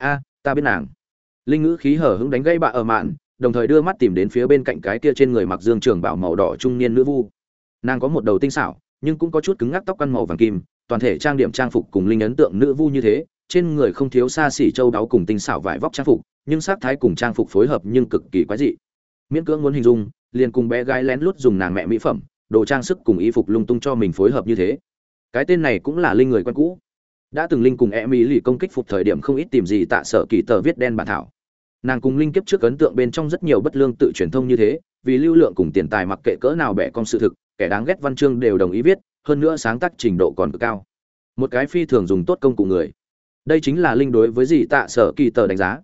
a, ta biết nàng. Linh ngữ khí hở hứng đánh gây bạ ở mạn, đồng thời đưa mắt tìm đến phía bên cạnh cái kia trên người mặc dương trường bảo màu đỏ trung niên nữ vu. Nàng có một đầu tinh xảo, nhưng cũng có chút cứng ngắc tóc căn màu vàng kim, toàn thể trang điểm trang phục cùng linh ấn tượng nữ vu như thế, trên người không thiếu xa xỉ châu đáo cùng tinh xảo vải vóc trang phục, nhưng sắc thái cùng trang phục phối hợp nhưng cực kỳ quái dị. Miễn cưỡng muốn hình dung, liền cùng bé gái lén lút dùng nàng mẹ mỹ phẩm, đồ trang sức cùng y phục lung tung cho mình phối hợp như thế. Cái tên này cũng là linh người quen cũ đã từng linh cùng e mỹ lì công kích phục thời điểm không ít tìm gì tạ sở kỳ tờ viết đen bản thảo. Nàng cùng linh kiếp trước ấn tượng bên trong rất nhiều bất lương tự truyền thông như thế, vì lưu lượng cùng tiền tài mặc kệ cỡ nào bẻ con sự thực, kẻ đáng ghét văn chương đều đồng ý viết, hơn nữa sáng tác trình độ còn cực cao. Một cái phi thường dùng tốt công cụ người. Đây chính là linh đối với gì tạ sở kỳ tờ đánh giá.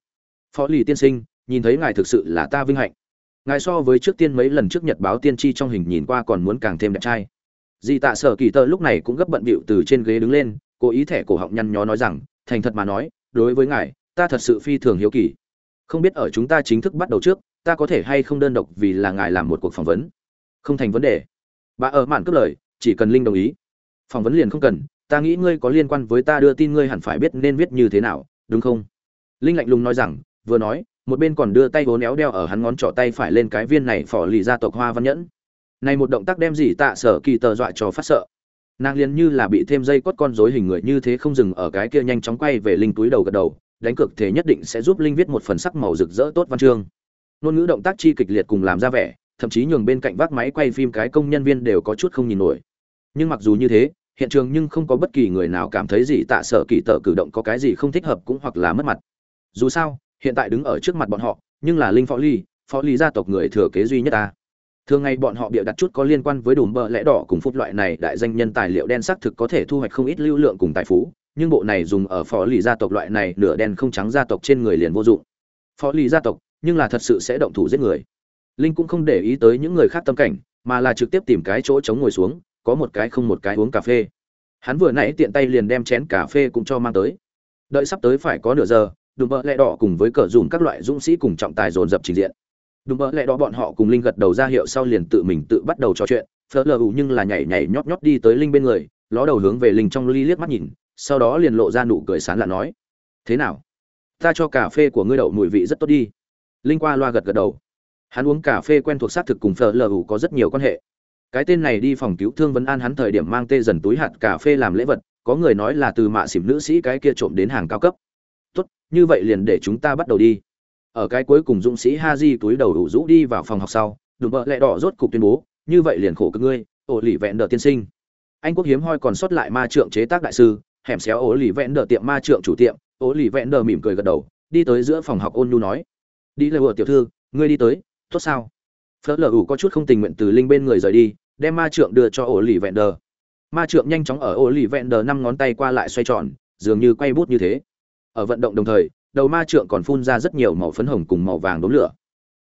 Phó lì tiên sinh, nhìn thấy ngài thực sự là ta vinh hạnh. Ngài so với trước tiên mấy lần trước nhật báo tiên tri trong hình nhìn qua còn muốn càng thêm đẹp trai. Dì tạ sở kỳ tờ lúc này cũng gấp bận bịu từ trên ghế đứng lên cố ý thẻ cổ họng nhăn nhó nói rằng, thành thật mà nói, đối với ngài, ta thật sự phi thường hiếu kỳ. Không biết ở chúng ta chính thức bắt đầu trước, ta có thể hay không đơn độc vì là ngài làm một cuộc phỏng vấn? Không thành vấn đề. Bà ở mạn cướp lời, chỉ cần linh đồng ý. Phỏng vấn liền không cần, ta nghĩ ngươi có liên quan với ta đưa tin ngươi hẳn phải biết nên viết như thế nào, đúng không? Linh lạnh lùng nói rằng, vừa nói, một bên còn đưa tay vốn éo đeo ở hắn ngón trỏ tay phải lên cái viên này phỏ lì ra tộc hoa văn nhẫn. Này một động tác đem gì tạ sở kỳ tờ dọa cho phát sợ nàng liền như là bị thêm dây cót con rối hình người như thế không dừng ở cái kia nhanh chóng quay về linh túi đầu gật đầu, đánh cược thế nhất định sẽ giúp linh viết một phần sắc màu rực rỡ tốt văn chương. Ngôn ngữ động tác chi kịch liệt cùng làm ra vẻ, thậm chí nhường bên cạnh vác máy quay phim cái công nhân viên đều có chút không nhìn nổi. Nhưng mặc dù như thế, hiện trường nhưng không có bất kỳ người nào cảm thấy gì tạ sở kỳ tờ cử động có cái gì không thích hợp cũng hoặc là mất mặt. Dù sao, hiện tại đứng ở trước mặt bọn họ, nhưng là linh phó ly phó ly gia tộc người thừa kế duy nhất ta thường ngày bọn họ bịa đặt chút có liên quan với đùm bờ lẽ đỏ cùng phúc loại này, đại danh nhân tài liệu đen xác thực có thể thu hoạch không ít lưu lượng cùng tài phú, nhưng bộ này dùng ở phó lì gia tộc loại này, nửa đen không trắng gia tộc trên người liền vô dụng. Phó lì gia tộc, nhưng là thật sự sẽ động thủ giết người. Linh cũng không để ý tới những người khác tâm cảnh, mà là trực tiếp tìm cái chỗ chống ngồi xuống, có một cái không một cái uống cà phê. Hắn vừa nãy tiện tay liền đem chén cà phê cũng cho mang tới. Đợi sắp tới phải có nửa giờ, đùm bợ lẹ đỏ cùng với cờ dùm các loại dũng sĩ cùng trọng tài dồn dập trình diện đúng mơ lẽ đó bọn họ cùng linh gật đầu ra hiệu sau liền tự mình tự bắt đầu trò chuyện. Phớt lờ ủ nhưng là nhảy nhảy nhót nhót đi tới linh bên người, ló đầu hướng về linh trong ly liếc mắt nhìn, sau đó liền lộ ra nụ cười sán lạ nói, thế nào? Ta cho cà phê của ngươi đậu mùi vị rất tốt đi. Linh qua loa gật gật đầu. Hắn uống cà phê quen thuộc xác thực cùng phở lờ ủ có rất nhiều quan hệ. Cái tên này đi phòng cứu thương vấn an hắn thời điểm mang tê dần túi hạt cà phê làm lễ vật, có người nói là từ mạ xỉm nữ sĩ cái kia trộm đến hàng cao cấp. Tốt, như vậy liền để chúng ta bắt đầu đi ở cái cuối cùng dũng sĩ ha di túi đầu đủ rũ đi vào phòng học sau, đùm bợ lẹ đỏ rốt cục tuyên bố, như vậy liền khổ cực ngươi, ổ lì vẹn đờ tiên sinh. Anh quốc hiếm hoi còn sót lại ma trượng chế tác đại sư, hẻm xéo ổ lì vẹn đờ tiệm ma trượng chủ tiệm, ổ lì vẹn đờ mỉm cười gật đầu, đi tới giữa phòng học ôn nhu nói, đi lời tiểu thư, ngươi đi tới, tốt sao? Phớt lờ ủ có chút không tình nguyện từ linh bên người rời đi, đem ma trượng đưa cho ổ lì vẹn đờ. Ma trượng nhanh chóng ở ổ lì vẹn đờ năm ngón tay qua lại xoay tròn, dường như quay bút như thế. Ở vận động đồng thời đầu ma trượng còn phun ra rất nhiều màu phấn hồng cùng màu vàng đốm lửa.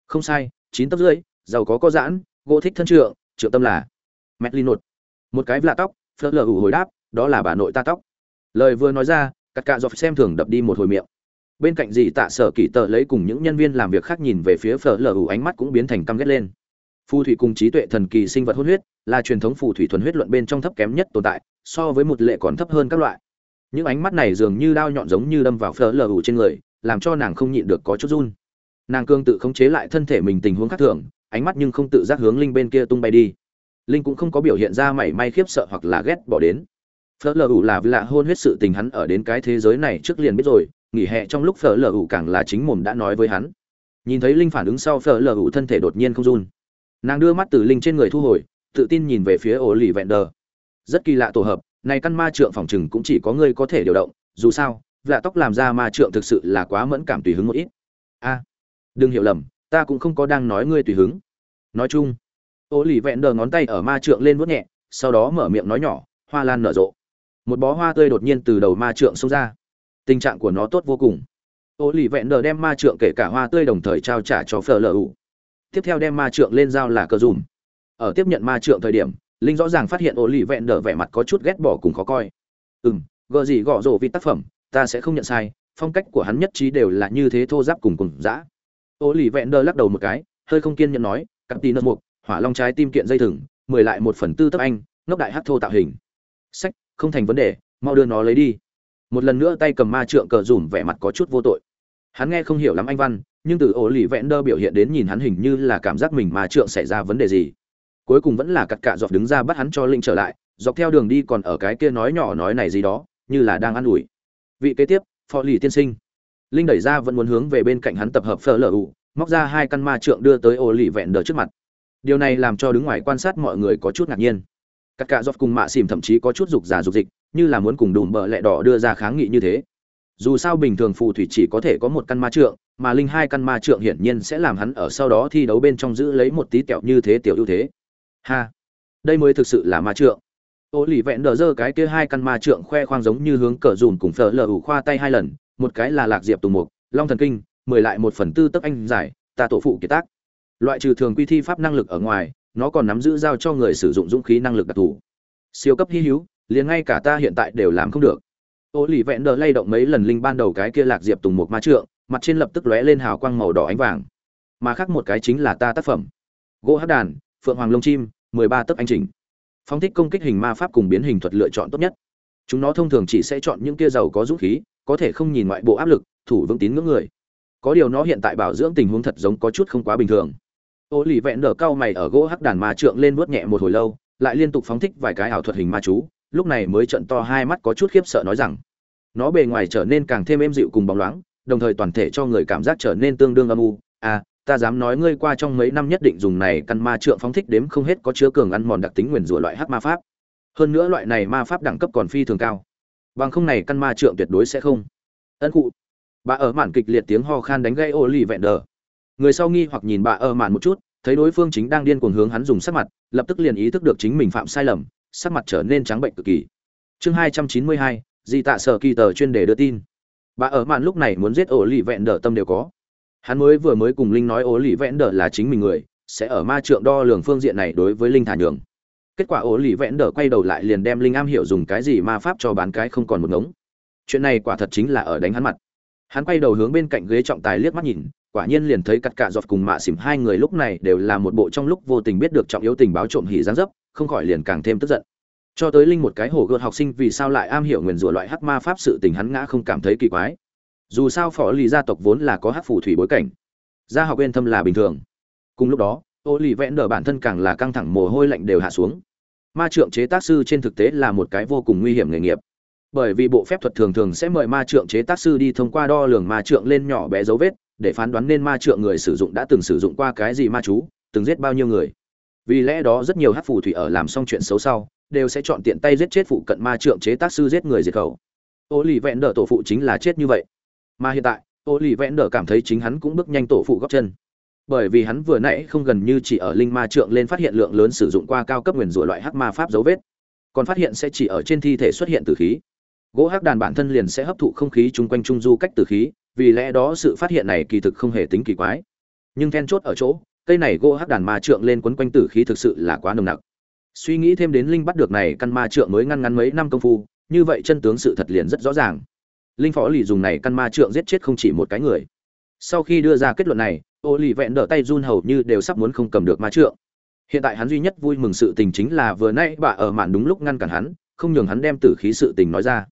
Không sai, chín tấc rưỡi, giàu có có giãn, gỗ thích thân trượng trượng tâm là mẹt li nột. Một cái vạ tóc, phớt lờ ủ hồi đáp, đó là bà nội ta tóc. Lời vừa nói ra, cắt cạ dọc xem thường đập đi một hồi miệng. Bên cạnh dì tạ sở kỳ tờ lấy cùng những nhân viên làm việc khác nhìn về phía phở lờ ủ ánh mắt cũng biến thành căm ghét lên. Phù thủy cùng trí tuệ thần kỳ sinh vật hôn huyết là truyền thống phù thủy thuần huyết luận bên trong thấp kém nhất tồn tại, so với một lệ còn thấp hơn các loại những ánh mắt này dường như đao nhọn giống như đâm vào phở lờ ủ trên người, làm cho nàng không nhịn được có chút run. Nàng cương tự khống chế lại thân thể mình tình huống khác thường, ánh mắt nhưng không tự giác hướng linh bên kia tung bay đi. Linh cũng không có biểu hiện ra mảy may khiếp sợ hoặc là ghét bỏ đến. Phở lờ ủ là lạ hôn huyết sự tình hắn ở đến cái thế giới này trước liền biết rồi, nghỉ hè trong lúc phở lờ ủ càng là chính mồm đã nói với hắn. Nhìn thấy linh phản ứng sau phở lờ ủ thân thể đột nhiên không run. Nàng đưa mắt từ linh trên người thu hồi, tự tin nhìn về phía ổ lì vẹn đờ rất kỳ lạ tổ hợp này căn ma trượng phòng chừng cũng chỉ có ngươi có thể điều động, dù sao, vạ tóc làm ra ma trượng thực sự là quá mẫn cảm tùy hứng một ít. A, đừng hiểu lầm, ta cũng không có đang nói ngươi tùy hứng. Nói chung, ô lì vẹn đờ ngón tay ở ma trượng lên vuốt nhẹ, sau đó mở miệng nói nhỏ, hoa lan nở rộ. Một bó hoa tươi đột nhiên từ đầu ma trượng xông ra. Tình trạng của nó tốt vô cùng. Ô lì vẹn đờ đem ma trượng kể cả hoa tươi đồng thời trao trả cho phở lờ ủ tiếp theo đem ma trượng lên dao là cờ dùm. Ở tiếp nhận ma trượng thời điểm linh rõ ràng phát hiện ô lì vẹn đờ vẻ mặt có chút ghét bỏ cùng khó coi. Ừ m gợ gì gõ rổ vì tác phẩm, ta sẽ không nhận sai, phong cách của hắn nhất trí đều là như thế thô giáp cùng cùng dã. Ô lì vẹn đờ lắc đầu một cái, hơi không kiên nhẫn nói, cặp tí nợ mục, hỏa long trái tim kiện dây thừng, mười lại một phần tư tấc anh, ngốc đại hát thô tạo hình. Sách, không thành vấn đề, mau đưa nó lấy đi. Một lần nữa tay cầm ma trượng cờ dùm vẻ mặt có chút vô tội. Hắn nghe không hiểu lắm anh văn, nhưng từ ổ lì vẽn đơ biểu hiện đến nhìn hắn hình như là cảm giác mình mà trượng xảy ra vấn đề gì cuối cùng vẫn là cặt cạ dọc đứng ra bắt hắn cho linh trở lại, dọc theo đường đi còn ở cái kia nói nhỏ nói này gì đó, như là đang ăn ủi. Vị kế tiếp, phò lì tiên sinh. Linh đẩy ra vẫn muốn hướng về bên cạnh hắn tập hợp phở lờ ủ, móc ra hai căn ma trượng đưa tới ô lì vẹn đờ trước mặt. Điều này làm cho đứng ngoài quan sát mọi người có chút ngạc nhiên. Các cạ dọc cùng mạ xìm thậm chí có chút dục giả dục dịch, như là muốn cùng đùm bợ lẹ đỏ đưa ra kháng nghị như thế. Dù sao bình thường phù thủy chỉ có thể có một căn ma trượng, mà linh hai căn ma trượng hiển nhiên sẽ làm hắn ở sau đó thi đấu bên trong giữ lấy một tí kẹo như thế tiểu ưu thế ha. Đây mới thực sự là ma trượng. Ô lì vẹn đờ dơ cái kia hai căn ma trượng khoe khoang giống như hướng cờ dùn cùng phở lờ ủ khoa tay hai lần, một cái là lạc diệp tùng mục, long thần kinh, mười lại một phần tư tấc anh giải ta tổ phụ kiệt tác. Loại trừ thường quy thi pháp năng lực ở ngoài, nó còn nắm giữ giao cho người sử dụng dũng khí năng lực đặc thù. Siêu cấp hy hữu, liền ngay cả ta hiện tại đều làm không được. Ô lì vẹn đờ lay động mấy lần linh ban đầu cái kia lạc diệp tùng một ma trượng, mặt trên lập tức lóe lên hào quang màu đỏ ánh vàng. Mà khác một cái chính là ta tác phẩm. Gỗ hát đàn, phượng hoàng lông chim mười ba tấc anh chỉnh. Phong thích công kích hình ma pháp cùng biến hình thuật lựa chọn tốt nhất. Chúng nó thông thường chỉ sẽ chọn những kia giàu có dũng khí, có thể không nhìn ngoại bộ áp lực, thủ vững tín ngưỡng người. Có điều nó hiện tại bảo dưỡng tình huống thật giống có chút không quá bình thường. Ô lì vẹn đờ cao mày ở gỗ hắc đàn ma trượng lên vuốt nhẹ một hồi lâu, lại liên tục phóng thích vài cái ảo thuật hình ma chú, lúc này mới trận to hai mắt có chút khiếp sợ nói rằng, nó bề ngoài trở nên càng thêm êm dịu cùng bóng loáng, đồng thời toàn thể cho người cảm giác trở nên tương đương âm u. À ta dám nói ngươi qua trong mấy năm nhất định dùng này căn ma trượng phóng thích đếm không hết có chứa cường ăn mòn đặc tính nguyền rủa loại hắc ma pháp. Hơn nữa loại này ma pháp đẳng cấp còn phi thường cao. Bằng không này căn ma trượng tuyệt đối sẽ không. Ân cụ. Bà ở mạn kịch liệt tiếng ho khan đánh gây ô lì vẹn đờ người sau nghi hoặc nhìn bà ở mạn một chút, thấy đối phương chính đang điên cuồng hướng hắn dùng sắc mặt, lập tức liền ý thức được chính mình phạm sai lầm, sắc mặt trở nên trắng bệnh cực kỳ. Chương hai trăm chín mươi hai, di tạ sở kỳ tờ chuyên đề đưa tin. Bà ở mạn lúc này muốn giết ổ lì vẹn đờ tâm đều có hắn mới vừa mới cùng linh nói ố lì vẽn đờ là chính mình người, sẽ ở ma trượng đo lường phương diện này đối với linh thả nhường. Kết quả ố lì vẽn đờ quay đầu lại liền đem linh am hiểu dùng cái gì ma pháp cho bán cái không còn một ngống. Chuyện này quả thật chính là ở đánh hắn mặt. Hắn quay đầu hướng bên cạnh ghế trọng tài liếc mắt nhìn, quả nhiên liền thấy cắt cạ giọt cùng mạ xỉm hai người lúc này đều là một bộ trong lúc vô tình biết được trọng yếu tình báo trộm hỉ gián dấp, không khỏi liền càng thêm tức giận. Cho tới linh một cái hồ gợt học sinh vì sao lại am hiểu nguyền rủa loại hắc ma pháp sự tình hắn ngã không cảm thấy kỳ quái dù sao phỏ lì gia tộc vốn là có hắc phù thủy bối cảnh. Gia học yên thâm là bình thường. Cùng lúc đó, ô lì vẽ nở bản thân càng là căng thẳng mồ hôi lạnh đều hạ xuống. Ma trượng chế tác sư trên thực tế là một cái vô cùng nguy hiểm nghề nghiệp. Bởi vì bộ phép thuật thường thường sẽ mời ma trượng chế tác sư đi thông qua đo lường ma trượng lên nhỏ bé dấu vết, để phán đoán nên ma trượng người sử dụng đã từng sử dụng qua cái gì ma chú, từng giết bao nhiêu người. Vì lẽ đó rất nhiều hát phù thủy ở làm xong chuyện xấu sau, đều sẽ chọn tiện tay giết chết phụ cận ma trượng chế tác sư giết người diệt khẩu. Ô lì vẹn đỡ tổ phụ chính là chết như vậy mà hiện tại ô lì vẽn đỡ cảm thấy chính hắn cũng bước nhanh tổ phụ góc chân. Bởi vì hắn vừa nãy không gần như chỉ ở linh ma trượng lên phát hiện lượng lớn sử dụng qua cao cấp nguyền rủa loại hắc ma pháp dấu vết, còn phát hiện sẽ chỉ ở trên thi thể xuất hiện từ khí. Gỗ hắc đàn bản thân liền sẽ hấp thụ không khí chung quanh trung du cách từ khí, vì lẽ đó sự phát hiện này kỳ thực không hề tính kỳ quái. Nhưng then chốt ở chỗ, cây này gỗ hắc đàn ma trượng lên quấn quanh tử khí thực sự là quá nồng nặc. Suy nghĩ thêm đến linh bắt được này căn ma trượng mới ngăn ngắn mấy năm công phu, như vậy chân tướng sự thật liền rất rõ ràng linh phó lì dùng này căn ma trượng giết chết không chỉ một cái người. Sau khi đưa ra kết luận này, ô lì vẹn đỡ tay run hầu như đều sắp muốn không cầm được ma trượng. Hiện tại hắn duy nhất vui mừng sự tình chính là vừa nay bà ở mạn đúng lúc ngăn cản hắn, không nhường hắn đem tử khí sự tình nói ra.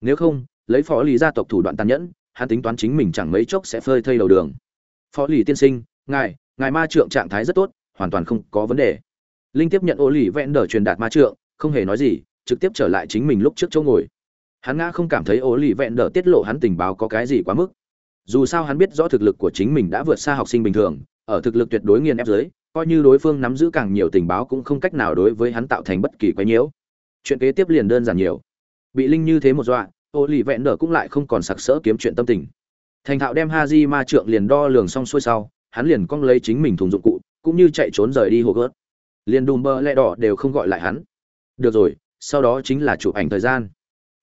Nếu không, lấy phó lì gia tộc thủ đoạn tàn nhẫn, hắn tính toán chính mình chẳng mấy chốc sẽ phơi thây đầu đường. Phó lì tiên sinh, ngài ngài ma trượng trạng thái rất tốt, hoàn toàn không có vấn đề. Linh tiếp nhận ô lì vẹn đờ truyền đạt ma trượng, không hề nói gì, trực tiếp trở lại chính mình lúc trước chỗ ngồi hắn ngã không cảm thấy ô lì vẹn đờ tiết lộ hắn tình báo có cái gì quá mức. Dù sao hắn biết rõ thực lực của chính mình đã vượt xa học sinh bình thường, ở thực lực tuyệt đối nghiền ép dưới, coi như đối phương nắm giữ càng nhiều tình báo cũng không cách nào đối với hắn tạo thành bất kỳ quái nhiễu. Chuyện kế tiếp liền đơn giản nhiều. Bị linh như thế một dọa, ô lì vẹn đờ cũng lại không còn sặc sỡ kiếm chuyện tâm tình. Thành thạo đem ha di ma trượng liền đo lường xong xuôi sau, hắn liền cong lấy chính mình thùng dụng cụ, cũng như chạy trốn rời đi hồ gớt. Liền đùm bơ lẹ đỏ đều không gọi lại hắn. Được rồi, sau đó chính là chụp ảnh thời gian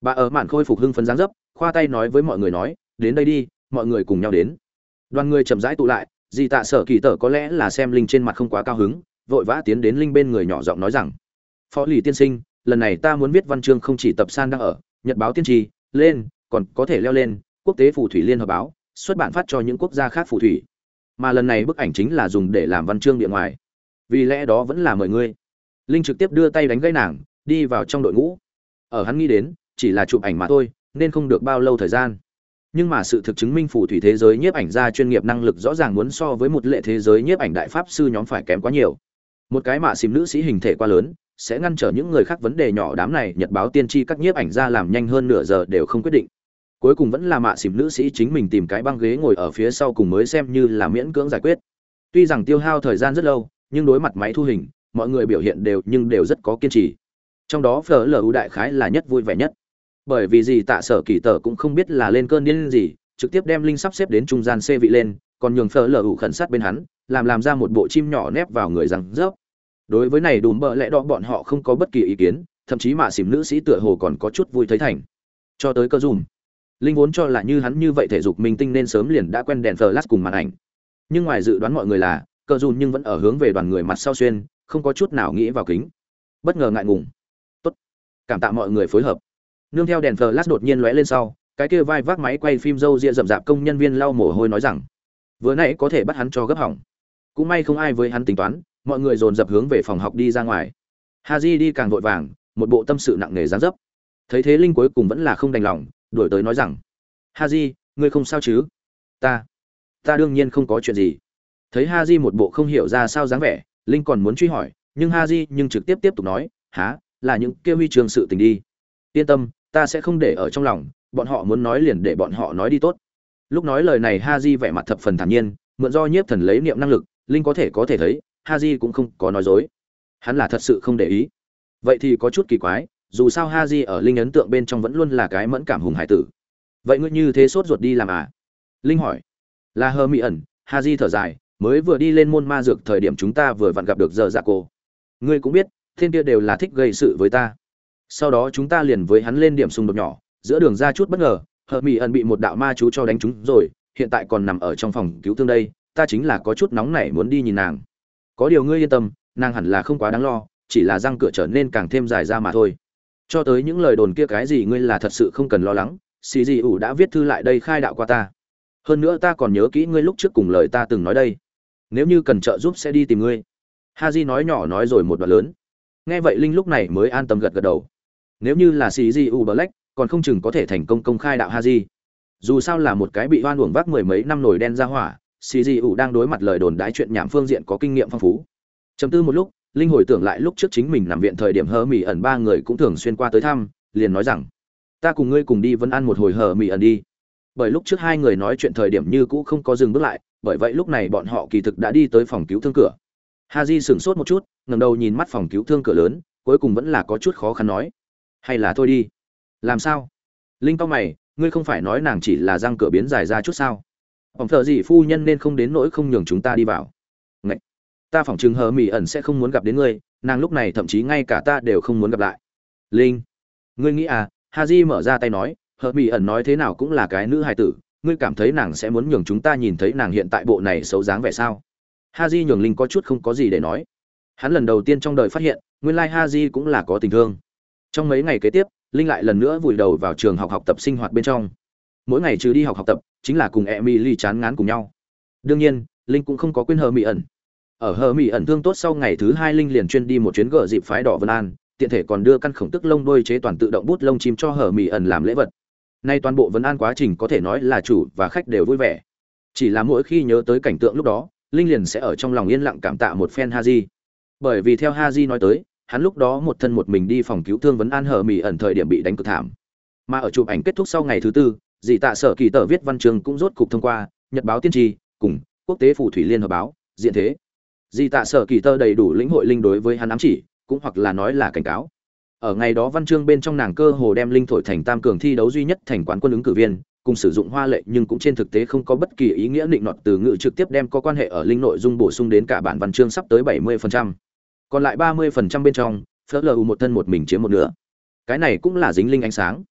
bà ở mạn khôi phục hưng phấn dáng dấp, khoa tay nói với mọi người nói, đến đây đi, mọi người cùng nhau đến. Đoàn người chậm rãi tụ lại, dì tạ sở kỳ tở có lẽ là xem linh trên mặt không quá cao hứng, vội vã tiến đến linh bên người nhỏ giọng nói rằng, phó lì tiên sinh, lần này ta muốn viết văn chương không chỉ tập san đang ở, nhật báo tiên tri, lên, còn có thể leo lên, quốc tế phù thủy liên hợp báo, xuất bản phát cho những quốc gia khác phù thủy. Mà lần này bức ảnh chính là dùng để làm văn chương địa ngoài. Vì lẽ đó vẫn là mời ngươi. Linh trực tiếp đưa tay đánh gây nàng, đi vào trong đội ngũ. Ở hắn nghĩ đến chỉ là chụp ảnh mà thôi, nên không được bao lâu thời gian. Nhưng mà sự thực chứng minh phù thủy thế giới nhiếp ảnh gia chuyên nghiệp năng lực rõ ràng muốn so với một lệ thế giới nhiếp ảnh đại pháp sư nhóm phải kém quá nhiều. Một cái mạ xìm nữ sĩ hình thể quá lớn, sẽ ngăn trở những người khác vấn đề nhỏ đám này, nhật báo tiên tri các nhiếp ảnh gia làm nhanh hơn nửa giờ đều không quyết định. Cuối cùng vẫn là mạ xìm nữ sĩ chính mình tìm cái băng ghế ngồi ở phía sau cùng mới xem như là miễn cưỡng giải quyết. Tuy rằng tiêu hao thời gian rất lâu, nhưng đối mặt máy thu hình, mọi người biểu hiện đều, nhưng đều rất có kiên trì. Trong đó phở lờ đại khái là nhất vui vẻ nhất bởi vì gì tạ sở kỳ tờ cũng không biết là lên cơn điên gì, trực tiếp đem linh sắp xếp đến trung gian xê vị lên, còn nhường phở lở hữu khẩn sát bên hắn, làm làm ra một bộ chim nhỏ nép vào người rằng rớp đối với này đùm bợ lẽ đó bọn họ không có bất kỳ ý kiến, thậm chí mà xỉm nữ sĩ tựa hồ còn có chút vui thấy thành. Cho tới cơ dùm, linh vốn cho là như hắn như vậy thể dục minh tinh nên sớm liền đã quen đèn flash cùng màn ảnh. Nhưng ngoài dự đoán mọi người là, cơ dùm nhưng vẫn ở hướng về đoàn người mặt sau xuyên, không có chút nào nghĩ vào kính. Bất ngờ ngại ngùng. Tốt, cảm tạ mọi người phối hợp nương theo đèn flash đột nhiên lóe lên sau, cái kia vai vác máy quay phim dâu ria rậm rạp công nhân viên lau mồ hôi nói rằng, vừa nãy có thể bắt hắn cho gấp hỏng. Cũng may không ai với hắn tính toán, mọi người dồn dập hướng về phòng học đi ra ngoài. Haji đi càng vội vàng, một bộ tâm sự nặng nề giáng dấp. Thấy thế linh cuối cùng vẫn là không đành lòng, đuổi tới nói rằng, haji, ngươi không sao chứ? Ta ta đương nhiên không có chuyện gì. Thấy haji một bộ không hiểu ra sao dáng vẻ, linh còn muốn truy hỏi, nhưng haji nhưng trực tiếp tiếp tục nói há là những kia huy trường sự tình đi. Yên tâm ta sẽ không để ở trong lòng, bọn họ muốn nói liền để bọn họ nói đi tốt. Lúc nói lời này Ha haji vẻ mặt thập phần thản nhiên, mượn do nhiếp thần lấy niệm năng lực, linh có thể có thể thấy Ha haji cũng không có nói dối. Hắn là thật sự không để ý. Vậy thì có chút kỳ quái, dù sao Ha haji ở linh ấn tượng bên trong vẫn luôn là cái mẫn cảm hùng hải tử. Vậy ngươi như thế sốt ruột đi làm à? Linh hỏi. Là hơ mỹ ẩn Ha haji thở dài, mới vừa đi lên môn ma dược thời điểm chúng ta vừa vặn gặp được giờ dạ cô ngươi cũng biết, thiên kia đều là thích gây sự với ta sau đó chúng ta liền với hắn lên điểm xung đột nhỏ, giữa đường ra chút bất ngờ hờ mỹ ẩn bị một đạo ma chú cho đánh trúng rồi, hiện tại còn nằm ở trong phòng cứu thương đây, ta chính là có chút nóng nảy muốn đi nhìn nàng. Có điều ngươi yên tâm, nàng hẳn là không quá đáng lo, chỉ là răng cửa trở nên càng thêm dài ra mà thôi. Cho tới những lời đồn kia cái gì ngươi là thật sự không cần lo lắng, xì gì ủ đã viết thư lại đây khai đạo qua ta. Hơn nữa ta còn nhớ kỹ ngươi lúc trước cùng lời ta từng nói đây. Nếu như cần trợ giúp sẽ đi tìm ngươi. Ha di nói nhỏ nói rồi một đoạn lớn. Nghe vậy linh lúc này mới an tâm gật gật đầu nếu như là xì black còn không chừng có thể thành công công khai đạo ha di. Dù sao là một cái bị oan uổng vác mười mấy năm nổi đen ra hỏa, xì đang đối mặt lời đồn đái chuyện nhảm phương diện có kinh nghiệm phong phú. Chấm tư một lúc, linh hồi tưởng lại lúc trước chính mình nằm viện thời điểm hờ mỹ ẩn ba người cũng thường xuyên qua tới thăm, liền nói rằng, ta cùng ngươi cùng đi vẫn ăn một hồi hờ mỹ ẩn đi. Bởi lúc trước hai người nói chuyện thời điểm như cũ không có dừng bước lại, bởi vậy lúc này bọn họ kỳ thực đã đi tới phòng cứu thương cửa. Ha di sửng sốt một chút ngầm đầu nhìn mắt phòng cứu thương cửa lớn, cuối cùng vẫn là có chút khó khăn nói hay là thôi đi? Làm sao? Linh cao mày, ngươi không phải nói nàng chỉ là răng cửa biến dài ra chút sao? Phòng thợ gì phu nhân nên không đến nỗi không nhường chúng ta đi vào. Ngậy! ta phỏng chừng hờ mỹ ẩn sẽ không muốn gặp đến ngươi, nàng lúc này thậm chí ngay cả ta đều không muốn gặp lại. Linh! Ngươi nghĩ à ha di mở ra tay nói, hờ mỹ ẩn nói thế nào cũng là cái nữ hài tử, ngươi cảm thấy nàng sẽ muốn nhường chúng ta nhìn thấy nàng hiện tại bộ này xấu dáng vẻ sao? Ha di nhường linh có chút không có gì để nói. Hắn lần đầu tiên trong đời phát hiện, nguyên lai ha di cũng là có tình thương trong mấy ngày kế tiếp linh lại lần nữa vùi đầu vào trường học học tập sinh hoạt bên trong mỗi ngày trừ đi học học tập chính là cùng Emily chán ngán cùng nhau. Đương nhiên, Linh cũng không có quên hờ mỹ ẩn. Ở hờ mỹ ẩn thương tốt sau ngày thứ hai Linh liền chuyên đi một chuyến gỡ dịp phái đỏ Vân An, tiện thể còn đưa căn khổng tức lông đôi chế toàn tự động bút lông chim cho hờ mỹ ẩn làm lễ vật. Nay toàn bộ Vân An quá trình có thể nói là chủ và khách đều vui vẻ. Chỉ là mỗi khi nhớ tới cảnh tượng lúc đó, Linh liền sẽ ở trong lòng yên lặng cảm tạ một phen Haji. Bởi vì theo Haji nói tới, hắn lúc đó một thân một mình đi phòng cứu thương vấn an hờ mỹ ẩn thời điểm bị đánh cực thảm. Mà ở chụp ảnh kết thúc sau ngày thứ tư, dị tạ sở kỳ tờ viết văn chương cũng rốt cục thông qua nhật báo tiên tri cùng quốc tế phù thủy liên hợp báo diện thế dị tạ sở kỳ tờ đầy đủ lĩnh hội linh đối với hắn ám chỉ cũng hoặc là nói là cảnh cáo ở ngày đó văn chương bên trong nàng cơ hồ đem linh thổi thành tam cường thi đấu duy nhất thành quán quân ứng cử viên cùng sử dụng hoa lệ nhưng cũng trên thực tế không có bất kỳ ý nghĩa định nọt từ ngữ trực tiếp đem có quan hệ ở linh nội dung bổ sung đến cả bản văn chương sắp tới 70% còn lại 30% bên trong phớt lờ một thân một mình chiếm một nửa. Cái này cũng là dính linh ánh sáng.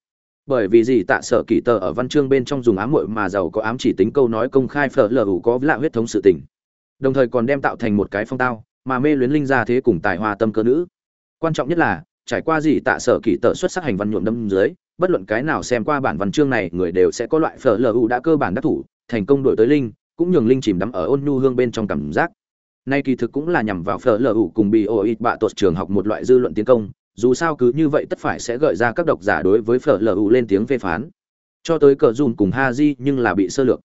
Bởi vì gì tạ sở kỳ tờ ở văn chương bên trong dùng ám muội mà giàu có ám chỉ tính câu nói công khai phở lờ có lạ huyết thống sự tình. Đồng thời còn đem tạo thành một cái phong tao, mà mê luyến linh ra thế cùng tài hoa tâm cơ nữ. Quan trọng nhất là, trải qua gì tạ sở kỳ tờ xuất sắc hành văn nhuộm đâm dưới, bất luận cái nào xem qua bản văn chương này, người đều sẽ có loại phở lờ đã cơ bản đắc thủ, thành công đổi tới linh, cũng nhường linh chìm đắm ở ôn nhu hương bên trong cảm giác nay kỳ thực cũng là nhằm vào phở lở ủ cùng bị ô bạ tột trường học một loại dư luận tiến công, dù sao cứ như vậy tất phải sẽ gợi ra các độc giả đối với phở lở u lên tiếng phê phán. Cho tới cờ dùn cùng ha di nhưng là bị sơ lược.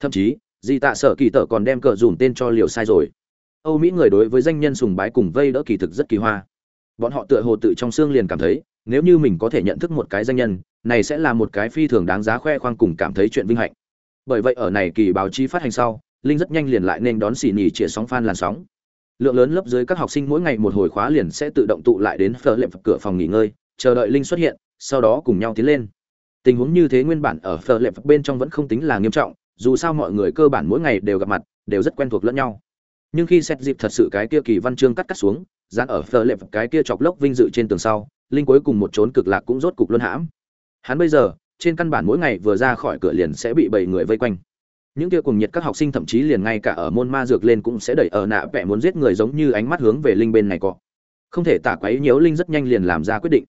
Thậm chí, di tạ sở kỳ Tở còn đem cờ dùn tên cho liều sai rồi. Âu mỹ người đối với danh nhân sùng bái cùng vây đỡ kỳ thực rất kỳ hoa. Bọn họ tựa hồ tự trong xương liền cảm thấy, nếu như mình có thể nhận thức một cái danh nhân, này sẽ là một cái phi thường đáng giá khoe khoang cùng cảm thấy chuyện vinh hạnh. Bởi vậy ở này kỳ báo chí phát hành sau linh rất nhanh liền lại nên đón xỉ nhì chĩa sóng fan làn sóng. Lượng lớn lớp dưới các học sinh mỗi ngày một hồi khóa liền sẽ tự động tụ lại đến phở lệm cửa phòng nghỉ ngơi, chờ đợi linh xuất hiện, sau đó cùng nhau tiến lên. Tình huống như thế nguyên bản ở phở lệm bên trong vẫn không tính là nghiêm trọng, dù sao mọi người cơ bản mỗi ngày đều gặp mặt, đều rất quen thuộc lẫn nhau. Nhưng khi xét dịp thật sự cái kia kỳ văn chương cắt cắt xuống, dán ở phở lệm cái kia chọc lốc vinh dự trên tường sau, linh cuối cùng một trốn cực lạc cũng rốt cục luân hãm. Hắn bây giờ, trên căn bản mỗi ngày vừa ra khỏi cửa liền sẽ bị bảy người vây quanh những kia cùng nhiệt các học sinh thậm chí liền ngay cả ở môn ma dược lên cũng sẽ đẩy ở nạ vẽ muốn giết người giống như ánh mắt hướng về linh bên này cọ. Không thể tả quấy nhiễu linh rất nhanh liền làm ra quyết định.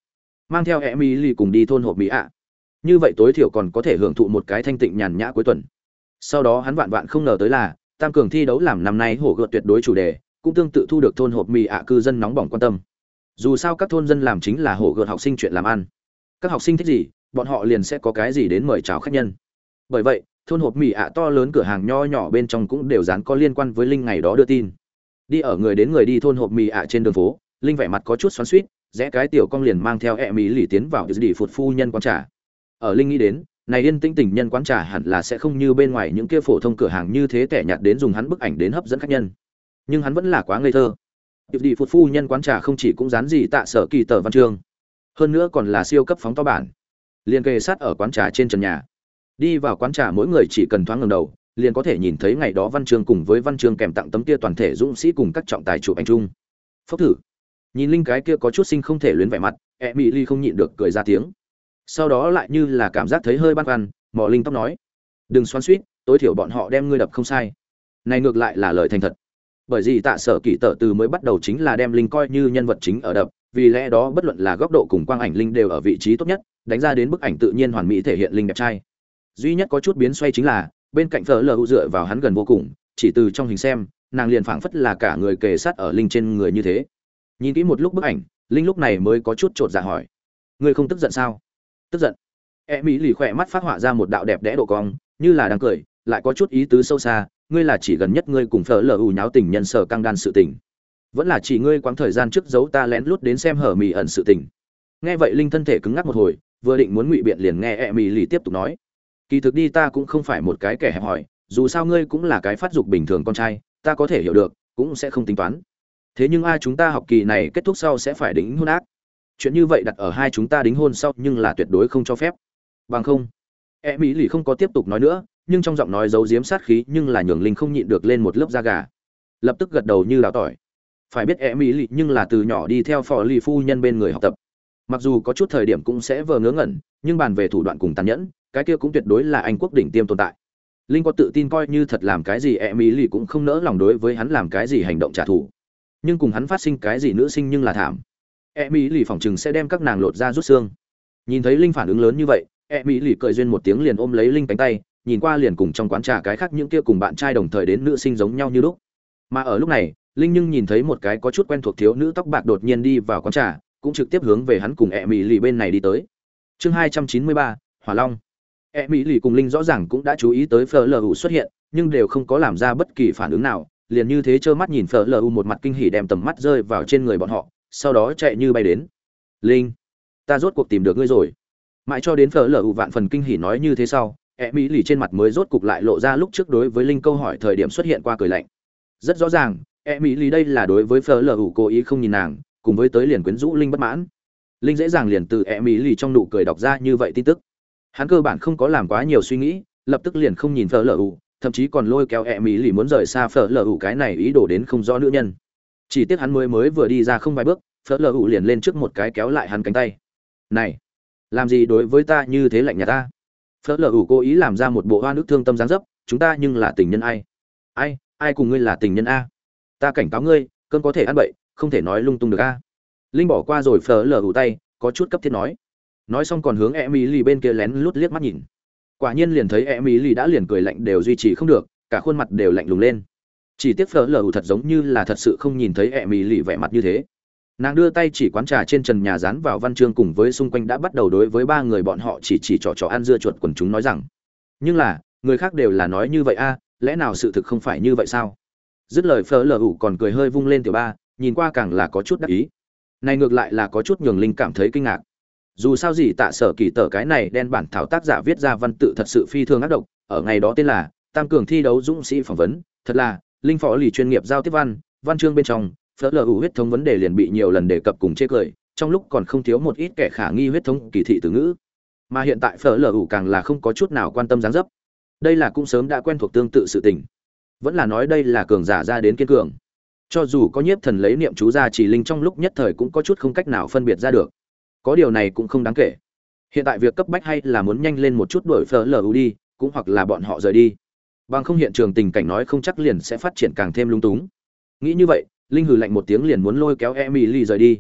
Mang theo emily cùng đi thôn hộp mỹ ạ. Như vậy tối thiểu còn có thể hưởng thụ một cái thanh tịnh nhàn nhã cuối tuần. Sau đó hắn vạn vạn không ngờ tới là, tam cường thi đấu làm năm nay hổ gợt tuyệt đối chủ đề, cũng tương tự thu được thôn hộp mỹ ạ cư dân nóng bỏng quan tâm. Dù sao các thôn dân làm chính là hổ gợt học sinh chuyện làm ăn. Các học sinh thích gì, bọn họ liền sẽ có cái gì đến mời chào khách nhân. Bởi vậy thôn hộp mì ạ to lớn cửa hàng nho nhỏ bên trong cũng đều dán có liên quan với linh ngày đó đưa tin. Đi ở người đến người đi thôn hộp mì ạ trên đường phố, linh vẻ mặt có chút xoắn suýt rẽ cái tiểu cong liền mang theo e mỹ lì tiến vào đi phụt phu nhân quán trà. Ở linh nghĩ đến, này yên tĩnh tình nhân quán trà hẳn là sẽ không như bên ngoài những kia phổ thông cửa hàng như thế tẻ nhạt đến dùng hắn bức ảnh đến hấp dẫn khách nhân. Nhưng hắn vẫn là quá ngây thơ. Điệp đi phụt phu nhân quán trà không chỉ cũng dán gì tạ sở kỳ tờ văn chương, hơn nữa còn là siêu cấp phóng to bản. Liền kề sát ở quán trà trên trần nhà đi vào quán trà mỗi người chỉ cần thoáng ngẩng đầu, liền có thể nhìn thấy ngày đó văn chương cùng với văn chương kèm tặng tấm kia toàn thể dũng sĩ cùng các trọng tài chụp ảnh chung. Phốc thử. Nhìn linh cái kia có chút sinh không thể luyến vẻ mặt e mỹ ly không nhịn được cười ra tiếng. Sau đó lại như là cảm giác thấy hơi băn khoăn mò linh tóc nói, đừng xoắn suýt tối thiểu bọn họ đem ngươi đập không sai. Này ngược lại là lời thành thật. Bởi vì tạ sở kỷ tở từ mới bắt đầu chính là đem linh coi như nhân vật chính ở đập, vì lẽ đó bất luận là góc độ cùng quang ảnh linh đều ở vị trí tốt nhất, đánh ra đến bức ảnh tự nhiên hoàn mỹ thể hiện linh đẹp trai duy nhất có chút biến xoay chính là, bên cạnh thờ lờ hữu dựa vào hắn gần vô cùng, chỉ từ trong hình xem, nàng liền phảng phất là cả người kề sát ở linh trên người như thế. Nhìn kỹ một lúc bức ảnh, linh lúc này mới có chút chột dạ hỏi, ngươi không tức giận sao? Tức giận. E mỹ lì khỏe mắt phát họa ra một đạo đẹp đẽ độ cong, như là đang cười, lại có chút ý tứ sâu xa, ngươi là chỉ gần nhất ngươi cùng phở lờ ù nháo tình nhân sở căng đan sự tình. Vẫn là chỉ ngươi quãng thời gian trước giấu ta lén lút đến xem hở mì ẩn sự tình. Nghe vậy linh thân thể cứng ngắc một hồi, vừa định muốn ngụy biện liền nghe e mỹ lì tiếp tục nói kỳ thực đi ta cũng không phải một cái kẻ hẹp hòi, dù sao ngươi cũng là cái phát dục bình thường con trai, ta có thể hiểu được, cũng sẽ không tính toán. Thế nhưng ai chúng ta học kỳ này kết thúc sau sẽ phải đính hôn ác? Chuyện như vậy đặt ở hai chúng ta đính hôn sau nhưng là tuyệt đối không cho phép. Bằng không e mỹ lì không có tiếp tục nói nữa, nhưng trong giọng nói giấu giếm sát khí nhưng là nhường linh không nhịn được lên một lớp da gà. Lập tức gật đầu như đào tỏi. Phải biết e mỹ lì nhưng là từ nhỏ đi theo phò lì phu nhân bên người học tập. Mặc dù có chút thời điểm cũng sẽ vờ ngớ ngẩn, nhưng bàn về thủ đoạn cùng tàn nhẫn cái kia cũng tuyệt đối là anh quốc đỉnh tiêm tồn tại. Linh có tự tin coi như thật làm cái gì e mỹ lì cũng không nỡ lòng đối với hắn làm cái gì hành động trả thù. Nhưng cùng hắn phát sinh cái gì nữ sinh nhưng là thảm. E mỹ lì phỏng chừng sẽ đem các nàng lột ra rút xương. Nhìn thấy linh phản ứng lớn như vậy e mỹ lì cười duyên một tiếng liền ôm lấy linh cánh tay, nhìn qua liền cùng trong quán trà cái khác những kia cùng bạn trai đồng thời đến nữ sinh giống nhau như lúc. Mà ở lúc này, linh nhưng nhìn thấy một cái có chút quen thuộc thiếu nữ tóc bạc đột nhiên đi vào quán trà, cũng trực tiếp hướng về hắn cùng e mỹ lì bên này đi tới. Chương hai trăm chín mươi ba, hỏa long e mỹ lì cùng linh rõ ràng cũng đã chú ý tới phở lờ u xuất hiện, nhưng đều không có làm ra bất kỳ phản ứng nào, liền như thế trơ mắt nhìn phở lờ u một mặt kinh hỉ đem tầm mắt rơi vào trên người bọn họ, sau đó chạy như bay đến. Linh, ta rốt cuộc tìm được ngươi rồi. Mãi cho đến phở lờ u vạn phần kinh hỉ nói như thế sau e mỹ lì trên mặt mới rốt cục lại lộ ra lúc trước đối với linh câu hỏi thời điểm xuất hiện qua cười lạnh. Rất rõ ràng e mỹ lì đây là đối với phở lờ u cố ý không nhìn nàng, cùng với tới liền quyến rũ linh bất mãn. Linh dễ dàng liền từ e mỹ lì trong nụ cười đọc ra như vậy tin tức hắn cơ bản không có làm quá nhiều suy nghĩ, lập tức liền không nhìn phở lờ ủ, thậm chí còn lôi kéo e mỹ lì muốn rời xa phở lờ ủ cái này ý đồ đến không rõ nữ nhân. Chỉ tiếc hắn mới mới vừa đi ra không vài bước, phở lờ ủ liền lên trước một cái kéo lại hắn cánh tay. Này, làm gì đối với ta như thế lạnh nhà ta? Phở lờ ủ cố ý làm ra một bộ hoa nước thương tâm giáng dấp, chúng ta nhưng là tình nhân ai? Ai ai cùng ngươi là tình nhân a? Ta cảnh cáo ngươi cơn có thể ăn bậy, không thể nói lung tung được a. Linh bỏ qua rồi phở lờ ủ tay, có chút cấp thiết nói nói xong còn hướng Emily bên kia lén lút liếc mắt nhìn. Quả nhiên liền thấy Emily đã liền cười lạnh đều duy trì không được, cả khuôn mặt đều lạnh lùng lên. Chỉ tiếc Fleur lờ thật giống như là thật sự không nhìn thấy Emily vẻ mặt như thế. nàng đưa tay chỉ quán trà trên trần nhà dán vào văn chương cùng với xung quanh đã bắt đầu đối với ba người bọn họ chỉ chỉ trò trò ăn dưa chuột quần chúng nói rằng nhưng là người khác đều là nói như vậy a lẽ nào sự thực không phải như vậy sao dứt lời phở lờ ủ còn cười hơi vung lên tiểu ba nhìn qua càng là có chút đắc ý này ngược lại là có chút nhường linh cảm thấy kinh ngạc dù sao gì tạ sở kỳ tờ cái này đen bản thảo tác giả viết ra văn tự thật sự phi thường ác độc, ở ngày đó tên là tam cường thi đấu dũng sĩ phỏng vấn, thật là, linh phó lì chuyên nghiệp giao tiếp văn văn chương bên trong, phở lờ ủ huyết thống vấn đề liền bị nhiều lần đề cập cùng chê cười, trong lúc còn không thiếu một ít kẻ khả nghi huyết thống kỳ thị từ ngữ. Mà hiện tại phở lở ủ càng là không có chút nào quan tâm dáng dấp. Đây là cũng sớm đã quen thuộc tương tự sự tình. Vẫn là nói đây là cường giả ra đến kiên cường. Cho dù có nhiếp thần lấy niệm chú ra chỉ linh trong lúc nhất thời cũng có chút không cách nào phân biệt ra được có điều này cũng không đáng kể. Hiện tại việc cấp bách hay là muốn nhanh lên một chút đuổi phở lu đi, cũng hoặc là bọn họ rời đi. Bằng không hiện trường tình cảnh nói không chắc liền sẽ phát triển càng thêm lung túng. Nghĩ như vậy, linh hừ lạnh một tiếng liền muốn lôi kéo emily rời đi.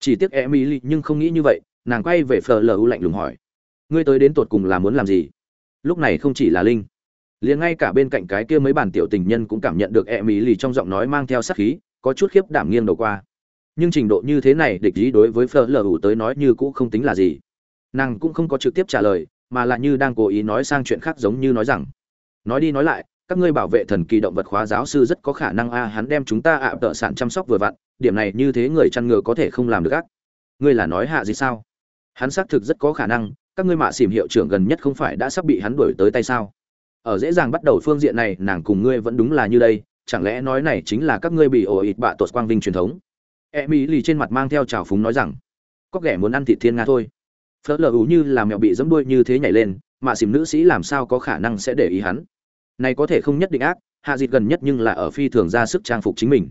Chỉ tiếc emily nhưng không nghĩ như vậy, nàng quay về phở lu lạnh lùng hỏi. Ngươi tới đến tột cùng là muốn làm gì? Lúc này không chỉ là linh, liền ngay cả bên cạnh cái kia mấy bản tiểu tình nhân cũng cảm nhận được e trong giọng nói mang theo sát khí, có chút khiếp đảm nghiêng đầu qua nhưng trình độ như thế này địch ý đối với phở lờ ủ tới nói như cũng không tính là gì. Nàng cũng không có trực tiếp trả lời, mà là như đang cố ý nói sang chuyện khác giống như nói rằng, nói đi nói lại, các ngươi bảo vệ thần kỳ động vật khóa giáo sư rất có khả năng a, hắn đem chúng ta ạ tợ sản chăm sóc vừa vặn, điểm này như thế người chăn ngừa có thể không làm được ác. Ngươi là nói hạ gì sao? Hắn xác thực rất có khả năng, các ngươi mạ xỉm hiệu trưởng gần nhất không phải đã sắp bị hắn đuổi tới tay sao? Ở dễ dàng bắt đầu phương diện này, nàng cùng ngươi vẫn đúng là như đây, chẳng lẽ nói này chính là các ngươi bị ổ ịt bạ tuột quang vinh truyền thống? E mỹ lì trên mặt mang theo trào phúng nói rằng, có kẻ muốn ăn thịt thiên nga thôi. Phớt lờ ú như là mèo bị dẫm đuôi như thế nhảy lên mạ xìm nữ sĩ làm sao có khả năng sẽ để ý hắn? Này có thể không nhất định ác, hạ dịt gần nhất nhưng là ở phi thường ra sức trang phục chính mình.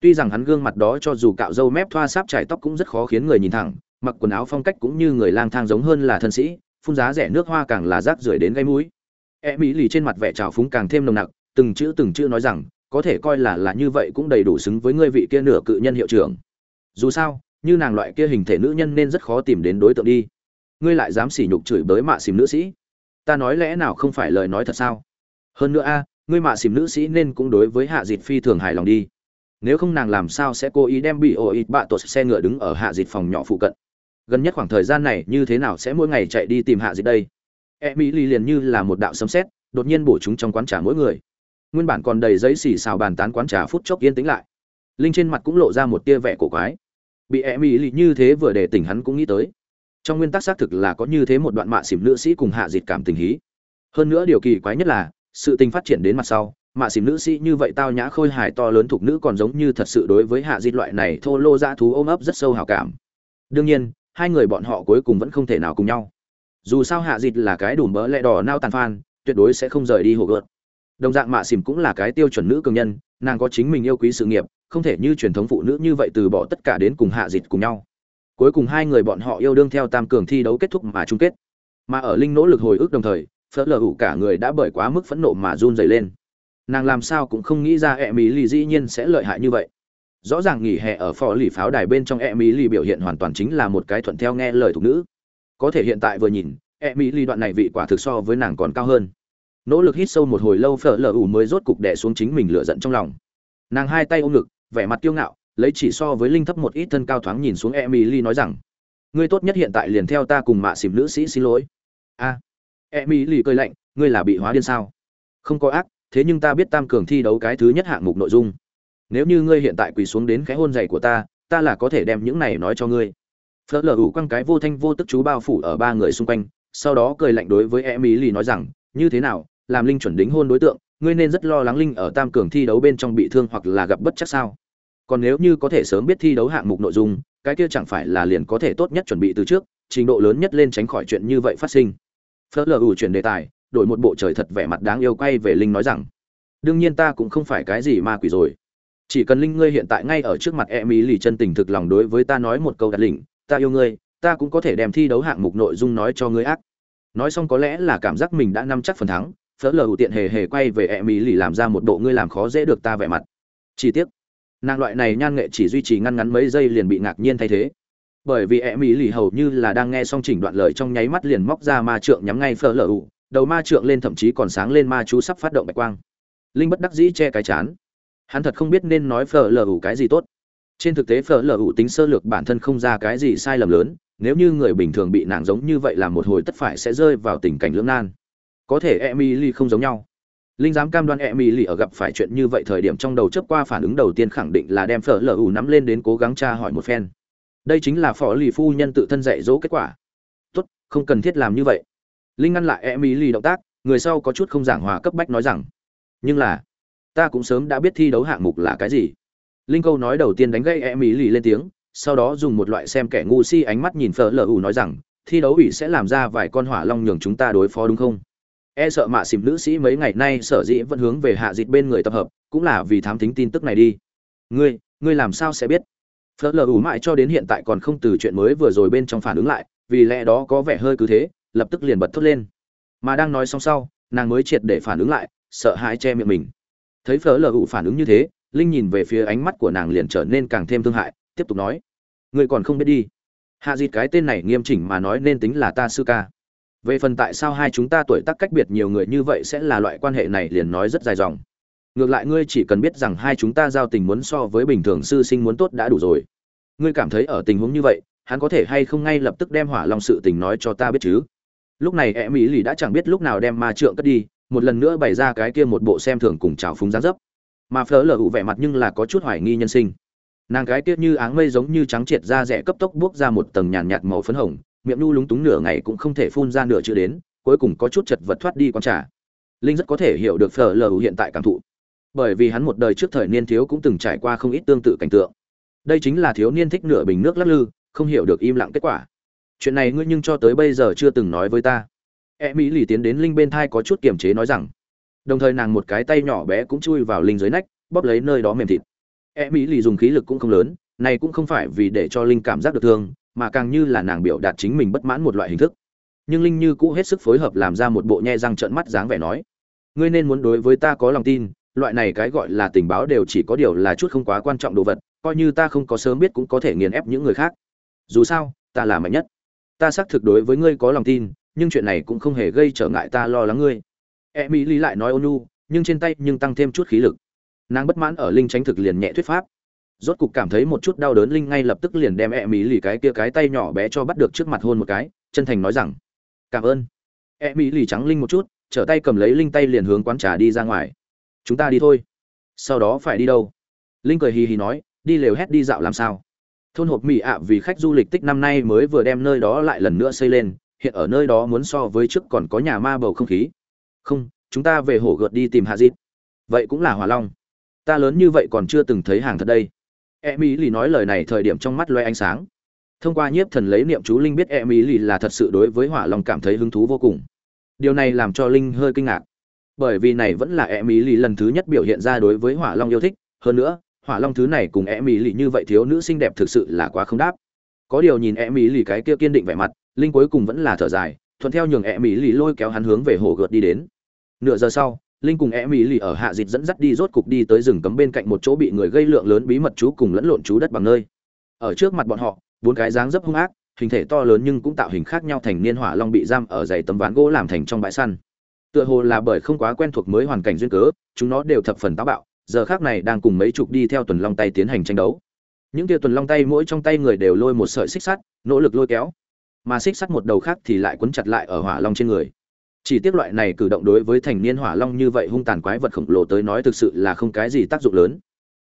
Tuy rằng hắn gương mặt đó cho dù cạo râu mép thoa sáp trải tóc cũng rất khó khiến người nhìn thẳng, mặc quần áo phong cách cũng như người lang thang giống hơn là thân sĩ, phun giá rẻ nước hoa càng là rác rưởi đến gây mũi. E mỹ lì trên mặt vẻ trào phúng càng thêm nồng nặc, từng chữ từng chữ nói rằng có thể coi là là như vậy cũng đầy đủ xứng với ngươi vị kia nửa cự nhân hiệu trưởng. Dù sao, như nàng loại kia hình thể nữ nhân nên rất khó tìm đến đối tượng đi. Ngươi lại dám sỉ nhục chửi bới mạ xìm nữ sĩ. Ta nói lẽ nào không phải lời nói thật sao? Hơn nữa a, ngươi mạ xìm nữ sĩ nên cũng đối với hạ dịt phi thường hài lòng đi. Nếu không nàng làm sao sẽ cố ý đem bị ổ ít bạ tuột xe ngựa đứng ở hạ dịt phòng nhỏ phụ cận? Gần nhất khoảng thời gian này như thế nào sẽ mỗi ngày chạy đi tìm hạ dịt đây? E mỹ lì liền như là một đạo sấm sét, đột nhiên bổ chúng trong quán trà mỗi người nguyên bản còn đầy giấy xì xào bàn tán quán trà phút chốc yên tĩnh lại. Linh trên mặt cũng lộ ra một tia vẻ cổ quái. Bị e mỹ lì như thế vừa để tỉnh hắn cũng nghĩ tới. Trong nguyên tắc xác thực là có như thế một đoạn mạ xỉm nữ sĩ cùng hạ dịt cảm tình hí. Hơn nữa điều kỳ quái nhất là, sự tình phát triển đến mặt sau, mạ xỉm nữ sĩ như vậy tao nhã khôi hài to lớn thuộc nữ còn giống như thật sự đối với hạ dịt loại này thô lô dã thú ôm ấp rất sâu hào cảm. Đương nhiên, hai người bọn họ cuối cùng vẫn không thể nào cùng nhau. Dù sao hạ dịt là cái đủ mỡ lẹ đỏ nao tàn phan, tuyệt đối sẽ không rời đi hồ gợt đồng dạng mạ xỉm cũng là cái tiêu chuẩn nữ cường nhân, nàng có chính mình yêu quý sự nghiệp, không thể như truyền thống phụ nữ như vậy từ bỏ tất cả đến cùng hạ dịt cùng nhau. Cuối cùng hai người bọn họ yêu đương theo tam cường thi đấu kết thúc mà chung kết. Mà ở linh nỗ lực hồi ức đồng thời, phớt lờ hủ cả người đã bởi quá mức phẫn nộ mà run dày lên. Nàng làm sao cũng không nghĩ ra e mỹ lì dĩ nhiên sẽ lợi hại như vậy. Rõ ràng nghỉ hè ở phò lì pháo đài bên trong e mỹ lì biểu hiện hoàn toàn chính là một cái thuận theo nghe lời thục nữ. Có thể hiện tại vừa nhìn e mỹ lì đoạn này vị quả thực so với nàng còn cao hơn nỗ lực hít sâu một hồi lâu phở lờ ủ mới rốt cục đẻ xuống chính mình lựa giận trong lòng. Nàng hai tay ôm ngực vẻ mặt kiêu ngạo lấy chỉ so với linh thấp một ít thân cao thoáng nhìn xuống e nói rằng ngươi tốt nhất hiện tại liền theo ta cùng mạ xỉm nữ sĩ xin lỗi. A. À, e cười lạnh ngươi là bị hóa điên sao? Không có ác thế nhưng ta biết tam cường thi đấu cái thứ nhất hạng mục nội dung. Nếu như ngươi hiện tại quỳ xuống đến cái hôn giày của ta ta là có thể đem những này nói cho ngươi. Phớt lờ ủ quăng cái vô thanh vô tức chú bao phủ ở ba người xung quanh sau đó cười lạnh đối với emily nói rằng như thế nào, làm linh chuẩn đính hôn đối tượng, ngươi nên rất lo lắng linh ở tam cường thi đấu bên trong bị thương hoặc là gặp bất chắc sao? Còn nếu như có thể sớm biết thi đấu hạng mục nội dung, cái kia chẳng phải là liền có thể tốt nhất chuẩn bị từ trước, trình độ lớn nhất lên tránh khỏi chuyện như vậy phát sinh. Phớt lờ ủ chuyển đề tài, đổi một bộ trời thật vẻ mặt đáng yêu quay về linh nói rằng, đương nhiên ta cũng không phải cái gì ma quỷ rồi. Chỉ cần linh ngươi hiện tại ngay ở trước mặt em ý lì chân tình thực lòng đối với ta nói một câu đặt lỉnh ta yêu ngươi, ta cũng có thể đem thi đấu hạng mục nội dung nói cho ngươi ác nói xong có lẽ là cảm giác mình đã nắm chắc phần thắng phớ lờ hữu tiện hề hề quay về e mỹ lì làm ra một bộ ngươi làm khó dễ được ta vẻ mặt. Chi tiết. Nàng loại này nhan nghệ chỉ duy trì ngăn ngắn mấy giây liền bị ngạc nhiên thay thế. Bởi vì e mỹ lì hầu như là đang nghe xong chỉnh đoạn lời trong nháy mắt liền móc ra ma trượng nhắm ngay phớ lờ hữu đầu ma trượng lên thậm chí còn sáng lên ma chú sắp phát động bạch quang. Linh bất đắc dĩ che cái chán. Hắn thật không biết nên nói phở lờ ủ cái gì tốt. Trên thực tế phở lờ ủ tính sơ lược bản thân không ra cái gì sai lầm lớn nếu như người bình thường bị nàng giống như vậy là một hồi tất phải sẽ rơi vào tình cảnh lưỡng nan. Có thể emily không giống nhau. Linh dám cam đoan emily ở gặp phải chuyện như vậy thời điểm trong đầu chớp qua phản ứng đầu tiên khẳng định là đem phở lờ ủ nắm lên đến cố gắng tra hỏi một phen. Đây chính là phó lì phu nhân tự thân dạy dỗ kết quả. Tốt, không cần thiết làm như vậy. Linh ngăn lại emily động tác, người sau có chút không giảng hòa cấp bách nói rằng, nhưng là, ta cũng sớm đã biết thi đấu hạng mục là cái gì. Linh câu nói đầu tiên đánh gây emily lên tiếng sau đó dùng một loại xem kẻ ngu si ánh mắt nhìn phở lờ ủ nói rằng, thi đấu ủy sẽ làm ra vài con hỏa long nhường chúng ta đối phó đúng không? E sợ mạ xìm nữ sĩ mấy ngày nay sở dĩ vẫn hướng về hạ dịt bên người tập hợp, cũng là vì thám thính tin tức này đi. Ngươi ngươi làm sao sẽ biết? Phở lờ ủ mãi cho đến hiện tại còn không từ chuyện mới vừa rồi bên trong phản ứng lại, vì lẽ đó có vẻ hơi cứ thế, lập tức liền bật thốt lên. Mà đang nói xong sau, nàng mới triệt để phản ứng lại, sợ hãi che miệng mình. Thấy phở lờ ủ phản ứng như thế, linh nhìn về phía ánh mắt của nàng liền trở nên càng thêm thương hại tiếp tục nói, ngươi còn không biết đi. Hạ dịt cái tên này nghiêm chỉnh mà nói nên tính là ta sư ca. Về phần tại sao hai chúng ta tuổi tác cách biệt nhiều người như vậy sẽ là loại quan hệ này liền nói rất dài dòng. Ngược lại ngươi chỉ cần biết rằng hai chúng ta giao tình muốn so với bình thường sư sinh muốn tốt đã đủ rồi. Ngươi cảm thấy ở tình huống như vậy, hắn có thể hay không ngay lập tức đem hỏa lòng sự tình nói cho ta biết chứ? Lúc này e mỹ lì đã chẳng biết lúc nào đem ma trượng cất đi, một lần nữa bày ra cái kia một bộ xem thường cùng trào phúng gián dấp. Mà phở lở ụ vẻ mặt nhưng là có chút hoài nghi nhân sinh nàng gái tiếc như áng mây giống như trắng triệt da rẻ cấp tốc buốc ra một tầng nhàn nhạt màu phấn hồng, miệng nhu lúng túng nửa ngày cũng không thể phun ra nửa chữ đến, cuối cùng có chút chật vật thoát đi con trà. Linh rất có thể hiểu được phở lờ hiện tại cảm thụ. Bởi vì hắn một đời trước thời niên thiếu cũng từng trải qua không ít tương tự cảnh tượng. Đây chính là thiếu niên thích nửa bình nước lắc lư, không hiểu được im lặng kết quả. Chuyện này ngươi nhưng cho tới bây giờ chưa từng nói với ta. E mỹ lì tiến đến linh bên thai có chút kiềm chế nói rằng. Đồng thời nàng một cái tay nhỏ bé cũng chui vào linh dưới nách, bóp lấy nơi đó mềm thịt e mỹ lì dùng khí lực cũng không lớn, này cũng không phải vì để cho linh cảm giác được thương, mà càng như là nàng biểu đạt chính mình bất mãn một loại hình thức. Nhưng linh như cũ hết sức phối hợp làm ra một bộ nhe răng trợn mắt dáng vẻ nói, ngươi nên muốn đối với ta có lòng tin, loại này cái gọi là tình báo đều chỉ có điều là chút không quá quan trọng đồ vật, coi như ta không có sớm biết cũng có thể nghiền ép những người khác. Dù sao, ta là mạnh nhất. Ta xác thực đối với ngươi có lòng tin, nhưng chuyện này cũng không hề gây trở ngại ta lo lắng ngươi. E mỹ lý lại nói ôn nhưng trên tay nhưng tăng thêm chút khí lực nàng bất mãn ở linh tránh thực liền nhẹ thuyết pháp. Rốt cục cảm thấy một chút đau đớn linh ngay lập tức liền đem e mỹ lì cái kia cái tay nhỏ bé cho bắt được trước mặt hôn một cái, chân thành nói rằng, cảm ơn. E mỹ lì trắng linh một chút, trở tay cầm lấy linh tay liền hướng quán trà đi ra ngoài. Chúng ta đi thôi. Sau đó phải đi đâu? Linh cười hì hì nói, đi lều hét đi dạo làm sao? Thôn hộp mỹ ạ vì khách du lịch tích năm nay mới vừa đem nơi đó lại lần nữa xây lên, hiện ở nơi đó muốn so với trước còn có nhà ma bầu không khí. Không, chúng ta về hổ gợt đi tìm hạ dịp vậy cũng là hỏa long ta lớn như vậy còn chưa từng thấy hàng thật đây E mỹ lì nói lời này thời điểm trong mắt loe ánh sáng. Thông qua nhiếp thần lấy niệm chú linh biết e mỹ lì là thật sự đối với Hỏa Long cảm thấy hứng thú vô cùng. Điều này làm cho linh hơi kinh ngạc. Bởi vì này vẫn là e mỹ lì lần thứ nhất biểu hiện ra đối với Hỏa Long yêu thích, hơn nữa, Hỏa Long thứ này cùng e mỹ lì như vậy thiếu nữ xinh đẹp thực sự là quá không đáp. Có điều nhìn e mỹ lì cái kia kiên định vẻ mặt, linh cuối cùng vẫn là thở dài, thuận theo nhường e mỹ lì lôi kéo hắn hướng về hồ gợt đi đến. Nửa giờ sau, linh cùng e mỹ lì ở hạ dịch dẫn dắt đi rốt cục đi tới rừng cấm bên cạnh một chỗ bị người gây lượng lớn bí mật chú cùng lẫn lộn chú đất bằng nơi. Ở trước mặt bọn họ, bốn cái dáng dấp hung ác, hình thể to lớn nhưng cũng tạo hình khác nhau thành niên hỏa long bị giam ở dày tấm ván gỗ làm thành trong bãi săn. Tựa hồ là bởi không quá quen thuộc mới hoàn cảnh duyên cớ, chúng nó đều thập phần táo bạo, giờ khác này đang cùng mấy chục đi theo tuần long tay tiến hành tranh đấu. Những tia tuần long tay mỗi trong tay người đều lôi một sợi xích sắt, nỗ lực lôi kéo, mà xích sắt một đầu khác thì lại quấn chặt lại ở hỏa long trên người chỉ tiếc loại này cử động đối với thành niên hỏa long như vậy hung tàn quái vật khổng lồ tới nói thực sự là không cái gì tác dụng lớn.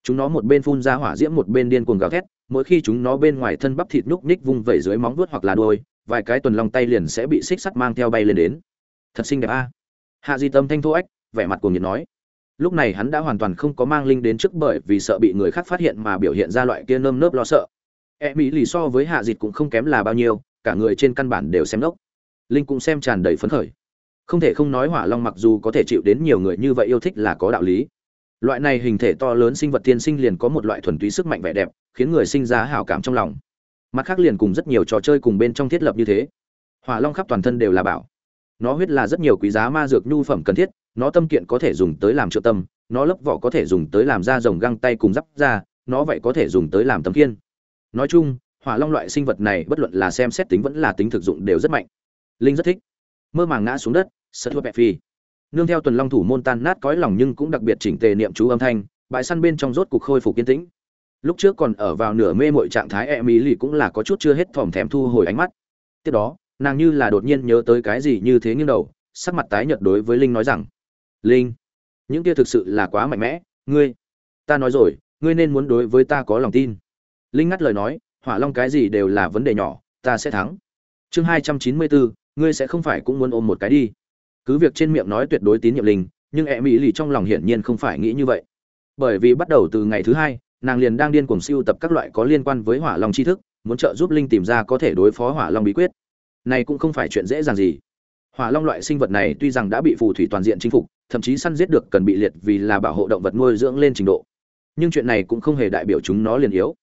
Chúng nó một bên phun ra hỏa diễm một bên điên cuồng gào thét, mỗi khi chúng nó bên ngoài thân bắp thịt núc ních vung vẩy dưới móng vuốt hoặc là đuôi, vài cái tuần long tay liền sẽ bị xích sắt mang theo bay lên đến. Thật xinh đẹp a. Hạ di tâm thanh thô ếch vẻ mặt cuồng nhiệt nói. Lúc này hắn đã hoàn toàn không có mang linh đến trước bởi vì sợ bị người khác phát hiện mà biểu hiện ra loại kia nơm nớp lo sợ. E mỹ lì so với hạ dịt cũng không kém là bao nhiêu, cả người trên căn bản đều xem lốc linh cũng xem tràn đầy phấn khởi không thể không nói hỏa long mặc dù có thể chịu đến nhiều người như vậy yêu thích là có đạo lý. Loại này hình thể to lớn sinh vật tiên sinh liền có một loại thuần túy sức mạnh vẻ đẹp, khiến người sinh ra hảo cảm trong lòng. Mặt khác liền cùng rất nhiều trò chơi cùng bên trong thiết lập như thế. Hỏa long khắp toàn thân đều là bảo. Nó huyết là rất nhiều quý giá ma dược nhu phẩm cần thiết, nó tâm kiện có thể dùng tới làm trợ tâm, nó lấp vỏ có thể dùng tới làm da rồng găng tay cùng giáp da, nó vậy có thể dùng tới làm tấm kiên nói chung, hỏa long loại sinh vật này bất luận là xem xét tính vẫn là tính thực dụng đều rất mạnh. Linh rất thích mơ màng ngã xuống đất, sợ thua bẹp phi. Nương theo tuần long thủ môn tan nát cõi lòng nhưng cũng đặc biệt chỉnh tề niệm chú âm thanh, bãi săn bên trong rốt cục khôi phục kiên tĩnh. Lúc trước còn ở vào nửa mê mội trạng thái e mỹ lì cũng là có chút chưa hết thòm thèm thu hồi ánh mắt. Tiếp đó, nàng như là đột nhiên nhớ tới cái gì như thế nghiêng đầu, sắc mặt tái nhợt đối với linh nói rằng, linh, những kia thực sự là quá mạnh mẽ, ngươi, ta nói rồi, ngươi nên muốn đối với ta có lòng tin. Linh ngắt lời nói, hỏa long cái gì đều là vấn đề nhỏ, ta sẽ thắng. Chương hai trăm chín mươi bốn ngươi sẽ không phải cũng muốn ôm một cái đi. Cứ việc trên miệng nói tuyệt đối tín nhiệm linh, nhưng e mỹ lì trong lòng hiển nhiên không phải nghĩ như vậy. Bởi vì bắt đầu từ ngày thứ hai, nàng liền đang điên cuồng siêu tập các loại có liên quan với hỏa long tri thức, muốn trợ giúp linh tìm ra có thể đối phó hỏa long bí quyết. Này cũng không phải chuyện dễ dàng gì. Hỏa long loại sinh vật này tuy rằng đã bị phù thủy toàn diện chinh phục, thậm chí săn giết được cần bị liệt vì là bảo hộ động vật nuôi dưỡng lên trình độ. Nhưng chuyện này cũng không hề đại biểu chúng nó liền yếu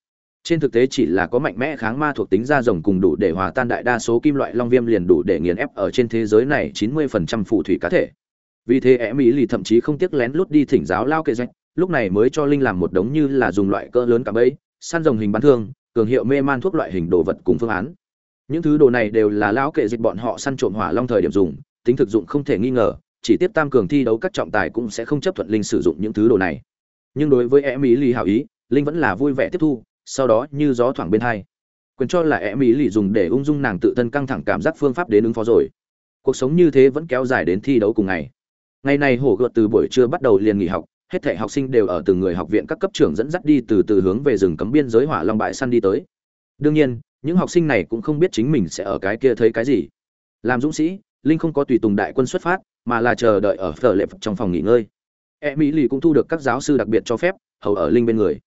trên thực tế chỉ là có mạnh mẽ kháng ma thuộc tính da rồng cùng đủ để hòa tan đại đa số kim loại long viêm liền đủ để nghiền ép ở trên thế giới này 90% phù thủy cá thể. Vì thế em mỹ lì thậm chí không tiếc lén lút đi thỉnh giáo lao kệ danh lúc này mới cho linh làm một đống như là dùng loại cỡ lớn cả bẫy, săn rồng hình bán thương, cường hiệu mê man thuốc loại hình đồ vật cùng phương án. Những thứ đồ này đều là lão kệ dịch bọn họ săn trộm hỏa long thời điểm dùng, tính thực dụng không thể nghi ngờ, chỉ tiếp tam cường thi đấu các trọng tài cũng sẽ không chấp thuận linh sử dụng những thứ đồ này. Nhưng đối với em mỹ lì hảo ý, linh vẫn là vui vẻ tiếp thu sau đó như gió thoảng bên hai. Quyền cho là e mỹ lì dùng để ung dung nàng tự thân căng thẳng cảm giác phương pháp đến ứng phó rồi. Cuộc sống như thế vẫn kéo dài đến thi đấu cùng ngày. Ngày này hổ gợt từ buổi trưa bắt đầu liền nghỉ học, hết thảy học sinh đều ở từng người học viện các cấp trưởng dẫn dắt đi từ từ hướng về rừng cấm biên giới hỏa long bại săn đi tới. Đương nhiên, những học sinh này cũng không biết chính mình sẽ ở cái kia thấy cái gì. Làm dũng sĩ, linh không có tùy tùng đại quân xuất phát, mà là chờ đợi ở phở lệ trong phòng nghỉ ngơi. E mỹ lì cũng thu được các giáo sư đặc biệt cho phép, hầu ở linh bên người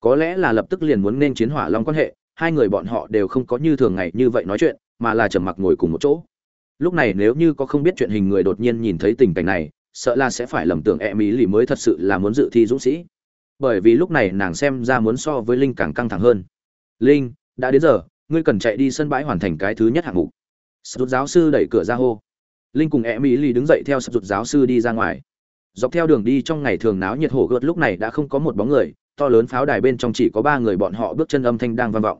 có lẽ là lập tức liền muốn nên chiến hỏa long quan hệ, hai người bọn họ đều không có như thường ngày như vậy nói chuyện, mà là trầm mặc ngồi cùng một chỗ. Lúc này nếu như có không biết chuyện hình người đột nhiên nhìn thấy tình cảnh này, sợ là sẽ phải lầm tưởng e mỹ lì mới thật sự là muốn dự thi dũng sĩ. Bởi vì lúc này nàng xem ra muốn so với linh càng căng thẳng hơn. Linh, đã đến giờ, ngươi cần chạy đi sân bãi hoàn thành cái thứ nhất hạng mục. Sụt giáo sư đẩy cửa ra hô. Linh cùng e mỹ lì đứng dậy theo sụt giáo sư đi ra ngoài. Dọc theo đường đi trong ngày thường náo nhiệt hổ gợt lúc này đã không có một bóng người to lớn pháo đài bên trong chỉ có ba người bọn họ bước chân âm thanh đang vang vọng.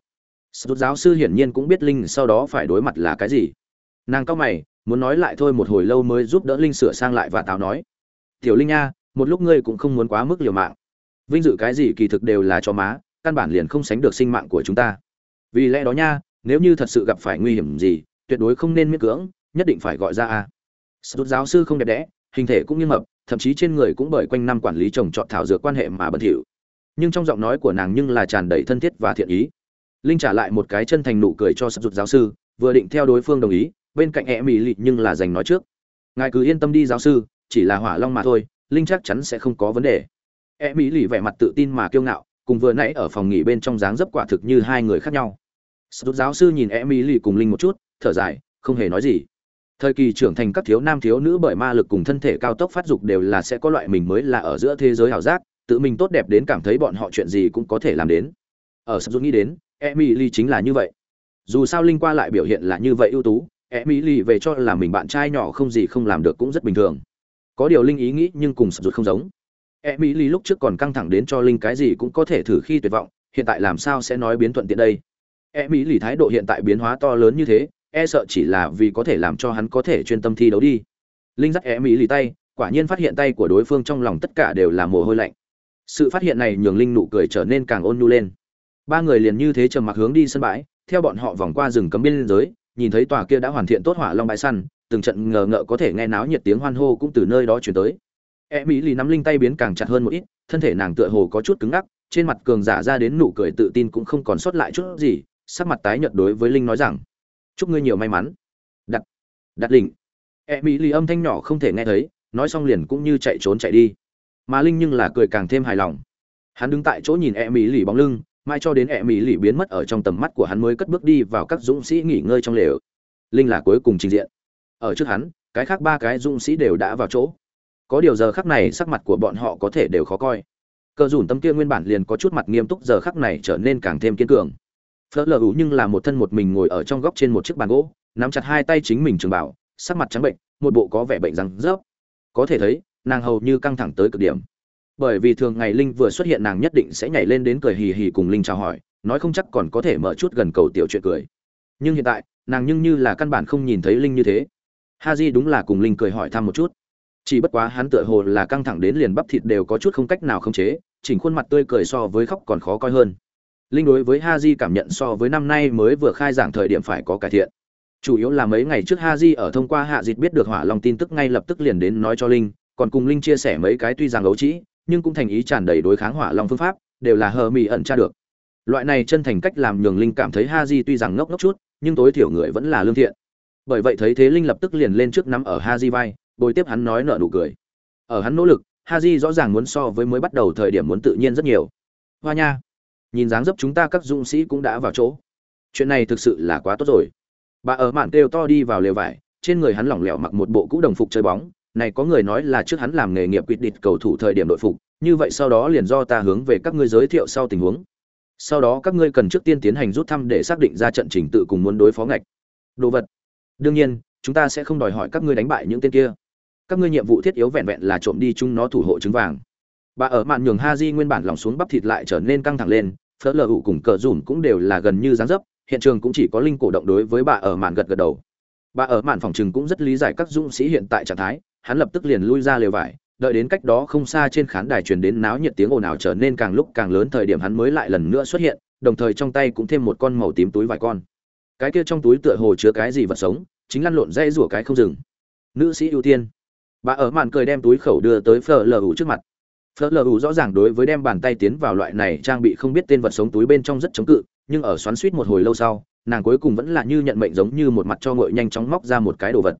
Sụt giáo sư hiển nhiên cũng biết linh sau đó phải đối mặt là cái gì. Nàng cao mày, muốn nói lại thôi một hồi lâu mới giúp đỡ linh sửa sang lại và táo nói. Tiểu linh nha, một lúc ngươi cũng không muốn quá mức liều mạng. Vinh dự cái gì kỳ thực đều là cho má, căn bản liền không sánh được sinh mạng của chúng ta. Vì lẽ đó nha, nếu như thật sự gặp phải nguy hiểm gì, tuyệt đối không nên miễn cưỡng, nhất định phải gọi ra a. Sút giáo sư không đẹp đẽ, hình thể cũng như mập, thậm chí trên người cũng bởi quanh năm quản lý trồng trọt thảo dược quan hệ mà bẩn thỉu nhưng trong giọng nói của nàng nhưng là tràn đầy thân thiết và thiện ý. Linh trả lại một cái chân thành nụ cười cho sút giáo sư, vừa định theo đối phương đồng ý, bên cạnh e mỹ lị nhưng là dành nói trước. Ngài cứ yên tâm đi giáo sư, chỉ là hỏa long mà thôi, linh chắc chắn sẽ không có vấn đề. E mỹ lì vẻ mặt tự tin mà kiêu ngạo, cùng vừa nãy ở phòng nghỉ bên trong dáng dấp quả thực như hai người khác nhau. Sút giáo sư nhìn e mỹ lì cùng linh một chút, thở dài, không hề nói gì. Thời kỳ trưởng thành các thiếu nam thiếu nữ bởi ma lực cùng thân thể cao tốc phát dục đều là sẽ có loại mình mới là ở giữa thế giới ảo giác tự mình tốt đẹp đến cảm thấy bọn họ chuyện gì cũng có thể làm đến. Ở sắp nghĩ đến, emily chính là như vậy. Dù sao linh qua lại biểu hiện là như vậy ưu tú, emily về cho là mình bạn trai nhỏ không gì không làm được cũng rất bình thường. Có điều linh ý nghĩ nhưng cùng sập ruột không giống. Emily lúc trước còn căng thẳng đến cho linh cái gì cũng có thể thử khi tuyệt vọng, hiện tại làm sao sẽ nói biến thuận tiện đây? Emily thái độ hiện tại biến hóa to lớn như thế e sợ chỉ là vì có thể làm cho hắn có thể chuyên tâm thi đấu đi. Linh dắt e mỹ tay, quả nhiên phát hiện tay của đối phương trong lòng tất cả đều là mồ hôi lạnh sự phát hiện này nhường linh nụ cười trở nên càng ôn nhu lên. Ba người liền như thế trầm mặc hướng đi sân bãi, theo bọn họ vòng qua rừng cấm biên giới, nhìn thấy tòa kia đã hoàn thiện tốt hỏa long bãi săn, từng trận ngờ ngợ có thể nghe náo nhiệt tiếng hoan hô cũng từ nơi đó chuyển tới. E mỹ lì nắm linh tay biến càng chặt hơn một ít, thân thể nàng tựa hồ có chút cứng ngắc, trên mặt cường giả ra đến nụ cười tự tin cũng không còn sót lại chút gì, sắc mặt tái nhợt đối với linh nói rằng, chúc ngươi nhiều may mắn. Đặt đặt lình e mỹ lì âm thanh nhỏ không thể nghe thấy, nói xong liền cũng như chạy trốn chạy đi mà linh nhưng là cười càng thêm hài lòng. Hắn đứng tại chỗ nhìn e mỹ lì bóng lưng mai cho đến e mỹ lì biến mất ở trong tầm mắt của hắn mới cất bước đi vào các dũng sĩ nghỉ ngơi trong lều. Linh là cuối cùng trình diện. Ở trước hắn, cái khác ba cái dũng sĩ đều đã vào chỗ. Có điều giờ khắc này sắc mặt của bọn họ có thể đều khó coi. Cờ dùn tâm kia nguyên bản liền có chút mặt nghiêm túc giờ khắc này trở nên càng thêm kiên cường. Phớt lờ hữu nhưng là một thân một mình ngồi ở trong góc trên một chiếc bàn gỗ, nắm chặt hai tay chính mình trường bảo, sắc mặt trắng bệnh, một bộ có vẻ bệnh răng rớp. Có thể thấy nàng hầu như căng thẳng tới cực điểm. Bởi vì thường ngày linh vừa xuất hiện nàng nhất định sẽ nhảy lên đến cười hì hì cùng linh chào hỏi, nói không chắc còn có thể mở chút gần cầu tiểu chuyện cười. Nhưng hiện tại, nàng nhưng như là căn bản không nhìn thấy linh như thế. Ha di đúng là cùng linh cười hỏi thăm một chút. Chỉ bất quá hắn tựa hồ là căng thẳng đến liền bắp thịt đều có chút không cách nào khống chế, chỉnh khuôn mặt tươi cười so với khóc còn khó coi hơn. Linh đối với ha di cảm nhận so với năm nay mới vừa khai giảng thời điểm phải có cải thiện. Chủ yếu là mấy ngày trước ha di ở thông qua hạ dịt biết được hỏa long tin tức ngay lập tức liền đến nói cho linh còn cùng linh chia sẻ mấy cái tuy rằng ấu trĩ, nhưng cũng thành ý tràn đầy đối kháng hỏa long phương pháp, đều là hờ mị ẩn tra được. Loại này chân thành cách làm nhường linh cảm thấy ha di tuy rằng ngốc ngốc chút, nhưng tối thiểu người vẫn là lương thiện. Bởi vậy thấy thế linh lập tức liền lên trước nắm ở ha di vai, bồi tiếp hắn nói nợ nụ cười. Ở hắn nỗ lực ha di rõ ràng muốn so với mới bắt đầu thời điểm muốn tự nhiên rất nhiều. Hoa nha, nhìn dáng dấp chúng ta các dũng sĩ cũng đã vào chỗ. Chuyện này thực sự là quá tốt rồi. Bà ở mạn kêu to đi vào lều vải, trên người hắn lỏng lẻo mặc một bộ cũ đồng phục chơi bóng này có người nói là trước hắn làm nghề nghiệp quyết định cầu thủ thời điểm đội phục, như vậy sau đó liền do ta hướng về các ngươi giới thiệu sau tình huống. Sau đó các ngươi cần trước tiên tiến hành rút thăm để xác định ra trận trình tự cùng muốn đối phó ngạch. Đồ vật. Đương nhiên, chúng ta sẽ không đòi hỏi các ngươi đánh bại những tên kia. Các ngươi nhiệm vụ thiết yếu vẹn vẹn là trộm đi chúng nó thủ hộ trứng vàng. Bà ở mạn nhường Haji nguyên bản lòng xuống bắp thịt lại trở nên căng thẳng lên, phớt lờ hụ cùng cờ dùm cũng đều là gần như dáng dấp, hiện trường cũng chỉ có linh cổ động đối với bà ở mạn gật gật đầu. Bà ở mạn phòng trừng cũng rất lý giải các dũng sĩ hiện tại trạng thái hắn lập tức liền lui ra lều vải, đợi đến cách đó không xa trên khán đài truyền đến náo nhiệt tiếng ồn ào trở nên càng lúc càng lớn thời điểm hắn mới lại lần nữa xuất hiện, đồng thời trong tay cũng thêm một con màu tím túi vài con. Cái kia trong túi tựa hồ chứa cái gì vật sống, chính lăn lộn dây rủa cái không dừng. Nữ sĩ ưu tiên. Bà ở mạn cười đem túi khẩu đưa tới phở lờ ủ trước mặt. Phở lờ ủ rõ ràng đối với đem bàn tay tiến vào loại này trang bị không biết tên vật sống túi bên trong rất chống cự, nhưng ở xoắn suýt một hồi lâu sau, nàng cuối cùng vẫn là như nhận mệnh giống như một mặt cho ngội nhanh chóng móc ra một cái đồ vật.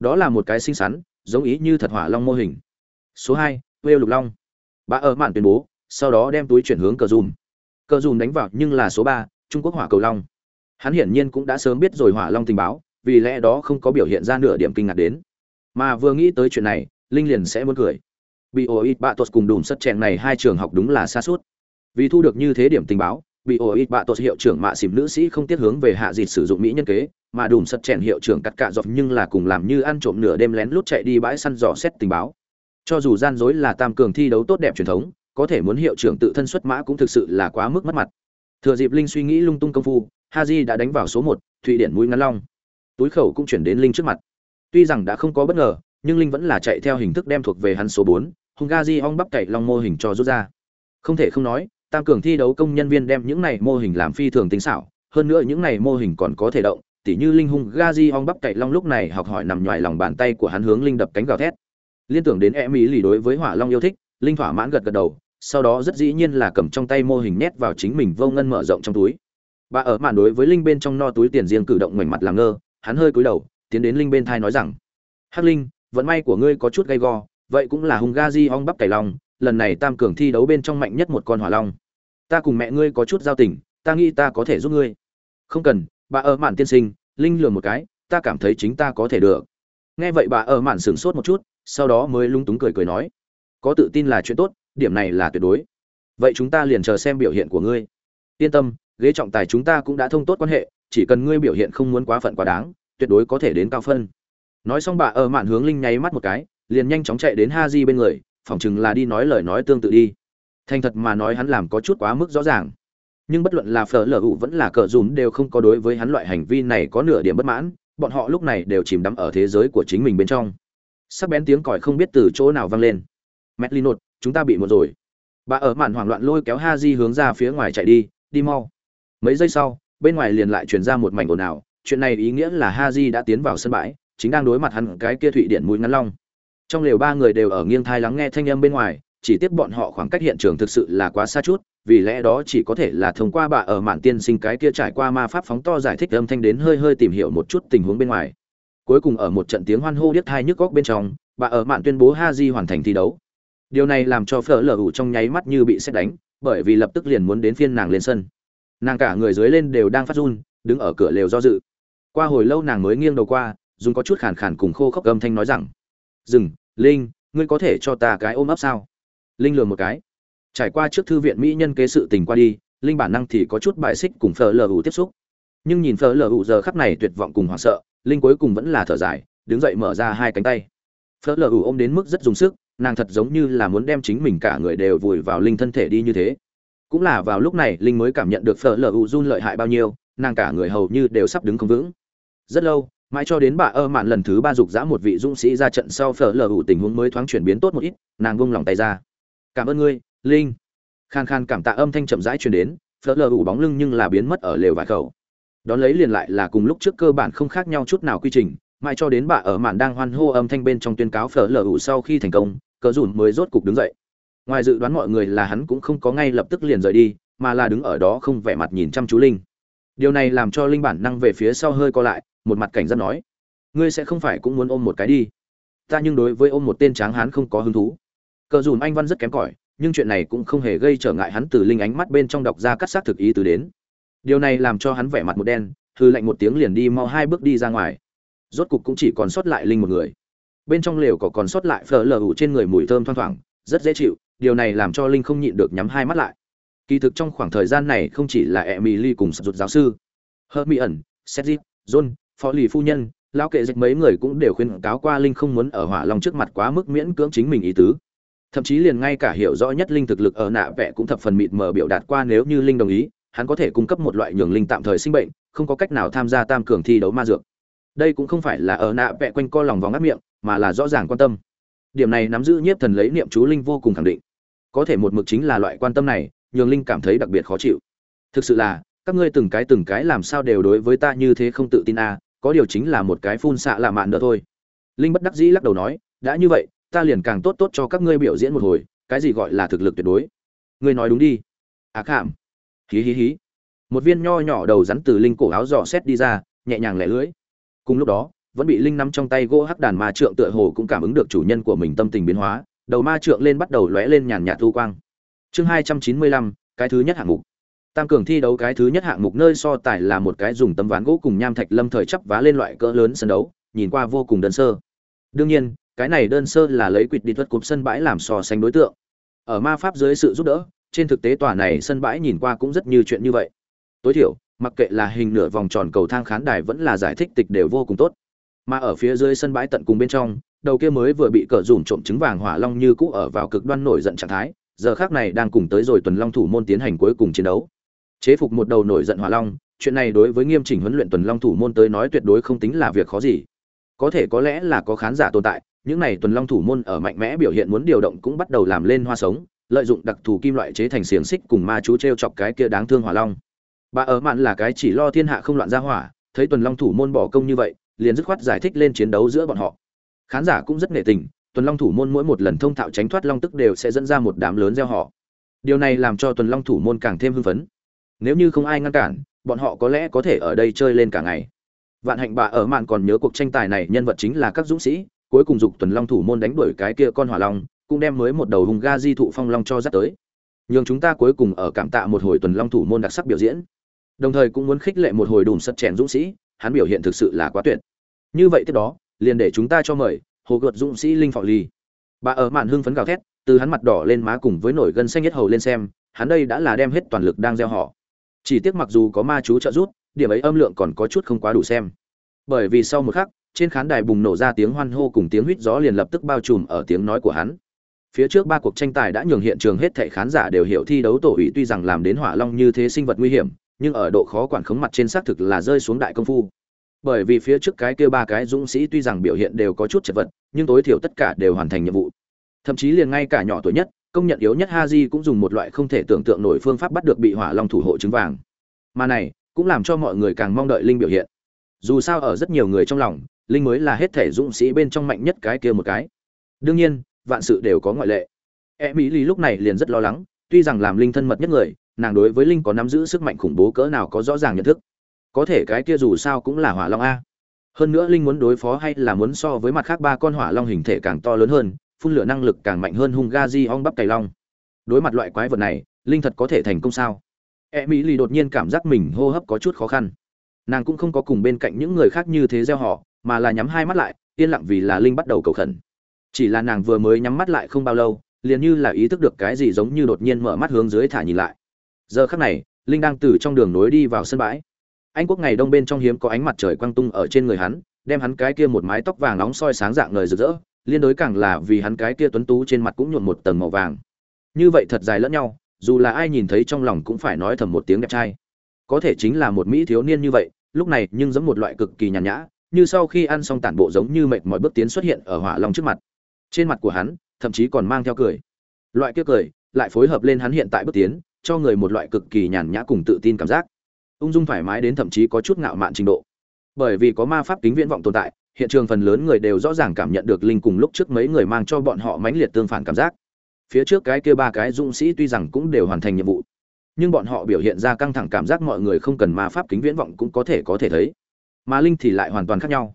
Đó là một cái xinh xắn giống ý như thật hỏa long mô hình. Số hai wêu lục long. Bà ở mạn tuyên bố, sau đó đem túi chuyển hướng cờ dùm. Cờ dùm đánh vào nhưng là số ba, trung quốc hỏa cầu long. Hắn hiển nhiên cũng đã sớm biết rồi hỏa long tình báo, vì lẽ đó không có biểu hiện ra nửa điểm kinh ngạc đến. Mà vừa nghĩ tới chuyện này, linh liền sẽ muốn cười. Bị ổ ít bạ tuột cùng đùm sất chèn này hai trường học đúng là xa suốt. Vì thu được như thế điểm tình báo bị ổ ít bạ tột hiệu trưởng mạ xỉm nữ sĩ không tiết hướng về hạ dịt sử dụng mỹ nhân kế, mà đùm sất chèn hiệu trưởng cắt cạ dọc nhưng là cùng làm như ăn trộm nửa đêm lén lút chạy đi bãi săn dò xét tình báo. Cho dù gian dối là tam cường thi đấu tốt đẹp truyền thống, có thể muốn hiệu trưởng tự thân xuất mã cũng thực sự là quá mức mất mặt. Thừa dịp linh suy nghĩ lung tung công phu, haji đã đánh vào số một, thụy điển mũi ngắn long. Túi khẩu cũng chuyển đến linh trước mặt. Tuy rằng đã không có bất ngờ, nhưng linh vẫn là chạy theo hình thức đem thuộc về hắn số bốn Hung gazi ong bắp cậy long mô hình cho rút ra. Không thể không nói tam cường thi đấu công nhân viên đem những này mô hình làm phi thường tinh xảo, hơn nữa những này mô hình còn có thể động, tỉ như linh hung gazi hong bắp cậy long lúc này học hỏi nằm ngoài lòng bàn tay của hắn hướng linh đập cánh gào thét. Liên tưởng đến e mỹ lì đối với hỏa long yêu thích, linh thỏa mãn gật gật đầu, sau đó rất dĩ nhiên là cầm trong tay mô hình nhét vào chính mình vô ngân mở rộng trong túi. Bà ở mạn đối với linh bên trong no túi tiền riêng cử động ngoảnh mặt làm ngơ, hắn hơi cúi đầu, tiến đến linh bên thai nói rằng, hắc linh, vận may của ngươi có chút gay go, vậy cũng là hung ga di bắp cày long lần này tam cường thi đấu bên trong mạnh nhất một con hỏa long. Ta cùng mẹ ngươi có chút giao tình, ta nghĩ ta có thể giúp ngươi. Không cần, bà ở mạn tiên sinh, linh lừa một cái, ta cảm thấy chính ta có thể được. Nghe vậy bà ở mạn sửng sốt một chút, sau đó mới lung túng cười cười nói, có tự tin là chuyện tốt, điểm này là tuyệt đối. Vậy chúng ta liền chờ xem biểu hiện của ngươi. Yên tâm, ghế trọng tài chúng ta cũng đã thông tốt quan hệ, chỉ cần ngươi biểu hiện không muốn quá phận quá đáng, tuyệt đối có thể đến cao phân. Nói xong bà ở mạn hướng linh nháy mắt một cái, liền nhanh chóng chạy đến ha di bên người phỏng chừng là đi nói lời nói tương tự đi. Thành thật mà nói hắn làm có chút quá mức rõ ràng. Nhưng bất luận là phở lở ụ vẫn là cờ dùm đều không có đối với hắn loại hành vi này có nửa điểm bất mãn, bọn họ lúc này đều chìm đắm ở thế giới của chính mình bên trong. Sắc bén tiếng còi không biết từ chỗ nào vang lên. Mét linot chúng ta bị một rồi. Bà ở mạn hoảng loạn lôi kéo ha di hướng ra phía ngoài chạy đi đi mau. Mấy giây sau, bên ngoài liền lại truyền ra một mảnh ồn ào. Chuyện này ý nghĩa là ha di đã tiến vào sân bãi, chính đang đối mặt hắn cái kia thụy điện mũi ngắn long trong lều ba người đều ở nghiêng thai lắng nghe thanh âm bên ngoài, chỉ tiếc bọn họ khoảng cách hiện trường thực sự là quá xa chút, vì lẽ đó chỉ có thể là thông qua bà ở mạn tiên sinh cái kia trải qua ma pháp phóng to giải thích âm thanh đến hơi hơi tìm hiểu một chút tình huống bên ngoài. Cuối cùng ở một trận tiếng hoan hô điếc thai nhức góc bên trong, bà ở mạn tuyên bố ha di hoàn thành thi đấu. Điều này làm cho phở lở ủ trong nháy mắt như bị xét đánh, bởi vì lập tức liền muốn đến phiên nàng lên sân. Nàng cả người dưới lên đều đang phát run, đứng ở cửa lều do dự. Qua hồi lâu nàng mới nghiêng đầu qua, dùng có chút khàn khàn cùng khô khốc âm thanh nói rằng dừng, linh, ngươi có thể cho ta cái ôm ấp sao? Linh lừa một cái. Trải qua trước thư viện mỹ nhân kế sự tình qua đi, linh bản năng thì có chút bài xích cùng phở lờ ủ tiếp xúc. Nhưng nhìn phở lờ ủ giờ khắc này tuyệt vọng cùng hoảng sợ, linh cuối cùng vẫn là thở dài, đứng dậy mở ra hai cánh tay. Phở lờ ủ ôm đến mức rất dùng sức, nàng thật giống như là muốn đem chính mình cả người đều vùi vào linh thân thể đi như thế. Cũng là vào lúc này, linh mới cảm nhận được phở lờ ủ run lợi hại bao nhiêu, nàng cả người hầu như đều sắp đứng không vững. Rất lâu mãi cho đến bà ơ mạn lần thứ ba dục dã một vị dũng sĩ ra trận sau phở lờ ủ tình huống mới thoáng chuyển biến tốt một ít, nàng vung lòng tay ra. Cảm ơn ngươi, linh. Khan khan cảm tạ âm thanh chậm rãi truyền đến, phở lờ ủ bóng lưng nhưng là biến mất ở lều vải khẩu. Đón lấy liền lại là cùng lúc trước cơ bản không khác nhau chút nào quy trình, mãi cho đến bà ở màn đang hoan hô âm thanh bên trong tuyên cáo phở lờ ủ sau khi thành công, cờ dùn mới rốt cục đứng dậy. Ngoài dự đoán mọi người là hắn cũng không có ngay lập tức liền rời đi, mà là đứng ở đó không vẻ mặt nhìn chăm chú linh điều này làm cho linh bản năng về phía sau hơi co lại, một mặt cảnh giác nói, ngươi sẽ không phải cũng muốn ôm một cái đi. Ta nhưng đối với ôm một tên tráng hán không có hứng thú. Cờ dùm anh văn rất kém cỏi, nhưng chuyện này cũng không hề gây trở ngại hắn từ linh ánh mắt bên trong đọc ra cắt xác thực ý từ đến. Điều này làm cho hắn vẻ mặt một đen thư lạnh một tiếng liền đi mau hai bước đi ra ngoài. Rốt cục cũng chỉ còn sót lại linh một người. Bên trong lều có còn sót lại phở lờ ủ trên người mùi thơm thoang thoảng, rất dễ chịu, điều này làm cho linh không nhịn được nhắm hai mắt lại kỳ thực trong khoảng thời gian này không chỉ là emily cùng sụt giáo sư hermi ẩn seth john, phó lì phu nhân, lão kệ dịch mấy người cũng đều khuyên cáo qua linh không muốn ở hỏa long trước mặt quá mức miễn cưỡng chính mình ý tứ. Thậm chí liền ngay cả hiểu rõ nhất linh thực lực ở nạ vẽ cũng thập phần mịt mờ biểu đạt qua nếu như linh đồng ý, hắn có thể cung cấp một loại nhường linh tạm thời sinh bệnh, không có cách nào tham gia tam cường thi đấu ma dược. Đây cũng không phải là ở nạ vẽ quanh co lòng vòng ngắt miệng, mà là rõ ràng quan tâm. Điểm này nắm giữ nhiếp thần lấy niệm chú linh vô cùng khẳng định. Có thể một mực chính là loại quan tâm này nhường linh cảm thấy đặc biệt khó chịu. Thực sự là, các ngươi từng cái từng cái làm sao đều đối với ta như thế không tự tin à có điều chính là một cái phun xạ lạ mạn nữa thôi. Linh bất đắc dĩ lắc đầu nói, đã như vậy, ta liền càng tốt tốt cho các ngươi biểu diễn một hồi, cái gì gọi là thực lực tuyệt đối. Ngươi nói đúng đi. À Ác hàm hí hí hí. Một viên nho nhỏ đầu rắn từ linh cổ áo dò xét đi ra, nhẹ nhàng lẻ lưỡi. Cùng lúc đó, vẫn bị linh nắm trong tay gỗ hắc đàn ma trượng tựa hồ cũng cảm ứng được chủ nhân của mình tâm tình biến hóa, đầu ma trượng lên bắt đầu lóe lên nhàn nhạt thu quang chương hai trăm chín mươi lăm, cái thứ nhất hạng mục. Tam cường thi đấu cái thứ nhất hạng mục nơi so tài là một cái dùng tấm ván gỗ cùng nham thạch lâm thời chắp vá lên loại cỡ lớn sân đấu, nhìn qua vô cùng đơn sơ. Đương nhiên, cái này đơn sơ là lấy quỵt đi thuật cụp sân bãi làm so sánh đối tượng. Ở ma pháp dưới sự giúp đỡ, trên thực tế tòa này sân bãi nhìn qua cũng rất như chuyện như vậy. Tối thiểu, mặc kệ là hình nửa vòng tròn cầu thang khán đài vẫn là giải thích tịch đều vô cùng tốt. Mà ở phía dưới sân bãi tận cùng bên trong, đầu kia mới vừa bị cờ dùm trộm trứng vàng hỏa long như cũ ở vào cực đoan nổi giận trạng thái giờ khác này đang cùng tới rồi tuần long thủ môn tiến hành cuối cùng chiến đấu. Chế phục một đầu nổi giận hỏa long, chuyện này đối với nghiêm chỉnh huấn luyện tuần long thủ môn tới nói tuyệt đối không tính là việc khó gì. Có thể có lẽ là có khán giả tồn tại, những này tuần long thủ môn ở mạnh mẽ biểu hiện muốn điều động cũng bắt đầu làm lên hoa sống, lợi dụng đặc thù kim loại chế thành xiềng xích cùng ma chú t r e o chọc cái kia đáng thương hỏa long. Bà ở mạn là cái chỉ lo thiên hạ không loạn ra hỏa, thấy tuần long thủ môn bỏ công như vậy, liền dứt khoát giải thích lên chiến đấu giữa bọn họ. Khán giả cũng rất nể tình tuần long thủ môn mỗi một lần thông thạo tránh thoát long tức đều sẽ dẫn ra một đám lớn gieo họ. Điều này làm cho tuần long thủ môn càng thêm hưng phấn. Nếu như không ai ngăn cản, bọn họ có lẽ có thể ở đây chơi lên cả ngày. Vạn hạnh bà ở mạn còn nhớ cuộc tranh tài này nhân vật chính là các dũng sĩ, cuối cùng dục tuần long thủ môn đánh đuổi cái kia con hỏa long, cũng đem mới một đầu hùng ga di thụ phong long cho dắt tới. Nhường chúng ta cuối cùng ở cảm tạ một hồi tuần long thủ môn đặc sắc biểu diễn. Đồng thời cũng muốn khích lệ một hồi đùm sật chèn dũng sĩ, hắn biểu hiện thực sự là quá tuyệt. Như vậy tiếp đó, liền để chúng ta cho mời hồ gợt dũng sĩ linh phò ly. Bà ở mạn hưng phấn gào thét, từ hắn mặt đỏ lên má cùng với nổi gân xanh nhất hầu lên xem, hắn đây đã là đem hết toàn lực đang gieo họ. Chỉ tiếc mặc dù có ma chú trợ giúp, điểm ấy âm lượng còn có chút không quá đủ xem. Bởi vì sau một khắc, trên khán đài bùng nổ ra tiếng hoan hô cùng tiếng huýt gió liền lập tức bao trùm ở tiếng nói của hắn. Phía trước ba cuộc tranh tài đã nhường hiện trường hết thảy khán giả đều hiểu thi đấu tổ ủy tuy rằng làm đến hỏa long như thế sinh vật nguy hiểm, nhưng ở độ khó quản khống mặt trên xác thực là rơi xuống đại công phu bởi vì phía trước cái kia ba cái dũng sĩ tuy rằng biểu hiện đều có chút chật vật, nhưng tối thiểu tất cả đều hoàn thành nhiệm vụ. Thậm chí liền ngay cả nhỏ tuổi nhất, công nhận yếu nhất ha di cũng dùng một loại không thể tưởng tượng nổi phương pháp bắt được bị hỏa long thủ hộ trứng vàng. Mà này, cũng làm cho mọi người càng mong đợi linh biểu hiện. Dù sao ở rất nhiều người trong lòng, linh mới là hết thể dũng sĩ bên trong mạnh nhất cái kia một cái. Đương nhiên, vạn sự đều có ngoại lệ. E mỹ lý lúc này liền rất lo lắng, tuy rằng làm linh thân mật nhất người, nàng đối với linh có nắm giữ sức mạnh khủng bố cỡ nào có rõ ràng nhận thức có thể cái kia dù sao cũng là hỏa long a. Hơn nữa linh muốn đối phó hay là muốn so với mặt khác ba con hỏa long hình thể càng to lớn hơn, phun lửa năng lực càng mạnh hơn hung ga di ong bắp cày long. Đối mặt loại quái vật này, linh thật có thể thành công sao? E mỹ lì đột nhiên cảm giác mình hô hấp có chút khó khăn. Nàng cũng không có cùng bên cạnh những người khác như thế gieo họ, mà là nhắm hai mắt lại, yên lặng vì là linh bắt đầu cầu khẩn. Chỉ là nàng vừa mới nhắm mắt lại không bao lâu, liền như là ý thức được cái gì giống như đột nhiên mở mắt hướng dưới thả nhìn lại. Giờ khắc này, linh đang từ trong đường nối đi vào sân bãi anh quốc ngày đông bên trong hiếm có ánh mặt trời quang tung ở trên người hắn, đem hắn cái kia một mái tóc vàng nóng soi sáng dạng ngời rực rỡ, liên đối càng là vì hắn cái kia tuấn tú trên mặt cũng nhuộn một tầng màu vàng. Như vậy thật dài lẫn nhau, dù là ai nhìn thấy trong lòng cũng phải nói thầm một tiếng đẹp trai. Có thể chính là một mỹ thiếu niên như vậy, lúc này nhưng giống một loại cực kỳ nhàn nhã, như sau khi ăn xong tản bộ giống như mệt mọi bước tiến xuất hiện ở hỏa long trước mặt. Trên mặt của hắn, thậm chí còn mang theo cười. Loại kia cười, lại phối hợp lên hắn hiện tại bước tiến, cho người một loại cực kỳ nhàn nhã cùng tự tin cảm giác ung dung thoải mái đến thậm chí có chút ngạo mạn trình độ. Bởi vì có ma pháp kính viễn vọng tồn tại, hiện trường phần lớn người đều rõ ràng cảm nhận được linh cùng lúc trước mấy người mang cho bọn họ mãnh liệt tương phản cảm giác. Phía trước cái kia ba cái dũng sĩ tuy rằng cũng đều hoàn thành nhiệm vụ, nhưng bọn họ biểu hiện ra căng thẳng cảm giác mọi người không cần ma pháp kính viễn vọng cũng có thể có thể thấy. Mà linh thì lại hoàn toàn khác nhau.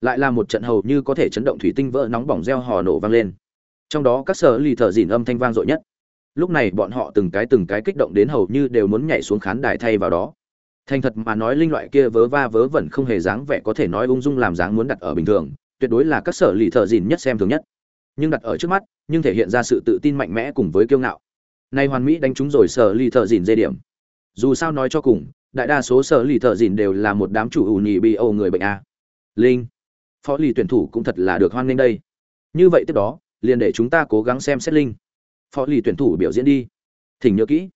Lại là một trận hầu như có thể chấn động thủy tinh vỡ nóng bỏng reo hò nổ vang lên. Trong đó các sở lì thợ dỉn âm thanh vang dội nhất. Lúc này bọn họ từng cái từng cái kích động đến hầu như đều muốn nhảy xuống khán đài thay vào đó thành thật mà nói linh loại kia vớ va vớ vẩn không hề dáng vẻ có thể nói ung dung làm dáng muốn đặt ở bình thường, tuyệt đối là các sở lì thợ dìn nhất xem thường nhất. Nhưng đặt ở trước mắt, nhưng thể hiện ra sự tự tin mạnh mẽ cùng với kiêu ngạo. Nay hoàn mỹ đánh trúng rồi sở lì thợ dìn dây điểm. Dù sao nói cho cùng, đại đa số sở lì thợ dìn đều là một đám chủ ủ nhì bị âu người bệnh a. Linh. Phó lì tuyển thủ cũng thật là được hoan nghênh đây. Như vậy tiếp đó, liền để chúng ta cố gắng xem xét linh. Phó lì tuyển thủ biểu diễn đi. Thỉnh nhớ kỹ,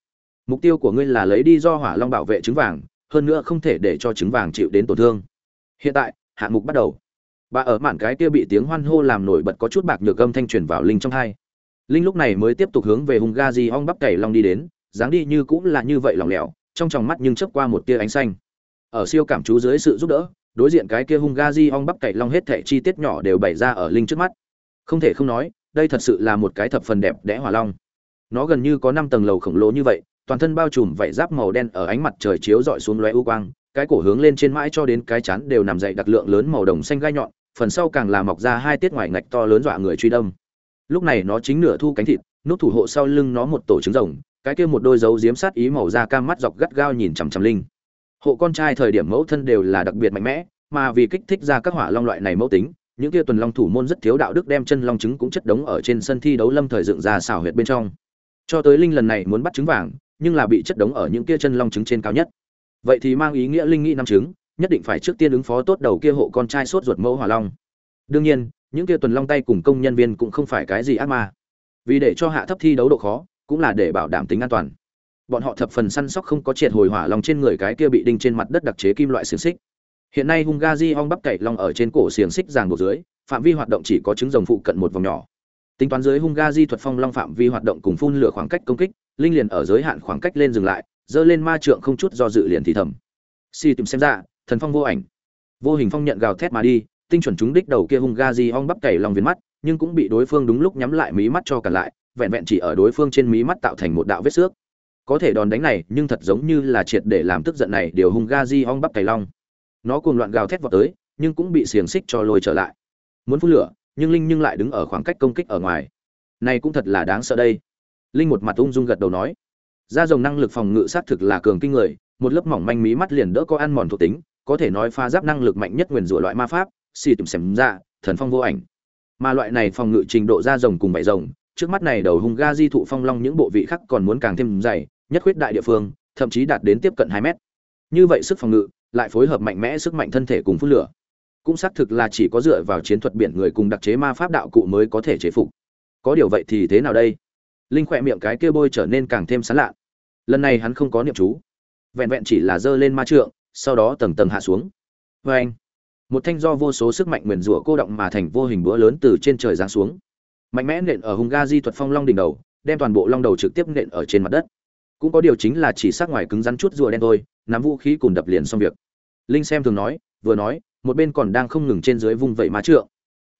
mục tiêu của ngươi là lấy đi do hỏa long bảo vệ trứng vàng hơn nữa không thể để cho trứng vàng chịu đến tổn thương. Hiện tại, hạng mục bắt đầu. Bà ở mạn cái kia bị tiếng hoan hô làm nổi bật có chút bạc nhược âm thanh truyền vào linh trong hai. Linh lúc này mới tiếp tục hướng về hung ga di ong bắp cày long đi đến, dáng đi như cũng là như vậy lỏng lẻo, trong tròng mắt nhưng chớp qua một tia ánh xanh. Ở siêu cảm chú dưới sự giúp đỡ, đối diện cái kia hung ga di ong bắp cày long hết thảy chi tiết nhỏ đều bày ra ở linh trước mắt. Không thể không nói, đây thật sự là một cái thập phần đẹp đẽ hỏa long. Nó gần như có năm tầng lầu khổng lồ như vậy toàn thân bao trùm vảy giáp màu đen ở ánh mặt trời chiếu rọi xuống lóe u quang, cái cổ hướng lên trên mãi cho đến cái chán đều nằm dậy đặc lượng lớn màu đồng xanh gai nhọn, phần sau càng là mọc ra hai tiết ngoài ngạch to lớn dọa người truy đâm. Lúc này nó chính nửa thu cánh thịt, nút thủ hộ sau lưng nó một tổ trứng rồng, cái kia một đôi dấu diếm sát ý màu da cam mắt dọc gắt gao nhìn chằm chằm linh. Hộ con trai thời điểm mẫu thân đều là đặc biệt mạnh mẽ, mà vì kích thích ra các hỏa long loại này mẫu tính, những kia tuần long thủ môn rất thiếu đạo đức đem chân long trứng cũng chất đống ở trên sân thi đấu lâm thời dựng ra xảo huyệt bên trong. Cho tới linh lần này muốn bắt trứng vàng nhưng là bị chất đống ở những kia chân long trứng trên cao nhất. Vậy thì mang ý nghĩa linh nghĩ năm trứng, nhất định phải trước tiên ứng phó tốt đầu kia hộ con trai sốt ruột mẫu hỏa long. Đương nhiên, những kia tuần long tay cùng công nhân viên cũng không phải cái gì ác ma. Vì để cho hạ thấp thi đấu độ khó, cũng là để bảo đảm tính an toàn. Bọn họ thập phần săn sóc không có triệt hồi hỏa long trên người cái kia bị đinh trên mặt đất đặc chế kim loại xiềng xích. Hiện nay hungary ong bắp cậy long ở trên cổ xiềng xích ràng buộc dưới, phạm vi hoạt động chỉ có trứng rồng phụ cận một vòng nhỏ tính toán dưới hung ga di thuật phong long phạm vi hoạt động cùng phun lửa khoảng cách công kích, linh liền ở giới hạn khoảng cách lên dừng lại, dơ lên ma trượng không chút do dự liền thì thầm. Si tìm xem ra, thần phong vô ảnh. Vô hình phong nhận gào thét mà đi, tinh chuẩn chúng đích đầu kia hung ga di ong bắp cày lòng viền mắt, nhưng cũng bị đối phương đúng lúc nhắm lại mí mắt cho cả lại, vẹn vẹn chỉ ở đối phương trên mí mắt tạo thành một đạo vết xước. Có thể đòn đánh này, nhưng thật giống như là triệt để làm tức giận này, điều hung ga di ong bắp cày long. Nó cuồng loạn gào thét vào tới, nhưng cũng bị xiềng xích cho lôi trở lại. Muốn phun lửa nhưng linh nhưng lại đứng ở khoảng cách công kích ở ngoài. Này cũng thật là đáng sợ đây. Linh một mặt ung dung gật đầu nói. Da rồng năng lực phòng ngự sát thực là cường kinh người, một lớp mỏng manh mí mắt liền đỡ có ăn mòn thuộc tính, có thể nói pha giáp năng lực mạnh nhất nguyền rủa loại ma pháp, xì tùm xem ra dạ, thần phong vô ảnh. Mà loại này phòng ngự trình độ da rồng cùng bảy rồng, trước mắt này đầu hung ga di thụ phong long những bộ vị khác còn muốn càng thêm dày, nhất khuyết đại địa phương, thậm chí đạt đến tiếp cận hai mét. Như vậy sức phòng ngự, lại phối hợp mạnh mẽ sức mạnh thân thể cùng phun lửa cũng xác thực là chỉ có dựa vào chiến thuật biển người cùng đặc chế ma pháp đạo cụ mới có thể chế phục. Có điều vậy thì thế nào đây? Linh khỏe miệng cái kia bôi trở nên càng thêm sán lạ lần này hắn không có niệm chú. Vẹn vẹn chỉ là giơ lên ma trượng, sau đó tầng tầng hạ xuống. Vê anh, một thanh do vô số sức mạnh nguyền rủa cô động mà thành vô hình búa lớn từ trên trời giáng xuống. Mạnh mẽ nện ở hùng ga di thuật phong long đỉnh đầu, đem toàn bộ long đầu trực tiếp nện ở trên mặt đất. Cũng có điều chính là chỉ sát ngoài cứng rắn chút rùa đen thôi, nắm vũ khí cùng đập liền xong việc. Linh xem thường nói, vừa nói một bên còn đang không ngừng trên dưới vung vẩy má trượng.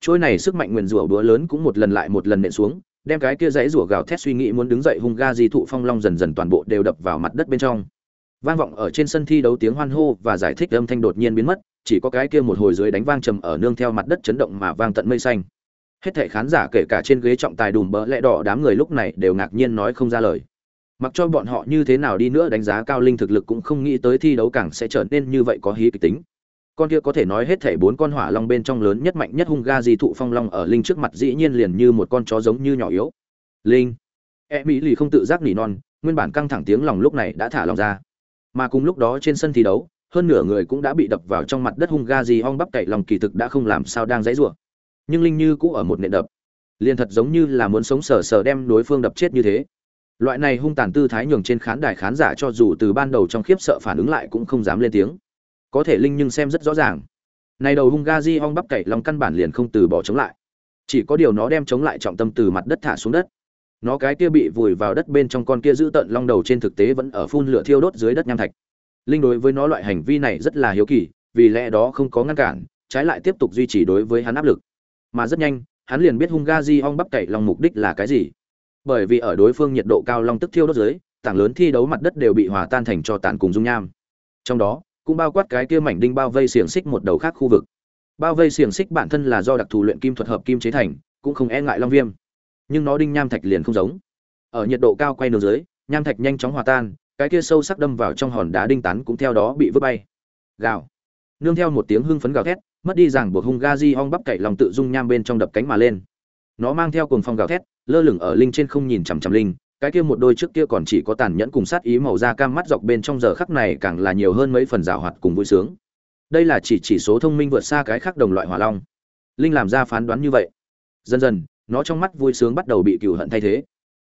Trôi này sức mạnh nguyền rủa búa lớn cũng một lần lại một lần nện xuống, đem cái kia dãy rủa gào thét suy nghĩ muốn đứng dậy hung ga di thụ phong long dần dần toàn bộ đều đập vào mặt đất bên trong. Vang vọng ở trên sân thi đấu tiếng hoan hô và giải thích âm thanh đột nhiên biến mất, chỉ có cái kia một hồi dưới đánh vang trầm ở nương theo mặt đất chấn động mà vang tận mây xanh. Hết thảy khán giả kể cả trên ghế trọng tài đùm bỡ lẽ đỏ đám người lúc này đều ngạc nhiên nói không ra lời. Mặc cho bọn họ như thế nào đi nữa đánh giá cao linh thực lực cũng không nghĩ tới thi đấu càng sẽ trở nên như vậy có hí kịch tính con kia có thể nói hết thể bốn con hỏa long bên trong lớn nhất mạnh nhất hung ga di thụ phong long ở linh trước mặt dĩ nhiên liền như một con chó giống như nhỏ yếu. Linh. E mỹ lì không tự giác nỉ non, nguyên bản căng thẳng tiếng lòng lúc này đã thả lòng ra. Mà cùng lúc đó trên sân thi đấu, hơn nửa người cũng đã bị đập vào trong mặt đất hung ga di ong bắp cậy lòng kỳ thực đã không làm sao đang dãy rủa. Nhưng linh như cũ ở một nệ đập. Liền thật giống như là muốn sống sờ sờ đem đối phương đập chết như thế. Loại này hung tàn tư thái nhường trên khán đài khán giả cho dù từ ban đầu trong khiếp sợ phản ứng lại cũng không dám lên tiếng có thể linh nhưng xem rất rõ ràng. Này đầu hung ga di bắp cậy lòng căn bản liền không từ bỏ chống lại. Chỉ có điều nó đem chống lại trọng tâm từ mặt đất thả xuống đất. Nó cái kia bị vùi vào đất bên trong con kia giữ tận long đầu trên thực tế vẫn ở phun lửa thiêu đốt dưới đất nham thạch. Linh đối với nó loại hành vi này rất là hiếu kỳ, vì lẽ đó không có ngăn cản, trái lại tiếp tục duy trì đối với hắn áp lực. Mà rất nhanh, hắn liền biết hung ga di bắp cậy long mục đích là cái gì. Bởi vì ở đối phương nhiệt độ cao long tức thiêu đốt dưới, tảng lớn thi đấu mặt đất đều bị hòa tan thành cho tàn cùng dung nham. Trong đó cũng bao quát cái kia mảnh đinh bao vây xiềng xích một đầu khác khu vực. Bao vây xiềng xích bản thân là do đặc thù luyện kim thuật hợp kim chế thành, cũng không e ngại long viêm. Nhưng nó đinh nham thạch liền không giống. Ở nhiệt độ cao quay nương dưới, nham thạch nhanh chóng hòa tan, cái kia sâu sắc đâm vào trong hòn đá đinh tán cũng theo đó bị vứt bay. Gào. Nương theo một tiếng hưng phấn gào thét, mất đi rằng buộc hung ga di ong bắp cậy lòng tự dung nham bên trong đập cánh mà lên. Nó mang theo cồn phong gào thét, lơ lửng ở linh trên không nhìn chằm chằm linh cái kia một đôi trước kia còn chỉ có tàn nhẫn cùng sát ý màu da cam mắt dọc bên trong giờ khắc này càng là nhiều hơn mấy phần rào hoạt cùng vui sướng. Đây là chỉ chỉ số thông minh vượt xa cái khác đồng loại hỏa long. Linh làm ra phán đoán như vậy. Dần dần, nó trong mắt vui sướng bắt đầu bị cựu hận thay thế.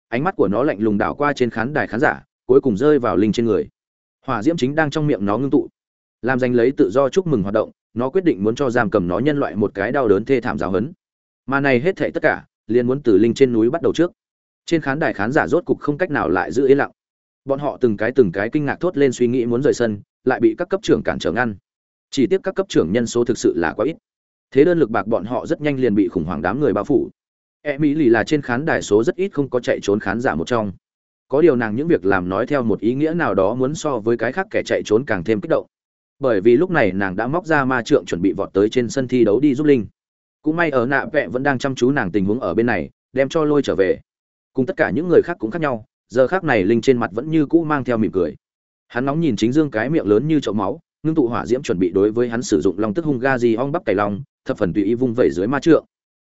Ánh mắt của nó lạnh lùng đảo qua trên khán đài khán giả, cuối cùng rơi vào linh trên người. Hỏa diễm chính đang trong miệng nó ngưng tụ. Làm giành lấy tự do chúc mừng hoạt động, nó quyết định muốn cho giam cầm nó nhân loại một cái đau đớn thê thảm giáo hấn mà này hết thảy tất cả, liền muốn từ linh trên núi bắt đầu trước trên khán đài khán giả rốt cục không cách nào lại giữ yên lặng. Bọn họ từng cái từng cái kinh ngạc thốt lên suy nghĩ muốn rời sân, lại bị các cấp trưởng cản trở ngăn. Chỉ tiếc các cấp trưởng nhân số thực sự là quá ít. Thế đơn lực bạc bọn họ rất nhanh liền bị khủng hoảng đám người bao phủ. E mỹ lì là trên khán đài số rất ít không có chạy trốn khán giả một trong. Có điều nàng những việc làm nói theo một ý nghĩa nào đó muốn so với cái khác kẻ chạy trốn càng thêm kích động. Bởi vì lúc này nàng đã móc ra ma trượng chuẩn bị vọt tới trên sân thi đấu đi giúp linh. Cũng may ở nạ vẹ vẫn đang chăm chú nàng tình huống ở bên này, đem cho lôi trở về cùng tất cả những người khác cũng khác nhau, giờ khác này linh trên mặt vẫn như cũ mang theo mỉm cười. Hắn nóng nhìn chính dương cái miệng lớn như chậu máu, ngưng tụ hỏa diễm chuẩn bị đối với hắn sử dụng long tức hung ga di ong bắp cày long, thập phần tùy ý vung vẩy dưới ma trượng.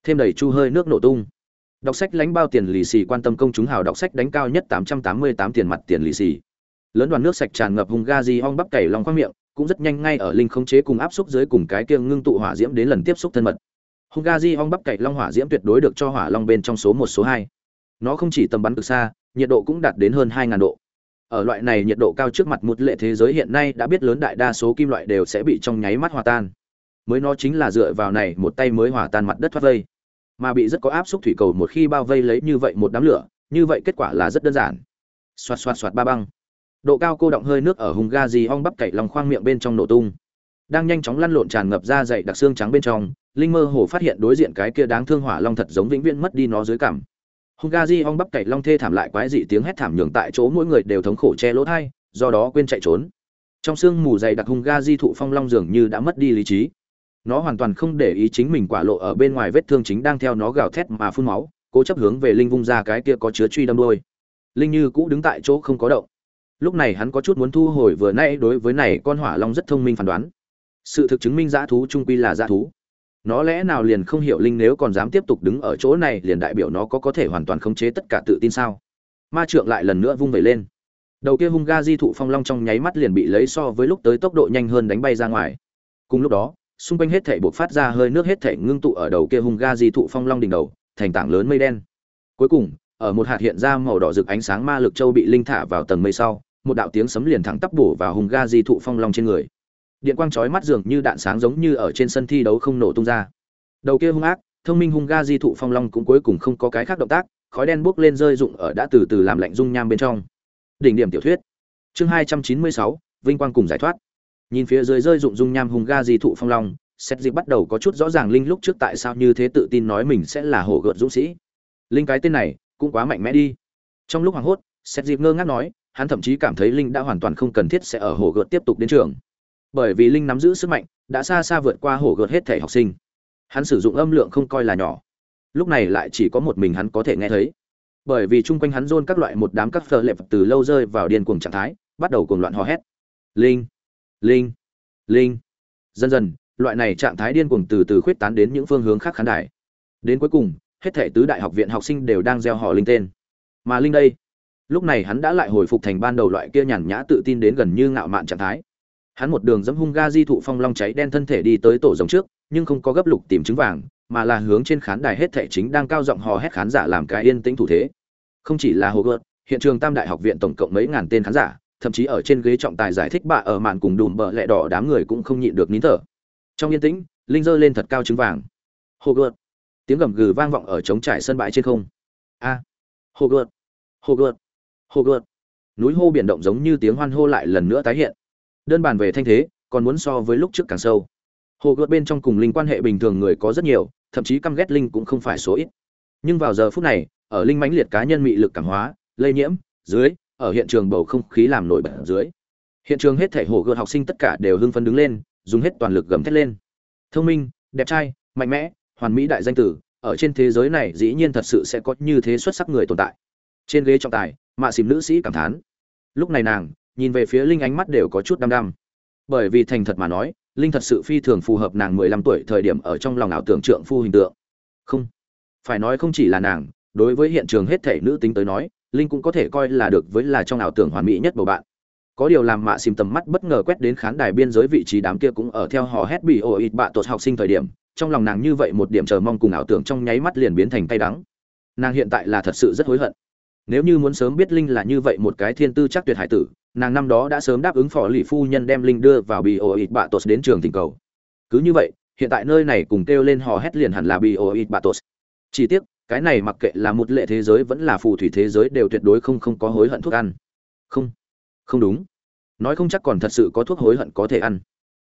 Thêm đầy chu hơi nước nổ tung. Đọc sách lánh bao tiền lì xì quan tâm công chúng hào đọc sách đánh cao nhất tám trăm tám mươi tám tiền mặt tiền lì xì. Lớn đoàn nước sạch tràn ngập hung ga di ong bắp cày long khoang miệng, cũng rất nhanh ngay ở linh khống chế cùng áp xúc dưới cùng cái kia ngưng tụ hỏa diễm đến lần tiếp xúc thân mật. Hung ga di ong bắp cày long hỏa diễm tuyệt đối được cho hỏa long bên trong số một, số hai nó không chỉ tầm bắn từ xa, nhiệt độ cũng đạt đến hơn hai ngàn độ. Ở loại này nhiệt độ cao trước mặt một lệ thế giới hiện nay đã biết lớn đại đa số kim loại đều sẽ bị trong nháy mắt hòa tan. Mới nó chính là dựa vào này một tay mới hòa tan mặt đất thoát vây. Mà bị rất có áp suất thủy cầu một khi bao vây lấy như vậy một đám lửa, như vậy kết quả là rất đơn giản. Xoạt xoạt xoạt ba băng. Độ cao cô động hơi nước ở hùng ga gì ong bắp cậy lòng khoang miệng bên trong nổ tung. Đang nhanh chóng lăn lộn tràn ngập ra dậy đặc xương trắng bên trong, linh mơ hồ phát hiện đối diện cái kia đáng thương hỏa long thật giống vĩnh viễn mất đi nó dưới cảm Hungazi ong bắp cày long thê thảm lại quái dị tiếng hét thảm nhường tại chỗ mỗi người đều thống khổ che lỗ tai, do đó quên chạy trốn. Trong sương mù dày đặc Hungazi thụ phong long dường như đã mất đi lý trí. Nó hoàn toàn không để ý chính mình quả lộ ở bên ngoài vết thương chính đang theo nó gào thét mà phun máu, cố chấp hướng về linh vung ra cái kia có chứa truy đâm đuôi. Linh như cũ đứng tại chỗ không có động. Lúc này hắn có chút muốn thu hồi vừa nãy đối với này con hỏa long rất thông minh phán đoán. Sự thực chứng minh dã thú trung quy là dã thú nó lẽ nào liền không hiểu linh nếu còn dám tiếp tục đứng ở chỗ này, liền đại biểu nó có có thể hoàn toàn khống chế tất cả tự tin sao? Ma trượng lại lần nữa vung vẩy lên. Đầu kia hung ga di thụ phong long trong nháy mắt liền bị lấy so với lúc tới tốc độ nhanh hơn đánh bay ra ngoài. Cùng lúc đó, xung quanh hết thể buộc phát ra hơi nước hết thể ngưng tụ ở đầu kia hung ga di thụ phong long đỉnh đầu, thành tảng lớn mây đen. Cuối cùng, ở một hạt hiện ra màu đỏ rực ánh sáng ma lực châu bị linh thả vào tầng mây sau, một đạo tiếng sấm liền thẳng tắp bổ vào hung ga di thụ phong long trên người điện quang chói mắt dường như đạn sáng giống như ở trên sân thi đấu không nổ tung ra. Đầu kia hung ác, thông minh hung ga di thụ phong long cũng cuối cùng không có cái khác động tác, khói đen bốc lên rơi rụng ở đã từ từ làm lạnh dung nham bên trong. Đỉnh điểm tiểu thuyết. Chương hai trăm chín mươi sáu, vinh quang cùng giải thoát. Nhìn phía dưới rơi rụng dung nham hung ga di thụ phong long xét dịp bắt đầu có chút rõ ràng linh lúc trước tại sao như thế tự tin nói mình sẽ là hổ gợt dũng sĩ. Linh cái tên này, cũng quá mạnh mẽ đi. Trong lúc hoảng hốt xét dịp ngơ ngác nói, hắn thậm chí cảm thấy linh đã hoàn toàn không cần thiết sẽ ở hổ gợt tiếp tục đến trường bởi vì linh nắm giữ sức mạnh, đã xa xa vượt qua hổ gợt hết thể học sinh. Hắn sử dụng âm lượng không coi là nhỏ. Lúc này lại chỉ có một mình hắn có thể nghe thấy. Bởi vì chung quanh hắn rôn các loại một đám các phờ lệp từ lâu rơi vào điên cuồng trạng thái, bắt đầu cuồng loạn hò hét. Linh linh linh. Dần dần, loại này trạng thái điên cuồng từ từ khuyết tán đến những phương hướng khác khán đài. Đến cuối cùng, hết thể tứ đại học viện học sinh đều đang gieo họ linh tên. Mà linh đây, lúc này hắn đã lại hồi phục thành ban đầu loại kia nhàn nhã tự tin đến gần như ngạo mạn trạng thái hắn một đường dẫm hung ga di thụ phong long cháy đen thân thể đi tới tổ rồng trước, nhưng không có gấp lục tìm trứng vàng, mà là hướng trên khán đài hết thể chính đang cao giọng hò hét khán giả làm cái yên tĩnh thủ thế. Không chỉ là hồ gợt hiện trường tam đại học viện tổng cộng mấy ngàn tên khán giả, thậm chí ở trên ghế trọng tài giải thích bạ ở màn cùng đùm bợ lẹ đỏ đám người cũng không nhịn được nín thở. Trong yên tĩnh, linh giơ lên thật cao trứng vàng. Hồ gợt tiếng gầm gừ vang vọng ở trống trải sân bãi trên không. A. Hồ gợt hồ gợt hồ gợt núi hô biển động giống như tiếng hoan hô lại lần nữa tái hiện đơn bàn về thanh thế, còn muốn so với lúc trước càng sâu. Hồ gợt bên trong cùng linh quan hệ bình thường người có rất nhiều, thậm chí căm ghét linh cũng không phải số ít. Nhưng vào giờ phút này, ở linh mãnh liệt cá nhân mị lực cảm hóa, lây nhiễm, dưới, ở hiện trường bầu không khí làm nổi bật dưới. Hiện trường hết thể hồ gợt học sinh tất cả đều hưng phấn đứng lên, dùng hết toàn lực gầm thét lên. Thông minh, đẹp trai, mạnh mẽ, hoàn mỹ đại danh tử, ở trên thế giới này dĩ nhiên thật sự sẽ có như thế xuất sắc người tồn tại. Trên ghế trọng tài, mạ xìm nữ sĩ cảm thán. Lúc này nàng nhìn về phía linh ánh mắt đều có chút đăm đăm. Bởi vì thành thật mà nói, linh thật sự phi thường phù hợp nàng mười lăm tuổi thời điểm ở trong lòng ảo tưởng trượng phu hình tượng. Không, phải nói không chỉ là nàng, đối với hiện trường hết thể nữ tính tới nói, linh cũng có thể coi là được với là trong ảo tưởng hoàn mỹ nhất bầu bạn. Có điều làm mạ xìm tầm mắt bất ngờ quét đến khán đài biên giới vị trí đám kia cũng ở theo họ hét bị ồ ịt bạ tột học sinh thời điểm, trong lòng nàng như vậy một điểm chờ mong cùng ảo tưởng trong nháy mắt liền biến thành tay đắng. Nàng hiện tại là thật sự rất hối hận. Nếu như muốn sớm biết linh là như vậy một cái thiên tư chắc tuyệt hải tử nàng năm đó đã sớm đáp ứng phò lì phu nhân đem linh đưa vào bị ồ ít bạ tột đến trường tình cầu. Cứ như vậy, hiện tại nơi này cùng kêu lên hò hét liền hẳn là bị ồ ít bạ tột. Chỉ tiếc, cái này mặc kệ là một lệ thế giới vẫn là phù thủy thế giới đều tuyệt đối không không có hối hận thuốc ăn. Không không đúng. Nói không chắc còn thật sự có thuốc hối hận có thể ăn.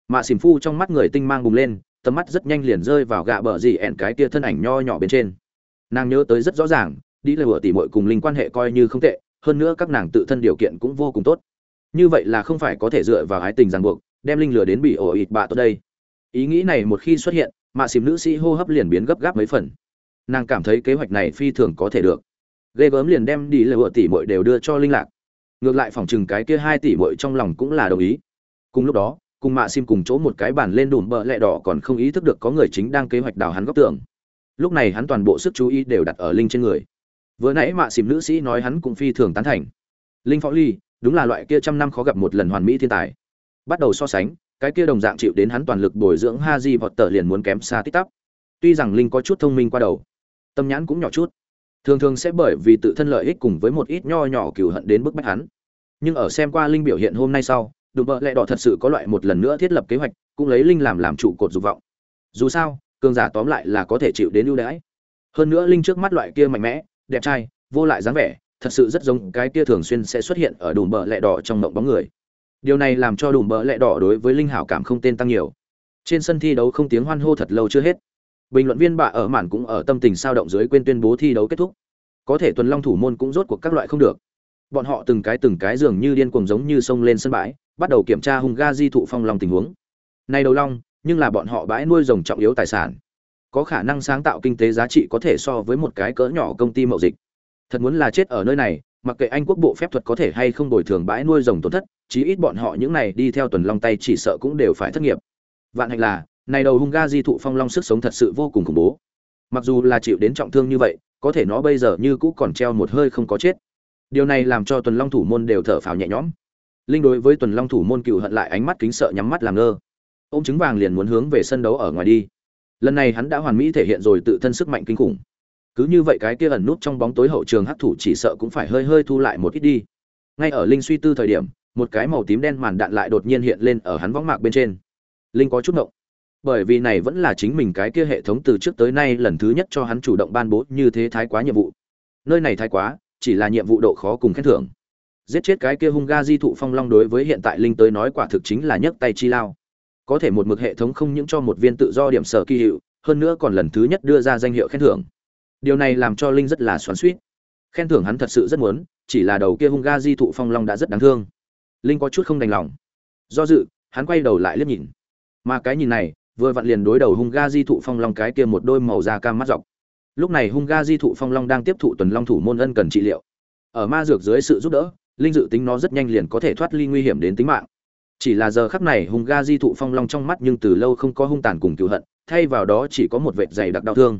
Mạ xỉm phu trong mắt người tinh mang bùng lên, tầm mắt rất nhanh liền rơi vào gạ bờ gì ẹn cái kia thân ảnh nho nhỏ bên trên. Nàng nhớ tới rất rõ ràng, đi lời tỉ mội cùng linh quan hệ coi như không tệ, hơn nữa các nàng tự thân điều kiện cũng vô cùng tốt như vậy là không phải có thể dựa vào ái tình ràng buộc, đem linh lừa đến bị ổ ịt bạ tốt đây. Ý nghĩ này một khi xuất hiện, mạ xìm nữ sĩ hô hấp liền biến gấp gáp mấy phần. Nàng cảm thấy kế hoạch này phi thường có thể được. Ghê gớm liền đem đi lời tỉ mội đều đưa cho linh lạc. Ngược lại phòng chừng cái kia hai tỷ mội trong lòng cũng là đồng ý. Cùng lúc đó, cùng mạ xìm cùng chỗ một cái bàn lên đùm bợ lẹ đỏ còn không ý thức được có người chính đang kế hoạch đào hắn góc tường. Lúc này hắn toàn bộ sức chú ý đều đặt ở linh trên người. Vừa nãy mạ xìm nữ sĩ nói hắn cũng phi thường tán thành. Linh phó ly đúng là loại kia trăm năm khó gặp một lần hoàn mỹ thiên tài. Bắt đầu so sánh, cái kia đồng dạng chịu đến hắn toàn lực bồi dưỡng ha di vọt tờ liền muốn kém xa tích tắp. Tuy rằng linh có chút thông minh qua đầu, tâm nhãn cũng nhỏ chút, thường thường sẽ bởi vì tự thân lợi ích cùng với một ít nho nhỏ cừu hận đến bức bách hắn. Nhưng ở xem qua linh biểu hiện hôm nay sau, đùm bợ lẹ đỏ thật sự có loại một lần nữa thiết lập kế hoạch, cũng lấy linh làm làm trụ cột dục vọng. Dù sao, cường giả tóm lại là có thể chịu đến ưu đãi. Hơn nữa linh trước mắt loại kia mạnh mẽ, đẹp trai, vô lại dáng vẻ thật sự rất giống cái kia thường xuyên sẽ xuất hiện ở đùm bờ lẹ đỏ trong mộng bóng người. Điều này làm cho đùm bờ lẹ đỏ đối với linh hảo cảm không tên tăng nhiều. Trên sân thi đấu không tiếng hoan hô thật lâu chưa hết. Bình luận viên bạ ở màn cũng ở tâm tình sao động dưới quên tuyên bố thi đấu kết thúc. Có thể tuần long thủ môn cũng rốt cuộc các loại không được. Bọn họ từng cái từng cái dường như điên cuồng giống như sông lên sân bãi, bắt đầu kiểm tra hung ga di thụ phong long tình huống. Nay đầu long, nhưng là bọn họ bãi nuôi rồng trọng yếu tài sản. Có khả năng sáng tạo kinh tế giá trị có thể so với một cái cỡ nhỏ công ty mậu dịch thật muốn là chết ở nơi này, mặc kệ anh quốc bộ phép thuật có thể hay không bồi thường bãi nuôi rồng tổn thất, chí ít bọn họ những này đi theo tuần long tay chỉ sợ cũng đều phải thất nghiệp. Vạn hạnh là, này đầu hung ga di thụ phong long sức sống thật sự vô cùng khủng bố. Mặc dù là chịu đến trọng thương như vậy, có thể nó bây giờ như cũ còn treo một hơi không có chết. Điều này làm cho tuần long thủ môn đều thở phào nhẹ nhõm. Linh đối với tuần long thủ môn cựu hận lại ánh mắt kính sợ nhắm mắt làm ngơ. Ô m trứng vàng liền muốn hướng về sân đấu ở ngoài đi. Lần này hắn đã hoàn mỹ thể hiện rồi tự thân sức mạnh kinh khủng cứ như vậy cái kia ẩn nút trong bóng tối hậu trường hắc thủ chỉ sợ cũng phải hơi hơi thu lại một ít đi. Ngay ở linh suy tư thời điểm, một cái màu tím đen màn đạn lại đột nhiên hiện lên ở hắn võng mạc bên trên. Linh có chút ngộng. Bởi vì này vẫn là chính mình cái kia hệ thống từ trước tới nay lần thứ nhất cho hắn chủ động ban bố như thế thái quá nhiệm vụ. Nơi này thái quá, chỉ là nhiệm vụ độ khó cùng khen thưởng. Giết chết cái kia hung ga di thụ phong long đối với hiện tại linh tới nói quả thực chính là nhấc tay chi lao. Có thể một mực hệ thống không những cho một viên tự do điểm sở kỳ hiệu, hơn nữa còn lần thứ nhất đưa ra danh hiệu khen thưởng điều này làm cho linh rất là xoắn suýt khen thưởng hắn thật sự rất muốn, chỉ là đầu kia hung ga di thụ phong long đã rất đáng thương. Linh có chút không đành lòng. Do dự, hắn quay đầu lại liếc nhìn. Mà cái nhìn này, vừa vặn liền đối đầu hung ga di thụ phong long cái kia một đôi màu da cam mắt dọc. Lúc này hung ga di thụ phong long đang tiếp thụ tuần long thủ môn ân cần trị liệu. Ở ma dược dưới sự giúp đỡ, linh dự tính nó rất nhanh liền có thể thoát ly nguy hiểm đến tính mạng. Chỉ là giờ khắc này hung ga di thụ phong long trong mắt nhưng từ lâu không có hung tàn cùng cựu hận, thay vào đó chỉ có một vệt dày đặc đau thương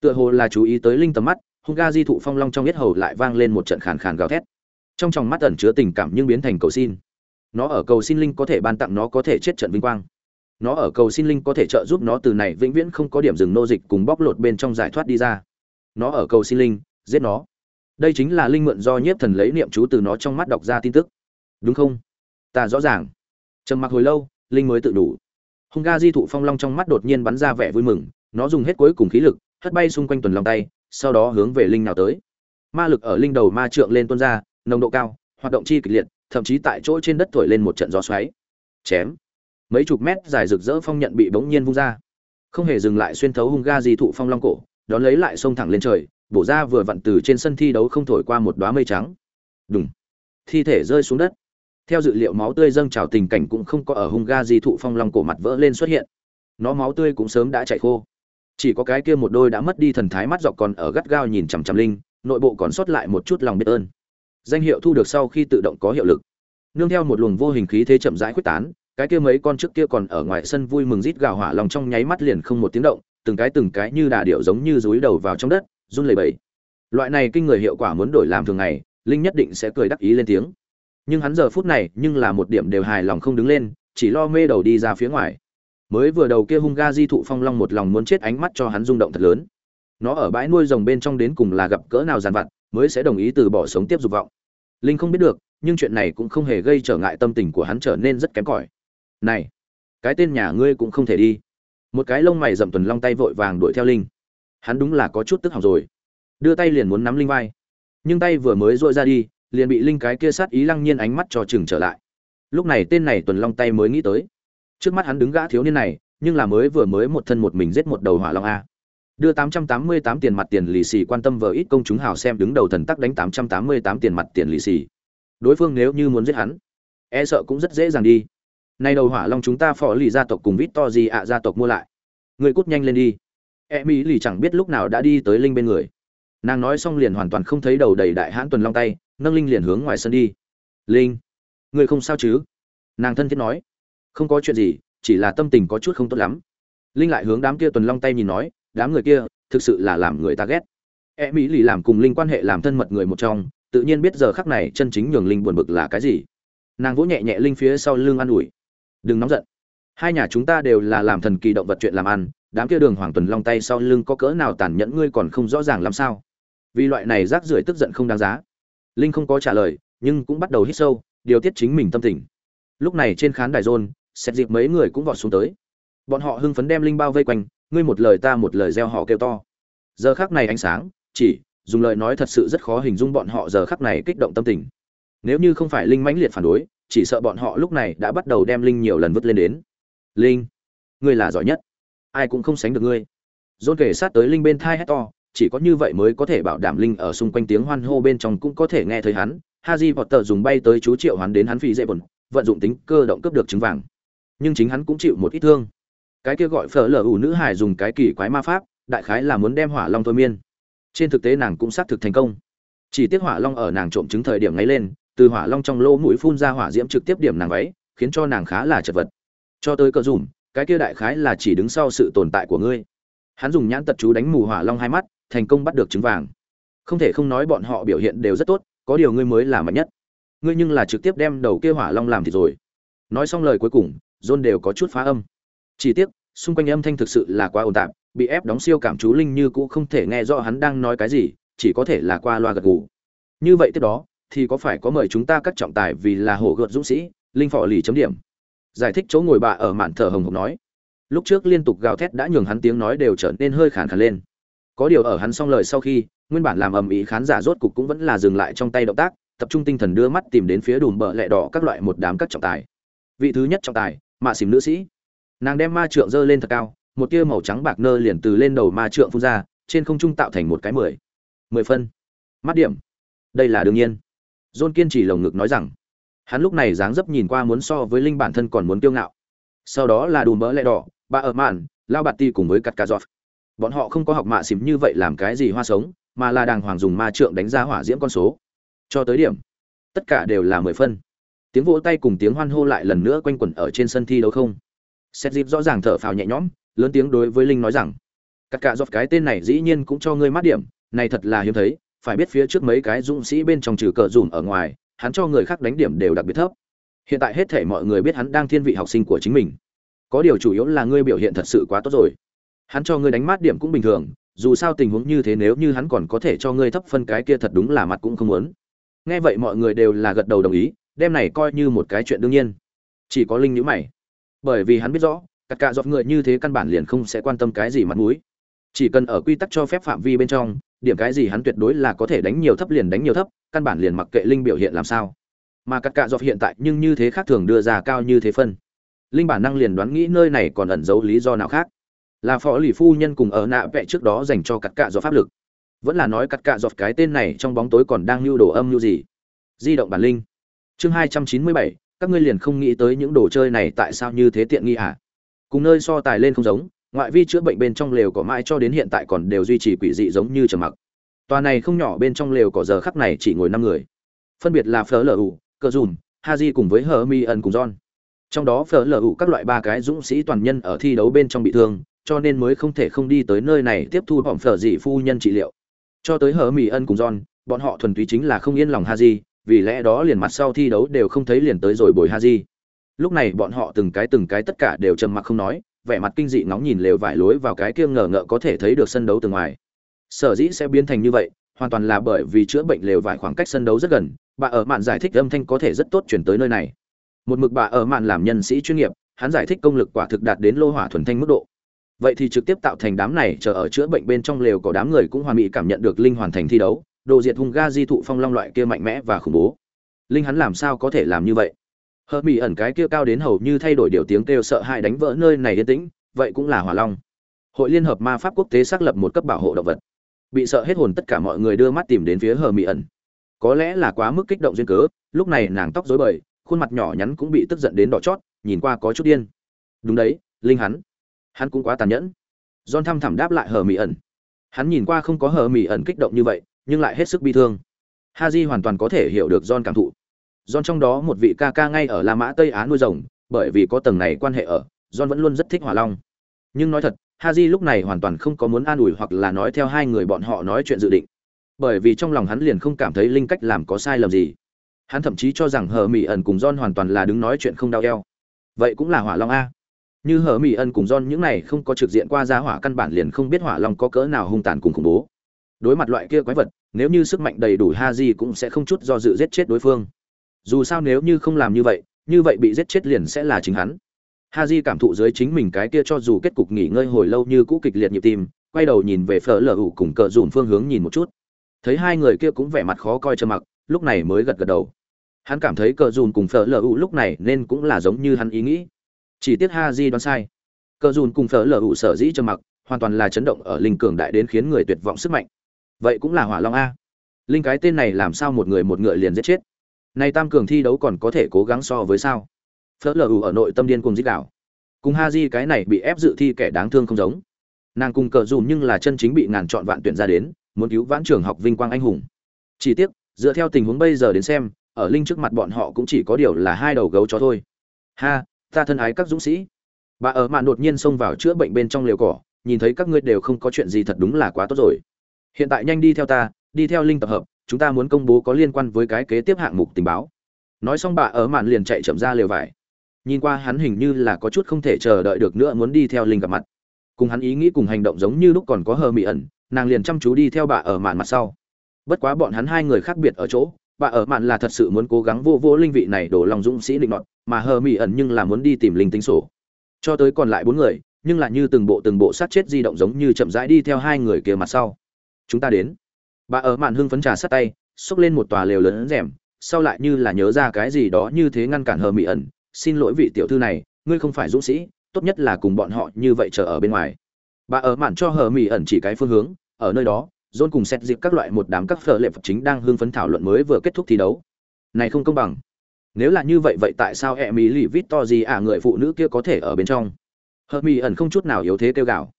tựa hồ là chú ý tới linh tầm mắt, hung ga di thụ phong long trong yết hầu lại vang lên một trận khàn khàn gào thét. Trong tròng mắt ẩn chứa tình cảm nhưng biến thành cầu xin. Nó ở cầu xin linh có thể ban tặng nó có thể chết trận vinh quang. Nó ở cầu xin linh có thể trợ giúp nó từ này vĩnh viễn không có điểm dừng nô dịch cùng bóc lột bên trong giải thoát đi ra. Nó ở cầu xin linh, giết nó. Đây chính là linh mượn do nhiếp thần lấy niệm chú từ nó trong mắt đọc ra tin tức. Đúng không? Ta rõ ràng. Trầm mặc hồi lâu, linh mới tự đủ. Hung ga di thụ phong long trong mắt đột nhiên bắn ra vẻ vui mừng, nó dùng hết cuối cùng khí lực hất bay xung quanh tuần lòng tay, sau đó hướng về linh nào tới. Ma lực ở linh đầu ma trượng lên tuôn ra, nồng độ cao, hoạt động chi kịch liệt, thậm chí tại chỗ trên đất thổi lên một trận gió xoáy. Chém. Mấy chục mét dài rực rỡ phong nhận bị bỗng nhiên vung ra. Không hề dừng lại xuyên thấu hung ga di thụ phong long cổ, đón lấy lại xông thẳng lên trời, bổ ra vừa vặn từ trên sân thi đấu không thổi qua một đóa mây trắng. Đúng thi thể rơi xuống đất. Theo dự liệu máu tươi dâng trào, tình cảnh cũng không có ở hung ga di thụ phong long cổ mặt vỡ lên xuất hiện. Nó máu tươi cũng sớm đã chảy khô chỉ có cái kia một đôi đã mất đi thần thái mắt dọc còn ở gắt gao nhìn chằm chằm linh, nội bộ còn sót lại một chút lòng biết ơn. Danh hiệu thu được sau khi tự động có hiệu lực. Nương theo một luồng vô hình khí thế chậm rãi quyết tán, cái kia mấy con trước kia còn ở ngoài sân vui mừng rít gào hỏa lòng trong nháy mắt liền không một tiếng động, từng cái từng cái như đà điệu giống như rúi đầu vào trong đất, run lẩy bẩy. Loại này kinh người hiệu quả muốn đổi làm thường ngày, linh nhất định sẽ cười đắc ý lên tiếng. Nhưng hắn giờ phút này nhưng là một điểm đều hài lòng không đứng lên, chỉ lo mê đầu đi ra phía ngoài mới vừa đầu kia hung ga di thụ phong long một lòng muốn chết ánh mắt cho hắn rung động thật lớn. Nó ở bãi nuôi rồng bên trong đến cùng là gặp cỡ nào giàn vặt, mới sẽ đồng ý từ bỏ sống tiếp dục vọng. Linh không biết được, nhưng chuyện này cũng không hề gây trở ngại tâm tình của hắn trở nên rất kém cỏi. Này, cái tên nhà ngươi cũng không thể đi. Một cái lông mày rậm tuần long tay vội vàng đuổi theo linh. Hắn đúng là có chút tức hỏng rồi. Đưa tay liền muốn nắm linh vai. Nhưng tay vừa mới dội ra đi, liền bị linh cái kia sát ý lăng nhiên ánh mắt cho chừng trở lại. Lúc này tên này tuần long tay mới nghĩ tới trước mắt hắn đứng gã thiếu niên này, nhưng là mới vừa mới một thân một mình giết một đầu hỏa long a. Đưa 888 tiền mặt tiền lì xì quan tâm vợ ít công chúng hào xem đứng đầu thần tắc đánh 888 tiền mặt tiền lì xì. Đối phương nếu như muốn giết hắn e sợ cũng rất dễ dàng đi. Nay đầu hỏa long chúng ta phò lì gia tộc cùng vít to gì ạ gia tộc mua lại. Người cút nhanh lên đi. E mỹ lì chẳng biết lúc nào đã đi tới linh bên người. Nàng nói xong liền hoàn toàn không thấy đầu đầy đại hãn tuần long tay, nâng linh liền hướng ngoài sân đi. Linh, người không sao chứ? Nàng thân thiết nói không có chuyện gì, chỉ là tâm tình có chút không tốt lắm. Linh lại hướng đám kia tuần long tay nhìn nói, đám người kia, thực sự là làm người ta ghét. E mỹ lì làm cùng linh quan hệ làm thân mật người một trong, tự nhiên biết giờ khắc này chân chính nhường linh buồn bực là cái gì. Nàng vỗ nhẹ nhẹ linh phía sau lưng an ủi, đừng nóng giận. Hai nhà chúng ta đều là làm thần kỳ động vật chuyện làm ăn, đám kia đường hoàng tuần long tay sau lưng có cỡ nào tàn nhẫn ngươi còn không rõ ràng làm sao? Vì loại này rác rưởi tức giận không đáng giá. Linh không có trả lời, nhưng cũng bắt đầu hít sâu, điều tiết chính mình tâm tình. Lúc này trên khán đài rôn xét dịp mấy người cũng vọt xuống tới. Bọn họ hưng phấn đem linh bao vây quanh, ngươi một lời ta một lời gieo họ kêu to. Giờ khắc này ánh sáng, chỉ, dùng lời nói thật sự rất khó hình dung bọn họ giờ khắc này kích động tâm tình. Nếu như không phải linh mãnh liệt phản đối, chỉ sợ bọn họ lúc này đã bắt đầu đem linh nhiều lần vứt lên đến. Linh, ngươi là giỏi nhất. Ai cũng không sánh được ngươi. Dôn kể sát tới linh bên thai hét to, chỉ có như vậy mới có thể bảo đảm linh ở xung quanh tiếng hoan hô bên trong cũng có thể nghe thấy hắn. Haji vọt tờ dùng bay tới chú triệu hắn đến hắn phi dễ bẩn vận dụng tính cơ động cướp được trứng vàng nhưng chính hắn cũng chịu một ít thương. Cái kia gọi phở lở ủ nữ hải dùng cái kỳ quái ma pháp, đại khái là muốn đem hỏa long thôi miên. Trên thực tế nàng cũng xác thực thành công. Chỉ tiếc hỏa long ở nàng trộm chứng thời điểm ngáy lên, từ hỏa long trong lỗ mũi phun ra hỏa diễm trực tiếp điểm nàng váy, khiến cho nàng khá là chật vật. Cho tới cờ dùm, cái kia đại khái là chỉ đứng sau sự tồn tại của ngươi. Hắn dùng nhãn tật chú đánh mù hỏa long hai mắt, thành công bắt được trứng vàng. Không thể không nói bọn họ biểu hiện đều rất tốt, có điều ngươi mới là mạnh nhất. Ngươi nhưng là trực tiếp đem đầu kia hỏa long làm thì rồi. Nói xong lời cuối cùng john đều có chút phá âm. Chỉ tiếc, xung quanh âm thanh thực sự là quá ồn tạp, bị ép đóng siêu cảm chú linh như cũ không thể nghe rõ hắn đang nói cái gì, chỉ có thể là qua loa gật gù. Như vậy tiếp đó, thì có phải có mời chúng ta các trọng tài vì là hổ gợt dũng sĩ, linh phò lì chấm điểm? Giải thích chỗ ngồi bà ở mạn thở hồng hộc nói. Lúc trước liên tục gào thét đã nhường hắn tiếng nói đều trở nên hơi khàn khàn lên. Có điều ở hắn xong lời sau khi, nguyên bản làm ầm ĩ khán giả rốt cục cũng vẫn là dừng lại trong tay động tác, tập trung tinh thần đưa mắt tìm đến phía đùm bờ lẹ đỏ các loại một đám các trọng tài. Vị thứ nhất trọng tài mạ xỉm nữ sĩ. Nàng đem ma trượng giơ lên thật cao, một tia màu trắng bạc nơ liền từ lên đầu ma trượng phun ra, trên không trung tạo thành một cái mười. Mười phân. Mắt điểm. Đây là đương nhiên. John kiên trì lồng ngực nói rằng, hắn lúc này dáng dấp nhìn qua muốn so với linh bản thân còn muốn kiêu ngạo. Sau đó là đùm mỡ lẹ đỏ ba ở mạn, lao bạt ti cùng với cắt cà giọt. Bọn họ không có học mạ xỉm như vậy làm cái gì hoa sống, mà là đàng hoàng dùng ma trượng đánh ra hỏa diễm con số. Cho tới điểm, tất cả đều là mười phân tiếng vỗ tay cùng tiếng hoan hô lại lần nữa quanh quẩn ở trên sân thi đấu không? Xét dịp rõ ràng thở phào nhẹ nhõm, lớn tiếng đối với linh nói rằng các cả dọc cái tên này dĩ nhiên cũng cho ngươi mát điểm, này thật là hiếm thấy, phải biết phía trước mấy cái dũng sĩ bên trong trừ cờ dùm ở ngoài, hắn cho người khác đánh điểm đều đặc biệt thấp. Hiện tại hết thể mọi người biết hắn đang thiên vị học sinh của chính mình. Có điều chủ yếu là ngươi biểu hiện thật sự quá tốt rồi. Hắn cho ngươi đánh mát điểm cũng bình thường, dù sao tình huống như thế nếu như hắn còn có thể cho ngươi thấp phân cái kia thật đúng là mặt cũng không muốn. Nghe vậy mọi người đều là gật đầu đồng ý đem này coi như một cái chuyện đương nhiên. Chỉ có linh nhữ mày. Bởi vì hắn biết rõ tất cả dọc người như thế căn bản liền không sẽ quan tâm cái gì mặt mũi. Chỉ cần ở quy tắc cho phép phạm vi bên trong, điểm cái gì hắn tuyệt đối là có thể đánh nhiều thấp liền đánh nhiều thấp, căn bản liền mặc kệ linh biểu hiện làm sao. Mà cắt cạ dọc hiện tại nhưng như thế khác thường đưa ra cao như thế phân. Linh bản năng liền đoán nghĩ nơi này còn ẩn giấu lý do nào khác. Là phó lì phu nhân cùng ở nạ vẽ trước đó dành cho cắt cạ dọc pháp lực. Vẫn là nói cắt cạ dọc cái tên này trong bóng tối còn đang lưu đồ âm lưu gì. Di động bản linh chương hai trăm chín mươi bảy, các ngươi liền không nghĩ tới những đồ chơi này tại sao như thế tiện nghi hả? Cùng nơi so tài lên không giống, ngoại vi chữa bệnh bên trong lều có mãi cho đến hiện tại còn đều duy trì quỷ dị giống như trầm mặc. Tòa này không nhỏ bên trong lều có giờ khắc này chỉ ngồi năm người. Phân biệt là phở lờ ủ cờ dùn haji cùng với hờ mi Ân cùng john. Trong đó phở lờ ủ các loại ba cái dũng sĩ toàn nhân ở thi đấu bên trong bị thương, cho nên mới không thể không đi tới nơi này tiếp thu bọn phở dị phu nhân trị liệu. Cho tới hờ mi ân cùng john, bọn họ thuần túy chính là không yên lòng haji vì lẽ đó liền mặt sau thi đấu đều không thấy liền tới rồi bồi haji. Lúc này bọn họ từng cái từng cái tất cả đều trầm mặc không nói, vẻ mặt kinh dị ngóng nhìn lều vải lối vào cái kia ngờ ngợ có thể thấy được sân đấu từ ngoài. Sở dĩ sẽ biến thành như vậy, hoàn toàn là bởi vì chữa bệnh lều vải khoảng cách sân đấu rất gần, bà ở mạn giải thích âm thanh có thể rất tốt chuyển tới nơi này. Một mực bà ở mạn làm nhân sĩ chuyên nghiệp, hắn giải thích công lực quả thực đạt đến lô hỏa thuần thanh mức độ. Vậy thì trực tiếp tạo thành đám này chờ ở chữa bệnh bên trong lều có đám người cũng hoàn mỹ cảm nhận được linh hoàn thành thi đấu đồ diệt hung ga di thụ phong long loại kia mạnh mẽ và khủng bố. Linh hắn làm sao có thể làm như vậy? Hờ mỹ ẩn cái kia cao đến hầu như thay đổi điều tiếng kêu sợ hãi đánh vỡ nơi này yên tĩnh, vậy cũng là hỏa long. Hội liên hợp ma pháp quốc tế xác lập một cấp bảo hộ động vật. Bị sợ hết hồn tất cả mọi người đưa mắt tìm đến phía hờ mỹ ẩn. Có lẽ là quá mức kích động duyên cớ, lúc này nàng tóc rối bời, khuôn mặt nhỏ nhắn cũng bị tức giận đến đỏ chót, nhìn qua có chút điên. Đúng đấy, linh hắn. Hắn cũng quá tàn nhẫn. John thăm thẳm đáp lại hờ mỹ ẩn. Hắn nhìn qua không có hờ mỹ ẩn kích động như vậy nhưng lại hết sức bi thương. Haji hoàn toàn có thể hiểu được john cảm thụ. John trong đó một vị ca ca ngay ở la mã, tây á nuôi rồng, bởi vì có tầng này quan hệ ở, john vẫn luôn rất thích hỏa long. Nhưng nói thật, Haji lúc này hoàn toàn không có muốn an ủi hoặc là nói theo hai người bọn họ nói chuyện dự định. Bởi vì trong lòng hắn liền không cảm thấy linh cách làm có sai lầm gì. Hắn thậm chí cho rằng hờ mỹ ẩn cùng john hoàn toàn là đứng nói chuyện không đau eo. Vậy cũng là hỏa long a. Như hờ mỹ ẩn cùng john những này không có trực diện qua ra hỏa căn bản liền không biết hỏa long có cỡ nào hung tàn cùng khủng bố đối mặt loại kia quái vật, nếu như sức mạnh đầy đủ ha di cũng sẽ không chút do dự giết chết đối phương. Dù sao nếu như không làm như vậy như vậy bị giết chết liền sẽ là chính hắn. Ha di cảm thụ dưới chính mình cái kia cho dù kết cục nghỉ ngơi hồi lâu như cũ kịch liệt nhịp tim, quay đầu nhìn về phở lở ủ cùng cờ dùn phương hướng nhìn một chút. Thấy hai người kia cũng vẻ mặt khó coi trơ mặc, lúc này mới gật gật đầu. Hắn cảm thấy cờ dùn cùng phở lở ủ lúc này nên cũng là giống như hắn ý nghĩ. Chỉ tiếc ha di đoán sai. Cờ dùn cùng phở lở ủ sở dĩ trơ mặc, hoàn toàn là chấn động ở linh cường đại đến khiến người tuyệt vọng sức mạnh vậy cũng là hỏa long a. Linh cái tên này làm sao một người một ngựa liền giết chết? Nay tam cường thi đấu còn có thể cố gắng so với sao? Phớt lờ ở nội tâm điên cùng dích đảo. Cùng ha di cái này bị ép dự thi kẻ đáng thương không giống. Nàng cùng cờ dùm nhưng là chân chính bị ngàn chọn vạn tuyển ra đến, muốn cứu vãn trường học vinh quang anh hùng. Chỉ tiếc, dựa theo tình huống bây giờ đến xem, ở linh trước mặt bọn họ cũng chỉ có điều là hai đầu gấu chó thôi. Ha, ta thân ái các dũng sĩ. Bà ở mạn đột nhiên xông vào chữa bệnh bên trong liều cỏ, nhìn thấy các ngươi đều không có chuyện gì thật đúng là quá tốt rồi hiện tại nhanh đi theo ta, đi theo linh tập hợp, chúng ta muốn công bố có liên quan với cái kế tiếp hạng mục tình báo. Nói xong bà ở mạn liền chạy chậm ra lều vải. Nhìn qua hắn hình như là có chút không thể chờ đợi được nữa muốn đi theo linh gặp mặt. Cùng hắn ý nghĩ cùng hành động giống như lúc còn có hờ mị ẩn, nàng liền chăm chú đi theo bà ở mạn mặt sau. Bất quá bọn hắn hai người khác biệt ở chỗ, bà ở mạn là thật sự muốn cố gắng vô vô linh vị này đổ lòng dũng sĩ định nọt, mà hờ mị ẩn nhưng là muốn đi tìm linh tính sổ. Cho tới còn lại bốn người, nhưng là như từng bộ từng bộ sát chết di động giống như chậm rãi đi theo hai người kia mặt sau chúng ta đến. Bà ở mạn hưng phấn trà sát tay, xốc lên một tòa lều lớn rèm, sau lại như là nhớ ra cái gì đó như thế ngăn cản hờ mị ẩn, xin lỗi vị tiểu thư này, ngươi không phải dũng sĩ, tốt nhất là cùng bọn họ như vậy chờ ở bên ngoài. Bà ở mạn cho hờ mị ẩn chỉ cái phương hướng, ở nơi đó dôn cùng xét dịp các loại một đám các phở lệ phật chính đang hưng phấn thảo luận mới vừa kết thúc thi đấu. Này không công bằng. Nếu là như vậy vậy tại sao e mỹ lì vít to gì à người phụ nữ kia có thể ở bên trong? Hờ mị ẩn không chút nào yếu thế kêu gào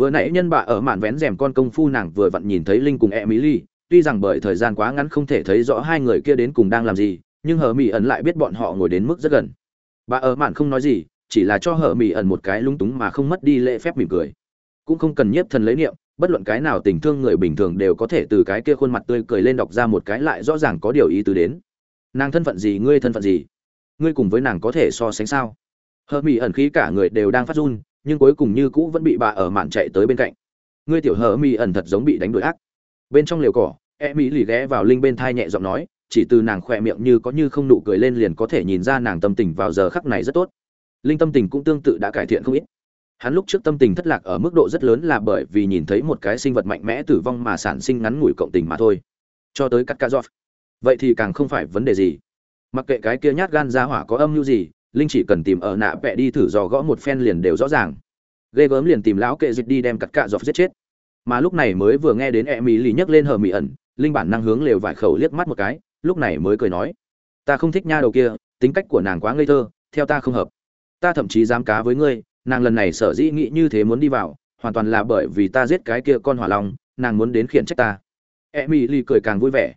vừa nãy nhân bà ở mạn vén rèm con công phu nàng vừa vặn nhìn thấy linh cùng e mỹ ly, tuy rằng bởi thời gian quá ngắn không thể thấy rõ hai người kia đến cùng đang làm gì nhưng hờ mỹ ẩn lại biết bọn họ ngồi đến mức rất gần. Bà ở mạn không nói gì chỉ là cho hờ mỹ ẩn một cái lung túng mà không mất đi lễ phép mỉm cười. Cũng không cần nhiếp thần lấy niệm bất luận cái nào tình thương người bình thường đều có thể từ cái kia khuôn mặt tươi cười lên đọc ra một cái lại rõ ràng có điều ý tứ đến. Nàng thân phận gì ngươi thân phận gì? Ngươi cùng với nàng có thể so sánh sao? Hờ mỹ ẩn khí cả người đều đang phát run nhưng cuối cùng như cũ vẫn bị bà ở mạn chạy tới bên cạnh. Ngươi tiểu hờ mi ẩn thật giống bị đánh đuổi ác. Bên trong liều cỏ e mỹ lì ghé vào linh bên thai nhẹ giọng nói, chỉ từ nàng khỏe miệng như có như không nụ cười lên liền có thể nhìn ra nàng tâm tình vào giờ khắc này rất tốt. Linh tâm tình cũng tương tự đã cải thiện không ít. Hắn lúc trước tâm tình thất lạc ở mức độ rất lớn là bởi vì nhìn thấy một cái sinh vật mạnh mẽ tử vong mà sản sinh ngắn ngủi cộng tình mà thôi. Cho tới cắt ca dọc vậy thì càng không phải vấn đề gì. Mặc kệ cái kia nhát gan ra hỏa có âm mưu gì linh chỉ cần tìm ở nạ vẽ đi thử dò gõ một phen liền đều rõ ràng. Ghê gớm liền tìm lão kệ dịch đi đem cắt cạ dọc giết chết. Mà lúc này mới vừa nghe đến e mỹ lì nhấc lên hờ mỹ ẩn, linh bản năng hướng lều vải khẩu liếc mắt một cái, lúc này mới cười nói. Ta không thích nha đầu kia, tính cách của nàng quá ngây thơ, theo ta không hợp. Ta thậm chí dám cá với ngươi, nàng lần này sở dĩ nghĩ như thế muốn đi vào, hoàn toàn là bởi vì ta giết cái kia con hỏa long, nàng muốn đến khiển trách ta. E mỹ lì cười càng vui vẻ.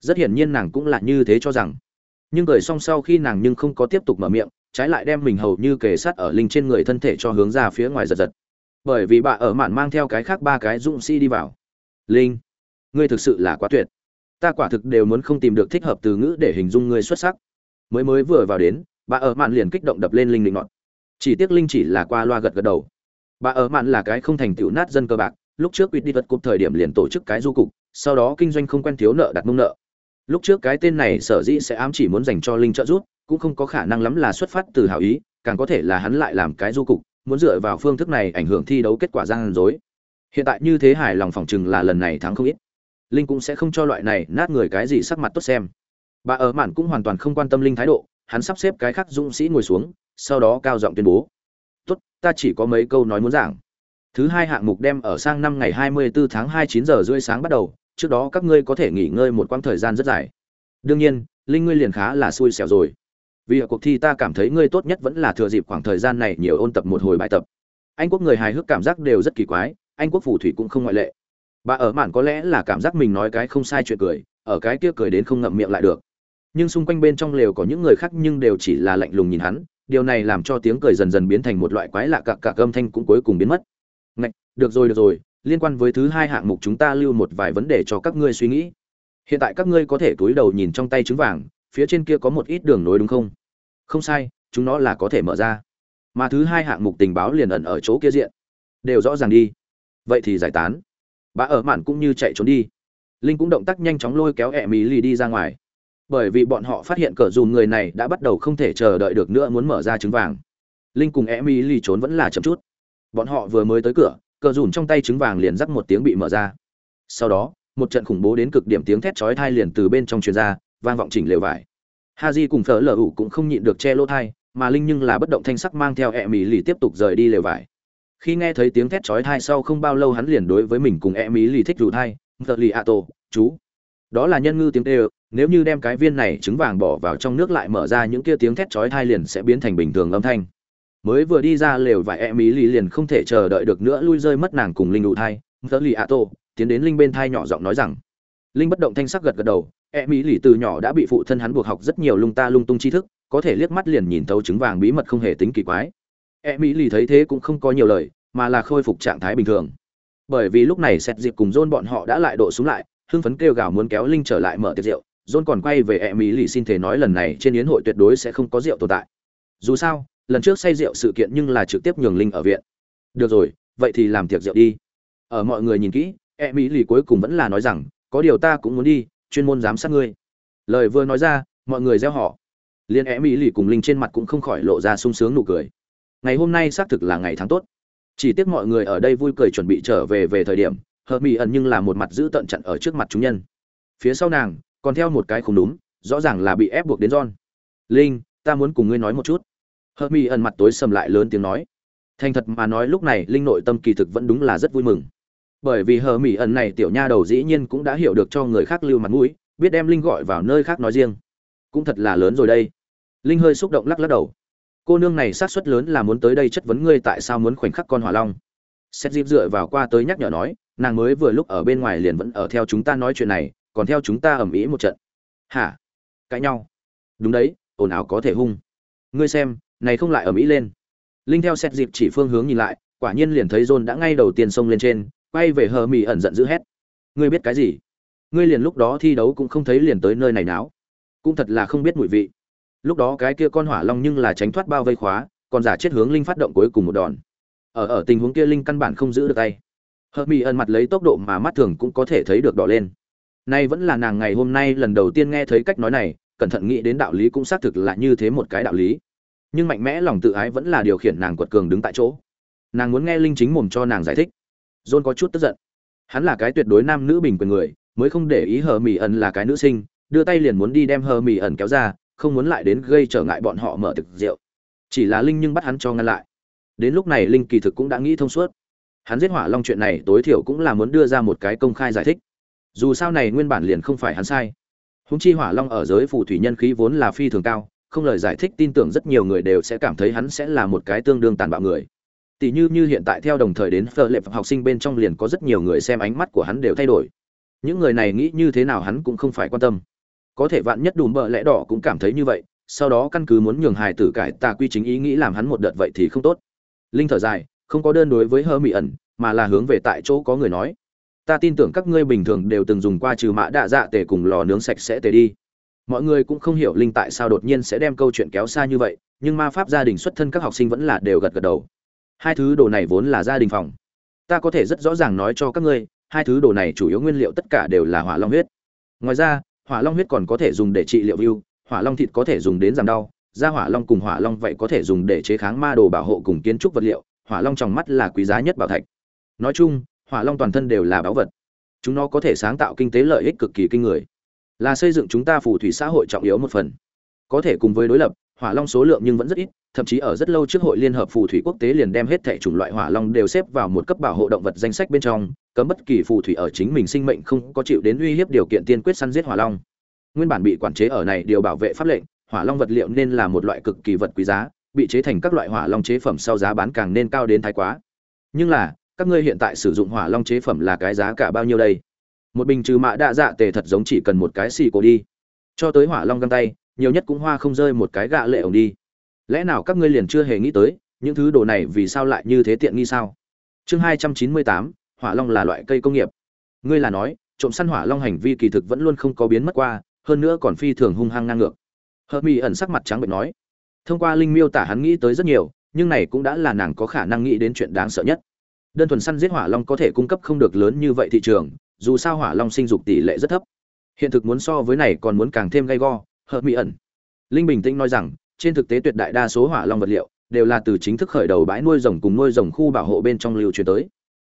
Rất hiển nhiên nàng cũng là như thế cho rằng nhưng cười xong sau khi nàng nhưng không có tiếp tục mở miệng, trái lại đem mình hầu như kề sát ở linh trên người thân thể cho hướng ra phía ngoài giật giật. Bởi vì bà ở mạn mang theo cái khác ba cái dũng sĩ đi vào. Linh, ngươi thực sự là quá tuyệt. Ta quả thực đều muốn không tìm được thích hợp từ ngữ để hình dung ngươi xuất sắc. Mới mới vừa vào đến, bà ở mạn liền kích động đập lên linh định ngọn chỉ tiếc linh chỉ là qua loa gật gật đầu. Bà ở mạn là cái không thành tựu nát dân cơ bạc, lúc trước quýt đi vật cục thời điểm liền tổ chức cái du cục, sau đó kinh doanh không quen thiếu nợ đặt mông nợ lúc trước cái tên này sở dĩ sẽ ám chỉ muốn dành cho linh trợ giúp, cũng không có khả năng lắm là xuất phát từ hảo ý, càng có thể là hắn lại làm cái du cục, muốn dựa vào phương thức này ảnh hưởng thi đấu kết quả gian dối. Hiện tại như thế hài lòng phòng chừng là lần này thắng không ít. Linh cũng sẽ không cho loại này nát người cái gì sắc mặt tốt xem. Bà ở mạn cũng hoàn toàn không quan tâm linh thái độ, hắn sắp xếp cái khác dũng sĩ ngồi xuống, sau đó cao giọng tuyên bố. Tốt, ta chỉ có mấy câu nói muốn giảng. Thứ hai hạng mục đem ở sang năm ngày 24 tháng 2 9 giờ rưỡi sáng bắt đầu trước đó các ngươi có thể nghỉ ngơi một quãng thời gian rất dài. Đương nhiên, linh ngươi liền khá là xui xẻo rồi. Vì ở cuộc thi ta cảm thấy ngươi tốt nhất vẫn là thừa dịp khoảng thời gian này nhiều ôn tập một hồi bài tập. Anh quốc người hài hước cảm giác đều rất kỳ quái, anh quốc phù thủy cũng không ngoại lệ. Bà ở mạn có lẽ là cảm giác mình nói cái không sai chuyện cười, ở cái kia cười đến không ngậm miệng lại được. Nhưng xung quanh bên trong lều có những người khác nhưng đều chỉ là lạnh lùng nhìn hắn, điều này làm cho tiếng cười dần dần biến thành một loại quái lạ cặc cặc âm thanh cũng cuối cùng biến mất. Ngạch, được rồi được rồi liên quan với thứ hai hạng mục chúng ta lưu một vài vấn đề cho các ngươi suy nghĩ. Hiện tại các ngươi có thể túi đầu nhìn trong tay trứng vàng, phía trên kia có một ít đường nối đúng không? Không sai, chúng nó là có thể mở ra. Mà thứ hai hạng mục tình báo liền ẩn ở chỗ kia diện. Đều rõ ràng đi. Vậy thì giải tán. Bà ở mạn cũng như chạy trốn đi. Linh cũng động tác nhanh chóng lôi kéo ẹ mì lì đi ra ngoài. Bởi vì bọn họ phát hiện cờ dùm người này đã bắt đầu không thể chờ đợi được nữa muốn mở ra trứng vàng. Linh cùng ẹ mì lì trốn vẫn là chậm chút. Bọn họ vừa mới tới cửa cờ dùn trong tay trứng vàng liền rắc một tiếng bị mở ra. Sau đó, một trận khủng bố đến cực điểm tiếng thét chói thai liền từ bên trong truyền ra, vang vọng chỉnh lều vải. Ha di cùng phở lờ ủ cũng không nhịn được che lỗ thai mà linh nhưng là bất động thanh sắc mang theo e ẹ mỹ lì tiếp tục rời đi lều vải. Khi nghe thấy tiếng thét chói thai sau không bao lâu hắn liền đối với mình cùng e ẹ mỹ lì thích rủ thai, phở lì a tô chú. Đó là nhân ngư tiếng tê nếu như đem cái viên này trứng vàng bỏ vào trong nước lại mở ra những kia tiếng thét chói thai liền sẽ biến thành bình thường âm thanh mới vừa đi ra lều vải e mỹ lì liền không thể chờ đợi được nữa lui rơi mất nàng cùng linh đủ thai. Phở lì a tô, tiến đến linh bên thai nhỏ giọng nói rằng, linh bất động thanh sắc gật gật đầu e mỹ lì từ nhỏ đã bị phụ thân hắn buộc học rất nhiều lung ta lung tung tri thức, có thể liếc mắt liền nhìn thấu trứng vàng bí mật không hề tính kỳ quái. E mỹ lì thấy thế cũng không có nhiều lời, mà là khôi phục trạng thái bình thường. Bởi vì lúc này xét dịp cùng john bọn họ đã lại độ xuống lại, hưng phấn kêu gào muốn kéo linh trở lại mở tiệc rượu. John còn quay về e mỹ lì xin thể nói lần này trên yến hội tuyệt đối sẽ không có rượu tồn tại. Dù sao lần trước say rượu sự kiện nhưng là trực tiếp nhường linh ở viện. Được rồi vậy thì làm tiệc rượu đi. Ở mọi người nhìn kỹ e mỹ lì cuối cùng vẫn là nói rằng có điều ta cũng muốn đi chuyên môn giám sát ngươi. Lời vừa nói ra mọi người gieo họ liên e mỹ lì cùng linh trên mặt cũng không khỏi lộ ra sung sướng nụ cười. Ngày hôm nay xác thực là ngày tháng tốt. Chỉ tiếc mọi người ở đây vui cười chuẩn bị trở về về thời điểm hợp mỹ ẩn nhưng là một mặt giữ tận chặn ở trước mặt chúng nhân. Phía sau nàng còn theo một cái không đúng rõ ràng là bị ép buộc đến John. Linh, ta muốn cùng ngươi nói một chút. Hợp Mỹ ẩn mặt tối sầm lại lớn tiếng nói. Thành thật mà nói lúc này Linh nội tâm kỳ thực vẫn đúng là rất vui mừng. Bởi vì hờ mỹ ẩn này tiểu nha đầu dĩ nhiên cũng đã hiểu được cho người khác lưu mặt mũi, biết đem linh gọi vào nơi khác nói riêng. Cũng thật là lớn rồi đây. Linh hơi xúc động lắc lắc đầu. Cô nương này sát suất lớn là muốn tới đây chất vấn ngươi tại sao muốn khoảnh khắc con hỏa long. Xét dịp dựa vào qua tới nhắc nhở nói, nàng mới vừa lúc ở bên ngoài liền vẫn ở theo chúng ta nói chuyện này, còn theo chúng ta ầm ĩ một trận. Hả? Cãi nhau. Đúng đấy, ồn ào có thể hung. Ngươi xem này không lại ở mỹ lên. Linh theo xét dịp chỉ phương hướng nhìn lại, quả nhiên liền thấy john đã ngay đầu tiên xông lên trên, quay về hờ mỹ ẩn giận dữ hét. Ngươi biết cái gì? Ngươi liền lúc đó thi đấu cũng không thấy liền tới nơi này náo. Cũng thật là không biết mùi vị. Lúc đó cái kia con hỏa long nhưng là tránh thoát bao vây khóa, còn giả chết hướng linh phát động cuối cùng một đòn. Ở ở tình huống kia linh căn bản không giữ được tay. Hờ mỹ ẩn mặt lấy tốc độ mà mắt thường cũng có thể thấy được đỏ lên. Nay vẫn là nàng ngày hôm nay lần đầu tiên nghe thấy cách nói này, cẩn thận nghĩ đến đạo lý cũng xác thực là như thế một cái đạo lý nhưng mạnh mẽ lòng tự ái vẫn là điều khiển nàng quật cường đứng tại chỗ. Nàng muốn nghe linh chính mồm cho nàng giải thích. John có chút tức giận. Hắn là cái tuyệt đối nam nữ bình quyền người, mới không để ý hờ mỹ ẩn là cái nữ sinh, đưa tay liền muốn đi đem hờ mỹ ẩn kéo ra, không muốn lại đến gây trở ngại bọn họ mở thực rượu. Chỉ là linh nhưng bắt hắn cho ngăn lại. Đến lúc này linh kỳ thực cũng đã nghĩ thông suốt. Hắn giết hỏa long chuyện này tối thiểu cũng là muốn đưa ra một cái công khai giải thích. Dù sao này nguyên bản liền không phải hắn sai. Húng chi hỏa long ở giới phù thủy nhân khí vốn là phi thường cao không lời giải thích tin tưởng rất nhiều người đều sẽ cảm thấy hắn sẽ là một cái tương đương tàn bạo người. Tỷ như như hiện tại theo đồng thời đến phở lệ học sinh bên trong liền có rất nhiều người xem ánh mắt của hắn đều thay đổi. Những người này nghĩ như thế nào hắn cũng không phải quan tâm. Có thể vạn nhất đùm bợ lẽ đỏ cũng cảm thấy như vậy, sau đó căn cứ muốn nhường hài tử cải tà quy chính ý nghĩ làm hắn một đợt vậy thì không tốt. Linh thở dài, không có đơn đối với hơ mỹ ẩn, mà là hướng về tại chỗ có người nói. Ta tin tưởng các ngươi bình thường đều từng dùng qua trừ mã đạ dạ tề cùng lò nướng sạch sẽ tề đi mọi người cũng không hiểu linh tại sao đột nhiên sẽ đem câu chuyện kéo xa như vậy, nhưng ma pháp gia đình xuất thân các học sinh vẫn là đều gật gật đầu. Hai thứ đồ này vốn là gia đình phòng. Ta có thể rất rõ ràng nói cho các ngươi, hai thứ đồ này chủ yếu nguyên liệu tất cả đều là hỏa long huyết. Ngoài ra, hỏa long huyết còn có thể dùng để trị liệu view, hỏa long thịt có thể dùng đến giảm đau, da hỏa long cùng hỏa long vậy có thể dùng để chế kháng ma đồ bảo hộ cùng kiến trúc vật liệu, hỏa long trong mắt là quý giá nhất bảo thạch. Nói chung, hỏa long toàn thân đều là báu vật. Chúng nó có thể sáng tạo kinh tế lợi ích cực kỳ kinh người là xây dựng chúng ta phù thủy xã hội trọng yếu một phần. Có thể cùng với đối lập, hỏa long số lượng nhưng vẫn rất ít, thậm chí ở rất lâu trước hội liên hợp phù thủy quốc tế liền đem hết thảy chủng loại hỏa long đều xếp vào một cấp bảo hộ động vật danh sách bên trong, cấm bất kỳ phù thủy ở chính mình sinh mệnh không có chịu đến uy hiếp điều kiện tiên quyết săn giết hỏa long. Nguyên bản bị quản chế ở này điều bảo vệ pháp lệnh, hỏa long vật liệu nên là một loại cực kỳ vật quý giá, bị chế thành các loại hỏa long chế phẩm sau giá bán càng nên cao đến thái quá. Nhưng là, các ngươi hiện tại sử dụng hỏa long chế phẩm là cái giá cả bao nhiêu đây? Một bình trừ mạ đa dạ tề thật giống chỉ cần một cái xì cổ đi. Cho tới hỏa long găng tay, nhiều nhất cũng hoa không rơi một cái gạ lệ ổng đi. Lẽ nào các ngươi liền chưa hề nghĩ tới, những thứ đồ này vì sao lại như thế tiện nghi sao? Chương hai trăm chín mươi tám, hỏa long là loại cây công nghiệp. Ngươi là nói, trộm săn hỏa long hành vi kỳ thực vẫn luôn không có biến mất qua, hơn nữa còn phi thường hung hăng ngang ngược. Hợp mỹ ẩn sắc mặt trắng bệnh nói. Thông qua linh miêu tả hắn nghĩ tới rất nhiều, nhưng này cũng đã là nàng có khả năng nghĩ đến chuyện đáng sợ nhất. Đơn thuần săn giết hỏa long có thể cung cấp không được lớn như vậy thị trường dù sao hỏa long sinh dục tỷ lệ rất thấp. Hiện thực muốn so với này còn muốn càng thêm gay go hợp mỹ ẩn. Linh bình tĩnh nói rằng, trên thực tế tuyệt đại đa số hỏa long vật liệu đều là từ chính thức khởi đầu bãi nuôi rồng cùng nuôi rồng khu bảo hộ bên trong lưu truyền tới.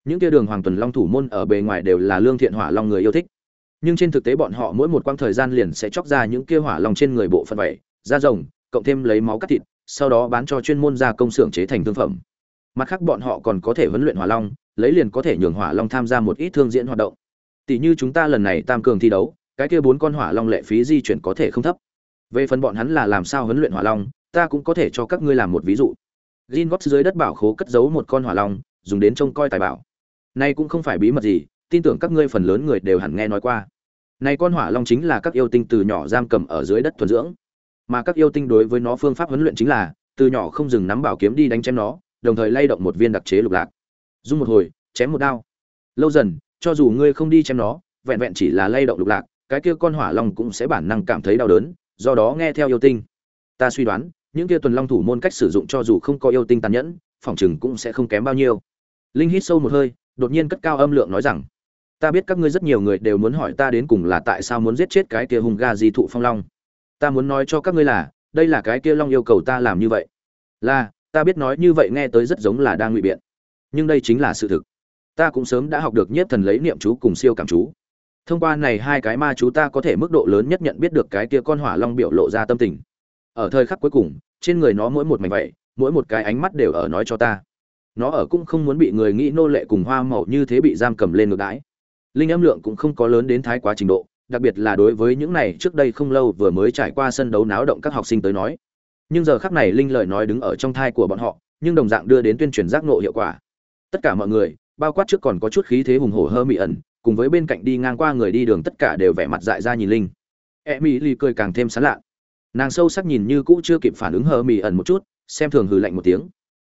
Những kia đường hoàng tuần long thủ môn ở bề ngoài đều là lương thiện hỏa long người yêu thích. Nhưng trên thực tế bọn họ mỗi một quãng thời gian liền sẽ chóc ra những kia hỏa long trên người bộ phận vẩy da rồng, cộng thêm lấy máu cắt thịt, sau đó bán cho chuyên môn gia công xưởng chế thành thương phẩm. Mặt khác bọn họ còn có thể huấn luyện hỏa long, lấy liền có thể nhường hỏa long tham gia một ít thương diễn hoạt động tỷ như chúng ta lần này tam cường thi đấu, cái kia bốn con hỏa long lệ phí di chuyển có thể không thấp. Về phần bọn hắn là làm sao huấn luyện hỏa long, ta cũng có thể cho các ngươi làm một ví dụ. Gin góp dưới đất bảo khố cất giấu một con hỏa long, dùng đến trông coi tài bảo. Nay cũng không phải bí mật gì, tin tưởng các ngươi phần lớn người đều hẳn nghe nói qua. Này con hỏa long chính là các yêu tinh từ nhỏ giam cầm ở dưới đất thuần dưỡng. Mà các yêu tinh đối với nó phương pháp huấn luyện chính là, từ nhỏ không dừng nắm bảo kiếm đi đánh chém nó, đồng thời lay động một viên đặc chế lục lạc. Dung một hồi, chém một đao. Lâu dần cho dù ngươi không đi chém nó, vẹn vẹn chỉ là lay động lục lạc, cái kia con hỏa long cũng sẽ bản năng cảm thấy đau đớn, do đó nghe theo yêu tinh. Ta suy đoán, những kia tuần long thủ môn cách sử dụng cho dù không có yêu tinh tàn nhẫn phỏng chừng cũng sẽ không kém bao nhiêu. Linh hít sâu một hơi, đột nhiên cất cao âm lượng nói rằng, ta biết các ngươi rất nhiều người đều muốn hỏi ta đến cùng là tại sao muốn giết chết cái kia hùng ga di thụ phong long. Ta muốn nói cho các ngươi là, đây là cái kia long yêu cầu ta làm như vậy. Là, ta biết nói như vậy nghe tới rất giống là đang ngụy biện. Nhưng đây chính là sự thực ta cũng sớm đã học được nhiếp thần lấy niệm chú cùng siêu cảm chú. Thông qua này hai cái ma chú ta có thể mức độ lớn nhất nhận biết được cái kia con hỏa long biểu lộ ra tâm tình. Ở thời khắc cuối cùng, trên người nó mỗi một mảnh vậy mỗi một cái ánh mắt đều ở nói cho ta. Nó ở cũng không muốn bị người nghĩ nô lệ cùng hoa màu như thế bị giam cầm lên ngược đãi. Linh âm lượng cũng không có lớn đến thái quá trình độ, đặc biệt là đối với những này trước đây không lâu vừa mới trải qua sân đấu náo động các học sinh tới nói. Nhưng giờ khắc này linh lời nói đứng ở trong thai của bọn họ, nhưng đồng dạng đưa đến tuyên truyền giác ngộ hiệu quả. Tất cả mọi người bao quát trước còn có chút khí thế hùng hổ hơ mị ẩn, cùng với bên cạnh đi ngang qua người đi đường tất cả đều vẻ mặt dại ra nhìn linh. E mỹ ly cười càng thêm sán lạ. Nàng sâu sắc nhìn như cũ chưa kịp phản ứng hờ mị ẩn một chút, xem thường hừ lạnh một tiếng.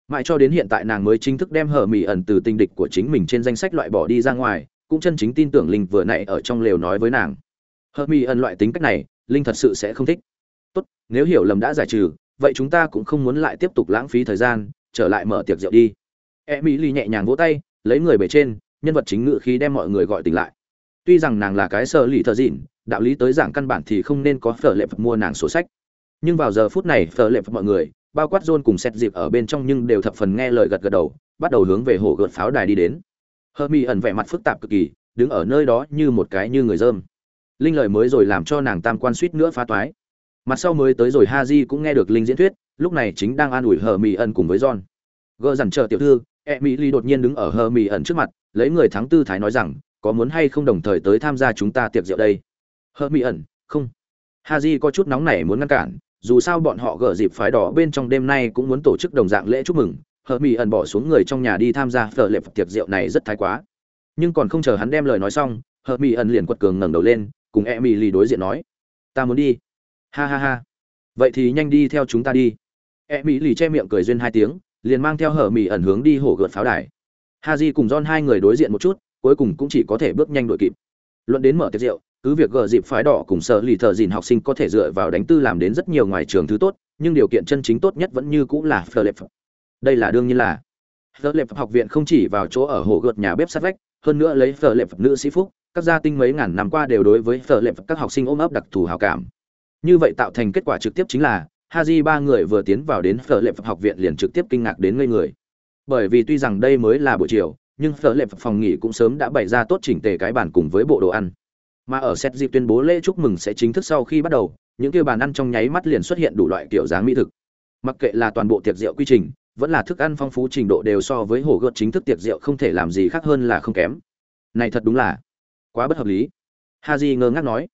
Mãi cho đến hiện tại nàng mới chính thức đem hờ mị ẩn từ tình địch của chính mình trên danh sách loại bỏ đi ra ngoài, cũng chân chính tin tưởng linh vừa nãy ở trong lều nói với nàng. Hờ mị ẩn loại tính cách này, linh thật sự sẽ không thích. Tốt, nếu hiểu lầm đã giải trừ, vậy chúng ta cũng không muốn lại tiếp tục lãng phí thời gian, trở lại mở tiệc rượu đi. E mỹ ly nhẹ nhàng vỗ tay lấy người bề trên, nhân vật chính ngự khí đem mọi người gọi tỉnh lại. Tuy rằng nàng là cái sợ lì thợ dịn, đạo lý tới giảng căn bản thì không nên có phở lệ phật mua nàng sổ sách. Nhưng vào giờ phút này, phở lệ phật mọi người, bao quát john cùng xét dịp ở bên trong nhưng đều thập phần nghe lời gật gật đầu, bắt đầu hướng về hồ gợt pháo đài đi đến. Hơ mi ẩn vẻ mặt phức tạp cực kỳ, đứng ở nơi đó như một cái như người dơm. Linh lời mới rồi làm cho nàng tam quan suýt nữa phá toái. Mặt sau mới tới rồi ha di cũng nghe được linh diễn thuyết, lúc này chính đang an ủi hờ mỹ ẩn cùng với john. Gỡ dằn chờ tiểu thư e mỹ ly đột nhiên đứng ở hờ mỹ ẩn trước mặt, lấy người thắng tư thái nói rằng, có muốn hay không đồng thời tới tham gia chúng ta tiệc rượu đây? Hờ mỹ ẩn, không. Ha di có chút nóng nảy muốn ngăn cản, dù sao bọn họ gỡ dịp phái đỏ bên trong đêm nay cũng muốn tổ chức đồng dạng lễ chúc mừng. Hờ mỹ ẩn bỏ xuống người trong nhà đi tham gia phở lệp tiệc rượu này rất thái quá. Nhưng còn không chờ hắn đem lời nói xong, hờ mỹ ẩn liền quật cường ngẩng đầu lên, cùng e mỹ ly đối diện nói, ta muốn đi. Ha ha ha. Vậy thì nhanh đi theo chúng ta đi. E mỹ lì che miệng cười duyên hai tiếng liền mang theo hở mỹ ẩn hướng đi hổ gợt pháo đài. Ha cùng don hai người đối diện một chút, cuối cùng cũng chỉ có thể bước nhanh đội kịp. Luận đến mở tiệc rượu, cứ việc gờ dịp phái đỏ cùng sợ lì thợ dìn học sinh có thể dựa vào đánh tư làm đến rất nhiều ngoài trường thứ tốt, nhưng điều kiện chân chính tốt nhất vẫn như cũng là phờ lệp đây là đương nhiên là. Phờ lệp học viện không chỉ vào chỗ ở hồ gợt nhà bếp sát vách, hơn nữa lấy phờ lệp nữ sĩ phúc, các gia tinh mấy ngàn năm qua đều đối với phờ lệp các học sinh ôm ấp đặc thù hào cảm. Như vậy tạo thành kết quả trực tiếp chính là Haji ba người vừa tiến vào đến Phở Lệ Phật học viện liền trực tiếp kinh ngạc đến ngây người. Bởi vì tuy rằng đây mới là buổi chiều, nhưng Phở Lệ Phật phòng nghỉ cũng sớm đã bày ra tốt chỉnh tề cái bàn cùng với bộ đồ ăn. Mà ở set dịp tuyên bố lễ chúc mừng sẽ chính thức sau khi bắt đầu, những kia bàn ăn trong nháy mắt liền xuất hiện đủ loại kiểu dáng mỹ thực. Mặc kệ là toàn bộ tiệc rượu quy trình, vẫn là thức ăn phong phú trình độ đều so với hồ gợt chính thức tiệc rượu không thể làm gì khác hơn là không kém. Này thật đúng là quá bất hợp lý. Haji ngơ ngác nói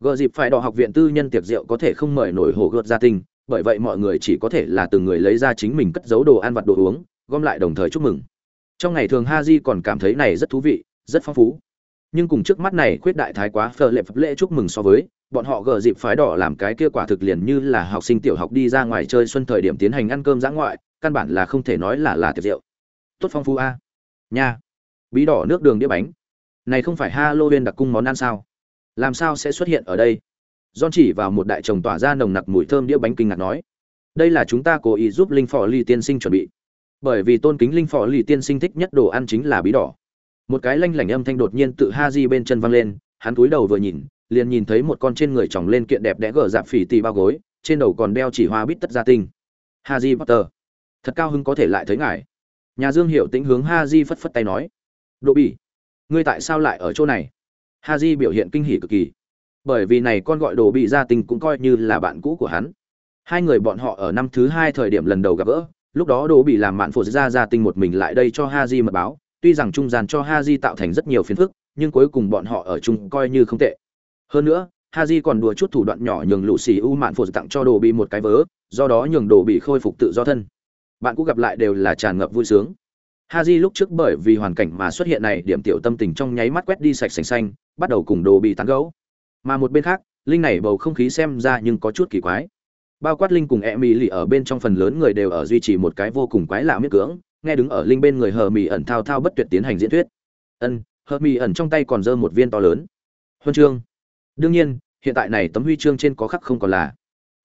gợ dịp phải đỏ học viện tư nhân tiệc rượu có thể không mời nổi hồ gợt gia tình, bởi vậy mọi người chỉ có thể là từng người lấy ra chính mình cất giấu đồ ăn vặt đồ uống, gom lại đồng thời chúc mừng. Trong ngày thường ha di còn cảm thấy này rất thú vị, rất phong phú. Nhưng cùng trước mắt này khuyết đại thái quá phờ lệ phật lễ chúc mừng so với, bọn họ gờ dịp phái đỏ làm cái kia quả thực liền như là học sinh tiểu học đi ra ngoài chơi xuân thời điểm tiến hành ăn cơm giã ngoại, căn bản là không thể nói là là tiệc rượu. Tốt phong phú a. Nha. Bí đỏ nước đường đĩa bánh. Này không phải ha lô viên đặc cung món ăn sao? Làm sao sẽ xuất hiện ở đây? John chỉ vào một đại chồng tỏa ra nồng nặc mùi thơm đĩa bánh kinh ngạc nói, đây là chúng ta cố ý giúp linh phò ly tiên sinh chuẩn bị, bởi vì tôn kính linh phò ly tiên sinh thích nhất đồ ăn chính là bí đỏ. Một cái lanh lảnh âm thanh đột nhiên tự ha di bên chân văng lên, hắn cúi đầu vừa nhìn, liền nhìn thấy một con trên người tròng lên kiện đẹp đẽ gở dạp phỉ tì bao gối, trên đầu còn đeo chỉ hoa bít tất gia tinh. Ha di potter, thật cao hứng có thể lại thấy ngài. Nhà dương hiểu tĩnh hướng ha di phất phất tay nói "Đỗ bỉ, ngươi tại sao lại ở chỗ này? Ha di biểu hiện kinh hỉ cực kỳ bởi vì này con gọi đồ bị gia tinh cũng coi như là bạn cũ của hắn. Hai người bọn họ ở năm thứ hai thời điểm lần đầu gặp gỡ lúc đó đồ bị làm mạn phổ ra gia tinh một mình lại đây cho ha di mật báo tuy rằng trung gian cho ha di tạo thành rất nhiều phiền phức nhưng cuối cùng bọn họ ở chung coi như không tệ. Hơn nữa ha di còn đùa chút thủ đoạn nhỏ nhường lũ xì u mạn phổ tặng cho đồ bị một cái vớ do đó nhường đồ bị khôi phục tự do thân. Bạn cũ gặp lại đều là tràn ngập vui sướng. Haji lúc trước bởi vì hoàn cảnh mà xuất hiện này, điểm tiểu tâm tình trong nháy mắt quét đi sạch sành xanh, bắt đầu cùng Đồ bị tán gấu mà một bên khác, linh này bầu không khí xem ra nhưng có chút kỳ quái. Bao quát linh cùng Emily ở bên trong phần lớn người đều ở duy trì một cái vô cùng quái lạ miết cưỡng, nghe đứng ở linh bên người hờ mỹ ẩn thao thao bất tuyệt tiến hành diễn thuyết. Ân, hờ mỹ ẩn trong tay còn giơ một viên to lớn. Huân chương. Đương nhiên, hiện tại này tấm huy chương trên có khắc không còn là.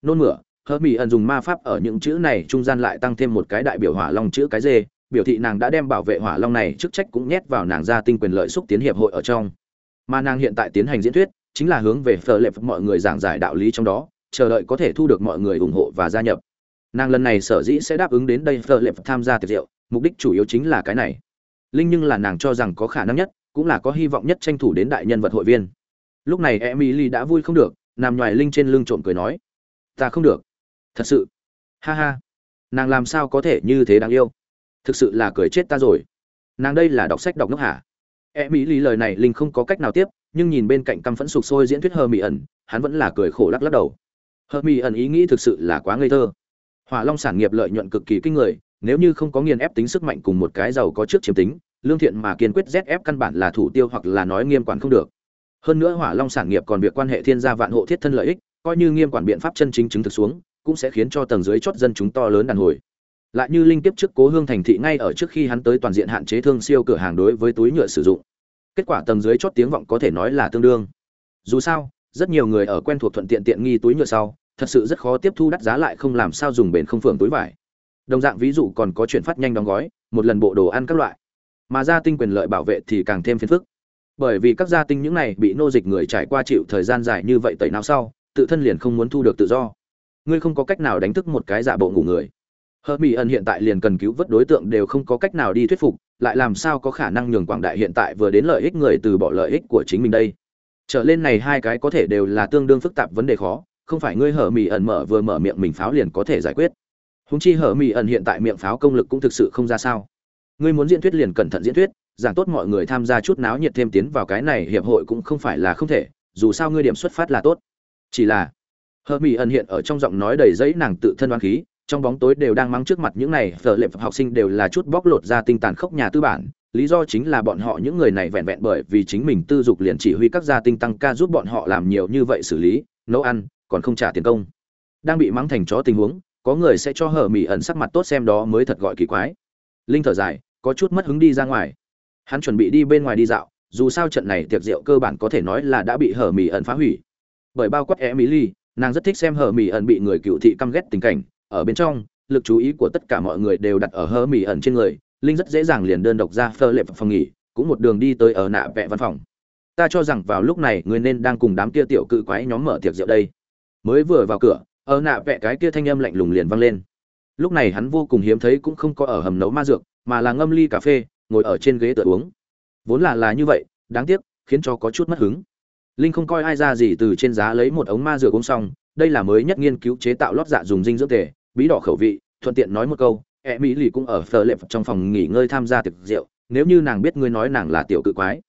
Nôn mửa, hờ mỹ ẩn dùng ma pháp ở những chữ này trung gian lại tăng thêm một cái đại biểu hỏa long chữ cái dê, biểu thị nàng đã đem bảo vệ hỏa long này chức trách cũng nhét vào nàng gia tinh quyền lợi xúc tiến hiệp hội ở trong mà nàng hiện tại tiến hành diễn thuyết chính là hướng về phở lệ mọi người giảng giải đạo lý trong đó, chờ đợi có thể thu được mọi người ủng hộ và gia nhập. Nàng lần này sở dĩ sẽ đáp ứng đến đây phở lệ tham gia tiệc rượu, mục đích chủ yếu chính là cái này. Linh nhưng là nàng cho rằng có khả năng nhất, cũng là có hy vọng nhất tranh thủ đến đại nhân vật hội viên. Lúc này emily đã vui không được, nằm ngoài linh trên lưng trộm cười nói, ta không được. Thật sự? Ha ha. Nàng làm sao có thể như thế đáng yêu? Thực sự là cười chết ta rồi. Nàng đây là đọc sách đọc nước hả? E mỹ lý lời này linh không có cách nào tiếp nhưng nhìn bên cạnh căm phẫn sụp sôi diễn thuyết hờ mỹ ẩn, hắn vẫn là cười khổ lắc lắc đầu. Hờ mỹ ẩn ý nghĩ thực sự là quá ngây thơ. Hỏa long sản nghiệp lợi nhuận cực kỳ kinh người, nếu như không có nghiền ép tính sức mạnh cùng một cái giàu có trước chiếm tính, lương thiện mà kiên quyết ép căn bản là thủ tiêu hoặc là nói nghiêm quản không được. Hơn nữa hỏa long sản nghiệp còn việc quan hệ thiên gia vạn hộ thiết thân lợi ích, coi như nghiêm quản biện pháp chân chính chứng thực xuống, cũng sẽ khiến cho tầng dưới chót dân chúng to lớn đàn hồi. Lại như linh tiếp trước cố hương thành thị ngay ở trước khi hắn tới toàn diện hạn chế thương siêu cửa hàng đối với túi nhựa sử dụng kết quả tầng dưới chót tiếng vọng có thể nói là tương đương. Dù sao, rất nhiều người ở quen thuộc thuận tiện tiện nghi túi nhựa sau, thật sự rất khó tiếp thu đắt giá lại không làm sao dùng bền không phường túi vải. Đồng dạng ví dụ còn có chuyển phát nhanh đóng gói, một lần bộ đồ ăn các loại. Mà gia tinh quyền lợi bảo vệ thì càng thêm phiền phức. Bởi vì các gia tinh những này bị nô dịch người trải qua chịu thời gian dài như vậy tẩy não sau, tự thân liền không muốn thu được tự do. Ngươi không có cách nào đánh thức một cái giả bộ ngủ người. Hơ mỹ ẩn hiện tại liền cần cứu vớt đối tượng đều không có cách nào đi thuyết phục lại làm sao có khả năng nhường quảng đại hiện tại vừa đến lợi ích người từ bỏ lợi ích của chính mình đây? Trở lên này hai cái có thể đều là tương đương phức tạp vấn đề khó, không phải ngươi hở mỹ ẩn mở vừa mở miệng mình pháo liền có thể giải quyết. Húng chi hở mỹ ẩn hiện tại miệng pháo công lực cũng thực sự không ra sao. Ngươi muốn diễn thuyết liền cẩn thận diễn thuyết, giảng tốt mọi người tham gia chút náo nhiệt thêm tiến vào cái này hiệp hội cũng không phải là không thể, dù sao ngươi điểm xuất phát là tốt. Chỉ là hờ mỹ ẩn hiện ở trong giọng nói đầy giấy nàng tự thân đoán khí trong bóng tối đều đang mắng trước mặt những này thợ lệ học sinh đều là chút bóc lột ra tinh tàn khốc nhà tư bản. Lý do chính là bọn họ những người này vẹn vẹn bởi vì chính mình tư dục liền chỉ huy các gia tinh tăng ca giúp bọn họ làm nhiều như vậy xử lý, nấu ăn, còn không trả tiền công. Đang bị mắng thành chó tình huống, có người sẽ cho hở mỹ ẩn sắc mặt tốt xem đó mới thật gọi kỳ quái. Linh thở dài, có chút mất hứng đi ra ngoài. Hắn chuẩn bị đi bên ngoài đi dạo, dù sao trận này tiệc rượu cơ bản có thể nói là đã bị hở mỹ ẩn phá hủy. Bởi bao quát e mỹ ly nàng rất thích xem hở mỹ ẩn bị người cựu thị căm ghét tình cảnh ở bên trong, lực chú ý của tất cả mọi người đều đặt ở hơ mỹ ẩn trên người, linh rất dễ dàng liền đơn độc ra phơ lệp phòng nghỉ, cũng một đường đi tới ở nạ vẹ văn phòng. Ta cho rằng vào lúc này người nên đang cùng đám kia tiểu cự quái nhóm mở tiệc rượu đây. Mới vừa vào cửa, ở nạ vẹ cái kia thanh âm lạnh lùng liền vang lên. Lúc này hắn vô cùng hiếm thấy cũng không có ở hầm nấu ma dược, mà là ngâm ly cà phê, ngồi ở trên ghế tựa uống. Vốn là là như vậy, đáng tiếc, khiến cho có chút mất hứng. Linh không coi ai ra gì từ trên giá lấy một ống ma dược uống xong đây là mới nhất nghiên cứu chế tạo lót dạ dùng dinh dưỡng tề, bí đỏ khẩu vị, thuận tiện nói một câu e mỹ lì cũng ở phờ lệp trong phòng nghỉ ngơi tham gia tiệc rượu, nếu như nàng biết ngươi nói nàng là tiểu cự quái.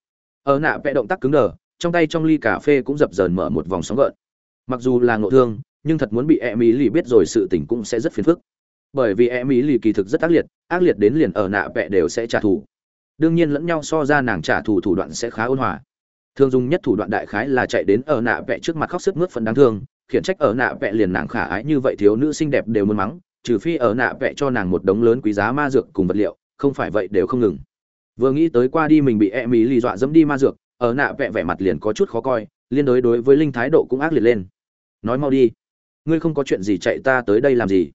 Ở nạ vẽ động tác cứng đờ, trong tay trong ly cà phê cũng dập dờn mở một vòng sóng gợn. Mặc dù là ngộ thương, nhưng thật muốn bị e mỹ lì biết rồi sự tình cũng sẽ rất phiền phức. Bởi vì e mỹ lì kỳ thực rất ác liệt ác liệt đến liền ở nạ vẽ đều sẽ trả thù. Đương nhiên lẫn nhau so ra nàng trả thù thủ đoạn sẽ khá ôn hòa. Thường dùng nhất thủ đoạn đại khái là chạy đến ở nạ vẽ trước mặt khóc sức mướt phần đáng thương khiển trách ở nạ vẽ liền nàng khả ái như vậy thiếu nữ xinh đẹp đều muốn mắng, trừ phi ở nạ vẽ cho nàng một đống lớn quý giá ma dược cùng vật liệu, không phải vậy đều không ngừng. Vừa nghĩ tới qua đi mình bị e mỹ lì dọa dẫm đi ma dược, ở nạ vẽ vẻ mặt liền có chút khó coi, liên đối đối với linh thái độ cũng ác liệt lên. Nói mau đi, ngươi không có chuyện gì chạy ta tới đây làm gì?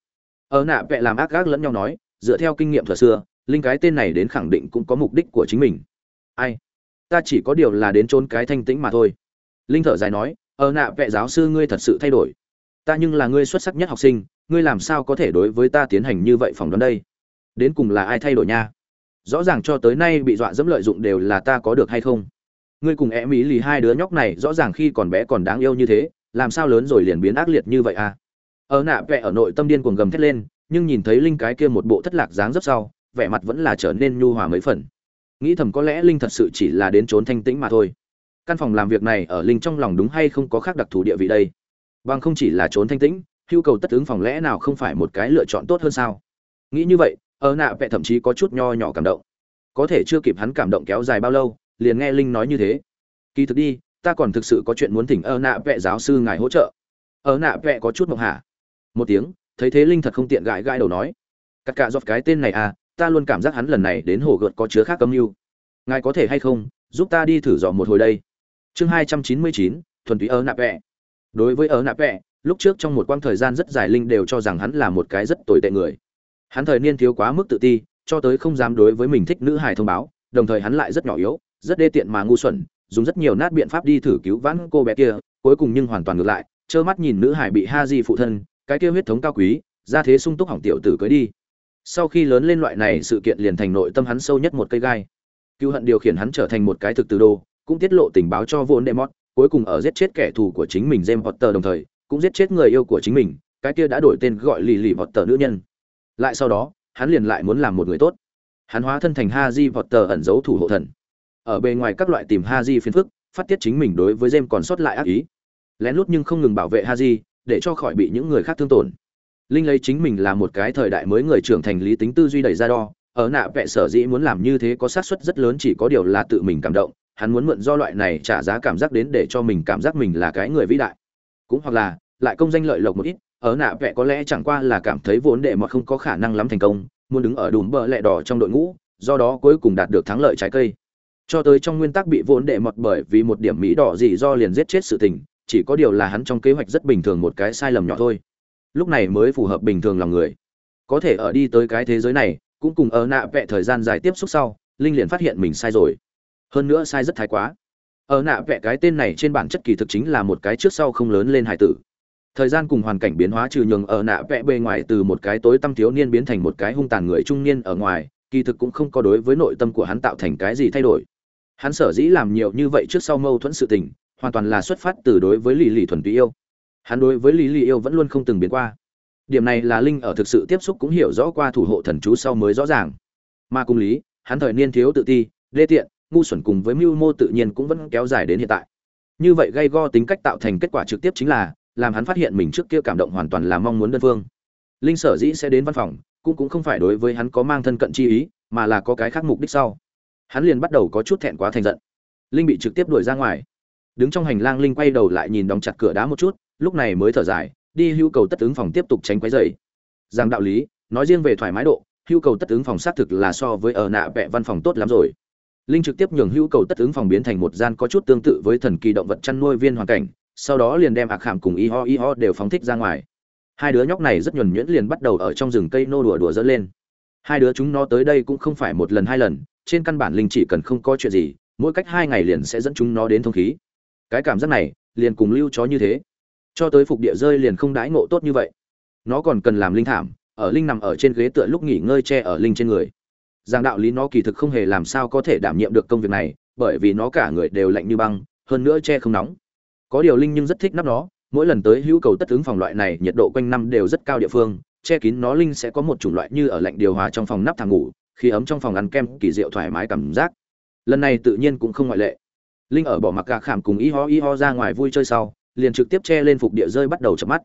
Ở nạ vẽ làm ác gác lẫn nhau nói, dựa theo kinh nghiệm thuở xưa, linh cái tên này đến khẳng định cũng có mục đích của chính mình. Ai? Ta chỉ có điều là đến trốn cái thanh tĩnh mà thôi. Linh thở dài nói ở nạ vẽ giáo sư ngươi thật sự thay đổi. Ta nhưng là ngươi xuất sắc nhất học sinh, ngươi làm sao có thể đối với ta tiến hành như vậy phỏng đoán đây? Đến cùng là ai thay đổi nha? Rõ ràng cho tới nay bị dọa dẫm lợi dụng đều là ta có được hay không? Ngươi cùng em ý lì hai đứa nhóc này rõ ràng khi còn bé còn đáng yêu như thế, làm sao lớn rồi liền biến ác liệt như vậy à? Ở nạ vẽ ở nội tâm điên cuồng gầm thét lên, nhưng nhìn thấy linh cái kia một bộ thất lạc dáng rất sau, vẻ mặt vẫn là trở nên nhu hòa mấy phần. Nghĩ thầm có lẽ linh thật sự chỉ là đến trốn thanh tĩnh mà thôi căn phòng làm việc này ở linh trong lòng đúng hay không có khác đặc thù địa vị đây? Bằng không chỉ là trốn thanh tĩnh, hưu cầu tất ứng phòng lẽ nào không phải một cái lựa chọn tốt hơn sao? Nghĩ như vậy, ở nạ vẽ thậm chí có chút nho nhỏ cảm động. Có thể chưa kịp hắn cảm động kéo dài bao lâu, liền nghe linh nói như thế. Kỳ thực đi, ta còn thực sự có chuyện muốn thỉnh ở nạ vẽ giáo sư ngài hỗ trợ. Ở nạ vẽ có chút mộng hả một tiếng, thấy thế linh thật không tiện gãi gãi đầu nói. Cắt cả dọc cái tên này à ta luôn cảm giác hắn lần này đến hồ gợt có chứa khác âm mưu. Ngài có thể hay không, giúp ta đi thử dò một hồi đây? Chương hai trăm chín mươi chín, thuần túy ở nạp vẽ đối với ở nạp vẽ lúc trước trong một quãng thời gian rất dài linh đều cho rằng hắn là một cái rất tồi tệ người. Hắn thời niên thiếu quá mức tự ti, cho tới không dám đối với mình thích nữ hài thông báo, đồng thời hắn lại rất nhỏ yếu, rất đê tiện mà ngu xuẩn, dùng rất nhiều nát biện pháp đi thử cứu vãn cô bé kia, cuối cùng nhưng hoàn toàn ngược lại, trơ mắt nhìn nữ hải bị ha di phụ thân, cái kia huyết thống cao quý, ra thế sung túc hỏng tiểu tử cưới đi. Sau khi lớn lên loại này, sự kiện liền thành nội tâm hắn sâu nhất một cây gai. Cứu hận điều khiển hắn trở thành một cái thực từ đồ cũng tiết lộ tình báo cho vốn đệ mót cuối cùng ở giết chết kẻ thù của chính mình James Potter đồng thời, cũng giết chết người yêu của chính mình, cái kia đã đổi tên gọi lì lì Potter nữ nhân. Lại sau đó, hắn liền lại muốn làm một người tốt. Hắn hóa thân thành Haji Potter ẩn giấu thủ hộ thần. Ở bề ngoài các loại tìm Haji phiền phức, phát tiết chính mình đối với James còn sót lại ác ý. Lén lút nhưng không ngừng bảo vệ Haji để cho khỏi bị những người khác thương tổn. Linh lấy chính mình là một cái thời đại mới người trưởng thành lý tính tư duy đẩy ra đo, ở nạ vẽ sở dĩ muốn làm như thế có xác suất rất lớn chỉ có điều là tự mình cảm động hắn muốn mượn do loại này trả giá cảm giác đến để cho mình cảm giác mình là cái người vĩ đại. Cũng hoặc là, lại công danh lợi lộc một ít, ở nạ vẽ có lẽ chẳng qua là cảm thấy vốn đệ mọt không có khả năng lắm thành công, muốn đứng ở đùm bờ lẹ đỏ trong đội ngũ, do đó cuối cùng đạt được thắng lợi trái cây. Cho tới trong nguyên tắc bị vốn đệ mọt bởi vì một điểm mỹ đỏ gì do liền giết chết sự tình, chỉ có điều là hắn trong kế hoạch rất bình thường một cái sai lầm nhỏ thôi. Lúc này mới phù hợp bình thường lòng người. Có thể ở đi tới cái thế giới này, cũng cùng ở nạ vẽ thời gian dài tiếp xúc sau, linh liền phát hiện mình sai rồi hơn nữa sai rất thái quá. Ở nạ vẽ cái tên này trên bản chất kỳ thực chính là một cái trước sau không lớn lên hải tử. Thời gian cùng hoàn cảnh biến hóa trừ nhường ở nạ vẽ bề ngoài từ một cái tối tăm thiếu niên biến thành một cái hung tàn người trung niên ở ngoài, kỳ thực cũng không có đối với nội tâm của hắn tạo thành cái gì thay đổi. Hắn sở dĩ làm nhiều như vậy trước sau mâu thuẫn sự tình, hoàn toàn là xuất phát từ đối với lì lì thuần túy yêu. Hắn đối với lý lì yêu vẫn luôn không từng biến qua. Điểm này là linh ở thực sự tiếp xúc cũng hiểu rõ qua thủ hộ thần chú sau mới rõ ràng. Mà cùng lý, hắn thời niên thiếu tự ti lê tiện ngu xuẩn cùng với mưu mô tự nhiên cũng vẫn kéo dài đến hiện tại. Như vậy gây go tính cách tạo thành kết quả trực tiếp chính là, làm hắn phát hiện mình trước kia cảm động hoàn toàn là mong muốn đơn phương. Linh sở dĩ sẽ đến văn phòng, cũng cũng không phải đối với hắn có mang thân cận chi ý, mà là có cái khác mục đích sau. Hắn liền bắt đầu có chút thẹn quá thành giận. Linh bị trực tiếp đuổi ra ngoài. Đứng trong hành lang linh quay đầu lại nhìn đóng chặt cửa đá một chút, lúc này mới thở dài, đi hưu cầu tất ứng phòng tiếp tục tránh quấy dày rằng đạo lý, nói riêng về thoải mái độ, hưu cầu tất ứng phòng xác thực là so với ở nạ vẽ văn phòng tốt lắm rồi linh trực tiếp nhường hưu cầu tất ứng phòng biến thành một gian có chút tương tự với thần kỳ động vật chăn nuôi viên hoàn cảnh, sau đó liền đem ạc hàm cùng y ho y ho đều phóng thích ra ngoài. Hai đứa nhóc này rất nhuẩn nhuyễn liền bắt đầu ở trong rừng cây nô đùa đùa dỡ lên. Hai đứa chúng nó tới đây cũng không phải một lần hai lần, trên căn bản linh chỉ cần không có chuyện gì, mỗi cách hai ngày liền sẽ dẫn chúng nó đến thông khí. Cái cảm giác này, liền cùng lưu chó như thế. Cho tới phục địa rơi liền không đãi ngộ tốt như vậy. Nó còn cần làm linh thảm, ở linh nằm ở trên ghế tựa lúc nghỉ ngơi che ở linh trên người giang đạo lý nó kỳ thực không hề làm sao có thể đảm nhiệm được công việc này, bởi vì nó cả người đều lạnh như băng, hơn nữa che không nóng. Có điều linh nhưng rất thích nắp nó, mỗi lần tới hữu cầu tất ứng phòng loại này, nhiệt độ quanh năm đều rất cao địa phương, che kín nó linh sẽ có một chủng loại như ở lạnh điều hòa trong phòng nắp thang ngủ, khi ấm trong phòng ăn kem, kỳ diệu thoải mái cảm giác. Lần này tự nhiên cũng không ngoại lệ. Linh ở bỏ mặc gà khảm cùng y ho y ho ra ngoài vui chơi sau, liền trực tiếp che lên phục địa rơi bắt đầu chập mắt.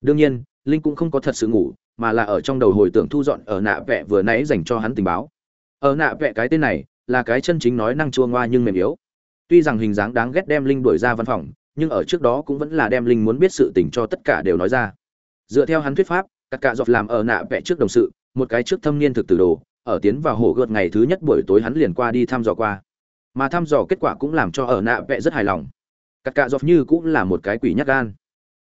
Đương nhiên, linh cũng không có thật sự ngủ, mà là ở trong đầu hồi tưởng thu dọn ở nạ vẽ vừa nãy dành cho hắn tình báo ở nạ vẽ cái tên này, là cái chân chính nói năng chua ngoa nhưng mềm yếu. Tuy rằng hình dáng đáng ghét đem linh đuổi ra văn phòng, nhưng ở trước đó cũng vẫn là đem linh muốn biết sự tình cho tất cả đều nói ra. Dựa theo hắn thuyết pháp các cạ dọc làm ở nạ vẽ trước đồng sự, một cái trước thâm niên thực tử đồ, ở tiến vào hồ gợt ngày thứ nhất buổi tối hắn liền qua đi thăm dò qua. Mà thăm dò kết quả cũng làm cho ở nạ vẽ rất hài lòng. Các cạ dọc như cũng là một cái quỷ nhắc gan.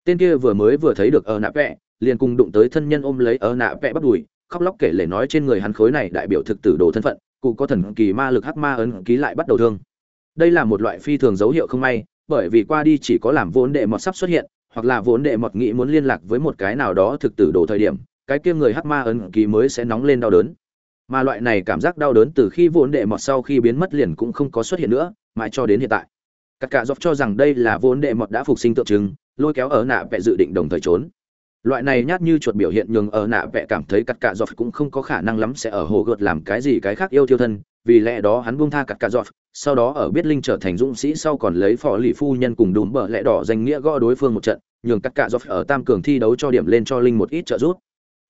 Tên kia vừa mới vừa thấy được ở nạ vẽ liền cùng đụng tới thân nhân ôm lấy ở nạ vẽ bắt đùi khóc lóc kể lể nói trên người hắn khối này đại biểu thực tử đồ thân phận, cụ có thần kỳ ma lực hắc ma ấn ký lại bắt đầu thương. Đây là một loại phi thường dấu hiệu không may, bởi vì qua đi chỉ có làm vốn đệ mọt sắp xuất hiện, hoặc là vốn đệ mọt nghĩ muốn liên lạc với một cái nào đó thực tử đồ thời điểm, cái kia người hắc ma ấn ký mới sẽ nóng lên đau đớn. Mà loại này cảm giác đau đớn từ khi vốn đệ mọt sau khi biến mất liền cũng không có xuất hiện nữa, mãi cho đến hiện tại. Các cả dọc cho rằng đây là vốn đệ mọt đã phục sinh tượng trưng, lôi kéo ở nạ vẽ dự định đồng thời trốn loại này nhát như chuột biểu hiện nhường ở nạ vẽ cảm thấy cắt cạ dọc cũng không có khả năng lắm sẽ ở hồ gợt làm cái gì cái khác yêu thiêu thân, vì lẽ đó hắn buông tha cắt cạ dọc sau đó ở biết linh trở thành dũng sĩ sau còn lấy phò lì phu nhân cùng đùm bờ lẽ đỏ danh nghĩa gõ đối phương một trận, nhường cắt cạ dọc ở tam cường thi đấu cho điểm lên cho linh một ít trợ giúp.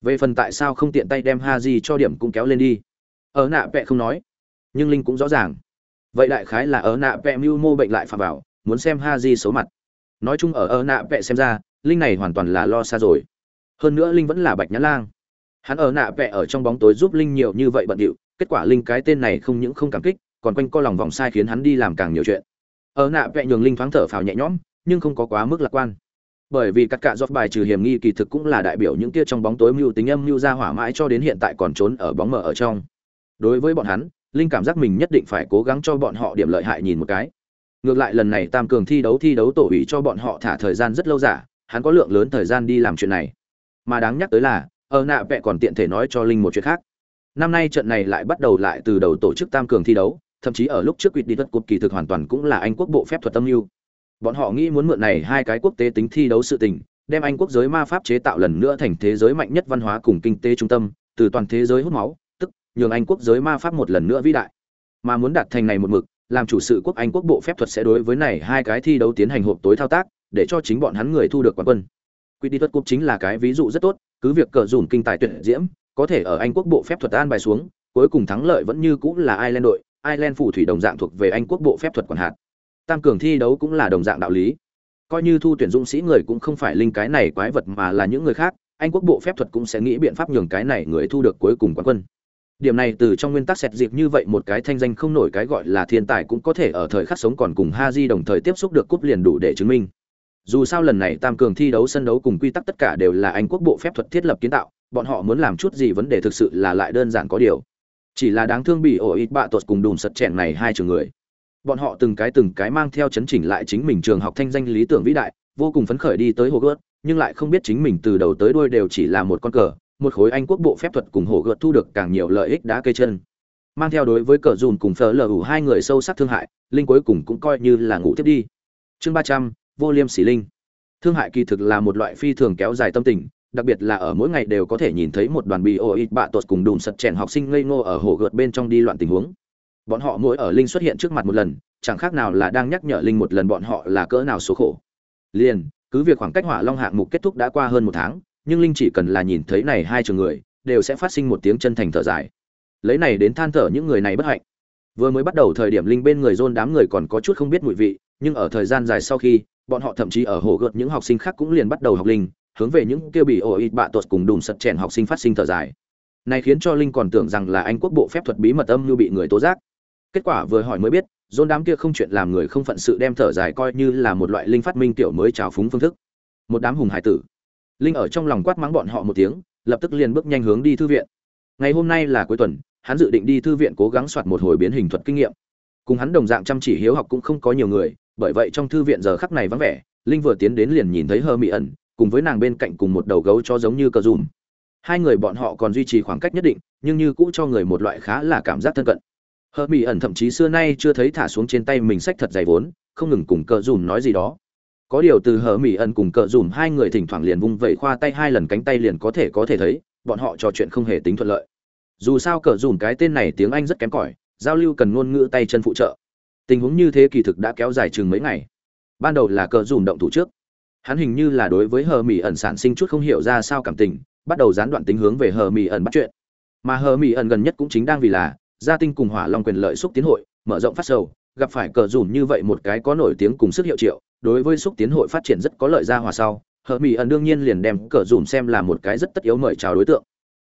Về phần tại sao không tiện tay đem ha di cho điểm cũng kéo lên đi. Ở nạ vẽ không nói, nhưng linh cũng rõ ràng. Vậy đại khái là ở nạ vẽ mưu mô bệnh lại phạm vào, muốn xem ha di xấu mặt. Nói chung ở ở nạ vẽ xem ra linh này hoàn toàn là lo xa rồi. Hơn nữa linh vẫn là bạch nhã lang. Hắn ở nạ vẽ ở trong bóng tối giúp linh nhiều như vậy bận điệu, kết quả linh cái tên này không những không cảm kích, còn quanh co lòng vòng sai khiến hắn đi làm càng nhiều chuyện. Ở nạ vẽ nhường linh thoáng thở phào nhẹ nhõm, nhưng không có quá mức lạc quan. Bởi vì các cạ dọc bài trừ hiểm nghi kỳ thực cũng là đại biểu những kia trong bóng tối mưu tính âm mưu ra hỏa mãi cho đến hiện tại còn trốn ở bóng mờ ở trong. Đối với bọn hắn, linh cảm giác mình nhất định phải cố gắng cho bọn họ điểm lợi hại nhìn một cái. Ngược lại lần này tam cường thi đấu thi đấu tổ ủy cho bọn họ thả thời gian rất lâu giả hắn có lượng lớn thời gian đi làm chuyện này. Mà đáng nhắc tới là, ở nạ vẽ còn tiện thể nói cho linh một chuyện khác. Năm nay trận này lại bắt đầu lại từ đầu tổ chức tam cường thi đấu, thậm chí ở lúc trước quyết đi tất cuộc kỳ thực hoàn toàn cũng là anh quốc bộ phép thuật tâm mưu. Bọn họ nghĩ muốn mượn này hai cái quốc tế tính thi đấu sự tình, đem anh quốc giới ma pháp chế tạo lần nữa thành thế giới mạnh nhất văn hóa cùng kinh tế trung tâm, từ toàn thế giới hút máu, tức nhường anh quốc giới ma pháp một lần nữa vĩ đại. Mà muốn đạt thành này một mực làm chủ sự quốc anh quốc bộ phép thuật sẽ đối với này hai cái thi đấu tiến hành hộp tối thao tác, để cho chính bọn hắn người thu được quán quân. Quy đi thuật cúp chính là cái ví dụ rất tốt, cứ việc cờ dùm kinh tài tuyệt diễm, có thể ở anh quốc bộ phép thuật an bài xuống, cuối cùng thắng lợi vẫn như cũng là ireland đội, ireland phủ thủy đồng dạng thuộc về anh quốc bộ phép thuật quản hạt. Tam cường thi đấu cũng là đồng dạng đạo lý. Coi như thu tuyển dũng sĩ người cũng không phải linh cái này quái vật mà là những người khác, anh quốc bộ phép thuật cũng sẽ nghĩ biện pháp nhường cái này người thu được cuối cùng quán quân điểm này từ trong nguyên tắc xét dịp như vậy một cái thanh danh không nổi cái gọi là thiên tài cũng có thể ở thời khắc sống còn cùng ha di đồng thời tiếp xúc được cúp liền đủ để chứng minh. Dù sao lần này tam cường thi đấu sân đấu cùng quy tắc tất cả đều là anh quốc bộ phép thuật thiết lập kiến tạo, bọn họ muốn làm chút gì vấn đề thực sự là lại đơn giản có điều. Chỉ là đáng thương bị ổ ít bạ tuột cùng đùm sật chèn này hai trường người. Bọn họ từng cái từng cái mang theo chấn chỉnh lại chính mình trường học thanh danh lý tưởng vĩ đại, vô cùng phấn khởi đi tới hồ gớt, nhưng lại không biết chính mình từ đầu tới đuôi đều chỉ là một con cờ một khối anh quốc bộ phép thuật cùng hổ gợt thu được càng nhiều lợi ích đá cây chân. Mang theo đối với cờ dùn cùng phở lờ ủ hai người sâu sắc thương hại, linh cuối cùng cũng coi như là ngủ tiếp đi. Chương ba trăm, vô liêm sỉ linh. Thương hại kỳ thực là một loại phi thường kéo dài tâm tình, đặc biệt là ở mỗi ngày đều có thể nhìn thấy một đoàn bị ô ít bạ tuột cùng đùm sật chèn học sinh ngây ngô ở hồ gợt bên trong đi loạn tình huống. Bọn họ mỗi ở linh xuất hiện trước mặt một lần, chẳng khác nào là đang nhắc nhở linh một lần bọn họ là cỡ nào số khổ. Liền, cứ việc khoảng cách hỏa long hạng mục kết thúc đã qua hơn một tháng nhưng linh chỉ cần là nhìn thấy này hai trường người, đều sẽ phát sinh một tiếng chân thành thở dài. Lấy này đến than thở những người này bất hạnh. Vừa mới bắt đầu thời điểm linh bên người dôn đám người còn có chút không biết mùi vị, nhưng ở thời gian dài sau khi, bọn họ thậm chí ở hồ gợt những học sinh khác cũng liền bắt đầu học linh, hướng về những kêu bị ổ ít bạ tuột cùng đùm sật chèn học sinh phát sinh thở dài. Này khiến cho linh còn tưởng rằng là anh quốc bộ phép thuật bí mật âm như bị người tố giác. Kết quả vừa hỏi mới biết dôn đám kia không chuyện làm người không phận sự đem thở dài coi như là một loại linh phát minh tiểu mới trào phúng phương thức. Một đám hùng hải tử linh ở trong lòng quát mắng bọn họ một tiếng, lập tức liền bước nhanh hướng đi thư viện. Ngày hôm nay là cuối tuần, hắn dự định đi thư viện cố gắng soạt một hồi biến hình thuật kinh nghiệm. Cùng hắn đồng dạng chăm chỉ hiếu học cũng không có nhiều người, bởi vậy trong thư viện giờ khắc này vắng vẻ, linh vừa tiến đến liền nhìn thấy hơ mỹ ẩn, cùng với nàng bên cạnh cùng một đầu gấu cho giống như cờ dùm. Hai người bọn họ còn duy trì khoảng cách nhất định, nhưng như cũ cho người một loại khá là cảm giác thân cận. Hơ mỹ ẩn thậm chí xưa nay chưa thấy thả xuống trên tay mình sách thật dày vốn, không ngừng cùng cờ dùm nói gì đó có điều từ hờ mỹ ẩn cùng cờ dùm hai người thỉnh thoảng liền vung vẩy khoa tay hai lần cánh tay liền có thể có thể thấy, bọn họ trò chuyện không hề tính thuận lợi. Dù sao cờ dùm cái tên này tiếng anh rất kém cỏi, giao lưu cần ngôn ngữ tay chân phụ trợ. Tình huống như thế kỳ thực đã kéo dài chừng mấy ngày. Ban đầu là cờ dùm động thủ trước. Hắn hình như là đối với hờ mỹ ẩn sản sinh chút không hiểu ra sao cảm tình, bắt đầu gián đoạn tính hướng về hờ mỹ ẩn bắt chuyện. Mà hờ mỹ ẩn gần nhất cũng chính đang vì là, gia tinh cùng hỏa long quyền lợi xúc tiến hội, mở rộng phát sầu, gặp phải cờ dùm như vậy một cái có nổi tiếng cùng sức hiệu triệu đối với xúc tiến hội phát triển rất có lợi ra hòa sau, hờ mỹ ẩn đương nhiên liền đem cờ dùm xem là một cái rất tất yếu mời chào đối tượng.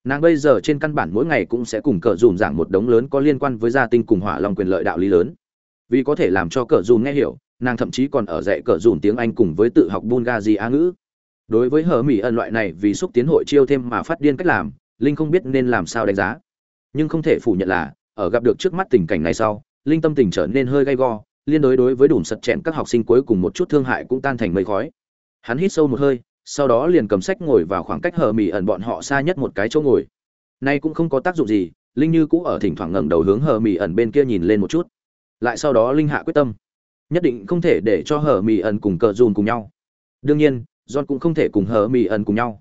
Nàng bây giờ trên căn bản mỗi ngày cũng sẽ cùng cờ dùm giảng một đống lớn có liên quan với gia tinh cùng hỏa long quyền lợi đạo lý lớn. Vì có thể làm cho cờ dùm nghe hiểu, nàng thậm chí còn ở dạy cờ dùm tiếng anh cùng với tự học bungazi á ngữ. Đối với hờ mỹ ẩn loại này vì xúc tiến hội chiêu thêm mà phát điên cách làm, linh không biết nên làm sao đánh giá. Nhưng không thể phủ nhận là, ở gặp được trước mắt tình cảnh này sau, linh tâm tình trở nên hơi gay go liên đối đối với đủ sật chẹn các học sinh cuối cùng một chút thương hại cũng tan thành mây khói. Hắn hít sâu một hơi, sau đó liền cầm sách ngồi vào khoảng cách hờ mỹ ẩn bọn họ xa nhất một cái chỗ ngồi. Nay cũng không có tác dụng gì, linh như cũ ở thỉnh thoảng ngẩng đầu hướng hờ mỹ ẩn bên kia nhìn lên một chút. Lại sau đó linh hạ quyết tâm, nhất định không thể để cho hờ mỹ ẩn cùng cờ dùn cùng nhau. Đương nhiên, john cũng không thể cùng hờ mỹ ẩn cùng nhau.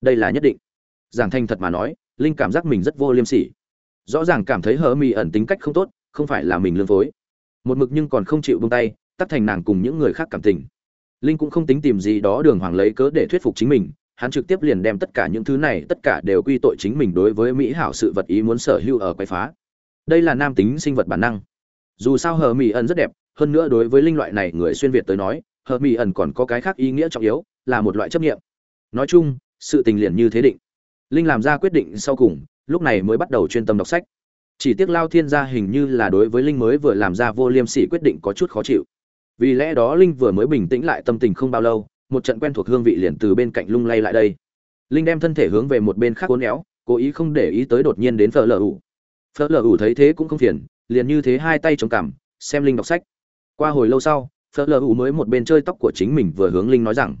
Đây là nhất định. Giảng thanh thật mà nói, linh cảm giác mình rất vô liêm sỉ. Rõ ràng cảm thấy hờ mỹ ẩn tính cách không tốt, không phải là mình lương phối một mực nhưng còn không chịu buông tay, tắt thành nàng cùng những người khác cảm tình. Linh cũng không tính tìm gì đó đường hoàng lấy cớ để thuyết phục chính mình, hắn trực tiếp liền đem tất cả những thứ này, tất cả đều quy tội chính mình đối với mỹ hảo sự vật ý muốn sở hữu ở quay phá. Đây là nam tính sinh vật bản năng. Dù sao hờ mỹ ẩn rất đẹp, hơn nữa đối với linh loại này người xuyên việt tới nói, hờ mỹ ẩn còn có cái khác ý nghĩa trọng yếu, là một loại chấp nghiệm. Nói chung, sự tình liền như thế định. Linh làm ra quyết định sau cùng, lúc này mới bắt đầu chuyên tâm đọc sách chỉ tiếc lao thiên gia hình như là đối với linh mới vừa làm ra vô liêm sỉ quyết định có chút khó chịu. Vì lẽ đó linh vừa mới bình tĩnh lại tâm tình không bao lâu, một trận quen thuộc hương vị liền từ bên cạnh lung lay lại đây. Linh đem thân thể hướng về một bên khác cuốn éo, cố ý không để ý tới đột nhiên đến phở lờ ủ. Phở lờ ủ thấy thế cũng không phiền, liền như thế hai tay chống cằm, xem linh đọc sách. Qua hồi lâu sau, phở lờ ủ mới một bên chơi tóc của chính mình vừa hướng linh nói rằng,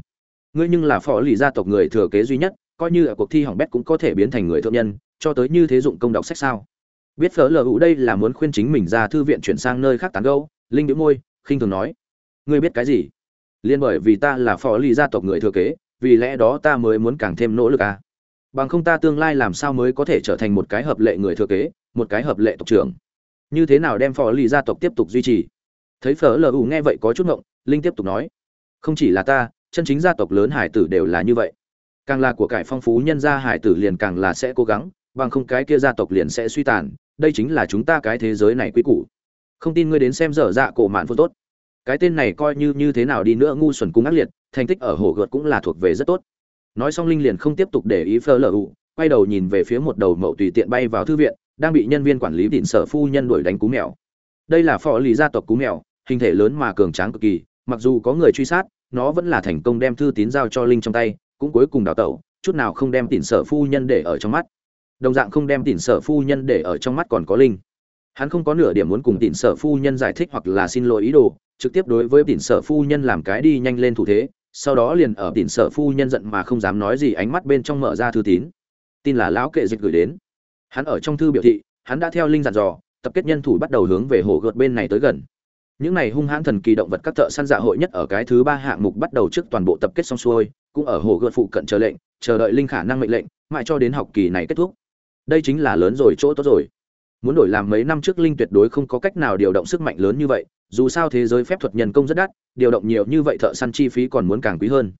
ngươi nhưng là phò lì gia tộc người thừa kế duy nhất, coi như ở cuộc thi hỏng bét cũng có thể biến thành người thượng nhân, cho tới như thế dụng công đọc sách sao? Biết phở lờ hữu đây là muốn khuyên chính mình ra thư viện chuyển sang nơi khác tán gâu linh đĩu môi, khinh thường nói. Ngươi biết cái gì? Liên bởi vì ta là phó lì gia tộc người thừa kế, vì lẽ đó ta mới muốn càng thêm nỗ lực à. bằng không ta tương lai làm sao mới có thể trở thành một cái hợp lệ người thừa kế, một cái hợp lệ tộc trưởng? Như thế nào đem phó lì gia tộc tiếp tục duy trì? Thấy phở lờ hữu nghe vậy có chút ngộng, linh tiếp tục nói. Không chỉ là ta, chân chính gia tộc lớn hải tử đều là như vậy. Càng là của cải phong phú nhân gia hải tử liền càng là sẽ cố gắng, bằng không cái kia gia tộc liền sẽ suy tàn đây chính là chúng ta cái thế giới này quý củ. Không tin ngươi đến xem dở dạ cổ mạn vô tốt. Cái tên này coi như như thế nào đi nữa ngu xuẩn cung ác liệt, thành tích ở hồ gợt cũng là thuộc về rất tốt. Nói xong linh liền không tiếp tục để ý phơ lờ ụ, quay đầu nhìn về phía một đầu mậu tùy tiện bay vào thư viện, đang bị nhân viên quản lý định sở phu nhân đuổi đánh cú mèo. Đây là phò lý gia tộc cú mèo, hình thể lớn mà cường tráng cực kỳ, mặc dù có người truy sát, nó vẫn là thành công đem thư tín giao cho linh trong tay, cũng cuối cùng đào tẩu, chút nào không đem tỉn sở phu nhân để ở trong mắt đồng dạng không đem tỉn sở phu nhân để ở trong mắt còn có linh. Hắn không có nửa điểm muốn cùng tỉn sở phu nhân giải thích hoặc là xin lỗi ý đồ, trực tiếp đối với tỉn sở phu nhân làm cái đi nhanh lên thủ thế, sau đó liền ở tỉnh sở phu nhân giận mà không dám nói gì ánh mắt bên trong mở ra thư tín. Tin là lão kệ dịch gửi đến. Hắn ở trong thư biểu thị, hắn đã theo linh dặn dò, tập kết nhân thủ bắt đầu hướng về hồ gợt bên này tới gần. Những này hung hãn thần kỳ động vật các thợ săn dạ hội nhất ở cái thứ ba hạng mục bắt đầu trước toàn bộ tập kết xong xuôi, cũng ở hồ gợt phụ cận chờ lệnh, chờ đợi linh khả năng mệnh lệnh, mãi cho đến học kỳ này kết thúc đây chính là lớn rồi, chỗ tốt rồi. Muốn đổi làm mấy năm trước linh tuyệt đối không có cách nào điều động sức mạnh lớn như vậy, dù sao thế giới phép thuật nhân công rất đắt, điều động nhiều như vậy thợ săn chi phí còn muốn càng quý hơn.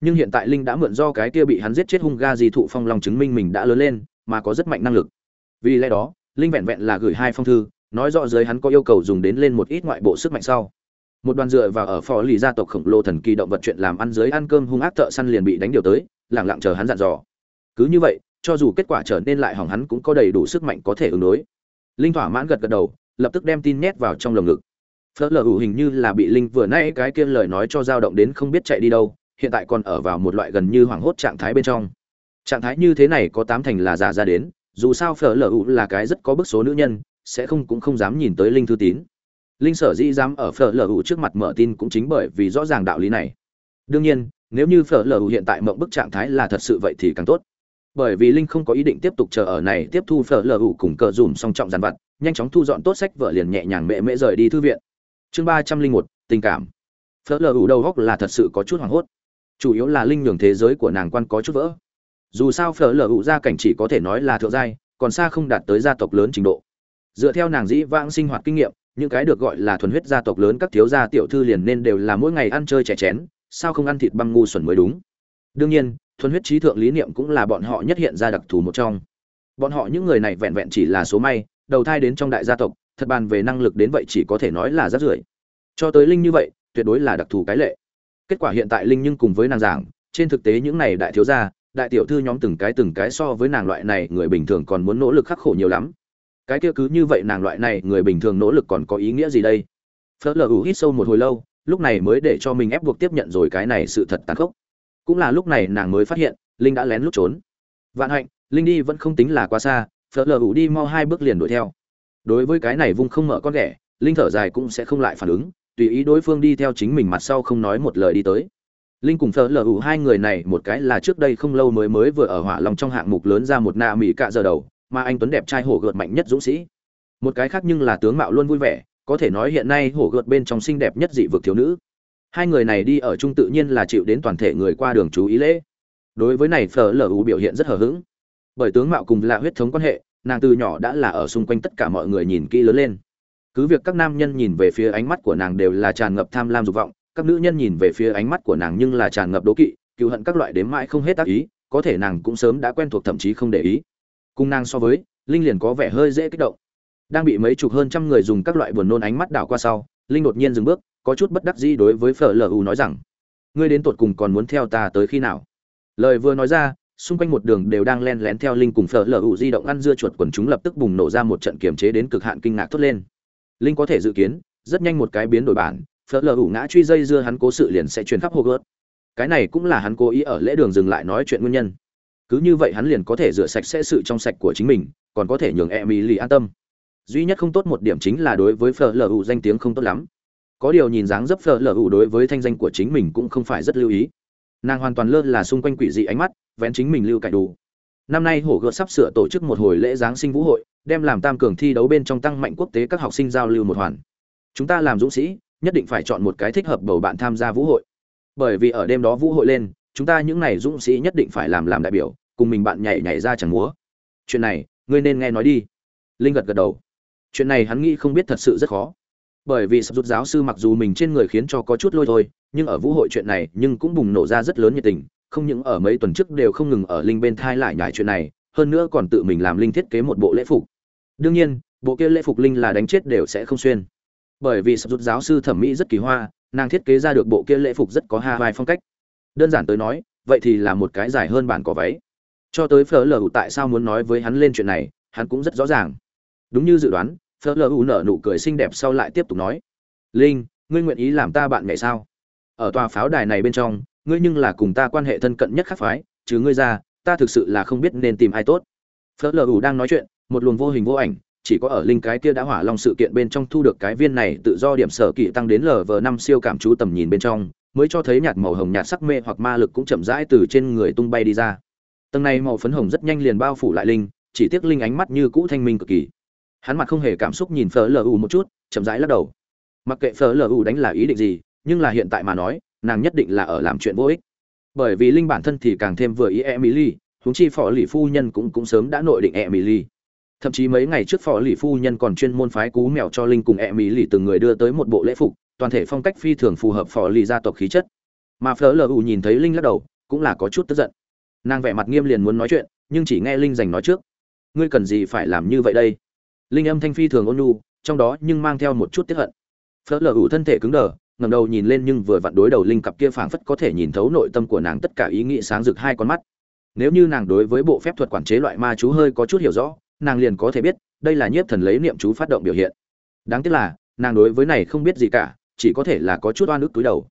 Nhưng hiện tại linh đã mượn do cái kia bị hắn giết chết hung ga di thụ phong long chứng minh mình đã lớn lên, mà có rất mạnh năng lực. Vì lẽ đó, linh vẹn vẹn là gửi hai phong thư, nói rõ giới hắn có yêu cầu dùng đến lên một ít ngoại bộ sức mạnh sau. Một đoàn dựa vào ở phò lì gia tộc khổng lồ thần kỳ động vật chuyện làm ăn dưới ăn cơm hung ác thợ săn liền bị đánh điều tới, lẳng lặng chờ hắn dặn dò. Cứ như vậy cho dù kết quả trở nên lại hỏng hắn cũng có đầy đủ sức mạnh có thể ứng đối. Linh thỏa mãn gật gật đầu, lập tức đem tin nhét vào trong lồng ngực. Phớt lờ hữu hình như là bị linh vừa nãy cái kia lời nói cho dao động đến không biết chạy đi đâu, hiện tại còn ở vào một loại gần như hoảng hốt trạng thái bên trong. Trạng thái như thế này có tám thành là già ra đến, dù sao phở lở hữu là cái rất có bức số nữ nhân, sẽ không cũng không dám nhìn tới linh thư tín. Linh sở dĩ dám ở phở lở hữu trước mặt mở tin cũng chính bởi vì rõ ràng đạo lý này. Đương nhiên, nếu như phở lở hữu hiện tại mộng bức trạng thái là thật sự vậy thì càng tốt bởi vì linh không có ý định tiếp tục chờ ở này tiếp thu phở lờ ủ cùng cờ dùm song trọng dàn vặt, nhanh chóng thu dọn tốt sách vợ liền nhẹ nhàng mẹ mễ rời đi thư viện. Chương ba trăm linh một, tình cảm. Phở lờ ủ đầu góc là thật sự có chút hoảng hốt. Chủ yếu là linh nhường thế giới của nàng quan có chút vỡ. Dù sao phở lờ ủ gia cảnh chỉ có thể nói là thượng giai, còn xa không đạt tới gia tộc lớn trình độ. Dựa theo nàng dĩ vãng sinh hoạt kinh nghiệm, những cái được gọi là thuần huyết gia tộc lớn các thiếu gia tiểu thư liền nên đều là mỗi ngày ăn chơi trẻ chén, sao không ăn thịt băm ngu xuẩn mới đúng? Đương nhiên thuần huyết trí thượng lý niệm cũng là bọn họ nhất hiện ra đặc thù một trong. Bọn họ những người này vẹn vẹn chỉ là số may, đầu thai đến trong đại gia tộc, thật bàn về năng lực đến vậy chỉ có thể nói là rất rưởi. Cho tới linh như vậy, tuyệt đối là đặc thù cái lệ. Kết quả hiện tại linh nhưng cùng với nàng giảng, trên thực tế những này đại thiếu gia, đại tiểu thư nhóm từng cái từng cái so với nàng loại này người bình thường còn muốn nỗ lực khắc khổ nhiều lắm. Cái kia cứ như vậy nàng loại này người bình thường nỗ lực còn có ý nghĩa gì đây? Phớt lờ hít sâu một hồi lâu, lúc này mới để cho mình ép buộc tiếp nhận rồi cái này sự thật tàn khốc cũng là lúc này nàng mới phát hiện, linh đã lén lút trốn. Vạn hạnh, linh đi vẫn không tính là quá xa phớt lờ ủ đi mau hai bước liền đuổi theo. Đối với cái này vung không mở con ghẻ, linh thở dài cũng sẽ không lại phản ứng, tùy ý đối phương đi theo chính mình mặt sau không nói một lời đi tới. Linh cùng phớt lờ ủ hai người này một cái là trước đây không lâu mới mới vừa ở hỏa lòng trong hạng mục lớn ra một nạ mỹ cạ giờ đầu, mà anh tuấn đẹp trai hổ gợt mạnh nhất dũng sĩ. Một cái khác nhưng là tướng mạo luôn vui vẻ, có thể nói hiện nay hổ gợt bên trong xinh đẹp nhất dị vực thiếu nữ hai người này đi ở chung tự nhiên là chịu đến toàn thể người qua đường chú ý lễ. Đối với này, phở lở u biểu hiện rất hờ hững. Bởi tướng mạo cùng là huyết thống quan hệ, nàng từ nhỏ đã là ở xung quanh tất cả mọi người nhìn kỹ lớn lên. Cứ việc các nam nhân nhìn về phía ánh mắt của nàng đều là tràn ngập tham lam dục vọng, các nữ nhân nhìn về phía ánh mắt của nàng nhưng là tràn ngập đố kỵ cựu hận các loại đếm mãi không hết tác ý, có thể nàng cũng sớm đã quen thuộc thậm chí không để ý. Cùng nàng so với, linh liền có vẻ hơi dễ kích động. Đang bị mấy chục hơn trăm người dùng các loại buồn nôn ánh mắt đảo qua sau, linh đột nhiên dừng bước có chút bất đắc dĩ đối với phở lờ u nói rằng, ngươi đến tột cùng còn muốn theo ta tới khi nào? Lời vừa nói ra, xung quanh một đường đều đang len lén theo linh cùng phở lờ u di động ăn dưa chuột quần chúng lập tức bùng nổ ra một trận kiềm chế đến cực hạn kinh ngạc thốt lên. Linh có thể dự kiến, rất nhanh một cái biến đổi bản, phở lờ u ngã truy dây dưa hắn cố sự liền sẽ truyền khắp hô gớt cái này cũng là hắn cố ý ở lễ đường dừng lại nói chuyện nguyên nhân. Cứ như vậy hắn liền có thể rửa sạch sẽ sự trong sạch của chính mình, còn có thể nhường emily an tâm. Duy nhất không tốt một điểm chính là đối với phở lờ u danh tiếng không tốt lắm có điều nhìn dáng dấp phở lờ ủ đối với thanh danh của chính mình cũng không phải rất lưu ý. Nàng hoàn toàn lơ là xung quanh quỷ dị ánh mắt, vén chính mình lưu cải đủ. Năm nay hổ gợt sắp sửa tổ chức một hồi lễ giáng sinh vũ hội, đem làm tam cường thi đấu bên trong tăng mạnh quốc tế các học sinh giao lưu một hoàn. Chúng ta làm dũng sĩ, nhất định phải chọn một cái thích hợp bầu bạn tham gia vũ hội. Bởi vì ở đêm đó vũ hội lên, chúng ta những này dũng sĩ nhất định phải làm làm đại biểu, cùng mình bạn nhảy nhảy ra chẳng múa. Chuyện này, ngươi nên nghe nói đi. Linh gật gật đầu. Chuyện này hắn nghĩ không biết thật sự rất khó bởi vì sập rút giáo sư mặc dù mình trên người khiến cho có chút lôi thôi, nhưng ở vũ hội chuyện này nhưng cũng bùng nổ ra rất lớn nhiệt tình, không những ở mấy tuần trước đều không ngừng ở linh bên thai lại nhải chuyện này, hơn nữa còn tự mình làm linh thiết kế một bộ lễ phục. Đương nhiên, bộ kia lễ phục linh là đánh chết đều sẽ không xuyên. Bởi vì sập rút giáo sư thẩm mỹ rất kỳ hoa, nàng thiết kế ra được bộ kia lễ phục rất có ha vai phong cách. Đơn giản tới nói, vậy thì là một cái dài hơn bản cỏ váy. Cho tới phở lờ tại sao muốn nói với hắn lên chuyện này, hắn cũng rất rõ ràng. Đúng như dự đoán phở u nở nụ cười xinh đẹp sau lại tiếp tục nói. Linh, ngươi nguyện ý làm ta bạn mẹ sao? Ở tòa pháo đài này bên trong, ngươi nhưng là cùng ta quan hệ thân cận nhất khác phái chứ ngươi ra, ta thực sự là không biết nên tìm ai tốt. Phở u đang nói chuyện, một luồng vô hình vô ảnh, chỉ có ở linh cái kia đã hỏa long sự kiện bên trong thu được cái viên này tự do điểm sở kỵ tăng đến lv năm siêu cảm chú tầm nhìn bên trong, mới cho thấy nhạt màu hồng nhạt sắc mê hoặc ma lực cũng chậm rãi từ trên người tung bay đi ra. Tầng này màu phấn hồng rất nhanh liền bao phủ lại linh, chỉ tiếc linh ánh mắt như cũ thanh minh cực kỳ hắn mặt không hề cảm xúc nhìn phở lờ u một chút, chậm rãi lắc đầu. Mặc kệ phở lờ u đánh là ý định gì, nhưng là hiện tại mà nói, nàng nhất định là ở làm chuyện vô ích. Bởi vì linh bản thân thì càng thêm vừa ý emily, huống chi phò lì phu nhân cũng cũng sớm đã nội định emily. Thậm chí mấy ngày trước phò lì phu nhân còn chuyên môn phái cú mèo cho linh cùng emily từng người đưa tới một bộ lễ phục, toàn thể phong cách phi thường phù hợp phò lì gia tộc khí chất. Mà phở lờ u nhìn thấy linh lắc đầu, cũng là có chút tức giận. Nàng vẻ mặt nghiêm liền muốn nói chuyện, nhưng chỉ nghe linh giành nói trước. Ngươi cần gì phải làm như vậy đây? Linh âm thanh phi thường ôn nhu, trong đó nhưng mang theo một chút tiếp hận. Phớt lờ ủ thân thể cứng đờ ngầm đầu nhìn lên nhưng vừa vặn đối đầu linh cặp kia phảng phất có thể nhìn thấu nội tâm của nàng tất cả ý nghĩ sáng rực hai con mắt. Nếu như nàng đối với bộ phép thuật quản chế loại ma chú hơi có chút hiểu rõ, nàng liền có thể biết, đây là nhiếp thần lấy niệm chú phát động biểu hiện. Đáng tiếc là, nàng đối với này không biết gì cả, chỉ có thể là có chút oan ức túi đầu.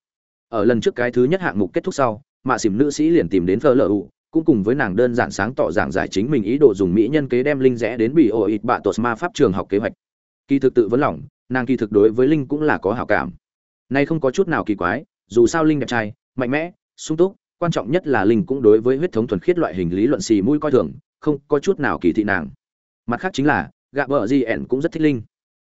Ở lần trước cái thứ nhất hạng mục kết thúc sau, mạ xỉm nữ sĩ liền tìm đến phở lờ ủ cũng cùng với nàng đơn giản sáng tỏ giảng giải chính mình ý đồ dùng mỹ nhân kế đem linh rẽ đến bị ổ ít bạ tột ma pháp trường học kế hoạch. Kỳ thực tự vấn lòng, nàng kỳ thực đối với linh cũng là có hảo cảm. Nay không có chút nào kỳ quái, dù sao linh đẹp trai, mạnh mẽ, sung túc, quan trọng nhất là linh cũng đối với huyết thống thuần khiết loại hình lý luận xì mũi coi thường, không có chút nào kỳ thị nàng. Mặt khác chính là, gạ vợ di ẻn cũng rất thích linh.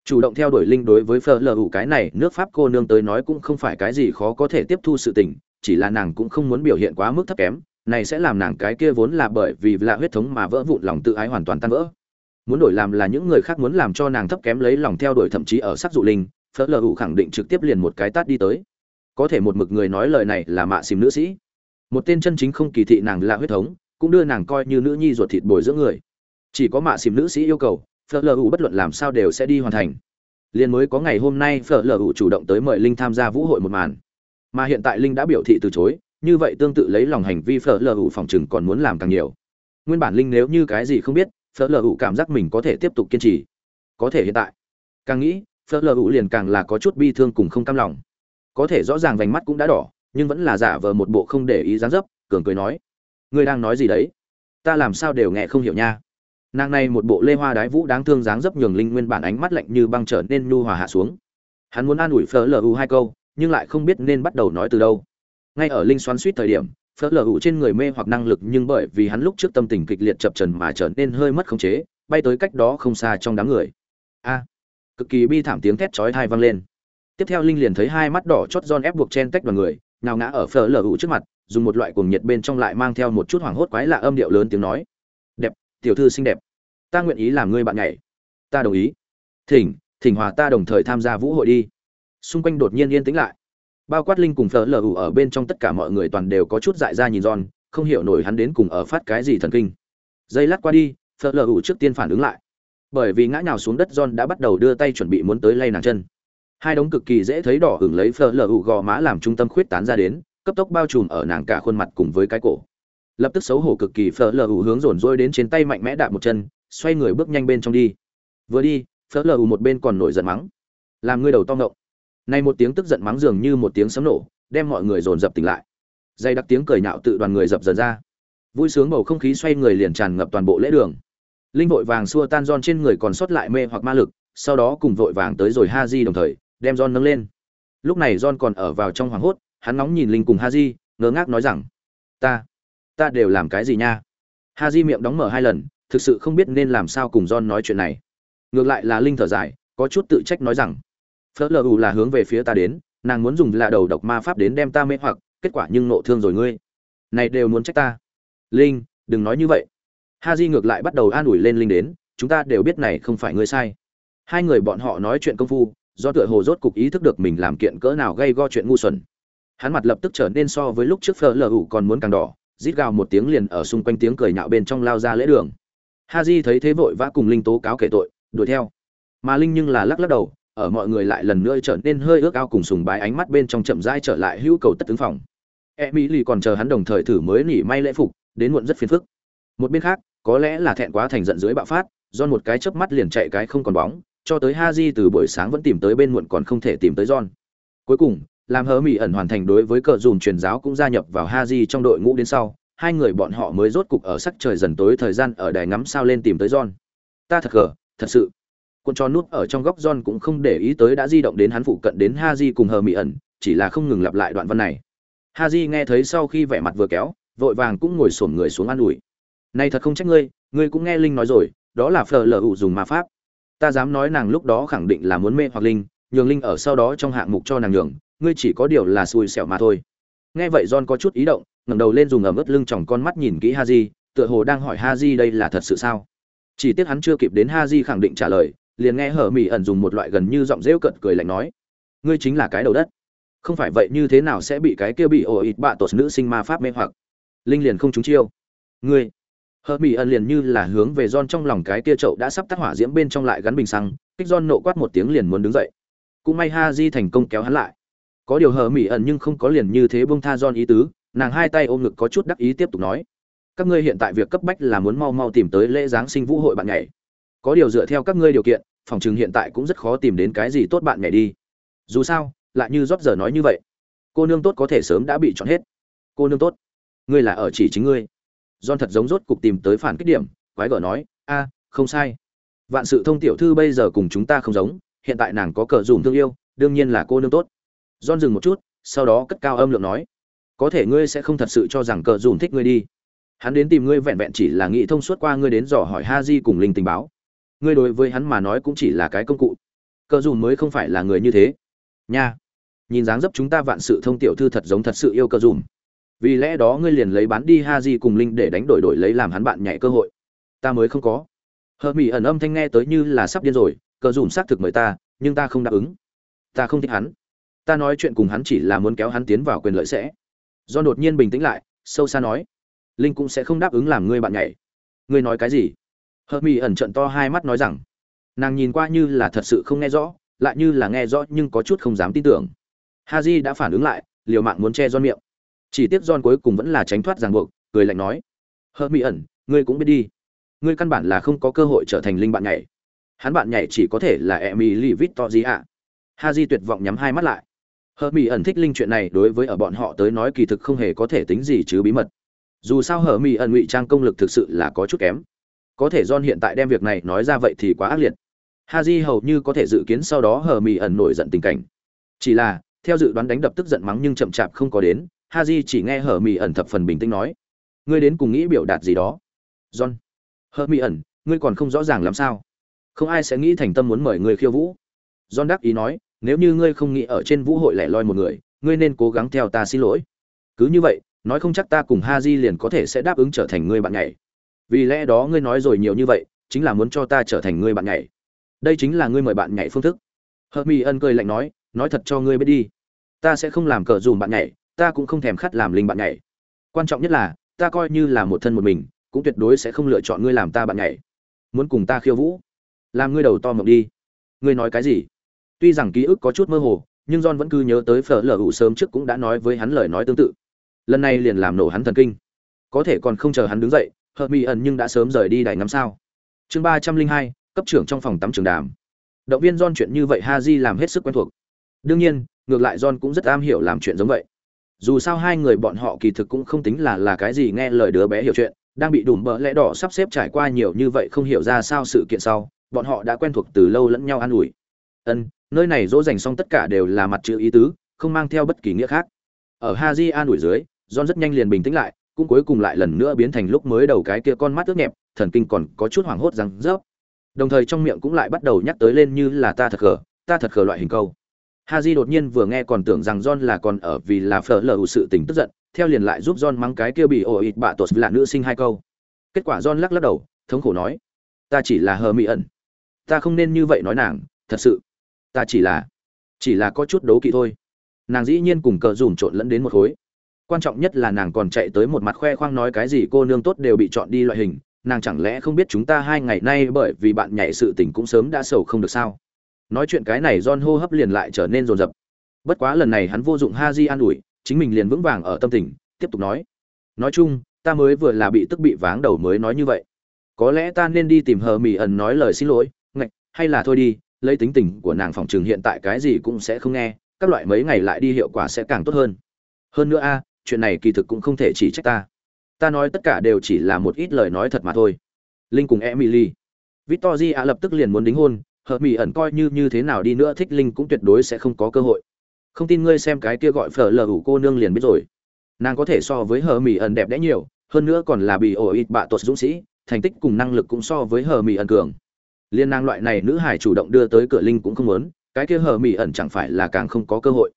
Chủ động theo đuổi linh đối với phở lờ hủ cái này, nước pháp cô nương tới nói cũng không phải cái gì khó có thể tiếp thu sự tình, chỉ là nàng cũng không muốn biểu hiện quá mức thấp kém này sẽ làm nàng cái kia vốn là bởi vì là huyết thống mà vỡ vụn lòng tự ái hoàn toàn tan vỡ. Muốn đổi làm là những người khác muốn làm cho nàng thấp kém lấy lòng theo đuổi thậm chí ở sắc dụ linh, phớt lờ hủ khẳng định trực tiếp liền một cái tát đi tới. Có thể một mực người nói lời này là mạ xìm nữ sĩ. Một tên chân chính không kỳ thị nàng là huyết thống, cũng đưa nàng coi như nữ nhi ruột thịt bồi dưỡng người. Chỉ có mạ xìm nữ sĩ yêu cầu, phớt lờ hủ bất luận làm sao đều sẽ đi hoàn thành. Liền mới có ngày hôm nay phở lờ hủ chủ động tới mời linh tham gia vũ hội một màn. Mà hiện tại linh đã biểu thị từ chối như vậy tương tự lấy lòng hành vi phở lờ hủ phòng chừng còn muốn làm càng nhiều. Nguyên bản linh nếu như cái gì không biết, phở lờ hủ cảm giác mình có thể tiếp tục kiên trì. Có thể hiện tại. Càng nghĩ, phở lờ hủ liền càng là có chút bi thương cùng không cam lòng. Có thể rõ ràng vành mắt cũng đã đỏ, nhưng vẫn là giả vờ một bộ không để ý dáng dấp, cường cười nói. Ngươi đang nói gì đấy? Ta làm sao đều nghe không hiểu nha. Nàng này một bộ lê hoa đái vũ đáng thương dáng dấp nhường linh nguyên bản ánh mắt lạnh như băng trở nên nhu hòa hạ xuống. Hắn muốn an ủi phở lờ u hai câu, nhưng lại không biết nên bắt đầu nói từ đâu ngay ở linh xoắn suýt thời điểm, phớt lờ hụ trên người mê hoặc năng lực nhưng bởi vì hắn lúc trước tâm tình kịch liệt chập trần mà trở nên hơi mất khống chế, bay tới cách đó không xa trong đám người. A! Cực kỳ bi thảm tiếng thét chói tai vang lên. Tiếp theo linh liền thấy hai mắt đỏ chót giòn ép buộc chen tách đoàn người nào ngã ở phở lở hữu trước mặt, dùng một loại cuồng nhiệt bên trong lại mang theo một chút hoảng hốt quái lạ âm điệu lớn tiếng nói. Đẹp, tiểu thư xinh đẹp, ta nguyện ý làm ngươi bạn nhảy. Ta đồng ý. Thỉnh thỉnh hòa ta đồng thời tham gia vũ hội đi. Xung quanh đột nhiên yên tĩnh lại bao quát linh cùng phở lờ ủ ở bên trong tất cả mọi người toàn đều có chút dại ra nhìn John, không hiểu nổi hắn đến cùng ở phát cái gì thần kinh. Dây lát qua đi phở lờ ủ trước tiên phản ứng lại. Bởi vì ngã nhào xuống đất John đã bắt đầu đưa tay chuẩn bị muốn tới lay nàng chân. Hai đống cực kỳ dễ thấy đỏ hưởng lấy phở lờ ủ gò má làm trung tâm khuyết tán ra đến cấp tốc bao trùm ở nàng cả khuôn mặt cùng với cái cổ. Lập tức xấu hổ cực kỳ phở lờ ủ hướng dồn dôi đến trên tay mạnh mẽ đạp một chân xoay người bước nhanh bên trong đi. Vừa đi phở lờ ủ một bên còn nổi giận mắng. Làm ngươi đầu to ngộng này một tiếng tức giận mắng dường như một tiếng sấm nổ, đem mọi người dồn dập tỉnh lại. Dây đặc tiếng cười nhạo tự đoàn người dập dần ra. Vui sướng bầu không khí xoay người liền tràn ngập toàn bộ lễ đường. Linh vội vàng xua tan John trên người còn sót lại mê hoặc ma lực, sau đó cùng vội vàng tới rồi Haji đồng thời, đem John nâng lên. Lúc này John còn ở vào trong hoàng hốt, hắn nóng nhìn Linh cùng Haji, ngơ ngác nói rằng: "Ta, ta đều làm cái gì nha?" Haji miệng đóng mở hai lần, thực sự không biết nên làm sao cùng John nói chuyện này. Ngược lại là Linh thở dài, có chút tự trách nói rằng: phớt lờ ù là hướng về phía ta đến, nàng muốn dùng lạ đầu độc ma pháp đến đem ta mê hoặc, kết quả nhưng nộ thương rồi ngươi. Này đều muốn trách ta. Linh, đừng nói như vậy. Ha di ngược lại bắt đầu an ủi lên linh đến, chúng ta đều biết này không phải ngươi sai. Hai người bọn họ nói chuyện công phu, do tựa hồ rốt cục ý thức được mình làm kiện cỡ nào gây go chuyện ngu xuẩn. Hắn mặt lập tức trở nên so với lúc trước phở lờ ủ còn muốn càng đỏ, rít gào một tiếng liền ở xung quanh tiếng cười nhạo bên trong lao ra lễ đường. Ha di thấy thế vội vã cùng linh tố cáo kể tội, đuổi theo. Mà linh nhưng là lắc lắc đầu ở mọi người lại lần nữa trở nên hơi ước ao cùng sùng bái ánh mắt bên trong chậm rãi trở lại hữu cầu tất tướng phòng. Emily còn chờ hắn đồng thời thử mới nỉ may lễ phục, đến muộn rất phiền phức. Một bên khác, có lẽ là thẹn quá thành giận dưới bạo phát do một cái chớp mắt liền chạy cái không còn bóng, cho tới haji từ buổi sáng vẫn tìm tới bên muộn còn không thể tìm tới john. Cuối cùng, làm hớ mỹ ẩn hoàn thành đối với cờ dùm truyền giáo cũng gia nhập vào haji trong đội ngũ đến sau, hai người bọn họ mới rốt cục ở sắc trời dần tối thời gian ở đài ngắm sao lên tìm tới john. Ta thật gờ, thật sự cuộn cho nút ở trong góc John cũng không để ý tới đã di động đến hắn phụ cận đến Haji cùng hờ mị ẩn, chỉ là không ngừng lặp lại đoạn văn này. Haji nghe thấy sau khi vẻ mặt vừa kéo vội vàng cũng ngồi xổm người xuống an ủi. Này thật không trách ngươi ngươi cũng nghe linh nói rồi đó là phở lở ủ dùng ma pháp. Ta dám nói nàng lúc đó khẳng định là muốn mê hoặc linh nhường linh ở sau đó trong hạng mục cho nàng nhường ngươi chỉ có điều là xui xẻo mà thôi. Nghe vậy john có chút ý động ngẩng đầu lên dùng ẩm ướt lưng tròng con mắt nhìn kỹ haji tựa hồ đang hỏi haji đây là thật sự sao? Chỉ tiếc hắn chưa kịp đến haji khẳng định trả lời liền nghe hở mỹ ẩn dùng một loại gần như giọng rêu cận cười lạnh nói, ngươi chính là cái đầu đất. Không phải vậy như thế nào sẽ bị cái kia bị ổ ịt bạ tột nữ sinh ma pháp mê hoặc? Linh liền không trúng chiêu. Ngươi. Hờ mỹ ẩn liền như là hướng về don trong lòng cái kia chậu đã sắp tắt hỏa diễm bên trong lại gắn bình xăng, kích don nộ quát một tiếng liền muốn đứng dậy. Cũng may ha di thành công kéo hắn lại. Có điều hờ mỹ ẩn nhưng không có liền như thế bông tha don ý tứ, nàng hai tay ôm ngực có chút đắc ý tiếp tục nói, các ngươi hiện tại việc cấp bách là muốn mau mau tìm tới lễ giáng sinh vũ hội bạn nhảy. Có điều dựa theo các ngươi điều kiện phòng trường hiện tại cũng rất khó tìm đến cái gì tốt bạn nhảy đi dù sao lại như rót giờ nói như vậy cô nương tốt có thể sớm đã bị chọn hết cô nương tốt ngươi là ở chỉ chính ngươi don thật giống rốt cục tìm tới phản kích điểm, quái gở nói, "A, không sai. Vạn sự thông tiểu thư bây giờ cùng chúng ta không giống, hiện tại nàng có cờ dùm thương yêu, đương nhiên là cô nương tốt." don dừng một chút, sau đó cất cao âm lượng nói, "Có thể ngươi sẽ không thật sự cho rằng cờ dùm thích ngươi đi. Hắn đến tìm ngươi vẹn vẹn chỉ là nghĩ thông suốt qua ngươi đến dò hỏi Haji cùng linh tình báo. Ngươi đối với hắn mà nói cũng chỉ là cái công cụ. Cờ dùm mới không phải là người như thế." Nha. Nhìn dáng dấp chúng ta vạn sự thông tiểu thư thật giống thật sự yêu cờ dùm vì lẽ đó ngươi liền lấy bán đi ha di cùng linh để đánh đổi đổi lấy làm hắn bạn nhảy cơ hội. Ta mới không có. Hờ mỹ ẩn âm thanh nghe tới như là sắp điên rồi, cờ dùm xác thực mời ta, nhưng ta không đáp ứng. Ta không thích hắn. Ta nói chuyện cùng hắn chỉ là muốn kéo hắn tiến vào quyền lợi sẽ. Do đột nhiên bình tĩnh lại, sâu xa nói. Linh cũng sẽ không đáp ứng làm ngươi bạn nhảy. Ngươi nói cái gì? Hờ mỹ ẩn trận to hai mắt nói rằng nàng nhìn qua như là thật sự không nghe rõ lại như là nghe rõ nhưng có chút không dám tin tưởng ha di đã phản ứng lại liều mạng muốn che don miệng chỉ tiếc don cuối cùng vẫn là tránh thoát ràng buộc, cười lạnh nói: "Hơ Mỹ ẩn, ngươi cũng biết đi, ngươi căn bản là không có cơ hội trở thành linh bạn nhảy. Hắn bạn nhảy chỉ có thể là Emily Victoria." Haji tuyệt vọng nhắm hai mắt lại. Hơ Mỹ ẩn thích linh chuyện này đối với ở bọn họ tới nói kỳ thực không hề có thể tính gì chứ bí mật. Dù sao Hở Mỹ ẩn ngụy trang công lực thực sự là có chút kém. Có thể John hiện tại đem việc này nói ra vậy thì quá ác liệt. Haji hầu như có thể dự kiến sau đó hờ mì ẩn nổi giận tình cảnh. Chỉ là, theo dự đoán đánh đập tức giận mắng nhưng chậm chạp không có đến, ha chỉ nghe hờ mì ẩn thập phần bình tĩnh nói ngươi đến cùng nghĩ biểu đạt gì đó? John hờ mì ẩn ngươi còn không rõ ràng làm sao? Không ai sẽ nghĩ thành tâm muốn mời ngươi khiêu vũ. John đáp ý nói nếu như ngươi không nghĩ ở trên vũ hội lẻ loi một người ngươi nên cố gắng theo ta xin lỗi. Cứ như vậy nói không chắc ta cùng ha liền có thể sẽ đáp ứng trở thành ngươi bạn nhảy vì lẽ đó ngươi nói rồi nhiều như vậy, chính là muốn cho ta trở thành ngươi bạn nhảy. Đây chính là ngươi mời bạn nhảy phương thức. Hợp mỹ ân cười lạnh nói nói thật cho ngươi biết đi. Ta sẽ không làm cờ dùm bạn nhảy, ta cũng không thèm khát làm linh bạn nhảy. Quan trọng nhất là, ta coi như là một thân một mình, cũng tuyệt đối sẽ không lựa chọn ngươi làm ta bạn nhảy. Muốn cùng ta khiêu vũ. Làm ngươi đầu to mộng đi. Ngươi nói cái gì? Tuy rằng ký ức có chút mơ hồ, nhưng john vẫn cứ nhớ tới phở lở hụ sớm trước cũng đã nói với hắn lời nói tương tự. Lần này liền làm nổ hắn thần kinh. Có thể còn không chờ hắn đứng dậy hợp mỹ ẩn nhưng đã sớm rời đi đài ngắm sao. Chương ba trăm linh hai, cấp trưởng trong phòng tắm trường đàm. Động viên john chuyện như vậy ha di làm hết sức quen thuộc. Đương nhiên, ngược lại john cũng rất am hiểu làm chuyện giống vậy. Dù sao hai người bọn họ kỳ thực cũng không tính là là cái gì nghe lời đứa bé hiểu chuyện, đang bị đùm bỡ lẽ đỏ sắp xếp trải qua nhiều như vậy không hiểu ra sao sự kiện sau, bọn họ đã quen thuộc từ lâu lẫn nhau an ủi. Ân, nơi này dỗ dành xong tất cả đều là mặt chữ ý tứ, không mang theo bất kỳ nghĩa khác. Ở ha di an ủi dưới, john rất nhanh liền bình tĩnh lại cũng cuối cùng lại lần nữa biến thành lúc mới đầu cái kia con mắt ướt nhẹp thần kinh còn có chút hoảng hốt rằng rớp đồng thời trong miệng cũng lại bắt đầu nhắc tới lên như là ta thật khờ ta thật khờ loại hình câu Haji đột nhiên vừa nghe còn tưởng rằng John là còn ở vì là phở lờ sự tình tức giận, theo liền lại giúp John mắng cái kia bị ổ ịt bạ tột là nữ sinh hai câu. Kết quả John lắc lắc đầu, thống khổ nói: "Ta chỉ là hờ mỹ ẩn, ta không nên như vậy nói nàng, thật sự, ta chỉ là, chỉ là có chút đấu kỵ thôi." Nàng dĩ nhiên cùng cờ dùm trộn lẫn đến một khối. Quan trọng nhất là nàng còn chạy tới một mặt khoe khoang nói cái gì cô nương tốt đều bị chọn đi loại hình, nàng chẳng lẽ không biết chúng ta hai ngày nay bởi vì bạn nhảy sự tình cũng sớm đã sầu không được sao? nói chuyện cái này John hô hấp liền lại trở nên rồn rập. Bất quá lần này hắn vô dụng Haji an ủi, chính mình liền vững vàng ở tâm tình, tiếp tục nói: "Nói chung, ta mới vừa là bị tức bị váng đầu mới nói như vậy. Có lẽ ta nên đi tìm Hờ mỹ ẩn nói lời xin lỗi, ngạch, hay là thôi đi, lấy tính tình của nàng phòng trường hiện tại cái gì cũng sẽ không nghe, các loại mấy ngày lại đi hiệu quả sẽ càng tốt hơn. Hơn nữa a, chuyện này kỳ thực cũng không thể chỉ trách ta. Ta nói tất cả đều chỉ là một ít lời nói thật mà thôi." Linh cùng Emily, Victoria lập tức liền muốn đính hôn, hợp mỹ ẩn coi như như thế nào đi nữa thích linh cũng tuyệt đối sẽ không có cơ hội. Không tin ngươi xem cái kia gọi phở lờ ủ cô nương liền biết rồi. Nàng có thể so với hờ mỹ ẩn đẹp đẽ nhiều hơn nữa còn là bị ổ ít bạ tuột dũng sĩ thành tích cùng năng lực cũng so với hờ mỹ ẩn cường. Liên nàng loại này nữ hải chủ động đưa tới cửa linh cũng không muốn cái kia hờ mỹ ẩn chẳng phải là càng không có cơ hội.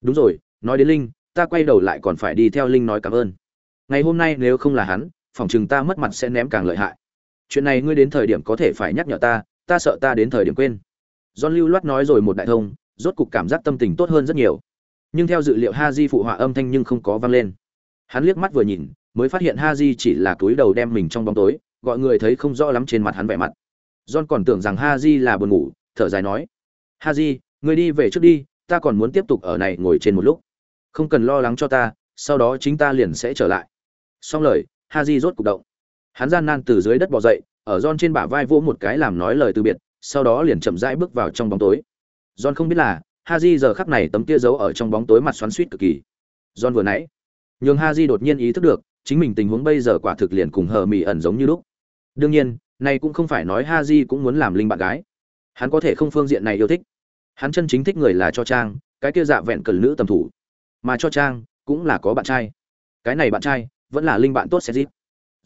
Đúng rồi nói đến linh ta quay đầu lại còn phải đi theo linh nói cảm ơn. Ngày hôm nay nếu không là hắn phỏng chừng ta mất mặt sẽ ném càng lợi hại. Chuyện này ngươi đến thời điểm có thể phải nhắc nhở ta ta sợ ta đến thời điểm quên. John lưu loát nói rồi một đại thông, rốt cục cảm giác tâm tình tốt hơn rất nhiều. Nhưng theo dự liệu ha di phụ họa âm thanh nhưng không có vang lên. Hắn liếc mắt vừa nhìn, mới phát hiện ha di chỉ là túi đầu đem mình trong bóng tối, gọi người thấy không rõ lắm trên mặt hắn vẻ mặt. John còn tưởng rằng ha di là buồn ngủ, thở dài nói. Ha di người đi về trước đi, ta còn muốn tiếp tục ở này ngồi trên một lúc không cần lo lắng cho ta sau đó chính ta liền sẽ trở lại xong lời ha di rốt cục động hắn gian nan từ dưới đất bò dậy ở John trên bả vai vỗ một cái làm nói lời từ biệt, sau đó liền chậm rãi bước vào trong bóng tối. John không biết là, Ha Haji giờ khắc này tấm tia giấu ở trong bóng tối mặt xoắn xuýt cực kỳ. John vừa nãy, nhưng Haji đột nhiên ý thức được, chính mình tình huống bây giờ quả thực liền cùng hờ mì ẩn giống như lúc. Đương nhiên, này cũng không phải nói Ha Haji cũng muốn làm linh bạn gái. Hắn có thể không phương diện này yêu thích. Hắn chân chính thích người là cho Trang, cái kia dạ vẹn cần nữ tầm thủ. Mà cho Trang cũng là có bạn trai. Cái này bạn trai vẫn là linh bạn tốt sẽ dịp.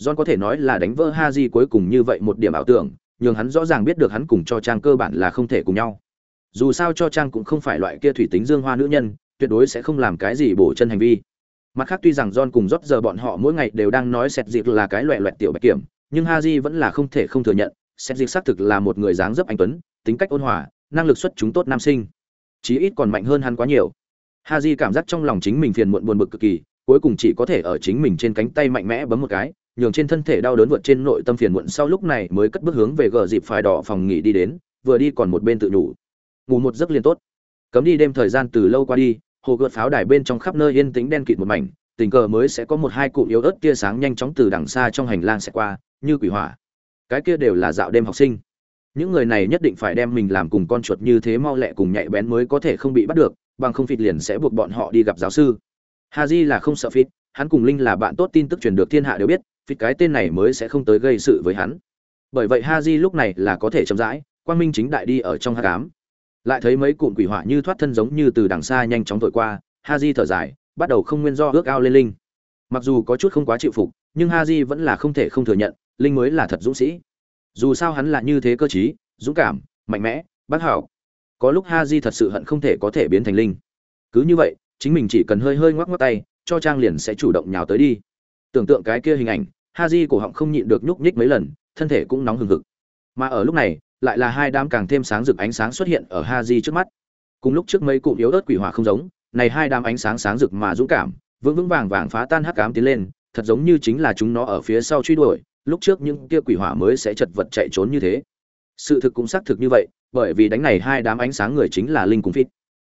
John có thể nói là đánh vỡ ha di cuối cùng như vậy một điểm ảo tưởng, nhưng hắn rõ ràng biết được hắn cùng cho Trang cơ bản là không thể cùng nhau. Dù sao cho Trang cũng không phải loại kia thủy tính dương hoa nữ nhân, tuyệt đối sẽ không làm cái gì bổ chân hành vi. Mặt khác tuy rằng John cùng rót giờ bọn họ mỗi ngày đều đang nói Sẹt dịp là cái loẹ loẹt tiểu bạch kiểm, nhưng ha di vẫn là không thể không thừa nhận, Sẹt dịp xác thực là một người dáng dấp anh tuấn, tính cách ôn hòa, năng lực xuất chúng tốt nam sinh. Chí ít còn mạnh hơn hắn quá nhiều. Haji cảm giác trong lòng chính mình phiền muộn buồn bực cực kỳ, cuối cùng chỉ có thể ở chính mình trên cánh tay mạnh mẽ bấm một cái, nhường trên thân thể đau đớn vượt trên nội tâm phiền muộn sau lúc này mới cất bước hướng về gờ dịp phải đỏ phòng nghỉ đi đến vừa đi còn một bên tự nhủ. Ngủ một giấc liền tốt. Cấm đi đêm thời gian từ lâu qua đi hồ gợt pháo đài bên trong khắp nơi yên tĩnh đen kịt một mảnh tình cờ mới sẽ có một hai cụm yếu ớt tia sáng nhanh chóng từ đằng xa trong hành lang sẽ qua như quỷ hỏa. Cái kia đều là dạo đêm học sinh. Những người này nhất định phải đem mình làm cùng con chuột như thế mau lẹ cùng nhạy bén mới có thể không bị bắt được bằng không phịt liền sẽ buộc bọn họ đi gặp giáo sư. Haji là không sợ phịt, hắn cùng linh là bạn tốt tin tức truyền được thiên hạ đều biết, phịt cái tên này mới sẽ không tới gây sự với hắn. Bởi vậy ha di lúc này là có thể chậm rãi, quang minh chính đại đi ở trong hát cám lại thấy mấy cụm quỷ hỏa như thoát thân giống như từ đằng xa nhanh chóng thổi qua ha di thở dài, bắt đầu không nguyên do ước ao lên linh. Mặc dù có chút không quá chịu phục, nhưng ha di vẫn là không thể không thừa nhận, linh mới là thật dũng sĩ. Dù sao hắn là như thế cơ chí dũng cảm, mạnh mẽ, bác hảo có lúc ha di thật sự hận không thể có thể biến thành linh cứ như vậy chính mình chỉ cần hơi hơi ngoắc ngoắc tay cho trang liền sẽ chủ động nhào tới đi tưởng tượng cái kia hình ảnh ha di cổ họng không nhịn được nhúc nhích mấy lần, thân thể cũng nóng hừng hực. Mà ở lúc này, lại là hai đám càng thêm sáng rực ánh sáng xuất hiện ở ha di trước mắt. Cùng lúc trước mấy cụm yếu ớt quỷ hỏa không giống, này hai đám ánh sáng sáng rực mà dũng cảm, vững vững vàng vàng phá tan hắc ám tiến lên, thật giống như chính là chúng nó ở phía sau truy đuổi, lúc trước những kia quỷ hỏa mới sẽ chật vật chạy trốn như thế. Sự thực cũng xác thực như vậy, bởi vì đánh này hai đám ánh sáng người chính là linh cùng phít.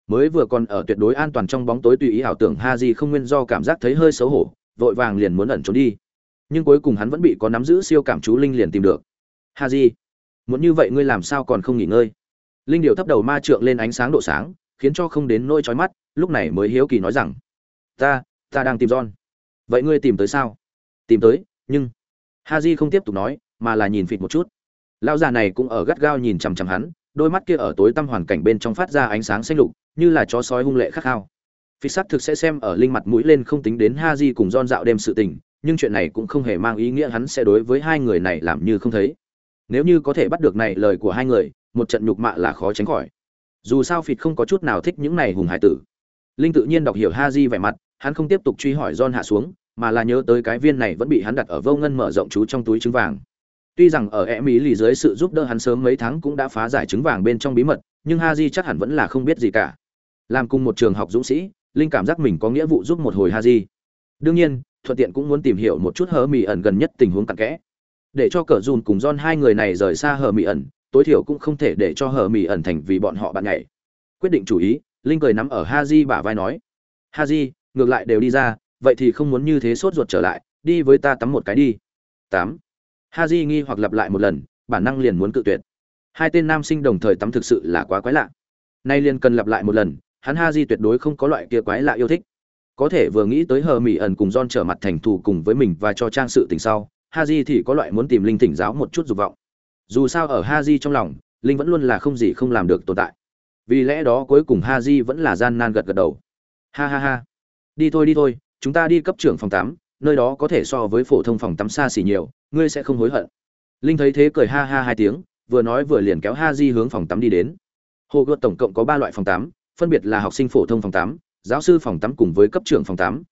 Mới vừa còn ở tuyệt đối an toàn trong bóng tối tùy ý ảo tưởng Haji không nguyên do cảm giác thấy hơi xấu hổ, vội vàng liền muốn ẩn trốn đi. Nhưng cuối cùng hắn vẫn bị có nắm giữ siêu cảm chú linh liền tìm được. Ha di muốn như vậy ngươi làm sao còn không nghỉ ngơi? Linh điệu thấp đầu ma trượng lên ánh sáng độ sáng khiến cho không đến nỗi trói mắt lúc này mới hiếu kỳ nói rằng ta ta đang tìm john. Vậy ngươi tìm tới sao? Tìm tới nhưng ha di không tiếp tục nói mà là nhìn phịt một chút. Lão già này cũng ở gắt gao nhìn chằm chằm hắn đôi mắt kia ở tối tăm hoàn cảnh bên trong phát ra ánh sáng xanh lục, như là chó sói hung lệ khát khao. Phi sắc thực sẽ xem ở linh mặt mũi lên không tính đến ha di cùng don dạo đêm sự tình, nhưng chuyện này cũng không hề mang ý nghĩa hắn sẽ đối với hai người này làm như không thấy. Nếu như có thể bắt được này lời của hai người, một trận nhục mạ là khó tránh khỏi. Dù sao phịt không có chút nào thích những này hùng hải tử. Linh tự nhiên đọc hiểu ha di vẻ mặt, hắn không tiếp tục truy hỏi Don hạ xuống, mà là nhớ tới cái viên này vẫn bị hắn đặt ở vô ngân mở rộng chú trong túi trứng vàng tuy rằng ở e mỹ lì dưới sự giúp đỡ hắn sớm mấy tháng cũng đã phá giải trứng vàng bên trong bí mật nhưng Haji chắc hẳn vẫn là không biết gì cả. Làm cùng một trường học dũng sĩ linh cảm giác mình có nghĩa vụ giúp một hồi Haji. đương nhiên thuận tiện cũng muốn tìm hiểu một chút hờ mỹ ẩn gần nhất tình huống cặn kẽ. Để cho cờ dùn cùng don hai người này rời xa hờ mỹ ẩn tối thiểu cũng không thể để cho hờ mỹ ẩn thành vì bọn họ bạn nhảy. Quyết định chủ ý linh cười nắm ở Haji bả vai nói Haji, ngược lại đều đi ra vậy thì không muốn như thế sốt ruột trở lại đi với ta tắm một cái đi. Tám ha di nghi hoặc lặp lại một lần, bản năng liền muốn cự tuyệt. Hai tên nam sinh đồng thời tắm thực sự là quá quái lạ. Nay liền cần lặp lại một lần, hắn ha di tuyệt đối không có loại kia quái lạ yêu thích. Có thể vừa nghĩ tới hờ mỹ ẩn cùng don trở mặt thành thù cùng với mình và cho trang sự tình sau ha di thì có loại muốn tìm linh thỉnh giáo một chút dục vọng. Dù sao ở ha di trong lòng, linh vẫn luôn là không gì không làm được tồn tại. Vì lẽ đó cuối cùng ha di vẫn là gian nan gật gật đầu. Ha ha ha. Đi thôi đi thôi, chúng ta đi cấp trưởng phòng tắm nơi đó có thể so với phổ thông phòng tắm xa xỉ nhiều, ngươi sẽ không hối hận. Linh thấy thế cười ha ha hai tiếng, vừa nói vừa liền kéo ha di hướng phòng tắm đi đến. Hồ gợt tổng cộng có ba loại phòng tắm, phân biệt là học sinh phổ thông phòng tắm, giáo sư phòng tắm cùng với cấp trưởng phòng tắm.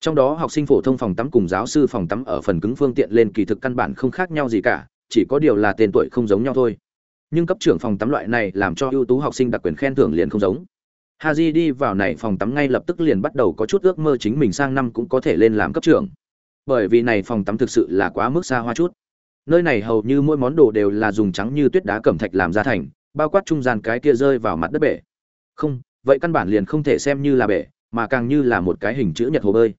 Trong đó học sinh phổ thông phòng tắm cùng giáo sư phòng tắm ở phần cứng phương tiện lên kỳ thực căn bản không khác nhau gì cả, chỉ có điều là tên tuổi không giống nhau thôi. Nhưng cấp trưởng phòng tắm loại này làm cho ưu tú học sinh đặc quyền khen thưởng liền không giống haji đi vào này phòng tắm ngay lập tức liền bắt đầu có chút ước mơ chính mình sang năm cũng có thể lên làm cấp trưởng. Bởi vì này phòng tắm thực sự là quá mức xa hoa chút. Nơi này hầu như mỗi món đồ đều là dùng trắng như tuyết đá cẩm thạch làm ra thành, bao quát trung gian cái kia rơi vào mặt đất bể. Không, vậy căn bản liền không thể xem như là bể, mà càng như là một cái hình chữ nhật hồ bơi.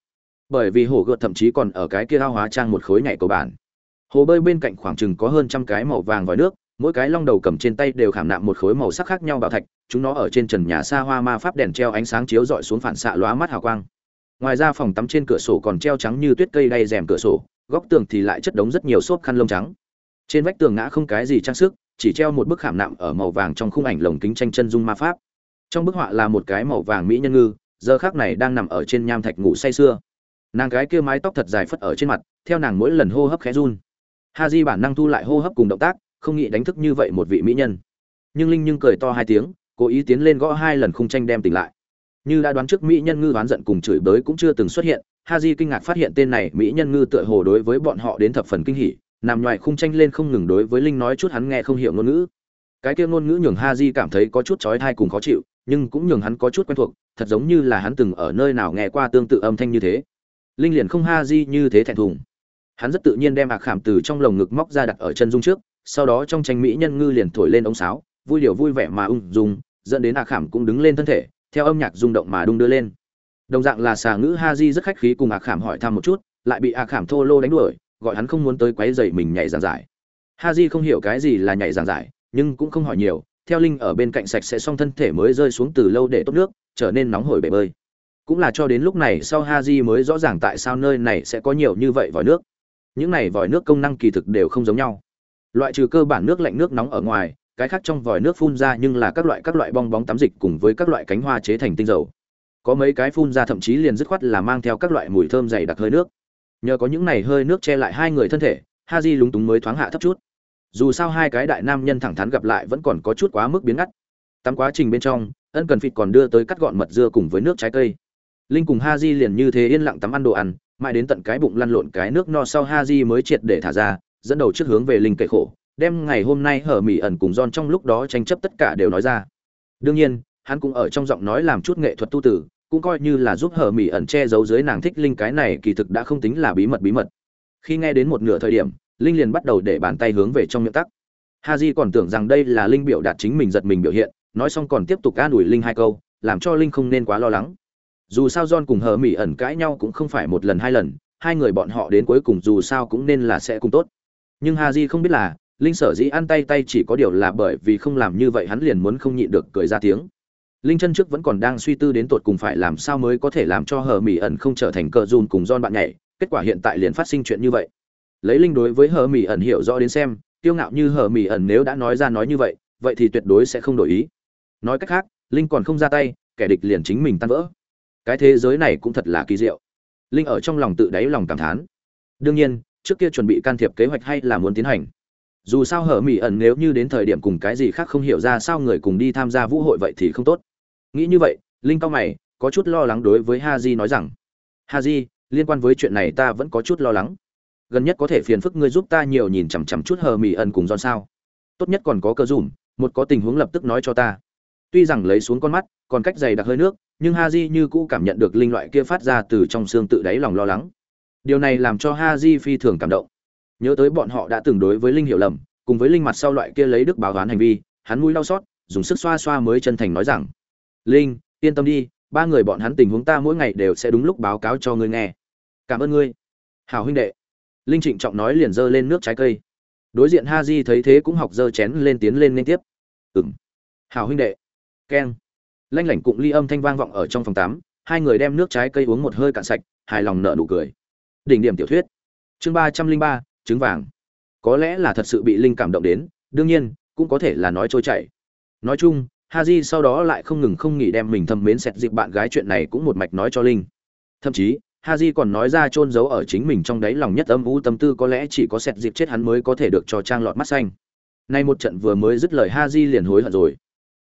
Bởi vì hồ gợt thậm chí còn ở cái kia ao hóa trang một khối nhảy cầu bản. Hồ bơi bên cạnh khoảng chừng có hơn trăm cái màu vàng vòi nước mỗi cái long đầu cầm trên tay đều khảm nạm một khối màu sắc khác nhau bảo thạch, chúng nó ở trên trần nhà xa hoa ma pháp đèn treo ánh sáng chiếu rọi xuống phản xạ lóa mắt hào quang. Ngoài ra phòng tắm trên cửa sổ còn treo trắng như tuyết cây đay rèm cửa sổ, góc tường thì lại chất đống rất nhiều xốp khăn lông trắng. Trên vách tường ngã không cái gì trang sức, chỉ treo một bức khảm nạm ở màu vàng trong khung ảnh lồng kính tranh chân dung ma pháp. Trong bức họa là một cái màu vàng mỹ nhân ngư, giờ khác này đang nằm ở trên nham thạch ngủ say sưa. Nàng gái kia mái tóc thật dài phất ở trên mặt, theo nàng mỗi lần hô hấp khẽ run. Ha di bản năng thu lại hô hấp cùng động tác không nghĩ đánh thức như vậy một vị mỹ nhân. Nhưng linh nhưng cười to hai tiếng, cố ý tiến lên gõ hai lần khung tranh đem tỉnh lại. Như đã đoán trước mỹ nhân ngư đoán giận cùng chửi bới cũng chưa từng xuất hiện ha di kinh ngạc phát hiện tên này mỹ nhân ngư tựa hồ đối với bọn họ đến thập phần kinh hỉ, nằm ngoài khung tranh lên không ngừng đối với linh nói chút hắn nghe không hiểu ngôn ngữ. Cái kia ngôn ngữ nhường ha di cảm thấy có chút chói tai cùng khó chịu, nhưng cũng nhường hắn có chút quen thuộc, thật giống như là hắn từng ở nơi nào nghe qua tương tự âm thanh như thế. Linh liền không ha di như thế thẹn thùng. Hắn rất tự nhiên đem ạc khảm từ trong lồng ngực móc ra đặt ở chân dung trước sau đó trong tranh mỹ nhân ngư liền thổi lên ống sáo, vui điều vui vẻ mà ung dung, dẫn đến A khảm cũng đứng lên thân thể, theo âm nhạc rung động mà đung đưa lên. Đồng dạng là xà ngữ ha di rất khách khí cùng A khảm hỏi thăm một chút, lại bị A khảm thô lô đánh đuổi, gọi hắn không muốn tới quấy dậy mình nhảy giảng giải. Ha di không hiểu cái gì là nhảy giảng giải, nhưng cũng không hỏi nhiều, theo linh ở bên cạnh sạch sẽ xong thân thể mới rơi xuống từ lâu để tốt nước, trở nên nóng hổi bể bơi. Cũng là cho đến lúc này sau ha di mới rõ ràng tại sao nơi này sẽ có nhiều như vậy vòi nước. Những này vòi nước công năng kỳ thực đều không giống nhau loại trừ cơ bản nước lạnh nước nóng ở ngoài, cái khác trong vòi nước phun ra nhưng là các loại các loại bong bóng tắm dịch cùng với các loại cánh hoa chế thành tinh dầu. Có mấy cái phun ra thậm chí liền dứt khoát là mang theo các loại mùi thơm dày đặc hơi nước. Nhờ có những này hơi nước che lại hai người thân thể ha lúng túng mới thoáng hạ thấp chút. Dù sao hai cái đại nam nhân thẳng thắn gặp lại vẫn còn có chút quá mức biến ngắt. Tắm quá trình bên trong, ân cần phịt còn đưa tới cắt gọn mật dưa cùng với nước trái cây. Linh cùng ha liền như thế yên lặng tắm ăn đồ ăn, mãi đến tận cái bụng lăn lộn cái nước no sau ha mới triệt để thả ra dẫn đầu trước hướng về linh kệ khổ đem ngày hôm nay hở mỹ ẩn cùng don trong lúc đó tranh chấp tất cả đều nói ra. Đương nhiên, hắn cũng ở trong giọng nói làm chút nghệ thuật tu tử, cũng coi như là giúp hở mỹ ẩn che giấu dưới nàng thích linh cái này kỳ thực đã không tính là bí mật bí mật. Khi nghe đến một nửa thời điểm, linh liền bắt đầu để bàn tay hướng về trong miệng tắc. Haji còn tưởng rằng đây là linh biểu đạt chính mình giật mình biểu hiện, nói xong còn tiếp tục an ủi linh hai câu, làm cho linh không nên quá lo lắng. Dù sao John cùng hở mỹ ẩn cãi nhau cũng không phải một lần hai lần, hai người bọn họ đến cuối cùng dù sao cũng nên là sẽ cùng tốt. Nhưng Haji không biết là, linh sở dĩ ăn tay tay chỉ có điều là bởi vì không làm như vậy hắn liền muốn không nhịn được cười ra tiếng. Linh chân trước vẫn còn đang suy tư đến tột cùng phải làm sao mới có thể làm cho hờ mỹ ẩn không trở thành cờ dùn cùng don bạn nhảy kết quả hiện tại liền phát sinh chuyện như vậy. Lấy linh đối với hờ mỹ ẩn hiểu rõ đến xem tiêu ngạo như hờ mỹ ẩn nếu đã nói ra nói như vậy vậy thì tuyệt đối sẽ không đổi ý. Nói cách khác linh còn không ra tay kẻ địch liền chính mình tan vỡ. Cái thế giới này cũng thật là kỳ diệu. Linh ở trong lòng tự đáy lòng cảm thán. Đương nhiên trước kia chuẩn bị can thiệp kế hoạch hay là muốn tiến hành. Dù sao hở mỹ ẩn nếu như đến thời điểm cùng cái gì khác không hiểu ra sao người cùng đi tham gia vũ hội vậy thì không tốt. Nghĩ như vậy, linh cao mày, có chút lo lắng đối với ha di nói rằng ha di liên quan với chuyện này ta vẫn có chút lo lắng. Gần nhất có thể phiền phức ngươi giúp ta nhiều nhìn chằm chằm chút hờ mỹ ẩn cùng do sao. Tốt nhất còn có cơ dùm, một có tình huống lập tức nói cho ta. Tuy rằng lấy xuống con mắt, còn cách dày đặc hơi nước, nhưng ha di như cũ cảm nhận được linh loại kia phát ra từ trong xương tự đáy lòng lo lắng điều này làm cho ha di phi thường cảm động. Nhớ tới bọn họ đã từng đối với linh hiểu lầm, cùng với linh mặt sau loại kia lấy đức báo toán hành vi, hắn mũi đau xót, dùng sức xoa xoa mới chân thành nói rằng, linh, yên tâm đi, ba người bọn hắn tình huống ta mỗi ngày đều sẽ đúng lúc báo cáo cho ngươi nghe. Cảm ơn ngươi. Hào huynh đệ. Linh trịnh trọng nói liền giơ lên nước trái cây. Đối diện ha di thấy thế cũng học giơ chén lên tiến lên liên tiếp. Ừng hào huynh đệ. Keng. Lanh lảnh cụng ly âm thanh vang vọng ở trong phòng tắm hai người đem nước trái cây uống một hơi cạn sạch, hài lòng nợ nụ cười đỉnh điểm tiểu thuyết chương ba trăm linh ba trứng vàng có lẽ là thật sự bị linh cảm động đến đương nhiên cũng có thể là nói trôi chảy nói chung ha ji sau đó lại không ngừng không nghỉ đem mình thâm mến sẹt dịp bạn gái chuyện này cũng một mạch nói cho Linh. Thậm chí, ha ji còn nói ra chôn giấu ở chính mình trong đáy lòng nhất âm u tâm tư có lẽ chỉ có sẹt dịp chết hắn mới có thể được cho trang lọt mắt xanh. Nay một trận vừa mới dứt lời ha Haji liền hối hận rồi.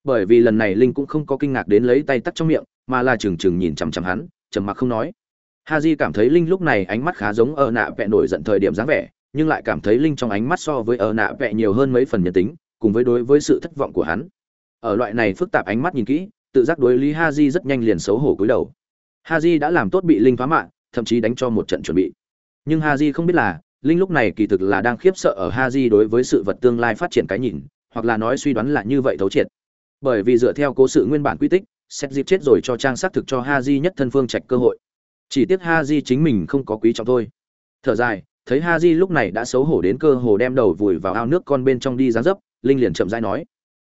Bởi vì lần này Linh cũng không có kinh ngạc đến lấy tay tắt trong miệng, mà là trừng trừng nhìn chằm chằm hắn, trầm mặc không nói. Ha Haji cảm thấy Linh lúc này ánh mắt khá giống ở nạ vẽ nổi giận thời điểm dáng vẻ, nhưng lại cảm thấy Linh trong ánh mắt so với ở nạ vẽ nhiều hơn mấy phần nhân tính, cùng với đối với sự thất vọng của hắn. Ở loại này phức tạp ánh mắt nhìn kỹ tự giác đối lý ha di rất nhanh liền xấu hổ cúi đầu. Ha di đã làm tốt bị linh phá mạng thậm chí đánh cho một trận chuẩn bị. Nhưng ha di không biết là linh lúc này kỳ thực là đang khiếp sợ ở ha di đối với sự vật tương lai phát triển cái nhìn hoặc là nói suy đoán là như vậy thấu triệt. Bởi vì dựa theo cố sự nguyên bản quy tích xét dịp chết rồi cho trang xác thực cho ha di nhất thân phương trạch cơ hội chỉ tiếc ha di chính mình không có quý trọng thôi. Thở dài, thấy ha di lúc này đã xấu hổ đến cơ hồ đem đầu vùi vào ao nước con bên trong đi dán dấp, linh liền chậm rãi nói.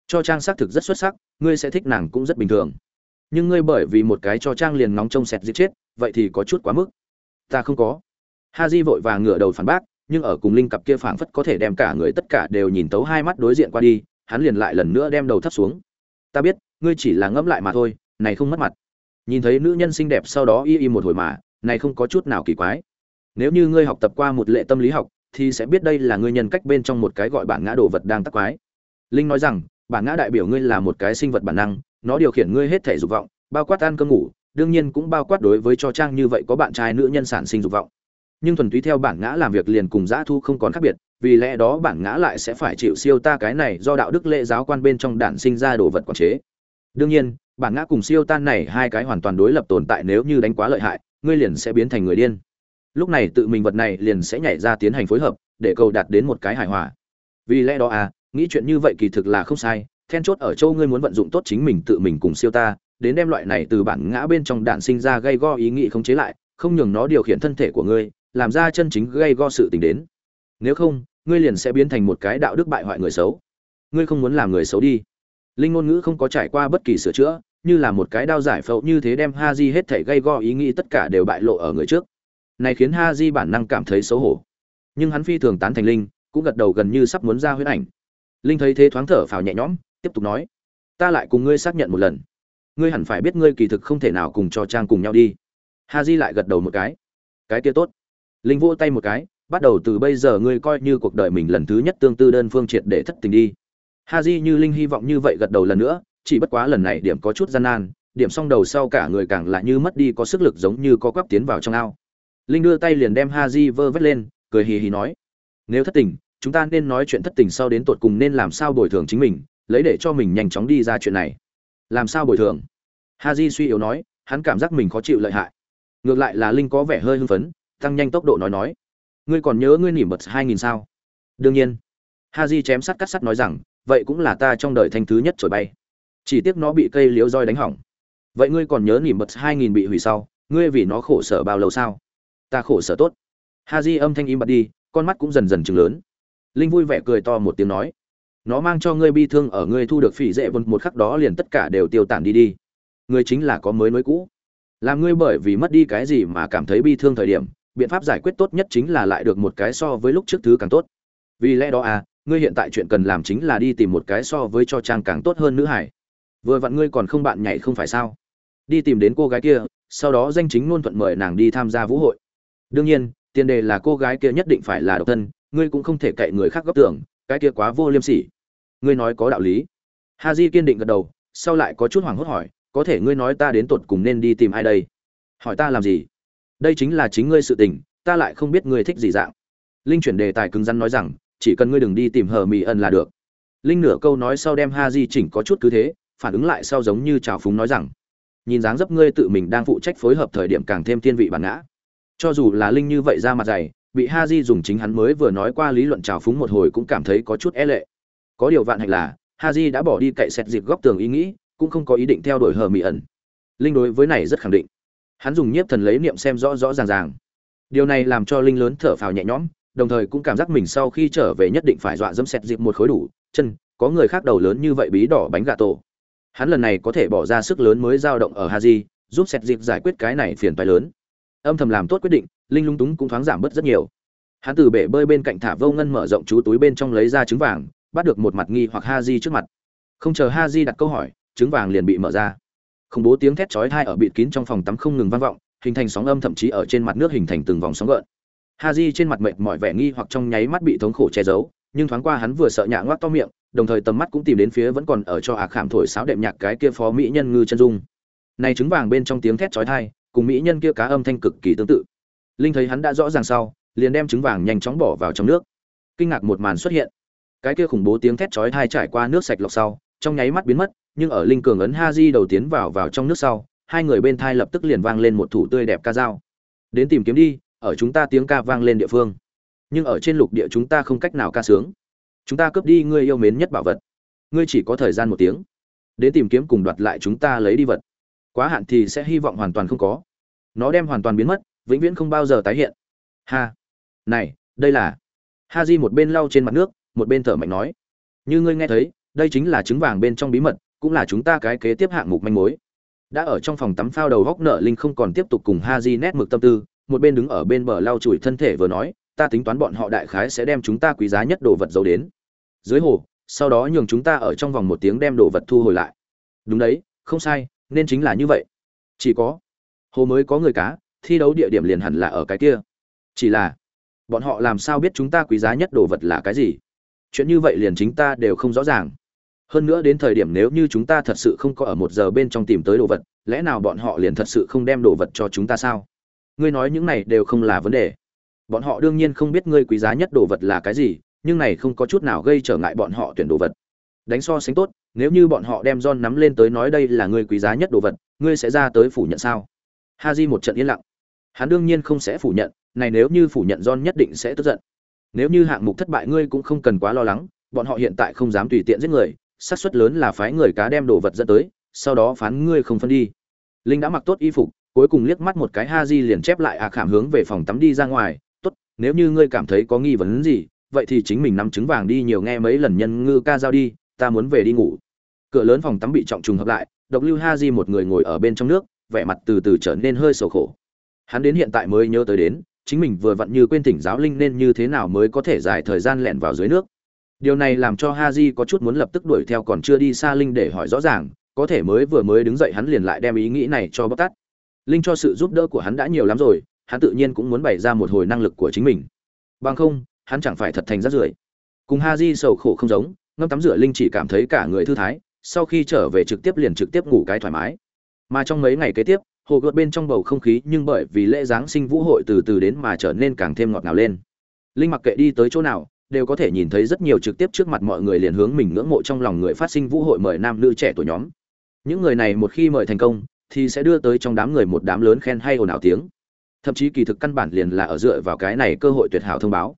Cho trang xác thực rất xuất sắc, ngươi sẽ thích nàng cũng rất bình thường. Nhưng ngươi bởi vì một cái cho trang liền nóng trông sẹt giết chết, vậy thì có chút quá mức. Ta không có. Ha di vội vàng ngửa đầu phản bác, nhưng ở cùng linh cặp kia phảng phất có thể đem cả người tất cả đều nhìn tấu hai mắt đối diện qua đi, hắn liền lại lần nữa đem đầu thấp xuống. Ta biết, ngươi chỉ là ngẫm lại mà thôi, này không mất mặt nhìn thấy nữ nhân xinh đẹp sau đó y y một hồi mà, này không có chút nào kỳ quái. Nếu như ngươi học tập qua một lệ tâm lý học, thì sẽ biết đây là ngươi nhân cách bên trong một cái gọi bản ngã đồ vật đang tắc quái. Linh nói rằng, bản ngã đại biểu ngươi là một cái sinh vật bản năng, nó điều khiển ngươi hết thể dục vọng, bao quát ăn cơm ngủ, đương nhiên cũng bao quát đối với cho trang như vậy có bạn trai nữ nhân sản sinh dục vọng. Nhưng thuần túy theo bản ngã làm việc liền cùng dã thu không còn khác biệt, vì lẽ đó bản ngã lại sẽ phải chịu siêu ta cái này do đạo đức lễ giáo quan bên trong đản sinh ra đồ vật quản chế. Đương nhiên bản ngã cùng siêu tan này hai cái hoàn toàn đối lập tồn tại nếu như đánh quá lợi hại, ngươi liền sẽ biến thành người điên. Lúc này tự mình vật này liền sẽ nhảy ra tiến hành phối hợp, để cầu đạt đến một cái hài hòa. Vì lẽ đó à nghĩ chuyện như vậy kỳ thực là không sai, then chốt ở châu ngươi muốn vận dụng tốt chính mình tự mình cùng siêu ta, đến đem loại này từ bản ngã bên trong đạn sinh ra gây go ý nghĩ không chế lại, không nhường nó điều khiển thân thể của ngươi, làm ra chân chính gây go sự tình đến. Nếu không, ngươi liền sẽ biến thành một cái đạo đức bại hoại người xấu. Ngươi không muốn làm người xấu đi linh ngôn ngữ không có trải qua bất kỳ sửa chữa, như là một cái đao giải phẫu như thế đem ha di hết thể gây go ý nghĩ tất cả đều bại lộ ở người trước. Này khiến ha di bản năng cảm thấy xấu hổ. Nhưng hắn phi thường tán thành linh, cũng gật đầu gần như sắp muốn ra huyết ảnh. Linh thấy thế thoáng thở phào nhẹ nhõm, tiếp tục nói, ta lại cùng ngươi xác nhận một lần. Ngươi hẳn phải biết ngươi kỳ thực không thể nào cùng cho trang cùng nhau đi. Ha di lại gật đầu một cái. Cái kia tốt. Linh vỗ tay một cái, bắt đầu từ bây giờ ngươi coi như cuộc đời mình lần thứ nhất tương tư đơn phương triệt để thất tình đi ha di như linh hy vọng như vậy gật đầu lần nữa, chỉ bất quá lần này điểm có chút gian nan, điểm xong đầu sau cả người càng lại như mất đi có sức lực giống như có quắp tiến vào trong ao. Linh đưa tay liền đem ha di vơ vét lên, cười hì hì nói, nếu thất tình, chúng ta nên nói chuyện thất tình sau đến tột cùng nên làm sao bồi thường chính mình, lấy để cho mình nhanh chóng đi ra chuyện này. Làm sao bồi thường? Ha di suy yếu nói, hắn cảm giác mình khó chịu lợi hại. Ngược lại là linh có vẻ hơi hưng phấn, tăng nhanh tốc độ nói nói, ngươi còn nhớ ngươi nỉm mật hai nghìn sao? Đương nhiên. Ha di chém sắt cắt sắt nói rằng vậy cũng là ta trong đời thanh thứ nhất trổi bay. Chỉ tiếc nó bị cây liễu roi đánh hỏng. Vậy ngươi còn nhớ nỉm bật hai nghìn bị hủy sau, ngươi vì nó khổ sở bao lâu sao? Ta khổ sở tốt. Ha di âm thanh im bật đi, con mắt cũng dần dần chừng lớn. Linh vui vẻ cười to một tiếng nói. Nó mang cho ngươi bi thương, ở ngươi thu được phỉ dễ vốn một khắc đó liền tất cả đều tiêu tản đi đi. Ngươi chính là có mới nối cũ. Làm ngươi bởi vì mất đi cái gì mà cảm thấy bi thương thời điểm, biện pháp giải quyết tốt nhất chính là lại được một cái so với lúc trước thứ càng tốt. Vì lẽ đó à ngươi hiện tại chuyện cần làm chính là đi tìm một cái so với cho trang càng tốt hơn nữ hải. Vừa vặn ngươi còn không bạn nhảy không phải sao? Đi tìm đến cô gái kia, sau đó danh chính ngôn thuận mời nàng đi tham gia vũ hội. Đương nhiên, tiền đề là cô gái kia nhất định phải là độc thân, ngươi cũng không thể cậy người khác góp tưởng, cái kia quá vô liêm sỉ. Ngươi nói có đạo lý. Ha di kiên định gật đầu, sau lại có chút hoảng hốt hỏi, có thể ngươi nói ta đến tột cùng nên đi tìm ai đây? Hỏi ta làm gì? Đây chính là chính ngươi sự tình, ta lại không biết ngươi thích gì dạng. Linh chuyển đề tài cứng rắn nói rằng chỉ cần ngươi đừng đi tìm hờ mỹ ẩn là được. Linh nửa câu nói sau đem ha di chỉnh có chút cứ thế, phản ứng lại sau giống như trào phúng nói rằng, nhìn dáng dấp ngươi tự mình đang phụ trách phối hợp thời điểm càng thêm thiên vị bản ngã. Cho dù là linh như vậy ra mặt dày, bị ha di dùng chính hắn mới vừa nói qua lý luận trào phúng một hồi cũng cảm thấy có chút e lệ. Có điều vạn hạnh là, ha di đã bỏ đi cậy xét dịp góc tường ý nghĩ, cũng không có ý định theo đuổi hờ mỹ ẩn linh đối với này rất khẳng định. Hắn dùng nhiếp thần lấy niệm xem rõ rõ ràng ràng. Điều này làm cho linh lớn thở phào nhẹ nhõm đồng thời cũng cảm giác mình sau khi trở về nhất định phải dọa dẫm xét dịp một khối đủ, chân, có người khác đầu lớn như vậy bí đỏ bánh gà tổ. Hắn lần này có thể bỏ ra sức lớn mới dao động ở ha giúp xét dịp giải quyết cái này phiền phái lớn. Âm thầm làm tốt quyết định, linh lung túng cũng thoáng giảm bớt rất nhiều. Hắn từ bể bơi bên cạnh thả vô ngân mở rộng chú túi bên trong lấy ra trứng vàng, bắt được một mặt nghi hoặc ha trước mặt. Không chờ ha đặt câu hỏi, trứng vàng liền bị mở ra. Khủng bố tiếng thét chói tai ở bịt kín trong phòng tắm không ngừng vang vọng, hình thành sóng âm thậm chí ở trên mặt nước hình thành từng vòng sóng gợn. Haji trên mặt mệt mỏi vẻ nghi hoặc trong nháy mắt bị thống khổ che giấu, nhưng thoáng qua hắn vừa sợ nhạ ngoác to miệng, đồng thời tầm mắt cũng tìm đến phía vẫn còn ở cho ạc khảm thổi sáo đệm nhạc cái kia phó mỹ nhân ngư chân dung. Này trứng vàng bên trong tiếng thét chói tai, cùng mỹ nhân kia cá âm thanh cực kỳ tương tự. Linh thấy hắn đã rõ ràng sau, liền đem trứng vàng nhanh chóng bỏ vào trong nước. Kinh ngạc một màn xuất hiện. Cái kia khủng bố tiếng thét chói tai trải qua nước sạch lọc sau, trong nháy mắt biến mất, nhưng ở linh cường ấn ha đầu tiến vào vào trong nước sau, hai người bên thai lập tức liền vang lên một thủ tươi đẹp ca dao. Đến tìm kiếm đi ở chúng ta tiếng ca vang lên địa phương. Nhưng ở trên lục địa chúng ta không cách nào ca sướng. Chúng ta cướp đi ngươi yêu mến nhất bảo vật. Ngươi chỉ có thời gian một tiếng. Đến tìm kiếm cùng đoạt lại chúng ta lấy đi vật. Quá hạn thì sẽ hy vọng hoàn toàn không có. Nó đem hoàn toàn biến mất, vĩnh viễn không bao giờ tái hiện. Ha! Này, đây là ha di một bên lau trên mặt nước, một bên thở mạnh nói. Như ngươi nghe thấy, đây chính là trứng vàng bên trong bí mật, cũng là chúng ta cái kế tiếp hạng mục manh mối. Đã ở trong phòng tắm phao đầu góc nợ linh không còn tiếp tục cùng ha di nét mực tâm tư một bên đứng ở bên bờ lau chùi thân thể vừa nói, ta tính toán bọn họ đại khái sẽ đem chúng ta quý giá nhất đồ vật giấu đến. Dưới hồ, sau đó nhường chúng ta ở trong vòng một tiếng đem đồ vật thu hồi lại. Đúng đấy, không sai, nên chính là như vậy. Chỉ có, hồ mới có người cá, thi đấu địa điểm liền hẳn là ở cái kia. Chỉ là, bọn họ làm sao biết chúng ta quý giá nhất đồ vật là cái gì? Chuyện như vậy liền chính ta đều không rõ ràng. Hơn nữa đến thời điểm nếu như chúng ta thật sự không có ở một giờ bên trong tìm tới đồ vật, lẽ nào bọn họ liền thật sự không đem đồ vật cho chúng ta sao? Ngươi nói những này đều không là vấn đề. Bọn họ đương nhiên không biết ngươi quý giá nhất đồ vật là cái gì, nhưng này không có chút nào gây trở ngại bọn họ tuyển đồ vật. Đánh so sánh tốt, nếu như bọn họ đem John nắm lên tới nói đây là ngươi quý giá nhất đồ vật, ngươi sẽ ra tới phủ nhận sao? Haji một trận yên lặng. Hắn đương nhiên không sẽ phủ nhận, này nếu như phủ nhận John nhất định sẽ tức giận. Nếu như hạng mục thất bại ngươi cũng không cần quá lo lắng, bọn họ hiện tại không dám tùy tiện giết người, xác suất lớn là phái người cá đem đồ vật dẫn tới, sau đó phán ngươi không phân đi. Linh đã mặc tốt y phục cuối cùng liếc mắt một cái ha di liền chép lại ạ à khảm hướng về phòng tắm đi ra ngoài, tốt, nếu như ngươi cảm thấy có nghi vấn gì, vậy thì chính mình nắm trứng vàng đi nhiều nghe mấy lần nhân ngư ca giao đi, ta muốn về đi ngủ. Cửa lớn phòng tắm bị trọng trùng hợp lại, độc lưu ha di một người ngồi ở bên trong nước, vẻ mặt từ từ trở nên hơi sầu khổ. Hắn đến hiện tại mới nhớ tới đến, chính mình vừa vặn như quên tỉnh giáo linh nên như thế nào mới có thể dài thời gian lẻn vào dưới nước. Điều này làm cho ha di có chút muốn lập tức đuổi theo còn chưa đi xa linh để hỏi rõ ràng, có thể mới vừa mới đứng dậy hắn liền lại đem ý nghĩ này cho bóc tát linh cho sự giúp đỡ của hắn đã nhiều lắm rồi, hắn tự nhiên cũng muốn bày ra một hồi năng lực của chính mình. Bằng không, hắn chẳng phải thật thành rát rưởi. Cùng ha di sầu khổ không giống, ngâm tắm rửa linh chỉ cảm thấy cả người thư thái, sau khi trở về trực tiếp liền trực tiếp ngủ cái thoải mái. Mà trong mấy ngày kế tiếp, hồ gợt bên trong bầu không khí nhưng bởi vì lễ giáng sinh vũ hội từ từ đến mà trở nên càng thêm ngọt ngào lên. Linh mặc kệ đi tới chỗ nào, đều có thể nhìn thấy rất nhiều trực tiếp trước mặt mọi người liền hướng mình ngưỡng mộ trong lòng người phát sinh vũ hội mời nam nữ trẻ tuổi nhóm. Những người này một khi mời thành công thì sẽ đưa tới trong đám người một đám lớn khen hay ồn ào tiếng. Thậm chí kỳ thực căn bản liền là ở dựa vào cái này cơ hội tuyệt hảo thông báo.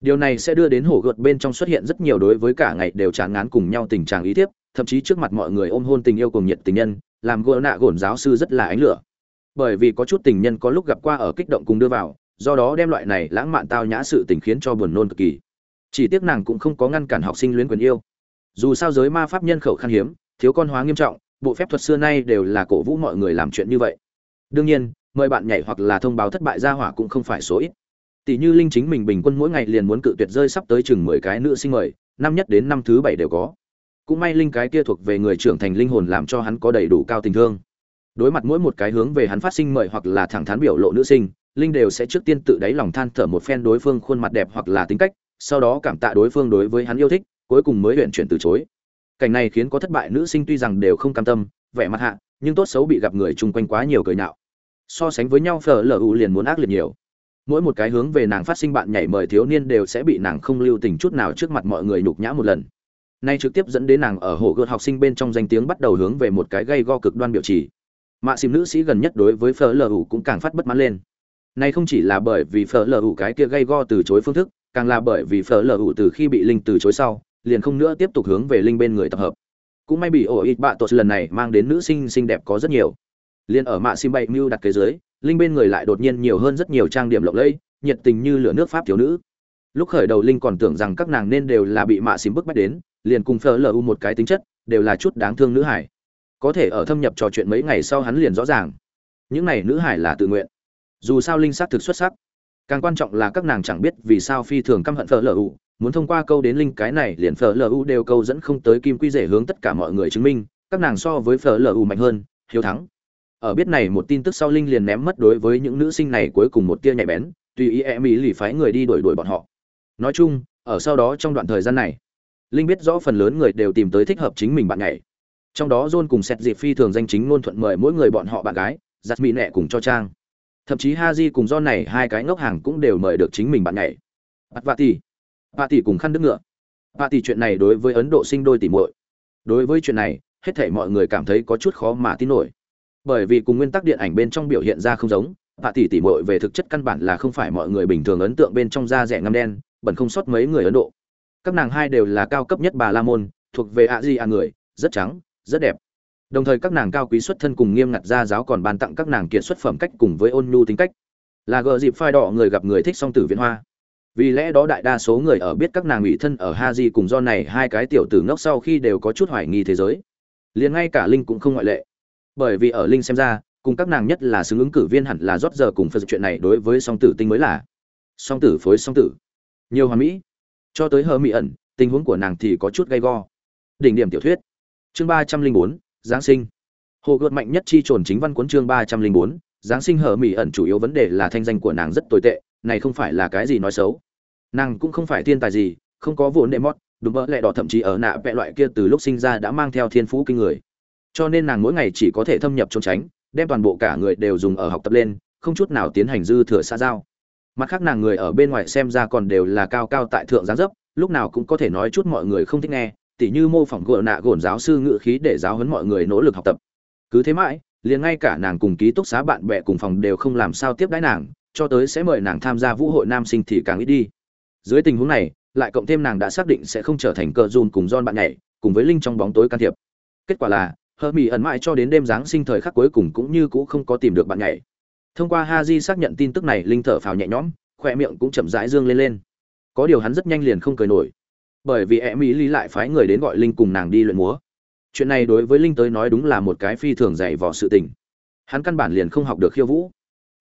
Điều này sẽ đưa đến hổ gợt bên trong xuất hiện rất nhiều đối với cả ngày đều chán ngán cùng nhau tình trạng ý tiếp thậm chí trước mặt mọi người ôm hôn tình yêu cùng nhiệt tình nhân, làm gỡ nạ gổn giáo sư rất là ánh lửa. Bởi vì có chút tình nhân có lúc gặp qua ở kích động cùng đưa vào, do đó đem loại này lãng mạn tao nhã sự tình khiến cho buồn nôn cực kỳ. Chỉ tiếc nàng cũng không có ngăn cản học sinh luyến quyền yêu. Dù sao giới ma pháp nhân khẩu khan hiếm, thiếu con hóa nghiêm trọng bộ phép thuật xưa nay đều là cổ vũ mọi người làm chuyện như vậy. Đương nhiên, mời bạn nhảy hoặc là thông báo thất bại ra hỏa cũng không phải số ít. Tỷ như linh chính mình bình quân mỗi ngày liền muốn cự tuyệt rơi sắp tới chừng mười cái nữ sinh mời, năm nhất đến năm thứ bảy đều có. Cũng may linh cái kia thuộc về người trưởng thành linh hồn làm cho hắn có đầy đủ cao tình thương. Đối mặt mỗi một cái hướng về hắn phát sinh mời hoặc là thẳng thắn biểu lộ nữ sinh, linh đều sẽ trước tiên tự đáy lòng than thở một phen đối phương khuôn mặt đẹp hoặc là tính cách, sau đó cảm tạ đối phương đối với hắn yêu thích, cuối cùng mới huyện chuyển từ chối cảnh này khiến có thất bại nữ sinh tuy rằng đều không cam tâm, vẻ mặt hạ, nhưng tốt xấu bị gặp người chung quanh quá nhiều cười nhạo. So sánh với nhau, phở lờ u liền muốn ác liệt nhiều. Mỗi một cái hướng về nàng phát sinh bạn nhảy mời thiếu niên đều sẽ bị nàng không lưu tình chút nào trước mặt mọi người nhục nhã một lần. Nay trực tiếp dẫn đến nàng ở hồ gợt học sinh bên trong danh tiếng bắt đầu hướng về một cái gây go cực đoan biểu chỉ mạ xìm nữ sĩ gần nhất đối với phở lờ u cũng càng phát bất mãn lên. Nay không chỉ là bởi vì phở lờ u cái kia gây go từ chối phương thức, càng là bởi vì phở lờ u từ khi bị linh từ chối sau liền không nữa tiếp tục hướng về linh bên người tập hợp. Cũng may bị ổ ít bạ tốt lần này mang đến nữ sinh xinh đẹp có rất nhiều. Liền ở mạ sim bay mưu đặt kế dưới, linh bên người lại đột nhiên nhiều hơn rất nhiều trang điểm lộng lẫy, nhiệt tình như lửa nước pháp thiếu nữ. Lúc khởi đầu linh còn tưởng rằng các nàng nên đều là bị mạ sim bức bách đến, liền cùng phở lu một cái tính chất, đều là chút đáng thương nữ hải. Có thể ở thâm nhập trò chuyện mấy ngày sau hắn liền rõ ràng. Những này nữ hải là tự nguyện. Dù sao linh xác thực xuất sắc. Càng quan trọng là các nàng chẳng biết vì sao phi thường căm hận phở lờ muốn thông qua câu đến linh cái này liền phở lu đều câu dẫn không tới kim quy rể hướng tất cả mọi người chứng minh, các nàng so với phở lu mạnh hơn, hiếu thắng. Ở biết này một tin tức sau linh liền ném mất đối với những nữ sinh này cuối cùng một tia nhạy bén, tùy ý em ý lì phái người đi đuổi đuổi bọn họ. Nói chung, ở sau đó trong đoạn thời gian này linh biết rõ phần lớn người đều tìm tới thích hợp chính mình bạn nhảy. Trong đó john cùng sẹt dịp phi thường danh chính ngôn thuận mời mỗi người bọn họ bạn gái giặt mỹ nẹ cùng cho trang. Thậm chí haji cùng do này hai cái ngốc hàng cũng đều mời được chính mình bạn nhảy. Bắt vạ tỷ vạ tỷ cùng khăn đứt ngựa. Vạ tỷ chuyện này đối với ấn độ sinh đôi tỷ muội. Đối với chuyện này, hết thảy mọi người cảm thấy có chút khó mà tin nổi. Bởi vì cùng nguyên tắc điện ảnh bên trong biểu hiện ra không giống vạ tỷ tỷ muội về thực chất căn bản là không phải mọi người bình thường ấn tượng bên trong da rẻ ngăm đen, bẩn không sót mấy người ấn độ. Các nàng hai đều là cao cấp nhất bà la môn, thuộc về ạ di a người, rất trắng, rất đẹp. Đồng thời các nàng cao quý xuất thân cùng nghiêm ngặt gia giáo còn ban tặng các nàng kiện xuất phẩm cách cùng với ôn nhu tính cách. Là gờ dịp phai đỏ người gặp người thích song tử viễn hoa vì lẽ đó đại đa số người ở biết các nàng ủy thân ở ha di cùng do này hai cái tiểu tử ngốc sau khi đều có chút hoài nghi thế giới. Liền ngay cả linh cũng không ngoại lệ. Bởi vì ở linh xem ra, cùng các nàng nhất là xứng ứng cử viên hẳn là rót giờ cùng phật chuyện này đối với song tử tinh mới là. Song tử phối song tử. Nhiều hoàn mỹ. Cho tới hờ mỹ ẩn, tình huống của nàng thì có chút gay go. Đỉnh điểm tiểu thuyết. Chương ba trăm linh bốn, giáng sinh. Hồ gợt mạnh nhất chi trồn chính văn cuốn chương ba trăm linh bốn, giáng sinh hờ mỹ ẩn chủ yếu vấn đề là thanh danh của nàng rất tồi tệ, này không phải là cái gì nói xấu nàng cũng không phải thiên tài gì, không có vốn đệ mót, đúng mỡ lẹ đỏ thậm chí ở nạ vẽ loại kia từ lúc sinh ra đã mang theo thiên phú kinh người. Cho nên nàng mỗi ngày chỉ có thể thâm nhập trốn tránh, đem toàn bộ cả người đều dùng ở học tập lên, không chút nào tiến hành dư thừa xa giao. Mặt khác nàng người ở bên ngoài xem ra còn đều là cao cao tại thượng giáng dấp, lúc nào cũng có thể nói chút mọi người không thích nghe, tỉ như mô phỏng gợ nạ gồn giáo sư ngự khí để giáo huấn mọi người nỗ lực học tập. Cứ thế mãi, liền ngay cả nàng cùng ký túc xá bạn bè cùng phòng đều không làm sao tiếp đãi nàng, cho tới sẽ mời nàng tham gia vũ hội nam sinh thì càng ít đi dưới tình huống này, lại cộng thêm nàng đã xác định sẽ không trở thành cờ dùn cùng don bạn nhảy, cùng với linh trong bóng tối can thiệp. Kết quả là hờ mỹ ẩn mãi cho đến đêm giáng sinh thời khắc cuối cùng cũng như cũ không có tìm được bạn nhảy. Thông qua ha di xác nhận tin tức này, linh thở phào nhẹ nhõm khoe miệng cũng chậm rãi dương lên lên. Có điều hắn rất nhanh liền không cười nổi. Bởi vì e mỹ ly lại phái người đến gọi linh cùng nàng đi luyện múa. Chuyện này đối với linh tới nói đúng là một cái phi thường dạy vò sự tình. Hắn căn bản liền không học được khiêu vũ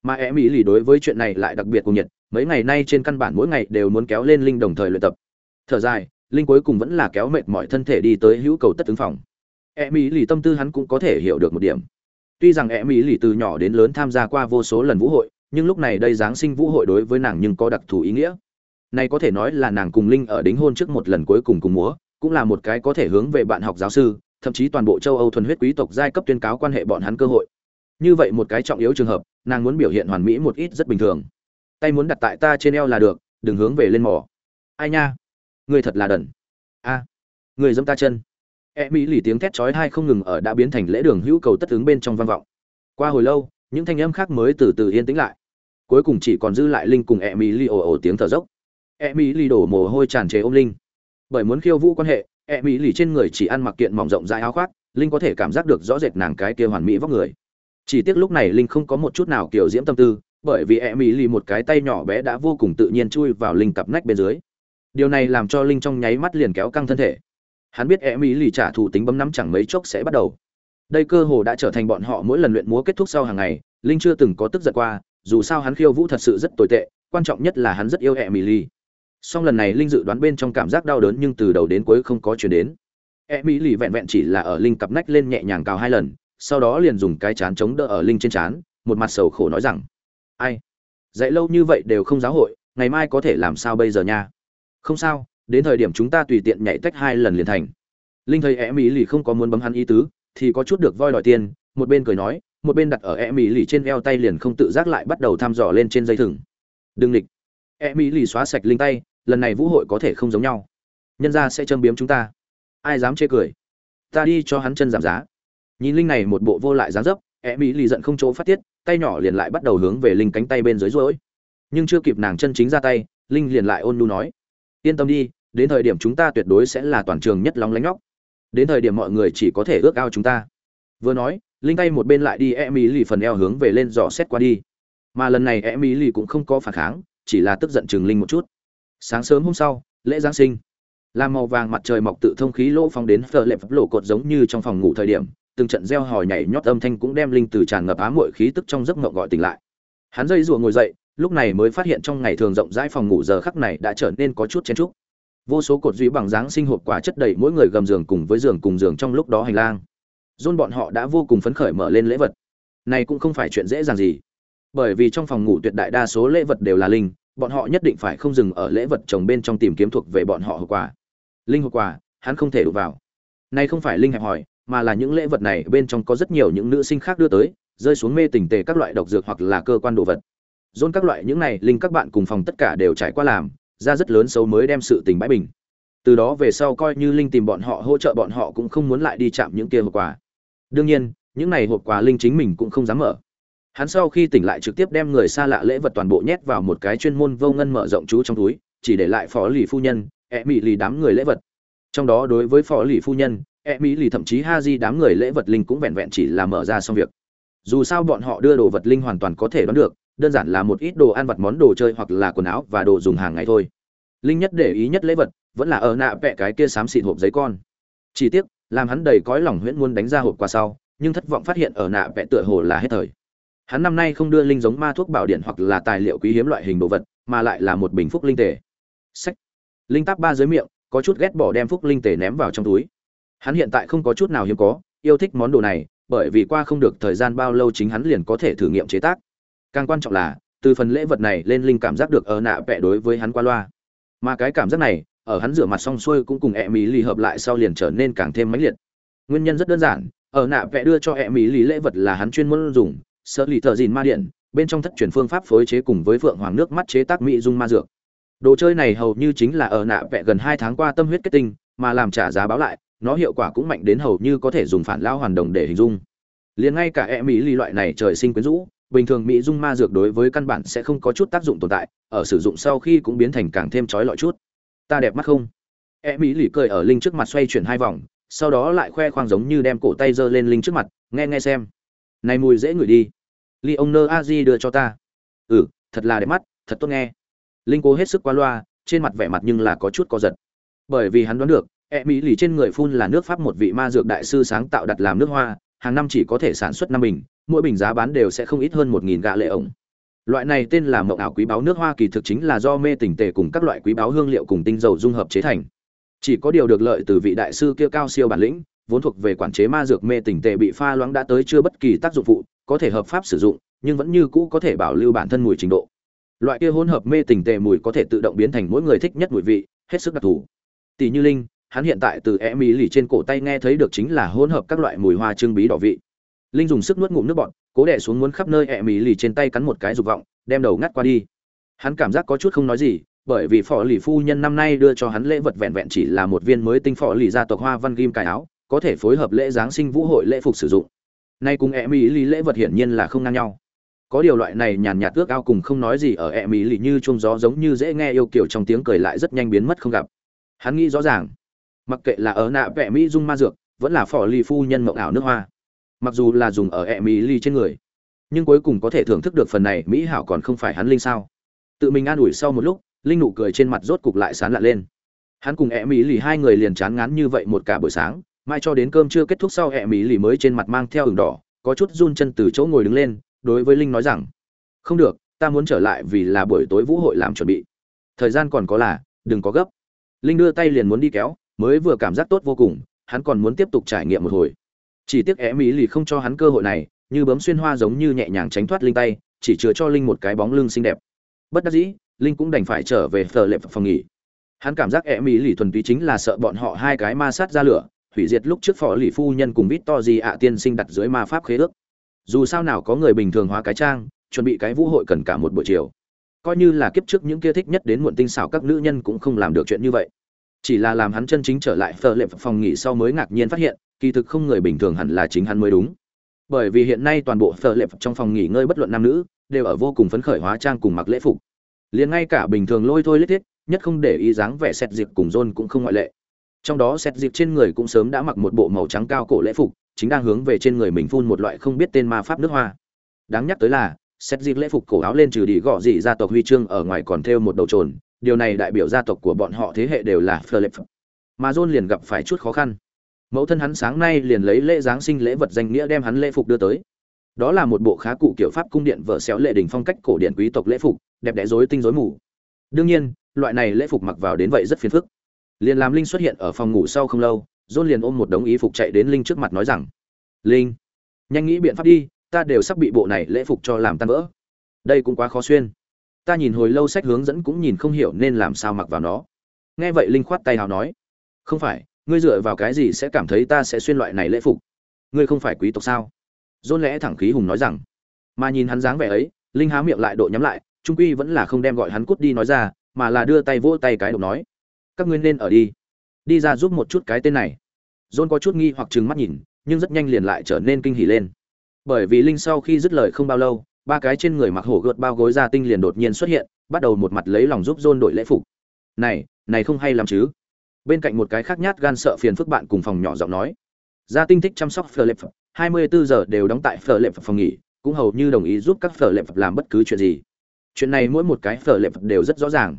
mà e mỹ lì đối với chuyện này lại đặc biệt cuồng nhiệt, mấy ngày nay trên căn bản mỗi ngày đều muốn kéo lên linh đồng thời luyện tập. Thở dài, linh cuối cùng vẫn là kéo mệt mọi thân thể đi tới hữu cầu tất ứng phòng. E mỹ lì tâm tư hắn cũng có thể hiểu được một điểm. Tuy rằng e mỹ lì từ nhỏ đến lớn tham gia qua vô số lần vũ hội, nhưng lúc này đây giáng sinh vũ hội đối với nàng nhưng có đặc thù ý nghĩa. Này có thể nói là nàng cùng linh ở đính hôn trước một lần cuối cùng cùng múa, cũng là một cái có thể hướng về bạn học giáo sư, thậm chí toàn bộ châu âu thuần huyết quý tộc giai cấp tuyên cáo quan hệ bọn hắn cơ hội. Như vậy một cái trọng yếu trường hợp nàng muốn biểu hiện hoàn mỹ một ít rất bình thường. Tay muốn đặt tại ta trên eo là được, đừng hướng về lên mỏ. Ai nha? Người thật là đần. A. Người dâm ta chân. E mỹ lì tiếng thét chói hai không ngừng ở đã biến thành lễ đường hữu cầu tất ứng bên trong văn vọng. Qua hồi lâu, những thanh âm khác mới từ từ yên tĩnh lại. Cuối cùng chỉ còn dư lại linh cùng e mỹ lì ồ ồ tiếng thở dốc. E mỹ lì đổ mồ hôi tràn trề ôm linh. Bởi muốn khiêu vũ quan hệ e mỹ lì trên người chỉ ăn mặc kiện mỏng rộng dài áo khoác, linh có thể cảm giác được rõ rệt nàng cái kia hoàn mỹ vóc người chỉ tiếc lúc này linh không có một chút nào kiểu diễm tâm tư, bởi vì e mỹ lì một cái tay nhỏ bé đã vô cùng tự nhiên chui vào linh cặp nách bên dưới. Điều này làm cho linh trong nháy mắt liền kéo căng thân thể. Hắn biết e mỹ lì trả thù tính bấm nắm chẳng mấy chốc sẽ bắt đầu. Đây cơ hồ đã trở thành bọn họ mỗi lần luyện múa kết thúc sau hàng ngày, linh chưa từng có tức giận qua, dù sao hắn khiêu vũ thật sự rất tồi tệ, quan trọng nhất là hắn rất yêu e mỹ lì song lần này linh dự đoán bên trong cảm giác đau đớn nhưng từ đầu đến cuối không có chuyển đến. E mỹ lì vẹn vẹn chỉ là ở linh cặp nách lên nhẹ nhàng cào hai lần sau đó liền dùng cái chán chống đỡ ở linh trên chán, một mặt sầu khổ nói rằng, ai? Dạy lâu như vậy đều không giáo hội, ngày mai có thể làm sao bây giờ nha? Không sao, đến thời điểm chúng ta tùy tiện nhảy tách hai lần liền thành. Linh thấy em mỹ lì không có muốn bấm hắn ý tứ, thì có chút được voi đòi tiền, một bên cười nói, một bên đặt ở em mỹ lì trên eo tay liền không tự giác lại bắt đầu thăm dò lên trên dây thừng. Đừng lịch em mỹ lì xóa sạch linh tay, lần này vũ hội có thể không giống nhau. Nhân ra sẽ châm biếm chúng ta. Ai dám chê cười? Ta đi cho hắn chân giảm giá nhìn linh này một bộ vô lại dáng dấp e mỹ lì giận không chỗ phát tiết, tay nhỏ liền lại bắt đầu hướng về linh cánh tay bên dưới rối nhưng chưa kịp nàng chân chính ra tay, linh liền lại ôn nu nói, yên tâm đi, đến thời điểm chúng ta tuyệt đối sẽ là toàn trường nhất lóng lánh nhóc. Đến thời điểm mọi người chỉ có thể ước ao chúng ta. Vừa nói, linh tay một bên lại đi e mỹ lì phần eo hướng về lên dò xét qua đi. Mà lần này e mỹ lì cũng không có phản kháng, chỉ là tức giận chừng linh một chút. Sáng sớm hôm sau, lễ giáng sinh. Làm màu vàng mặt trời mọc tự thông khí lỗ phong đến phở lệp lộ cột giống như trong phòng ngủ thời điểm từng trận reo hò nhảy nhót âm thanh cũng đem linh từ tràn ngập ám muội khí tức trong giấc mộng gọi tỉnh lại hắn dây rùa ngồi dậy lúc này mới phát hiện trong ngày thường rộng rãi phòng ngủ giờ khắc này đã trở nên có chút chen chúc. vô số cột duy bằng dáng sinh hộp quả chất đầy mỗi người gầm giường cùng với giường cùng giường trong lúc đó hành lang John bọn họ đã vô cùng phấn khởi mở lên lễ vật. Này cũng không phải chuyện dễ dàng gì, bởi vì trong phòng ngủ tuyệt đại đa số lễ vật đều là linh, bọn họ nhất định phải không dừng ở lễ vật chồng bên trong tìm kiếm thuộc về bọn họ hộp quà. Linh hộp quà, hắn không thể đụng vào. Này không phải linh hẹp hỏi, mà là những lễ vật này bên trong có rất nhiều những nữ sinh khác đưa tới, rơi xuống mê tình tề các loại độc dược hoặc là cơ quan đồ vật. Dôn các loại những này linh các bạn cùng phòng tất cả đều trải qua làm, ra rất lớn xấu mới đem sự tình bãi bình. Từ đó về sau coi như linh tìm bọn họ hỗ trợ bọn họ cũng không muốn lại đi chạm những kia hộp quà. Đương nhiên, những này hộp quà linh chính mình cũng không dám mở. Hắn sau khi tỉnh lại trực tiếp đem người xa lạ lễ vật toàn bộ nhét vào một cái chuyên môn vô ngân mở rộng chú trong túi, chỉ để lại phó lì phu nhân, ẹ mị lì đám người lễ vật. Trong đó đối với phó lì phu nhân, E mỹ lì thậm chí ha di đám người lễ vật linh cũng vẹn vẹn chỉ là mở ra xong việc. Dù sao bọn họ đưa đồ vật linh hoàn toàn có thể đoán được, đơn giản là một ít đồ ăn vặt món đồ chơi hoặc là quần áo và đồ dùng hàng ngày thôi. Linh nhất để ý nhất lễ vật vẫn là ở nạ vẽ cái kia xám xịt hộp giấy con. Chỉ tiếc làm hắn đầy cõi lòng huyễn muốn đánh ra hộp qua sau nhưng thất vọng phát hiện ở nạ vẽ tựa hồ là hết thời. Hắn năm nay không đưa linh giống ma thuốc bảo điện hoặc là tài liệu quý hiếm loại hình đồ vật mà lại là một bình phúc linh tề. Sách. Linh táp ba dưới miệng có chút ghét bỏ đem phúc linh tề ném vào trong túi hắn hiện tại không có chút nào hiếm có, yêu thích món đồ này, bởi vì qua không được thời gian bao lâu chính hắn liền có thể thử nghiệm chế tác. Càng quan trọng là, từ phần lễ vật này lên linh cảm giác được ở nạ vẽ đối với hắn qua loa. Mà cái cảm giác này, ở hắn rửa mặt xong xuôi cũng cùng e mỹ lì hợp lại sau liền trở nên càng thêm mãnh liệt. Nguyên nhân rất đơn giản, ở nạ vẽ đưa cho e mỹ lì lễ vật là hắn chuyên môn dùng sơ lì thợ dìn ma điện, bên trong thất truyền phương pháp phối chế cùng với phượng hoàng nước mắt chế tác mỹ dung ma dược. Đồ chơi này hầu như chính là ở nạ vẽ gần hai tháng qua tâm huyết kết tinh, mà làm trả giá báo lại nó hiệu quả cũng mạnh đến hầu như có thể dùng phản lao hoàn đồng để hình dung. Liền ngay cả e mỹ lì loại này trời sinh quyến rũ, bình thường mỹ dung ma dược đối với căn bản sẽ không có chút tác dụng tồn tại, ở sử dụng sau khi cũng biến thành càng thêm trói lọi chút. Ta đẹp mắt không? E mỹ lì cười ở linh trước mặt xoay chuyển hai vòng, sau đó lại khoe khoang giống như đem cổ tay giơ lên linh trước mặt, nghe nghe xem. Này mùi dễ ngửi đi. Ly ông nơ a di đưa cho ta. Ừ thật là đẹp mắt, thật tốt nghe. Linh cố hết sức qua loa, trên mặt vẻ mặt nhưng là có chút co giật. Bởi vì hắn đoán được e mỹ lì trên người phun là nước pháp một vị ma dược đại sư sáng tạo đặt làm nước hoa, hàng năm chỉ có thể sản xuất năm bình, mỗi bình giá bán đều sẽ không ít hơn một nghìn gạ lệ ổng. Loại này tên là mộng ảo quý báo nước hoa kỳ thực chính là do mê tỉnh tề cùng các loại quý báo hương liệu cùng tinh dầu dung hợp chế thành. Chỉ có điều được lợi từ vị đại sư kia cao siêu bản lĩnh, vốn thuộc về quản chế ma dược mê tỉnh tề bị pha loãng đã tới chưa bất kỳ tác dụng phụ, có thể hợp pháp sử dụng, nhưng vẫn như cũ có thể bảo lưu bản thân mùi trình độ. Loại kia hỗn hợp mê tỉnh tề mùi có thể tự động biến thành mỗi người thích nhất mùi vị, hết sức đặc thù. Tỷ như linh hắn hiện tại từ e mỹ lì trên cổ tay nghe thấy được chính là hỗn hợp các loại mùi hoa trưng bí đỏ vị. Linh dùng sức nuốt ngụm nước bọt, cố đẻ xuống muốn khắp nơi e mỹ lì trên tay cắn một cái dục vọng, đem đầu ngắt qua đi. Hắn cảm giác có chút không nói gì, bởi vì phò lì phu nhân năm nay đưa cho hắn lễ vật vẹn vẹn chỉ là một viên mới tinh phò lì gia tộc hoa văn ghim cài áo, có thể phối hợp lễ giáng sinh vũ hội lễ phục sử dụng. Nay cùng e mỹ lì lễ vật hiển nhiên là không ngang nhau. Có điều loại này nhàn nhạt ước ao cùng không nói gì ở e mỹ lì như chuông gió giống như dễ nghe yêu kiểu trong tiếng cười lại rất nhanh biến mất không gặp. Hắn nghĩ rõ ràng mặc kệ là ở nạ vẽ mỹ dung ma dược, vẫn là phò ly phu nhân mộng ảo nước hoa. Mặc dù là dùng ở ẹ mỹ ly trên người, nhưng cuối cùng có thể thưởng thức được phần này mỹ hảo còn không phải hắn linh sao. Tự mình an ủi sau một lúc, linh nụ cười trên mặt rốt cục lại sán lạ lên. Hắn cùng ẹ mỹ lì hai người liền chán ngán như vậy một cả buổi sáng, mai cho đến cơm chưa kết thúc sau ẹ mỹ lì mới trên mặt mang theo ửng đỏ, có chút run chân từ chỗ ngồi đứng lên, đối với linh nói rằng, không được, ta muốn trở lại vì là buổi tối vũ hội làm chuẩn bị. Thời gian còn có là, đừng có gấp. Linh đưa tay liền muốn đi kéo mới vừa cảm giác tốt vô cùng, hắn còn muốn tiếp tục trải nghiệm một hồi. Chỉ tiếc é mỹ lì không cho hắn cơ hội này, như bấm xuyên hoa giống như nhẹ nhàng tránh thoát linh tay, chỉ chứa cho linh một cái bóng lưng xinh đẹp. Bất đắc dĩ, linh cũng đành phải trở về thờ lệ phòng nghỉ. Hắn cảm giác é mỹ lì thuần túy chính là sợ bọn họ hai cái ma sát ra lửa, hủy diệt lúc trước phò lì phu nhân cùng vít to gì ạ tiên sinh đặt dưới ma pháp khế ước. Dù sao nào có người bình thường hóa cái trang, chuẩn bị cái vũ hội cần cả một buổi chiều. Coi như là kiếp trước những kia thích nhất đến muộn tinh xảo các nữ nhân cũng không làm được chuyện như vậy chỉ là làm hắn chân chính trở lại phở lệ phòng nghỉ sau mới ngạc nhiên phát hiện, kỳ thực không người bình thường hẳn là chính hắn mới đúng. Bởi vì hiện nay toàn bộ phở lệ trong phòng nghỉ ngơi bất luận nam nữ, đều ở vô cùng phấn khởi hóa trang cùng mặc lễ phục. Liền ngay cả bình thường lôi thôi lết thiết, nhất không để ý dáng vẻ xét dịp cùng rôn cũng không ngoại lệ. Trong đó xét dịp trên người cũng sớm đã mặc một bộ màu trắng cao cổ lễ phục, chính đang hướng về trên người mình phun một loại không biết tên ma pháp nước hoa. Đáng nhắc tới là xét dịp lễ phục cổ áo lên trừ đi gõ dị gia tộc huy chương, ở ngoài còn thêu một đầu trồn điều này đại biểu gia tộc của bọn họ thế hệ đều là phơ mà john liền gặp phải chút khó khăn. Mẫu thân hắn sáng nay liền lấy lễ giáng sinh lễ vật danh nghĩa đem hắn lễ phục đưa tới. Đó là một bộ khá cụ kiểu pháp cung điện vợ xéo lệ đình phong cách cổ điển quý tộc lễ phục, đẹp đẽ rối tinh rối mù. Đương nhiên, loại này lễ phục mặc vào đến vậy rất phiền phức. Liền làm linh xuất hiện ở phòng ngủ sau không lâu, john liền ôm một đống ý phục chạy đến linh trước mặt nói rằng, linh, nhanh nghĩ biện pháp đi, ta đều sắp bị bộ này lễ phục cho làm tan vỡ. Đây cũng quá khó xuyên ta nhìn hồi lâu sách hướng dẫn cũng nhìn không hiểu nên làm sao mặc vào nó. Nghe vậy linh khoát tay hào nói, không phải, ngươi dựa vào cái gì sẽ cảm thấy ta sẽ xuyên loại này lễ phục? Ngươi không phải quý tộc sao? Dôn lẽ thẳng khí hùng nói rằng, mà nhìn hắn dáng vẻ ấy, linh há miệng lại độ nhắm lại, trung quy vẫn là không đem gọi hắn cút đi nói ra, mà là đưa tay vỗ tay cái đầu nói, các ngươi nên ở đi đi ra giúp một chút cái tên này. Dôn có chút nghi hoặc trừng mắt nhìn, nhưng rất nhanh liền lại trở nên kinh hỉ lên. Bởi vì linh sau khi dứt lời không bao lâu ba cái trên người mặc hổ gợt bao gối ra tinh liền đột nhiên xuất hiện bắt đầu một mặt lấy lòng giúp dôn đội lễ phục. Này này không hay làm chứ? Bên cạnh một cái khác nhát gan sợ phiền phức bạn cùng phòng nhỏ giọng nói. Gia tinh thích chăm sóc phở lệp hai mươi bốn giờ đều đóng tại phở lệp phòng nghỉ cũng hầu như đồng ý giúp các phở lệp làm bất cứ chuyện gì. Chuyện này mỗi một cái phở lệp đều rất rõ ràng.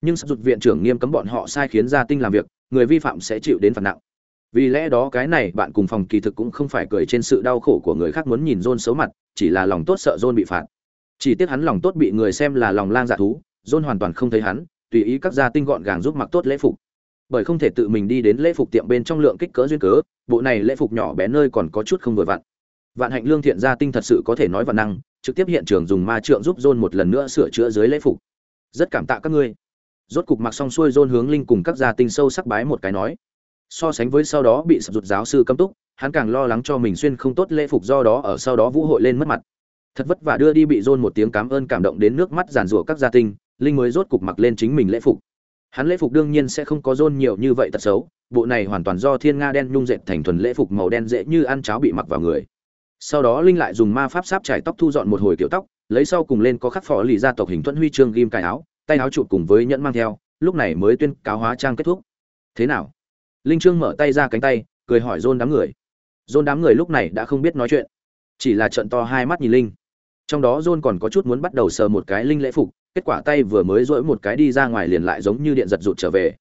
Nhưng sắp rụt viện trưởng nghiêm cấm bọn họ sai khiến gia tinh làm việc người vi phạm sẽ chịu đến phạt nặng. Vì lẽ đó cái này bạn cùng phòng kỳ thực cũng không phải cười trên sự đau khổ của người khác muốn nhìn John xấu mặt, chỉ là lòng tốt sợ John bị phạt. Chỉ tiếc hắn lòng tốt bị người xem là lòng lang dạ thú, John hoàn toàn không thấy hắn, tùy ý các gia tinh gọn gàng giúp mặc tốt lễ phục. Bởi không thể tự mình đi đến lễ phục tiệm bên trong lượng kích cỡ duyên cớ, bộ này lễ phục nhỏ bé nơi còn có chút không vừa vặn. Vạn Hạnh Lương thiện gia tinh thật sự có thể nói vạn năng, trực tiếp hiện trường dùng ma trượng giúp John một lần nữa sửa chữa dưới lễ phục. Rất cảm tạ các ngươi. Rốt cục mặc xong xuôi John hướng linh cùng các gia tinh sâu sắc bái một cái nói so sánh với sau đó bị sập rụt giáo sư cấm túc, hắn càng lo lắng cho mình xuyên không tốt lễ phục do đó ở sau đó vũ hội lên mất mặt. Thật vất vả đưa đi bị dôn một tiếng cảm ơn cảm động đến nước mắt giàn rủa các gia tinh, linh mới rốt cục mặc lên chính mình lễ phục. Hắn lễ phục đương nhiên sẽ không có dôn nhiều như vậy tật xấu, bộ này hoàn toàn do thiên nga đen nhung dệt thành thuần lễ phục màu đen dễ như ăn cháo bị mặc vào người. Sau đó linh lại dùng ma pháp sáp trải tóc thu dọn một hồi kiểu tóc, lấy sau cùng lên có khắc phò lì gia tộc hình thuẫn huy chương ghim cài áo, tay áo chụp cùng với nhẫn mang theo, lúc này mới tuyên cáo hóa trang kết thúc. Thế nào? Linh trương mở tay ra cánh tay, cười hỏi dôn đám người. Dôn đám người lúc này đã không biết nói chuyện, chỉ là trận to hai mắt nhìn linh. Trong đó dôn còn có chút muốn bắt đầu sờ một cái linh lễ phục, kết quả tay vừa mới dỗi một cái đi ra ngoài liền lại giống như điện giật rụt trở về.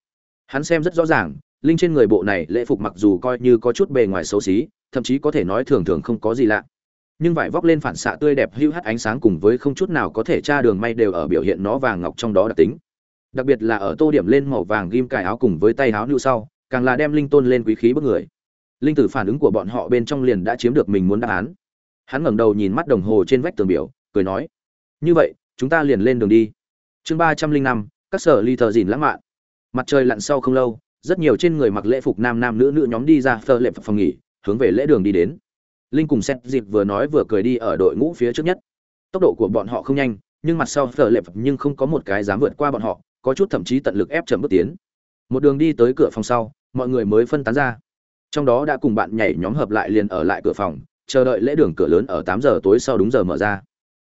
Hắn xem rất rõ ràng, linh trên người bộ này lễ phục mặc dù coi như có chút bề ngoài xấu xí, thậm chí có thể nói thường thường không có gì lạ. Nhưng vải vóc lên phản xạ tươi đẹp hữu hắt ánh sáng cùng với không chút nào có thể tra đường may đều ở biểu hiện nó vàng ngọc trong đó đặc tính. Đặc biệt là ở tô điểm lên màu vàng ghim cài áo cùng với tay áo nưu sau càng là đem linh tôn lên quý khí bức người. Linh tử phản ứng của bọn họ bên trong liền đã chiếm được mình muốn đáp án. Hắn ngẩng đầu nhìn mắt đồng hồ trên vách tường biểu, cười nói, như vậy, chúng ta liền lên đường đi. Chương ba trăm linh năm, các sở ly thờ dìn lãng mạn. Mặt trời lặn sau không lâu, rất nhiều trên người mặc lễ phục nam nam nữ nữ nhóm đi ra phơ lệ phòng nghỉ, hướng về lễ đường đi đến. Linh cùng xét dịp vừa nói vừa cười đi ở đội ngũ phía trước nhất. Tốc độ của bọn họ không nhanh, nhưng mặt sau phở lệ nhưng không có một cái dám vượt qua bọn họ, có chút thậm chí tận lực ép chậm bước tiến. Một đường đi tới cửa phòng sau mọi người mới phân tán ra. Trong đó đã cùng bạn nhảy nhóm hợp lại liền ở lại cửa phòng, chờ đợi lễ đường cửa lớn ở tám giờ tối sau đúng giờ mở ra.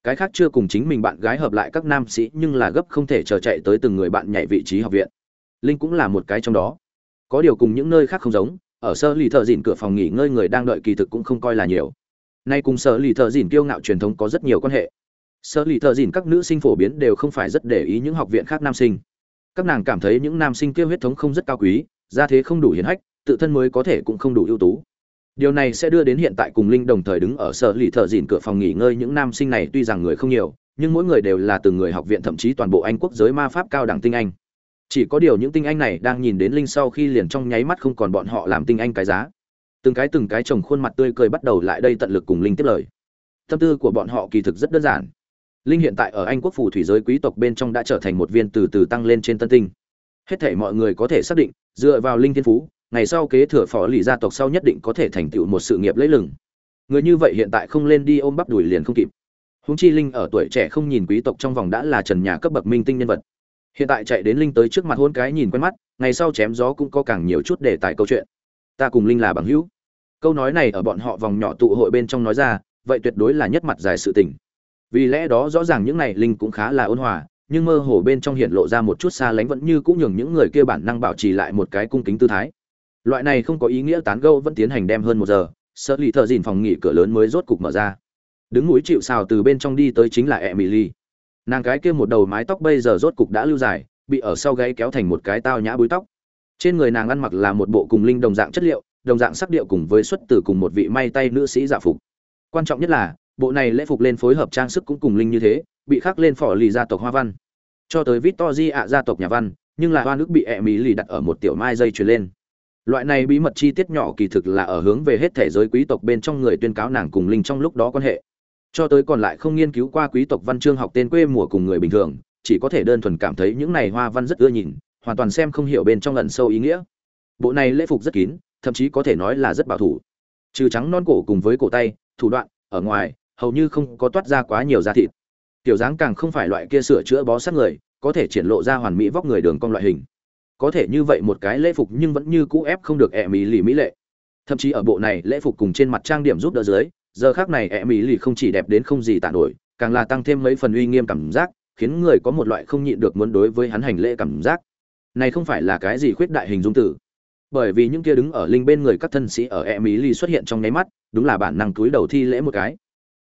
Cái khác chưa cùng chính mình bạn gái hợp lại các nam sĩ, nhưng là gấp không thể chờ chạy tới từng người bạn nhảy vị trí học viện. Linh cũng là một cái trong đó. Có điều cùng những nơi khác không giống, ở sơ lì thợ dìn cửa phòng nghỉ ngơi người đang đợi kỳ thực cũng không coi là nhiều. Nay cùng sơ lì thợ dìn kiêu ngạo truyền thống có rất nhiều quan hệ. Sơ lì thợ dìn các nữ sinh phổ biến đều không phải rất để ý những học viện khác nam sinh. Các nàng cảm thấy những nam sinh kia huyết thống không rất cao quý gia thế không đủ hiển hách, tự thân mới có thể cũng không đủ ưu tú. Điều này sẽ đưa đến hiện tại cùng linh đồng thời đứng ở sở lì thợ dìn cửa phòng nghỉ ngơi những nam sinh này tuy rằng người không nhiều, nhưng mỗi người đều là từng người học viện thậm chí toàn bộ anh quốc giới ma pháp cao đẳng tinh anh. Chỉ có điều những tinh anh này đang nhìn đến linh sau khi liền trong nháy mắt không còn bọn họ làm tinh anh cái giá. Từng cái từng cái chồng khuôn mặt tươi cười bắt đầu lại đây tận lực cùng linh tiếp lời. Tâm tư của bọn họ kỳ thực rất đơn giản. Linh hiện tại ở anh quốc phủ thủy giới quý tộc bên trong đã trở thành một viên từ từ tăng lên trên tân tinh hết thể mọi người có thể xác định, dựa vào linh thiên phú, ngày sau kế thừa phó lì gia tộc sau nhất định có thể thành tựu một sự nghiệp lấy lừng. Người như vậy hiện tại không lên đi ôm bắp đùi liền không kịp. Húng chi linh ở tuổi trẻ không nhìn quý tộc trong vòng đã là trần nhà cấp bậc minh tinh nhân vật. Hiện tại chạy đến linh tới trước mặt hôn cái nhìn quen mắt, ngày sau chém gió cũng có càng nhiều chút để tài câu chuyện. Ta cùng linh là bằng hữu. Câu nói này ở bọn họ vòng nhỏ tụ hội bên trong nói ra, vậy tuyệt đối là nhất mặt dài sự tình. Vì lẽ đó rõ ràng những này linh cũng khá là ôn hòa nhưng mơ hồ bên trong hiện lộ ra một chút xa lánh vẫn như cũng nhường những người kia bản năng bảo trì lại một cái cung kính tư thái. Loại này không có ý nghĩa tán gẫu vẫn tiến hành đem hơn một giờ, sợ lì thợ dìn phòng nghỉ cửa lớn mới rốt cục mở ra. Đứng núi chịu xào từ bên trong đi tới chính là emily. Nàng cái kia một đầu mái tóc bây giờ rốt cục đã lưu dài, bị ở sau gáy kéo thành một cái tao nhã búi tóc. Trên người nàng ăn mặc là một bộ cùng linh đồng dạng chất liệu, đồng dạng sắc điệu cùng với xuất từ cùng một vị may tay nữ sĩ dạ phục. Quan trọng nhất là, bộ này lễ phục lên phối hợp trang sức cũng cùng linh như thế bị khắc lên phỏ lì gia tộc hoa văn. Cho tới victory ạ gia tộc nhà văn, nhưng là hoa nước bị ẹ mỹ lì đặt ở một tiểu mai dây truyền lên. Loại này bí mật chi tiết nhỏ kỳ thực là ở hướng về hết thể giới quý tộc bên trong người tuyên cáo nàng cùng linh trong lúc đó quan hệ. Cho tới còn lại không nghiên cứu qua quý tộc văn chương học tên quê mùa cùng người bình thường, chỉ có thể đơn thuần cảm thấy những này hoa văn rất ưa nhìn, hoàn toàn xem không hiểu bên trong lần sâu ý nghĩa. Bộ này lễ phục rất kín, thậm chí có thể nói là rất bảo thủ. Trừ trắng non cổ cùng với cổ tay, thủ đoạn, ở ngoài, hầu như không có toát ra quá nhiều da thịt tiểu dáng càng không phải loại kia sửa chữa bó sát người, có thể triển lộ ra hoàn mỹ vóc người đường cong loại hình. Có thể như vậy một cái lễ phục nhưng vẫn như cũ ép không được ẹ mỹ lì mỹ lệ. Thậm chí ở bộ này lễ phục cùng trên mặt trang điểm giúp đỡ dưới, giờ khác này ẹ mỹ lì không chỉ đẹp đến không gì tàn nổi, càng là tăng thêm mấy phần uy nghiêm cảm giác, khiến người có một loại không nhịn được muốn đối với hắn hành lễ cảm giác. Này không phải là cái gì khuyết đại hình dung tử bởi vì những kia đứng ở linh bên người các thân sĩ ở e mỹ lì xuất hiện trong nháy mắt, đúng là bản năng túi đầu thi lễ một cái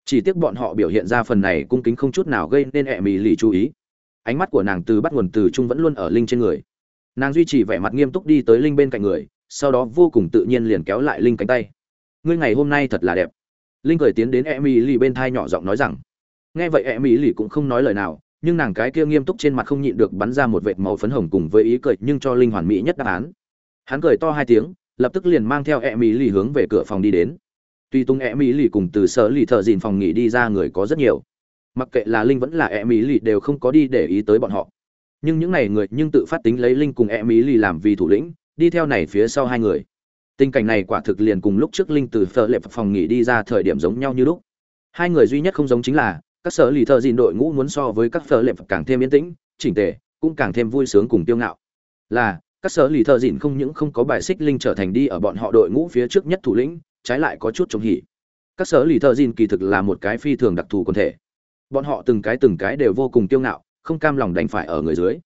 chỉ tiếc bọn họ biểu hiện ra phần này cung kính không chút nào gây nên hẹ mỹ lì chú ý. Ánh mắt của nàng từ bắt nguồn từ trung vẫn luôn ở linh trên người. Nàng duy trì vẻ mặt nghiêm túc đi tới linh bên cạnh người, sau đó vô cùng tự nhiên liền kéo lại linh cánh tay. Ngươi ngày hôm nay thật là đẹp. Linh cười tiến đến e mỹ lì bên thai nhỏ giọng nói rằng. Nghe vậy e mỹ lì cũng không nói lời nào, nhưng nàng cái kia nghiêm túc trên mặt không nhịn được bắn ra một vệt màu phấn hồng cùng với ý cười, nhưng cho linh hoàn mỹ nhất đáp án. Hắn cười to hai tiếng, lập tức liền mang theo e mỹ lì hướng về cửa phòng đi đến tuy tung e mỹ lì cùng từ sở lì thợ dìn phòng nghỉ đi ra người có rất nhiều. Mặc kệ là linh vẫn là e mỹ lì đều không có đi để ý tới bọn họ. Nhưng những này người nhưng tự phát tính lấy linh cùng e mỹ lì làm vì thủ lĩnh, đi theo này phía sau hai người. Tình cảnh này quả thực liền cùng lúc trước linh từ Sở lệ phòng nghỉ đi ra thời điểm giống nhau như lúc. Hai người duy nhất không giống chính là, các sở lì thợ dìn đội ngũ muốn so với các Sở lệ càng thêm yên tĩnh, chỉnh tề, cũng càng thêm vui sướng cùng tiêu ngạo. Là, các sở lì thợ dìn không những không có bài xích linh trở thành đi ở bọn họ đội ngũ phía trước nhất thủ lĩnh trái lại có chút trông hỉ. Các sở lì thợ dìn kỳ thực là một cái phi thường đặc thù quần thể. Bọn họ từng cái từng cái đều vô cùng tiêu ngạo, không cam lòng đành phải ở người dưới.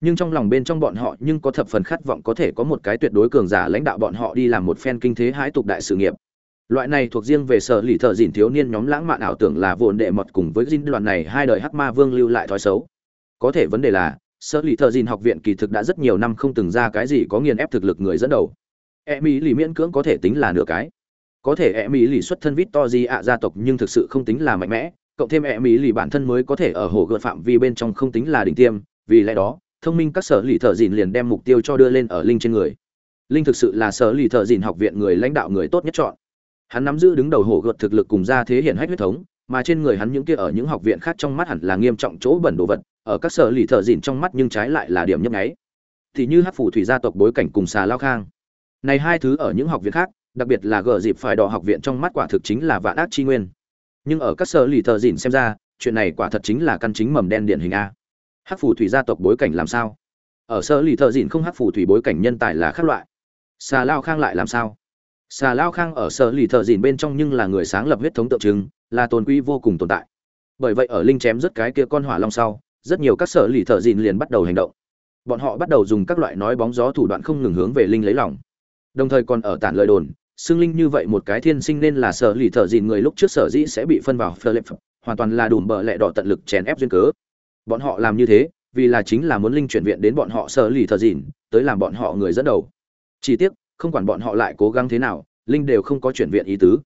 Nhưng trong lòng bên trong bọn họ nhưng có thập phần khát vọng có thể có một cái tuyệt đối cường giả lãnh đạo bọn họ đi làm một phen kinh thế hãi tục đại sự nghiệp. Loại này thuộc riêng về sở lì thợ dìn thiếu niên nhóm lãng mạn ảo tưởng là vồn đệ mật cùng với dinh đoạn này hai đời hắc ma vương lưu lại thói xấu. Có thể vấn đề là, sở lì thợ dìn học viện kỳ thực đã rất nhiều năm không từng ra cái gì có nghiền ép thực lực người dẫn đầu. E mỹ lì miễn cưỡng có thể tính là nửa cái có thể e mỹ lì xuất thân vít to di ạ gia tộc nhưng thực sự không tính là mạnh mẽ, cộng thêm e mỹ lì bản thân mới có thể ở hồ gợt phạm vi bên trong không tính là đỉnh tiêm, vì lẽ đó, thông minh các sở lì thợ dìn liền đem mục tiêu cho đưa lên ở linh trên người. Linh thực sự là sở lì thợ dìn học viện người lãnh đạo người tốt nhất chọn. Hắn nắm giữ đứng đầu hồ gợt thực lực cùng ra thế hiện hách huyết thống, mà trên người hắn những kia ở những học viện khác trong mắt hẳn là nghiêm trọng chỗ bẩn đồ vật, ở các sở lì thợ dìn trong mắt nhưng trái lại là điểm nhấp nháy. Thì như hát phủ thủy gia tộc bối cảnh cùng xà lao khang. Này hai thứ ở những học viện khác đặc biệt là gờ dịp phải đỏ học viện trong mắt quả thực chính là vạn ác chi nguyên. Nhưng ở các sở lì thợ dìn xem ra, chuyện này quả thật chính là căn chính mầm đen điển hình a. Hắc phù thủy gia tộc bối cảnh làm sao? Ở sở lì thợ dìn không hắc phù thủy bối cảnh nhân tài là khác loại. Xà lao khang lại làm sao? Xà lao khang ở sở lì thợ dìn bên trong nhưng là người sáng lập huyết thống tượng trưng, là tôn quý vô cùng tồn tại. Bởi vậy ở linh chém rất cái kia con hỏa long sau, rất nhiều các sở lì thợ dìn liền bắt đầu hành động. Bọn họ bắt đầu dùng các loại nói bóng gió thủ đoạn không ngừng hướng về linh lấy lòng. Đồng thời còn ở tản lời đồn xương linh như vậy một cái thiên sinh nên là sở lì thợ dìn người lúc trước sở dĩ sẽ bị phân vào philip, hoàn toàn là đùm bợ lẹ đỏ tận lực chèn ép duyên cớ. Bọn họ làm như thế, vì là chính là muốn linh chuyển viện đến bọn họ sở lì thợ dìn tới làm bọn họ người dẫn đầu. Chỉ tiếc, không quản bọn họ lại cố gắng thế nào, linh đều không có chuyển viện ý tứ.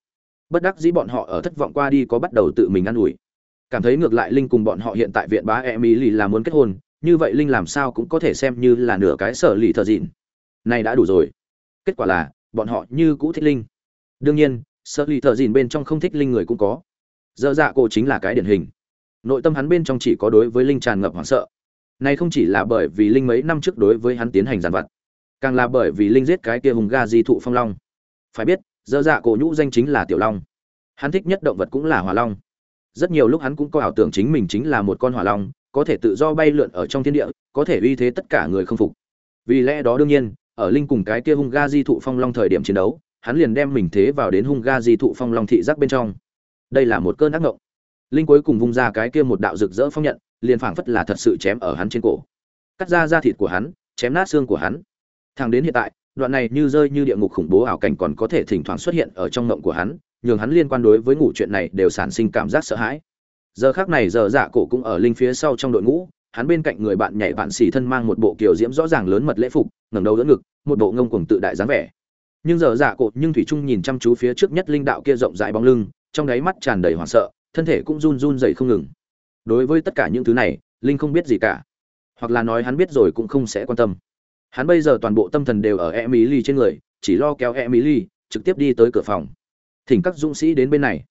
Bất đắc dĩ bọn họ ở thất vọng qua đi có bắt đầu tự mình ă n ủi. Cảm thấy ngược lại linh cùng bọn họ hiện tại viện bá em ý lì là muốn kết hôn, như vậy linh làm sao cũng có thể xem như là nửa cái sở lì thợ dịn. Này đã đủ rồi. Kết quả là bọn họ như cũ thích linh. Đương nhiên, sợ lì thợ dìn bên trong không thích linh người cũng có. Dơ dạ cổ chính là cái điển hình. Nội tâm hắn bên trong chỉ có đối với linh tràn ngập hoảng sợ. Này không chỉ là bởi vì linh mấy năm trước đối với hắn tiến hành giàn vặt, càng là bởi vì linh giết cái kia hùng ga di thụ phong long. Phải biết dơ dạ cổ nhũ danh chính là tiểu long. Hắn thích nhất động vật cũng là hỏa long. Rất nhiều lúc hắn cũng có ảo tưởng chính mình chính là một con hỏa long, có thể tự do bay lượn ở trong thiên địa, có thể uy thế tất cả người không phục. Vì lẽ đó đương nhiên ở linh cùng cái kia hung ga di thụ phong long thời điểm chiến đấu, hắn liền đem mình thế vào đến hung ga di thụ phong long thị giác bên trong. Đây là một cơn ác ngộng. Linh cuối cùng vung ra cái kia một đạo rực rỡ phong nhận, liền phảng phất là thật sự chém ở hắn trên cổ. Cắt ra da thịt của hắn, chém nát xương của hắn. Thằng đến hiện tại, đoạn này như rơi như địa ngục khủng bố ảo cảnh còn có thể thỉnh thoảng xuất hiện ở trong ngộng của hắn, nhường hắn liên quan đối với ngủ chuyện này đều sản sinh cảm giác sợ hãi. Giờ khác này giờ dạ cổ cũng ở linh phía sau trong đội ngũ hắn bên cạnh người bạn nhảy bạn xì thân mang một bộ kiểu diễm rõ ràng lớn mật lễ phục, ngẩng đầu đỡ ngực, một bộ ngông cuồng tự đại dáng vẻ. Nhưng giờ dạ cột nhưng thủy trung nhìn chăm chú phía trước nhất linh đạo kia rộng rãi bóng lưng, trong đáy mắt tràn đầy hoảng sợ, thân thể cũng run run dậy không ngừng. Đối với tất cả những thứ này, linh không biết gì cả. Hoặc là nói hắn biết rồi cũng không sẽ quan tâm. Hắn bây giờ toàn bộ tâm thần đều ở e mỹ ly trên người, chỉ lo kéo e mỹ ly trực tiếp đi tới cửa phòng. Thỉnh các dũng sĩ đến bên này.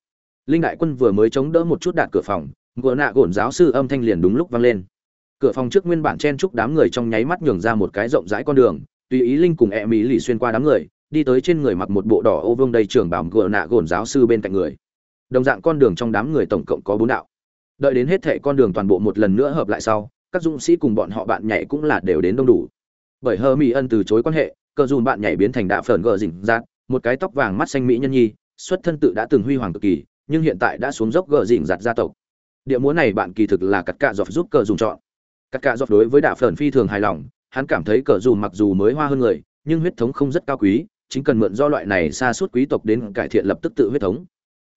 Linh đại quân vừa mới chống đỡ một chút đạt cửa phòng, ngựa nạ gổn giáo sư âm thanh liền đúng lúc vang lên cửa phòng trước nguyên bản chen chúc đám người trong nháy mắt nhường ra một cái rộng rãi con đường, tùy ý linh cùng e mỹ lì xuyên qua đám người, đi tới trên người mặc một bộ đỏ ô vương đầy trưởng bảo gỡ nạ gồn giáo sư bên cạnh người. Đồng dạng con đường trong đám người tổng cộng có bốn đạo. Đợi đến hết thệ con đường toàn bộ một lần nữa hợp lại sau, các dũng sĩ cùng bọn họ bạn nhảy cũng là đều đến đông đủ. Bởi hơ mỹ ân từ chối quan hệ, cờ dùn bạn nhảy biến thành đạ phởn gờ dình dạt, một cái tóc vàng mắt xanh mỹ nhân nhi, xuất thân tự đã từng huy hoàng cực kỳ, nhưng hiện tại đã xuống dốc gờ dình dạt gia tộc. Địa múa này bạn kỳ thực là cắt cạ dọc giúp cờ dùng chọn. Các cả dọc đối với đạ phởn phi thường hài lòng, hắn cảm thấy cờ dù mặc dù mới hoa hơn người, nhưng huyết thống không rất cao quý, chính cần mượn do loại này xa suốt quý tộc đến cải thiện lập tức tự huyết thống.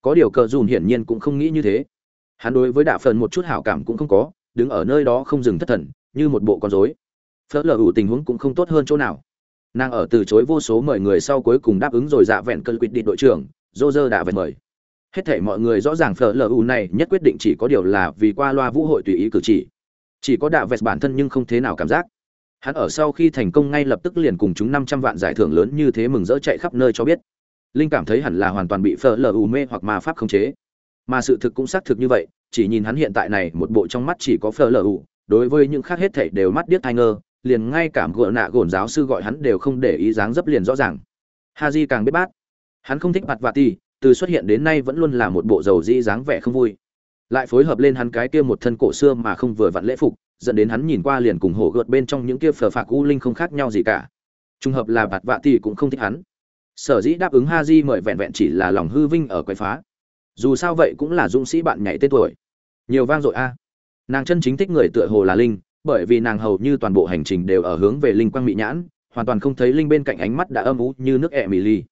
Có điều cờ dùn hiển nhiên cũng không nghĩ như thế. Hắn đối với đạ phởn một chút hảo cảm cũng không có, đứng ở nơi đó không dừng thất thần, như một bộ con rối. Phớt lờ ủ tình huống cũng không tốt hơn chỗ nào. Nàng ở từ chối vô số mời người sau cuối cùng đáp ứng rồi dạ vẹn cơn quyết định đội trưởng dô dơ đã về mời. Hết thể mọi người rõ ràng phở u này nhất quyết định chỉ có điều là vì qua loa vũ hội tùy ý cử chỉ chỉ có đạ vẹt bản thân nhưng không thế nào cảm giác. Hắn ở sau khi thành công ngay lập tức liền cùng chúng năm trăm vạn giải thưởng lớn như thế mừng rỡ chạy khắp nơi cho biết. Linh cảm thấy hẳn là hoàn toàn bị phở lu mê hoặc ma pháp khống chế. Mà sự thực cũng xác thực như vậy, chỉ nhìn hắn hiện tại này, một bộ trong mắt chỉ có phở lu đối với những khác hết thảy đều mắt điếc thai ngơ, liền ngay cả gỡ nạ gồn giáo sư gọi hắn đều không để ý dáng dấp liền rõ ràng. Haji càng biết bát. Hắn không thích mặt vạ ti từ xuất hiện đến nay vẫn luôn là một bộ dầu di dáng vẻ không vui lại phối hợp lên hắn cái kia một thân cổ xưa mà không vừa vặn lễ phục, dẫn đến hắn nhìn qua liền cùng hổ gợt bên trong những kia phờ phạc u linh không khác nhau gì cả. Trùng hợp là bạt vạ thì cũng không thích hắn. Sở dĩ đáp ứng ha di mời vẹn vẹn chỉ là lòng hư vinh ở quậy phá. Dù sao vậy cũng là dũng sĩ bạn nhảy tên tuổi. Nhiều vang dội a. Nàng chân chính thích người tựa hồ là linh, bởi vì nàng hầu như toàn bộ hành trình đều ở hướng về linh quang mỹ nhãn, hoàn toàn không thấy linh bên cạnh ánh mắt đã âm ú như nước ẹ mì ly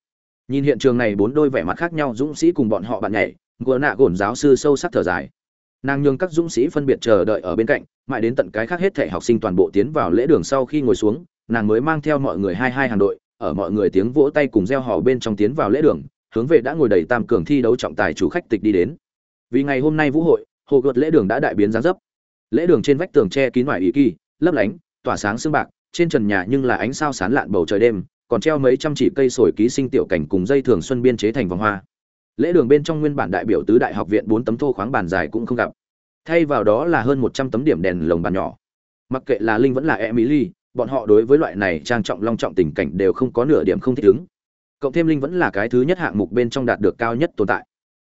nhìn hiện trường này bốn đôi vẻ mặt khác nhau, dũng sĩ cùng bọn họ bạn nhảy gỡ nạ gồn giáo sư sâu sắc thở dài. Nàng nhường các dũng sĩ phân biệt chờ đợi ở bên cạnh, mãi đến tận cái khác hết thể học sinh toàn bộ tiến vào lễ đường sau khi ngồi xuống, nàng mới mang theo mọi người hai hai hàng đội, ở mọi người tiếng vỗ tay cùng reo hò bên trong tiến vào lễ đường, hướng về đã ngồi đầy tam cường thi đấu trọng tài chủ khách tịch đi đến. Vì ngày hôm nay vũ hội, hồ gợt lễ đường đã đại biến giá dấp. Lễ đường trên vách tường tre kín ngoài ý kỳ, lấp lánh, tỏa sáng sương bạc, trên trần nhà nhưng là ánh sao sán lạn bầu trời đêm, còn treo mấy trăm chỉ cây sồi ký sinh tiểu cảnh cùng dây thường xuân biên chế thành vòng hoa lễ đường bên trong nguyên bản đại biểu tứ đại học viện bốn tấm thô khoáng bàn dài cũng không gặp. Thay vào đó là hơn một trăm tấm điểm đèn lồng bàn nhỏ. Mặc kệ là linh vẫn là emily, bọn họ đối với loại này trang trọng long trọng tình cảnh đều không có nửa điểm không thích ứng. Cộng thêm linh vẫn là cái thứ nhất hạng mục bên trong đạt được cao nhất tồn tại.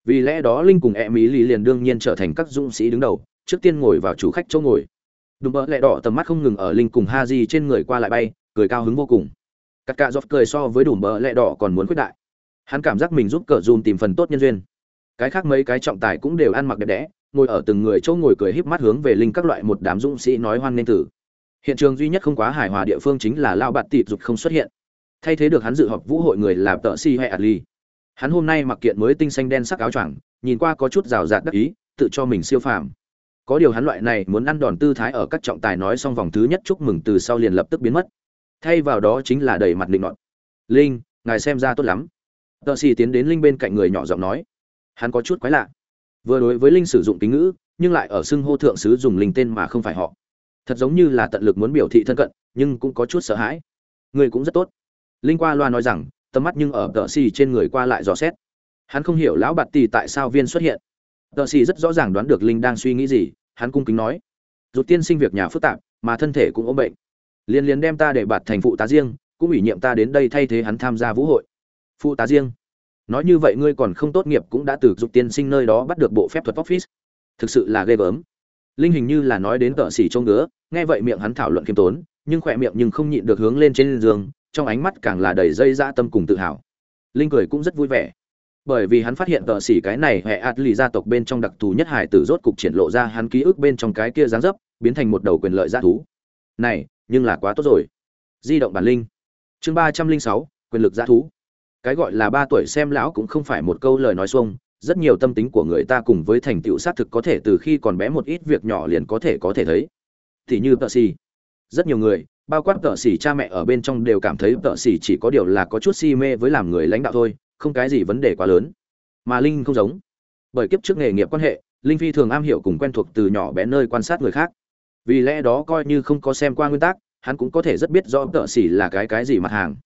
Vì lẽ đó linh cùng emily liền đương nhiên trở thành các dũng sĩ đứng đầu, trước tiên ngồi vào chủ khách chỗ ngồi. Đùm bỡ lẹ đỏ tầm mắt không ngừng ở linh cùng ha di trên người qua lại bay, cười cao hứng vô cùng. Cắt cạ dọc cười so với đùm bỡ lẹ đỏ còn muốn quyết đại hắn cảm giác mình giúp cờ dùm tìm phần tốt nhân duyên. Cái khác mấy cái trọng tài cũng đều ăn mặc đẹp đẽ, ngồi ở từng người chỗ ngồi cười híp mắt hướng về linh các loại một đám dũng sĩ nói hoan nên tử. Hiện trường duy nhất không quá hài hòa địa phương chính là lao bạt tịt dục không xuất hiện. Thay thế được hắn dự họp vũ hội người là tợ si hay adli. Hắn hôm nay mặc kiện mới tinh xanh đen sắc áo choàng, nhìn qua có chút rào rạt đắc ý, tự cho mình siêu phàm. Có điều hắn loại này muốn ăn đòn tư thái ở các trọng tài nói xong vòng thứ nhất chúc mừng từ sau liền lập tức biến mất. Thay vào đó chính là đầy mặt định nọt. Linh, ngài xem ra tốt lắm tờ xì tiến đến linh bên cạnh người nhỏ giọng nói, hắn có chút quái lạ. Vừa đối với linh sử dụng kính ngữ, nhưng lại ở xưng hô thượng sứ dùng linh tên mà không phải họ. Thật giống như là tận lực muốn biểu thị thân cận, nhưng cũng có chút sợ hãi. Người cũng rất tốt. Linh qua loa nói rằng, tầm mắt nhưng ở tờ xì trên người qua lại dò xét. Hắn không hiểu lão bạt tì tại sao viên xuất hiện. Tờ xì rất rõ ràng đoán được linh đang suy nghĩ gì, hắn cung kính nói rút tiên sinh việc nhà phức tạp, mà thân thể cũng ốm bệnh. Liên liên đem ta để bạt thành phụ tá riêng, cũng ủy nhiệm ta đến đây thay thế hắn tham gia vũ hội phụ tá riêng. Nói như vậy ngươi còn không tốt nghiệp cũng đã từ dục tiên sinh nơi đó bắt được bộ phép thuật office. Thực sự là ghê gớm. Linh hình như là nói đến tợ xỉ trông ngứa, nghe vậy miệng hắn thảo luận khiêm tốn, nhưng khỏe miệng nhưng không nhịn được hướng lên trên giường, trong ánh mắt càng là đầy dây dã tâm cùng tự hào. Linh cười cũng rất vui vẻ. Bởi vì hắn phát hiện tợ xỉ cái này hệ ạt lì gia tộc bên trong đặc thù nhất hải tử rốt cục triển lộ ra hắn ký ức bên trong cái kia dáng dấp, biến thành một đầu quyền lợi gia thú. Này, nhưng là quá tốt rồi. Di động bản linh. Chương ba trăm linh sáu, quyền lực gia thú cái gọi là ba tuổi xem lão cũng không phải một câu lời nói xuông, rất nhiều tâm tính của người ta cùng với thành tựu xác thực có thể từ khi còn bé một ít việc nhỏ liền có thể có thể thấy. Thì như tợ xì. Rất nhiều người, bao quát tợ xì cha mẹ ở bên trong đều cảm thấy tợ xì chỉ có điều là có chút si mê với làm người lãnh đạo thôi, không cái gì vấn đề quá lớn. Mà linh không giống. Bởi kiếp trước nghề nghiệp quan hệ, linh phi thường am hiểu cùng quen thuộc từ nhỏ bé nơi quan sát người khác. Vì lẽ đó coi như không có xem qua nguyên tắc, hắn cũng có thể rất biết rõ tợ xỉ là cái cái gì mặt hàng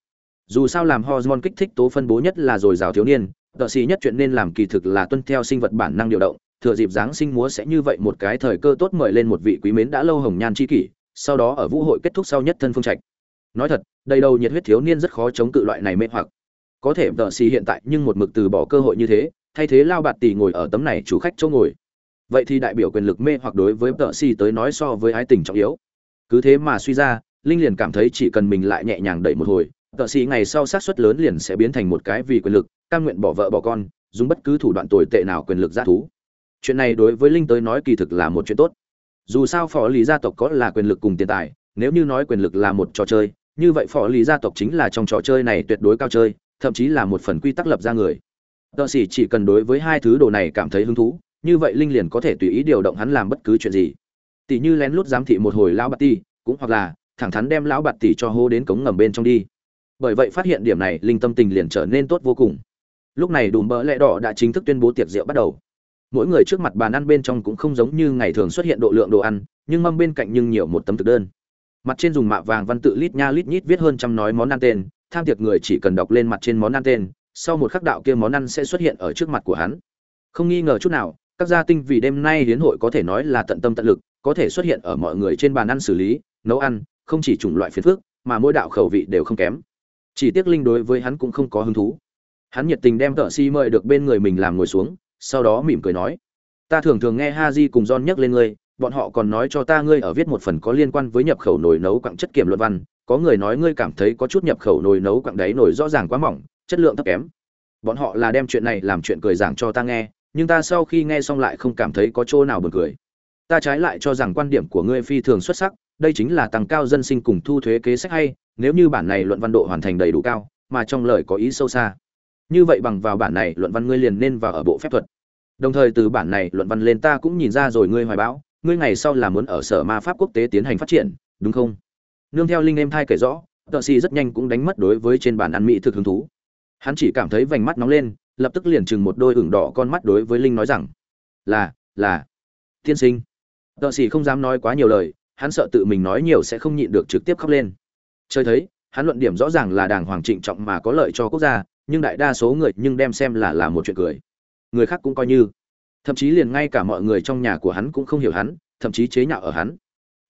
dù sao làm hormone kích thích tố phân bố nhất là dồi dào thiếu niên, tợ xì nhất chuyện nên làm kỳ thực là tuân theo sinh vật bản năng điều động, thừa dịp giáng sinh múa sẽ như vậy một cái thời cơ tốt mời lên một vị quý mến đã lâu hồng nhan chi kỷ, sau đó ở vũ hội kết thúc sau nhất thân phương trạch. Nói thật, đầy đầu nhiệt huyết thiếu niên rất khó chống cự loại này mê hoặc. Có thể tợ xì hiện tại nhưng một mực từ bỏ cơ hội như thế, thay thế lao bạt tỷ ngồi ở tấm này chủ khách chỗ ngồi. Vậy thì đại biểu quyền lực mê hoặc đối với tợ xì tới nói so với ái tình trọng yếu. Cứ thế mà suy ra, linh liền cảm thấy chỉ cần mình lại nhẹ nhàng đẩy một hồi tợ sĩ ngày sau sát suất lớn liền sẽ biến thành một cái vì quyền lực, cam nguyện bỏ vợ bỏ con, dùng bất cứ thủ đoạn tồi tệ nào quyền lực g thú. Chuyện này đối với linh tới nói kỳ thực là một chuyện tốt. Dù sao phò lý gia tộc có là quyền lực cùng tiền tài, nếu như nói quyền lực là một trò chơi, như vậy phò lý gia tộc chính là trong trò chơi này tuyệt đối cao chơi, thậm chí là một phần quy tắc lập ra người. Tợ sĩ chỉ cần đối với hai thứ đồ này cảm thấy hứng thú, như vậy linh liền có thể tùy ý điều động hắn làm bất cứ chuyện gì. Tỷ như lén lút giám thị một hồi lão bạt tỷ, cũng hoặc là thẳng thắn đem lão bạt tỷ cho hô đến cống ngầm bên trong đi bởi vậy phát hiện điểm này, linh tâm tình liền trở nên tốt vô cùng. Lúc này đùm bỡ lẽ đỏ đã chính thức tuyên bố tiệc rượu bắt đầu. Mỗi người trước mặt bàn ăn bên trong cũng không giống như ngày thường xuất hiện độ lượng đồ ăn, nhưng mâm bên cạnh nhưng nhiều một tấm thực đơn. Mặt trên dùng mạ vàng văn tự lít nha lít nhít viết hơn trăm nói món ăn tên, tham tiệc người chỉ cần đọc lên mặt trên món ăn tên, sau một khắc đạo kia món ăn sẽ xuất hiện ở trước mặt của hắn. Không nghi ngờ chút nào, các gia tinh vì đêm nay hiến hội có thể nói là tận tâm tận lực, có thể xuất hiện ở mọi người trên bàn ăn xử lý, nấu ăn, không chỉ chủng loại phiền phức, mà mỗi đạo khẩu vị đều không kém chỉ tiếc linh đối với hắn cũng không có hứng thú. Hắn nhiệt tình đem tợ si mời được bên người mình làm ngồi xuống, sau đó mỉm cười nói, ta thường thường nghe ha di cùng don nhắc lên ngươi, bọn họ còn nói cho ta ngươi ở viết một phần có liên quan với nhập khẩu nồi nấu quặng chất kiểm luận văn, có người nói ngươi cảm thấy có chút nhập khẩu nồi nấu quặng đấy nồi rõ ràng quá mỏng, chất lượng thấp kém. Bọn họ là đem chuyện này làm chuyện cười giảng cho ta nghe, nhưng ta sau khi nghe xong lại không cảm thấy có chỗ nào buồn cười. Ta trái lại cho rằng quan điểm của ngươi phi thường xuất sắc, đây chính là tăng cao dân sinh cùng thu thuế kế sách hay nếu như bản này luận văn độ hoàn thành đầy đủ cao mà trong lời có ý sâu xa. Như vậy bằng vào bản này luận văn ngươi liền nên vào ở bộ phép thuật. Đồng thời từ bản này luận văn lên ta cũng nhìn ra rồi ngươi hoài bão, ngươi ngày sau là muốn ở sở ma pháp quốc tế tiến hành phát triển đúng không? Nương theo linh em thai kể rõ tợ xì rất nhanh cũng đánh mất đối với trên bản ăn mỹ thực hứng thú. Hắn chỉ cảm thấy vành mắt nóng lên lập tức liền chừng một đôi ửng đỏ con mắt đối với linh nói rằng là là tiên sinh. Tợ xì không dám nói quá nhiều lời hắn sợ tự mình nói nhiều sẽ không nhịn được trực tiếp khóc lên chơi thấy, hắn luận điểm rõ ràng là đàng hoàng trịnh trọng mà có lợi cho quốc gia, nhưng đại đa số người nhưng đem xem là là một chuyện cười. Người khác cũng coi như. Thậm chí liền ngay cả mọi người trong nhà của hắn cũng không hiểu hắn, thậm chí chế nhạo ở hắn.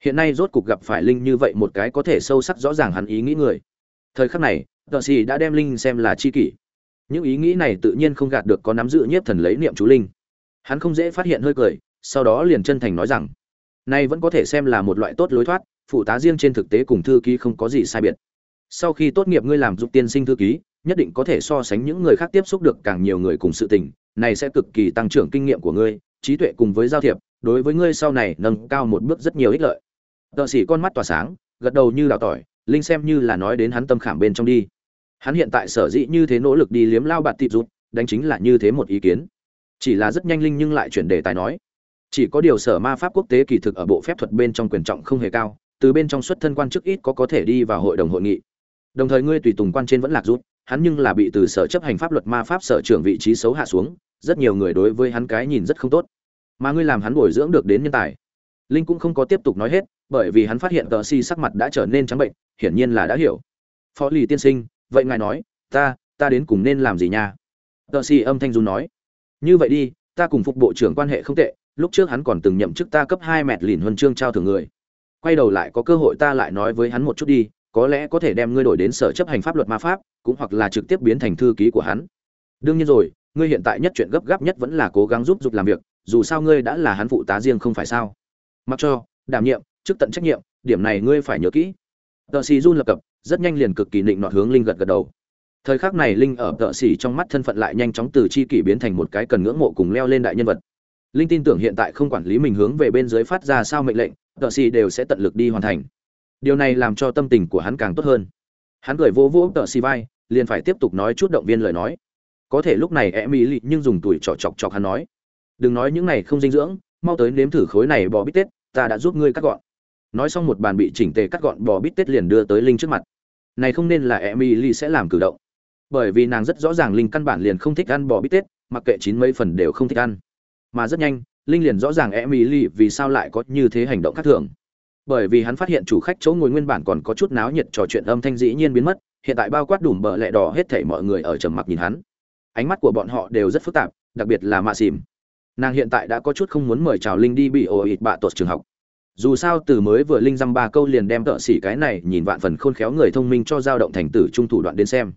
Hiện nay rốt cục gặp phải linh như vậy một cái có thể sâu sắc rõ ràng hắn ý nghĩ người. Thời khắc này, tờ Sĩ đã đem linh xem là chi kỷ. Những ý nghĩ này tự nhiên không gạt được có nắm giữ nhiếp thần lấy niệm chú linh. Hắn không dễ phát hiện hơi cười, sau đó liền chân thành nói rằng, nay vẫn có thể xem là một loại tốt lối thoát phụ tá riêng trên thực tế cùng thư ký không có gì sai biệt. Sau khi tốt nghiệp ngươi làm giúp tiên sinh thư ký, nhất định có thể so sánh những người khác tiếp xúc được càng nhiều người cùng sự tình, này sẽ cực kỳ tăng trưởng kinh nghiệm của ngươi, trí tuệ cùng với giao thiệp, đối với ngươi sau này nâng cao một bước rất nhiều ích lợi. Tợ sĩ con mắt tỏa sáng, gật đầu như đào tỏi, linh xem như là nói đến hắn tâm khảm bên trong đi. Hắn hiện tại sở dĩ như thế nỗ lực đi liếm lao bạt tịp rút đánh chính là như thế một ý kiến. Chỉ là rất nhanh linh nhưng lại chuyển đề tài nói, chỉ có điều sở ma pháp quốc tế kỳ thực ở bộ phép thuật bên trong quyền trọng không hề cao từ bên trong xuất thân quan chức ít có có thể đi vào hội đồng hội nghị. Đồng thời ngươi tùy tùng quan trên vẫn lạc rút, hắn nhưng là bị từ sở chấp hành pháp luật ma pháp sở trưởng vị trí xấu hạ xuống, rất nhiều người đối với hắn cái nhìn rất không tốt. Mà ngươi làm hắn bồi dưỡng được đến nhân tài. Linh cũng không có tiếp tục nói hết, bởi vì hắn phát hiện tờ si sắc mặt đã trở nên trắng bệnh, hiển nhiên là đã hiểu. Phó lì tiên sinh, vậy ngài nói, ta ta đến cùng nên làm gì nha? Tờ si âm thanh dù nói. Như vậy đi, ta cùng phục bộ trưởng quan hệ không tệ, lúc trước hắn còn từng nhậm chức ta cấp hai mẹt lìn huân chương trao thưởng người quay đầu lại có cơ hội ta lại nói với hắn một chút đi, có lẽ có thể đem ngươi đổi đến sở chấp hành pháp luật ma pháp, cũng hoặc là trực tiếp biến thành thư ký của hắn. Đương nhiên rồi, ngươi hiện tại nhất chuyện gấp gáp nhất vẫn là cố gắng giúp giục làm việc, dù sao ngươi đã là hắn phụ tá riêng không phải sao? Mặc cho, đảm nhiệm chức tận trách nhiệm, điểm này ngươi phải nhớ kỹ. Tợ xì run lập cập, rất nhanh liền cực kỳ định nọt hướng linh gật gật đầu. Thời khắc này linh ở tợ xì trong mắt thân phận lại nhanh chóng từ chi kỷ biến thành một cái cần ngưỡng mộ cùng leo lên đại nhân vật. Linh tin tưởng hiện tại không quản lý mình hướng về bên dưới phát ra sao mệnh lệnh tợ xì đều sẽ tận lực đi hoàn thành. Điều này làm cho tâm tình của hắn càng tốt hơn. Hắn cười vỗ vỗ tợ xì vai, liền phải tiếp tục nói chút động viên lời nói. Có thể lúc này e mỹ lị nhưng dùng tuổi trọ chọc chọc hắn nói, đừng nói những này không dinh dưỡng, mau tới nếm thử khối này bò bít tết, ta đã giúp ngươi cắt gọn. Nói xong một bàn bị chỉnh tề cắt gọn bò bít tết liền đưa tới linh trước mặt. Này không nên là e mỹ lị sẽ làm cử động. Bởi vì nàng rất rõ ràng linh căn bản liền không thích ăn bò bít tết, mặc kệ chín mấy phần đều không thích ăn. Mà rất nhanh linh liền rõ ràng e vì sao lại có như thế hành động khác thường. Bởi vì hắn phát hiện chủ khách chỗ ngồi nguyên bản còn có chút náo nhiệt trò chuyện âm thanh dĩ nhiên biến mất, hiện tại bao quát đủ bờ lẹ đỏ hết thảy mọi người ở trầm mặc nhìn hắn. Ánh mắt của bọn họ đều rất phức tạp, đặc biệt là mạ xìm nàng hiện tại đã có chút không muốn mời chào linh đi bị ồ ịt bạ tuột trường học. Dù sao từ mới vừa linh dăm ba câu liền đem tợ xỉ cái này nhìn vạn phần khôn khéo người thông minh cho dao động thành tử trung thủ đoạn đến xem.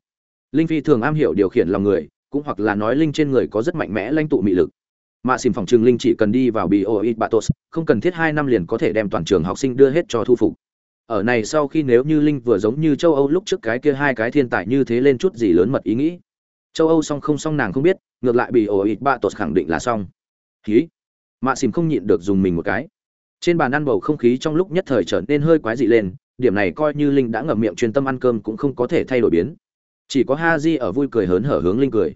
Linh phi thường am hiểu điều khiển lòng người, cũng hoặc là nói linh trên người có rất mạnh mẽ lãnh tụ mị lực mạ xìm phòng trường linh chỉ cần đi vào bị ồ ịt bạ không cần thiết hai năm liền có thể đem toàn trường học sinh đưa hết cho thu phục. Ở này sau khi nếu như linh vừa giống như châu âu lúc trước cái kia hai cái thiên tài như thế lên chút gì lớn mật ý nghĩ. Châu âu song không song nàng không biết, ngược lại bị ồ ịt bạ tột khẳng định là xong. Khí mạ xìm không nhịn được dùng mình một cái. Trên bàn ăn bầu không khí trong lúc nhất thời trở nên hơi quái dị lên, điểm này coi như linh đã ngậm miệng chuyên tâm ăn cơm cũng không có thể thay đổi biến. Chỉ có ha di ở vui cười hớn hở hướng linh cười.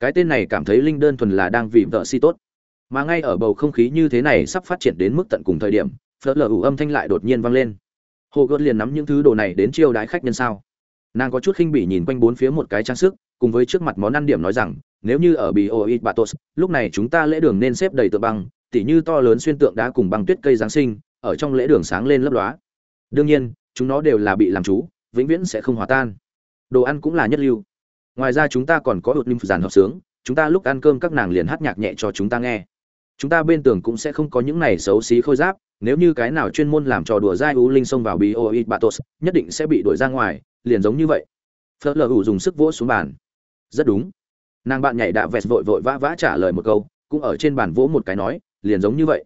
Cái tên này cảm thấy linh đơn thuần là đang vì vợ si tốt mà ngay ở bầu không khí như thế này sắp phát triển đến mức tận cùng thời điểm, phớt lờ ủ âm thanh lại đột nhiên vang lên. Hồ gợt liền nắm những thứ đồ này đến chiêu đái khách nhân sao? Nàng có chút khinh bỉ nhìn quanh bốn phía một cái trang sức, cùng với trước mặt món ăn điểm nói rằng, nếu như ở bị oit batos lúc này chúng ta lễ đường nên xếp đầy tượng băng, tỉ như to lớn xuyên tượng đá cùng băng tuyết cây giáng sinh, ở trong lễ đường sáng lên lấp lóa. Đương nhiên, chúng nó đều là bị làm chú, vĩnh viễn sẽ không hòa tan. Đồ ăn cũng là nhất lưu. Ngoài ra chúng ta còn có ụt nim giàn hợp sướng, chúng ta lúc ăn cơm các nàng liền hát nhạc nhẹ cho chúng ta nghe chúng ta bên tường cũng sẽ không có những này xấu xí khôi giáp, nếu như cái nào chuyên môn làm trò đùa dai u linh xông vào bi o it batos nhất định sẽ bị đuổi ra ngoài, liền giống như vậy. Phớt lờ ủ dùng sức vỗ xuống bàn. Rất đúng. Nàng bạn nhảy đạ vẹt vội vội vã vã trả lời một câu, cũng ở trên bàn vỗ một cái nói, liền giống như vậy.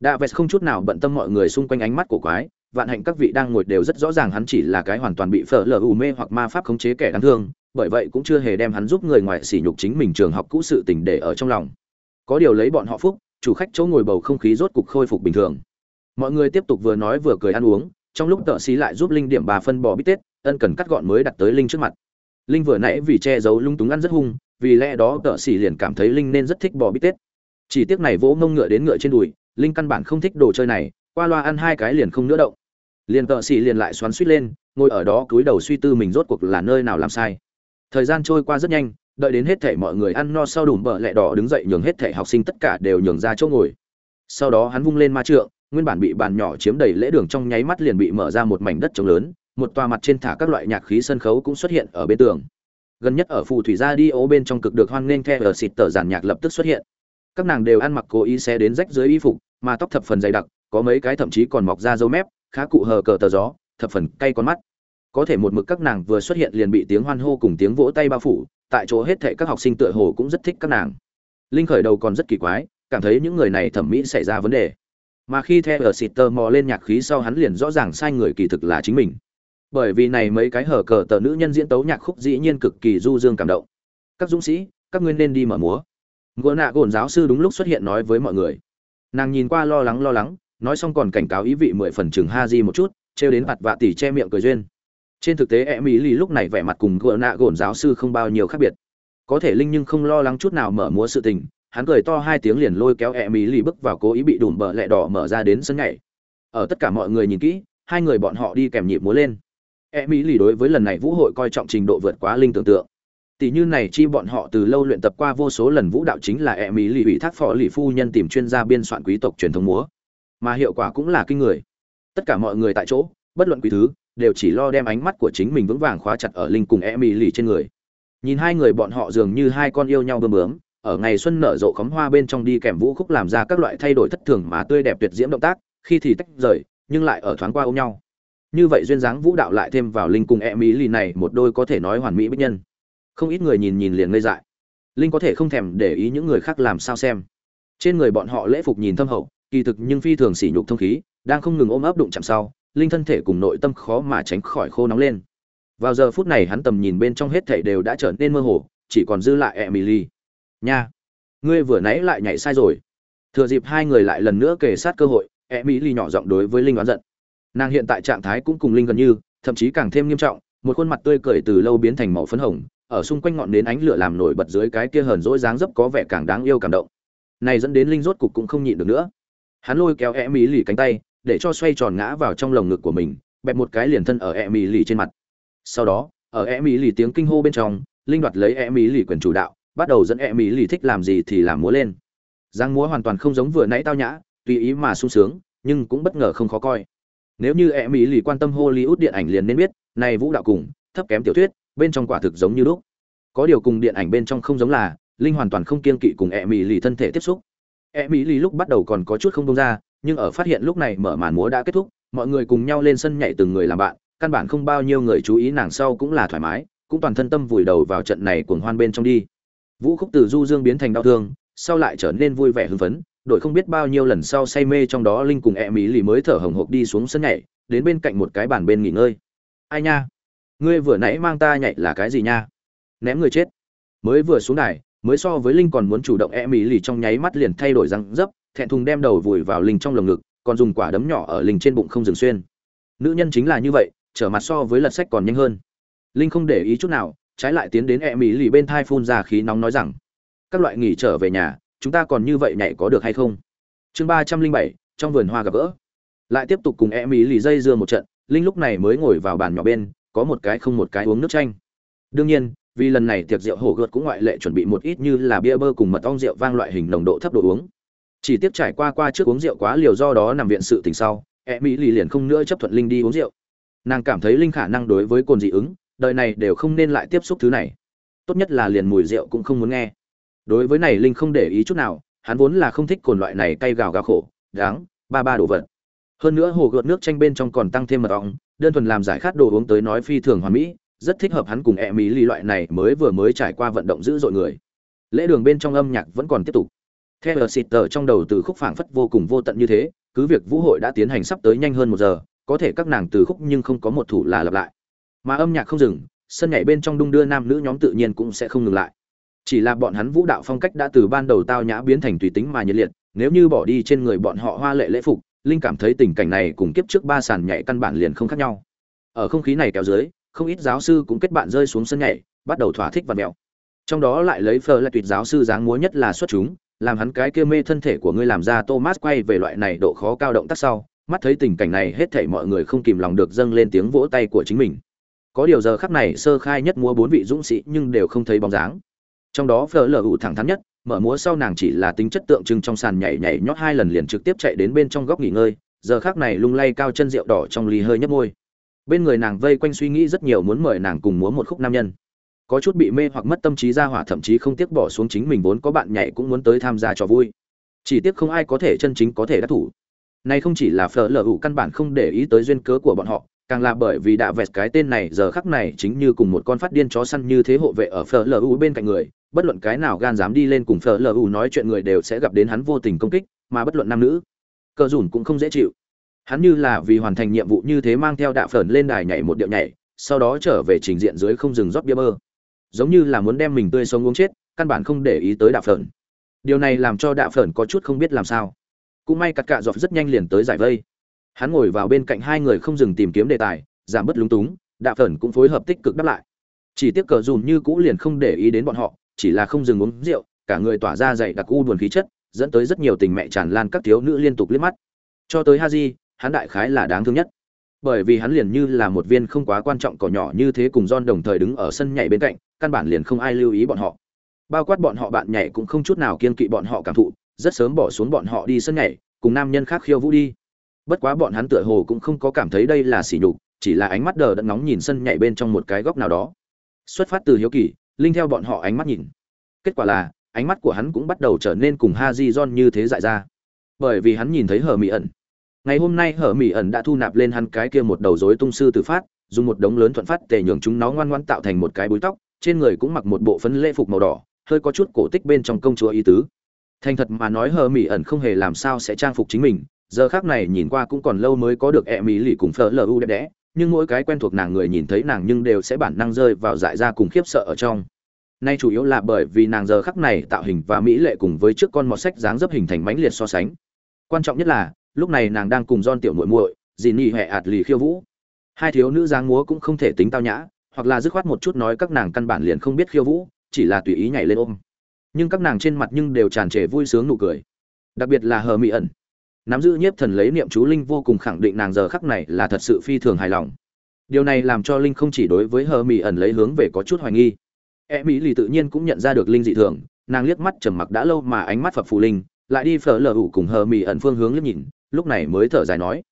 Đạ vẹt không chút nào bận tâm mọi người xung quanh ánh mắt của quái, vạn hạnh các vị đang ngồi đều rất rõ ràng hắn chỉ là cái hoàn toàn bị phở lờ ủ mê hoặc ma pháp khống chế kẻ đáng thương, bởi vậy cũng chưa hề đem hắn giúp người ngoài sỉ nhục chính mình trường học cũ sự tình để ở trong lòng có điều lấy bọn họ phúc, chủ khách chỗ ngồi bầu không khí rốt cục khôi phục bình thường. Mọi người tiếp tục vừa nói vừa cười ăn uống, trong lúc tợ xí lại giúp linh điểm bà phân bò bít tết, ân cần cắt gọn mới đặt tới linh trước mặt. Linh vừa nãy vì che giấu lung túng ăn rất hung, vì lẽ đó tợ xỉ liền cảm thấy linh nên rất thích bò bít tết. Chỉ tiếc này vỗ mông ngựa đến ngựa trên đùi, linh căn bản không thích đồ chơi này, qua loa ăn hai cái liền không nữa động. Liền tợ xỉ liền lại xoắn suýt lên, ngồi ở đó cúi đầu suy tư mình rốt cuộc là nơi nào làm sai. Thời gian trôi qua rất nhanh đợi đến hết thể mọi người ăn no sau đùm bờ lẹ đỏ đứng dậy nhường hết thể học sinh tất cả đều nhường ra chỗ ngồi. Sau đó hắn vung lên ma trượng, nguyên bản bị bàn nhỏ chiếm đầy lễ đường trong nháy mắt liền bị mở ra một mảnh đất trống lớn, một tòa mặt trên thả các loại nhạc khí sân khấu cũng xuất hiện ở bên tường. Gần nhất ở phù thủy gia đi ô bên trong cực được hoan nghênh theo ở xịt tờ giàn nhạc lập tức xuất hiện. Các nàng đều ăn mặc cố ý xe đến rách dưới y phục, mà tóc thập phần dày đặc, có mấy cái thậm chí còn mọc ra dấu mép, khá cụ hờ cờ tờ gió, thập phần cay con mắt. Có thể một mực các nàng vừa xuất hiện liền bị tiếng hoan hô cùng tiếng vỗ tay bao phủ tại chỗ hết thệ các học sinh tựa hồ cũng rất thích các nàng. Linh khởi đầu còn rất kỳ quái, cảm thấy những người này thẩm mỹ xảy ra vấn đề. Mà khi theo ở xịt tơ mò lên nhạc khí sau hắn liền rõ ràng sai người kỳ thực là chính mình. Bởi vì này mấy cái hở cờ tờ nữ nhân diễn tấu nhạc khúc dĩ nhiên cực kỳ du dương cảm động. Các dũng sĩ, các ngươi nên đi mở múa. Ngựa nạ gồn giáo sư đúng lúc xuất hiện nói với mọi người. Nàng nhìn qua lo lắng lo lắng, nói xong còn cảnh cáo ý vị mười phần chừng ha di một chút, trêu đến mặt vạ tỉ che miệng cười duyên trên thực tế e mỹ lì lúc này vẻ mặt cùng gỡ nạ gồn giáo sư không bao nhiêu khác biệt. Có thể linh nhưng không lo lắng chút nào mở múa sự tình, hắn cười to hai tiếng liền lôi kéo e mỹ lì bước vào cố ý bị đùm bờ lẹ đỏ mở ra đến sân nhảy. Ở tất cả mọi người nhìn kỹ, hai người bọn họ đi kèm nhịp múa lên. E mỹ lì đối với lần này vũ hội coi trọng trình độ vượt quá linh tưởng tượng. Tỷ như này chi bọn họ từ lâu luyện tập qua vô số lần vũ đạo chính là e mỹ lì ủy thác phó lì phu nhân tìm chuyên gia biên soạn quý tộc truyền thống múa. Mà hiệu quả cũng là kinh người. Tất cả mọi người tại chỗ, bất luận quý thứ đều chỉ lo đem ánh mắt của chính mình vững vàng khóa chặt ở linh cùng e mỹ lì trên người. Nhìn hai người bọn họ dường như hai con yêu nhau bơm bướm, ở ngày xuân nở rộ khóm hoa bên trong đi kèm vũ khúc làm ra các loại thay đổi thất thường mà tươi đẹp tuyệt diễm động tác, khi thì tách rời, nhưng lại ở thoáng qua ôm nhau. Như vậy duyên dáng vũ đạo lại thêm vào linh cùng e mỹ lì này một đôi có thể nói hoàn mỹ bích nhân. Không ít người nhìn nhìn liền ngây dại. Linh có thể không thèm để ý những người khác làm sao xem. Trên người bọn họ lễ phục nhìn thâm hậu, kỳ thực nhưng phi thường sỉ nhục thông khí, đang không ngừng ôm ấp đụng chạm sau linh thân thể cùng nội tâm khó mà tránh khỏi khô nóng lên. Vào giờ phút này hắn tầm nhìn bên trong hết thảy đều đã trở nên mơ hồ, chỉ còn dư lại emily. Nha, ngươi vừa nãy lại nhảy sai rồi. Thừa dịp hai người lại lần nữa kề sát cơ hội, emily nhỏ giọng đối với linh oán giận. Nàng hiện tại trạng thái cũng cùng linh gần như, thậm chí càng thêm nghiêm trọng, một khuôn mặt tươi cười từ lâu biến thành màu phấn hồng, ở xung quanh ngọn nến ánh lửa làm nổi bật dưới cái kia hờn dỗi dáng dấp có vẻ càng đáng yêu cảm động. Này dẫn đến linh rốt cục cũng không nhịn được nữa. Hắn lôi kéo e mỹ lì cánh tay để cho xoay tròn ngã vào trong lồng ngực của mình, bẹp một cái liền thân ở e mỹ lì trên mặt. Sau đó, ở e mỹ lì tiếng kinh hô bên trong, linh đoạt lấy e mỹ lì quyền chủ đạo, bắt đầu dẫn e mỹ lì thích làm gì thì làm múa lên. Giang múa hoàn toàn không giống vừa nãy tao nhã, tùy ý mà sung sướng, nhưng cũng bất ngờ không khó coi. Nếu như e mỹ lì quan tâm hollywood điện ảnh liền nên biết, này vũ đạo cùng, thấp kém tiểu thuyết, bên trong quả thực giống như lúc. Có điều cùng điện ảnh bên trong không giống là, linh hoàn toàn không kiên kỵ cùng e mỹ lì thân thể tiếp xúc. E mỹ lì lúc bắt đầu còn có chút không đông ra nhưng ở phát hiện lúc này mở màn múa đã kết thúc, mọi người cùng nhau lên sân nhảy từng người làm bạn, căn bản không bao nhiêu người chú ý nàng sau cũng là thoải mái, cũng toàn thân tâm vùi đầu vào trận này cuồng hoan bên trong đi. Vũ khúc từ du dương biến thành đau thương, sau lại trở nên vui vẻ hưng phấn, đội không biết bao nhiêu lần sau say mê trong đó linh cùng e mỹ lì mới thở hồng hộc đi xuống sân nhảy, đến bên cạnh một cái bàn bên nghỉ ngơi. Ai nha? Ngươi vừa nãy mang ta nhảy là cái gì nha? Ném người chết. Mới vừa xuống đài, mới so với linh còn muốn chủ động e mỹ lì trong nháy mắt liền thay đổi răng dấp thẹn thùng đem đầu vùi vào linh trong lồng ngực, còn dùng quả đấm nhỏ ở linh trên bụng không dừng xuyên. Nữ nhân chính là như vậy, trở mặt so với lật sách còn nhanh hơn. Linh không để ý chút nào, trái lại tiến đến e mỹ lì bên thai phun ra khí nóng nói rằng, các loại nghỉ trở về nhà, chúng ta còn như vậy nhảy có được hay không? Chương ba trăm linh bảy, trong vườn hoa gặp gỡ. Lại tiếp tục cùng e mỹ lì dây dưa một trận, linh lúc này mới ngồi vào bàn nhỏ bên, có một cái không một cái uống nước chanh. Đương nhiên, vì lần này tiệc rượu hổ gợt cũng ngoại lệ chuẩn bị một ít như là bia bơ cùng mật ong rượu vang loại hình nồng độ thấp đồ uống chỉ tiếc trải qua qua trước uống rượu quá liều do đó nằm viện sự tình sau e mỹ lì liền không nữa chấp thuận linh đi uống rượu. Nàng cảm thấy linh khả năng đối với cồn dị ứng, đời này đều không nên lại tiếp xúc thứ này. Tốt nhất là liền mùi rượu cũng không muốn nghe. Đối với này linh không để ý chút nào, hắn vốn là không thích cồn loại này cay gào gào khổ đáng ba ba đồ vật. Hơn nữa hồ gợt nước tranh bên trong còn tăng thêm mật ong, đơn thuần làm giải khát đồ uống tới nói phi thường hoàn mỹ, rất thích hợp hắn cùng e mỹ lì loại này mới vừa mới trải qua vận động dữ dội người. Lễ đường bên trong âm nhạc vẫn còn tiếp tục theo ở xịt tờ trong đầu từ khúc phảng phất vô cùng vô tận như thế, cứ việc vũ hội đã tiến hành sắp tới nhanh hơn một giờ, có thể các nàng từ khúc nhưng không có một thủ là lặp lại. Mà âm nhạc không dừng, sân nhảy bên trong đung đưa nam nữ nhóm tự nhiên cũng sẽ không ngừng lại. Chỉ là bọn hắn vũ đạo phong cách đã từ ban đầu tao nhã biến thành tùy tính mà nhiệt liệt, nếu như bỏ đi trên người bọn họ hoa lệ lễ phục, linh cảm thấy tình cảnh này cùng kiếp trước ba sàn nhảy căn bản liền không khác nhau. Ở không khí này kéo dưới, không ít giáo sư cũng kết bạn rơi xuống sân nhảy, bắt đầu thỏa thích và mèo. Trong đó lại lấy phờ là tuyệt giáo sư dáng múa nhất là xuất chúng làm hắn cái kia mê thân thể của ngươi làm ra thomas quay về loại này độ khó cao động tác sau, mắt thấy tình cảnh này hết thảy mọi người không kìm lòng được dâng lên tiếng vỗ tay của chính mình. Có điều giờ khắc này, sơ khai nhất múa bốn vị dũng sĩ nhưng đều không thấy bóng dáng. Trong đó phở lở ủ thẳng thắn nhất, mở múa sau nàng chỉ là tính chất tượng trưng trong sàn nhảy nhảy nhót hai lần liền trực tiếp chạy đến bên trong góc nghỉ ngơi, giờ khắc này lung lay cao chân rượu đỏ trong ly hơi nhấp môi. Bên người nàng vây quanh suy nghĩ rất nhiều muốn mời nàng cùng múa một khúc nam nhân có chút bị mê hoặc mất tâm trí ra hỏa thậm chí không tiếc bỏ xuống chính mình vốn có bạn nhảy cũng muốn tới tham gia trò vui. Chỉ tiếc không ai có thể chân chính có thể đắc thủ. Này không chỉ là phở lở hữu căn bản không để ý tới duyên cớ của bọn họ, càng là bởi vì đạ vẹt cái tên này giờ khắc này chính như cùng một con phát điên chó săn như thế hộ vệ ở phở lở hữu bên cạnh người, bất luận cái nào gan dám đi lên cùng phở lở hữu nói chuyện người đều sẽ gặp đến hắn vô tình công kích, mà bất luận nam nữ, cờ dùn cũng không dễ chịu. Hắn như là vì hoàn thành nhiệm vụ như thế mang theo đạ phởn lên đài nhảy một điệu nhảy, sau đó trở về trình diện dưới không dừng rót bia bơ giống như là muốn đem mình tươi sống uống chết căn bản không để ý tới đạ phởn. Điều này làm cho đạ phởn có chút không biết làm sao. Cũng may cắt cạ dọc rất nhanh liền tới giải vây. Hắn ngồi vào bên cạnh hai người không dừng tìm kiếm đề tài giảm bớt lúng túng đạ phởn cũng phối hợp tích cực đáp lại. Chỉ tiếc cờ dùm như cũ liền không để ý đến bọn họ chỉ là không dừng uống rượu cả người tỏa ra dậy đặc u buồn khí chất dẫn tới rất nhiều tình mẹ tràn lan các thiếu nữ liên tục liếc mắt. Cho tới haji hắn đại khái là đáng thương nhất. Bởi vì hắn liền như là một viên không quá quan trọng cỏ nhỏ như thế cùng don đồng thời đứng ở sân nhảy bên cạnh, căn bản liền không ai lưu ý bọn họ. Bao quát bọn họ bạn nhảy cũng không chút nào kiên kỵ bọn họ cảm thụ, rất sớm bỏ xuống bọn họ đi sân nhảy, cùng nam nhân khác khiêu vũ đi. Bất quá bọn hắn tựa hồ cũng không có cảm thấy đây là sỉ nhục, chỉ là ánh mắt đờ đẫn nóng nhìn sân nhảy bên trong một cái góc nào đó. Xuất phát từ hiếu kỳ, linh theo bọn họ ánh mắt nhìn. Kết quả là, ánh mắt của hắn cũng bắt đầu trở nên cùng ha di don như thế dại ra. Bởi vì hắn nhìn thấy hở mị ẩn ngày hôm nay hở mỹ ẩn đã thu nạp lên hắn cái kia một đầu rối tung sư tử phát dùng một đống lớn thuận phát tề nhường chúng nó ngoan ngoan tạo thành một cái búi tóc trên người cũng mặc một bộ phấn lễ phục màu đỏ hơi có chút cổ tích bên trong công chúa ý tứ. Thành thật mà nói hờ mỹ ẩn không hề làm sao sẽ trang phục chính mình giờ khác này nhìn qua cũng còn lâu mới có được e mỹ lì cùng phở lu đẹp đẽ nhưng mỗi cái quen thuộc nàng người nhìn thấy nàng nhưng đều sẽ bản năng rơi vào dại ra cùng khiếp sợ ở trong. Nay chủ yếu là bởi vì nàng giờ khắc này tạo hình và mỹ lệ cùng với trước con mọt sách dáng dấp hình thành mãnh liệt so sánh. Quan trọng nhất là lúc này nàng đang cùng Don tiểu muội muội, dì nhị hệ ạt lì khiêu vũ. Hai thiếu nữ dáng múa cũng không thể tính tao nhã, hoặc là dứt khoát một chút nói các nàng căn bản liền không biết khiêu vũ, chỉ là tùy ý nhảy lên ôm. Nhưng các nàng trên mặt nhưng đều tràn trề vui sướng nụ cười. Đặc biệt là Hờ Mị ẩn. Nắm giữ nhiếp thần lấy niệm chú linh vô cùng khẳng định nàng giờ khắc này là thật sự phi thường hài lòng. Điều này làm cho linh không chỉ đối với Hờ Mị ẩn lấy hướng về có chút hoài nghi. E Mỹ lì tự nhiên cũng nhận ra được linh dị thường, nàng liếc mắt trầm mặc đã lâu mà ánh mắt phập phù linh, lại đi phở lờ ủ cùng Hờ Mị ẩn phương hướng liếc nhìn, lúc này mới thở dài nói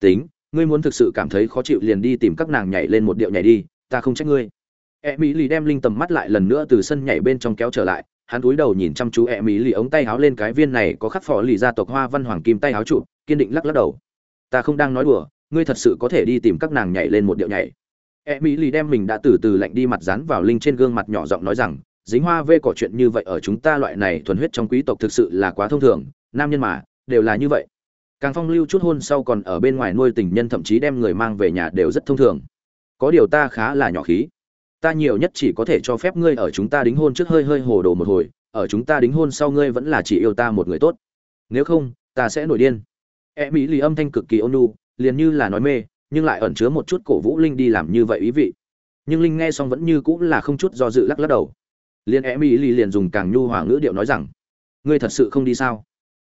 tính ngươi muốn thực sự cảm thấy khó chịu liền đi tìm các nàng nhảy lên một điệu nhảy đi ta không trách ngươi. E mỹ lì đem linh tầm mắt lại lần nữa từ sân nhảy bên trong kéo trở lại, hắn cúi đầu nhìn chăm chú e mỹ lì ống tay áo lên cái viên này có khắc phò lì gia tộc hoa văn hoàng kim tay áo trụ, kiên định lắc lắc đầu. Ta không đang nói đùa, ngươi thật sự có thể đi tìm các nàng nhảy lên một điệu nhảy. E mỹ lì đem mình đã từ từ lạnh đi mặt dán vào linh trên gương mặt nhỏ giọng nói rằng, dính hoa vê cỏ chuyện như vậy ở chúng ta loại này thuần huyết trong quý tộc thực sự là quá thông thường, nam nhân mà, đều là như vậy. Càng phong lưu chút hôn sau còn ở bên ngoài nuôi tình nhân thậm chí đem người mang về nhà đều rất thông thường có điều ta khá là nhỏ khí. Ta nhiều nhất chỉ có thể cho phép ngươi ở chúng ta đính hôn trước hơi hơi hồ đồ một hồi, ở chúng ta đính hôn sau ngươi vẫn là chỉ yêu ta một người tốt. Nếu không, ta sẽ nổi điên. E mỹ lì âm thanh cực kỳ ôn nhu, liền như là nói mê, nhưng lại ẩn chứa một chút cổ vũ linh đi làm như vậy ý vị. Nhưng linh nghe xong vẫn như cũng là không chút do dự lắc lắc đầu. Liền e mỹ lì liền dùng càng nhu hòa ngữ điệu nói rằng, ngươi thật sự không đi sao?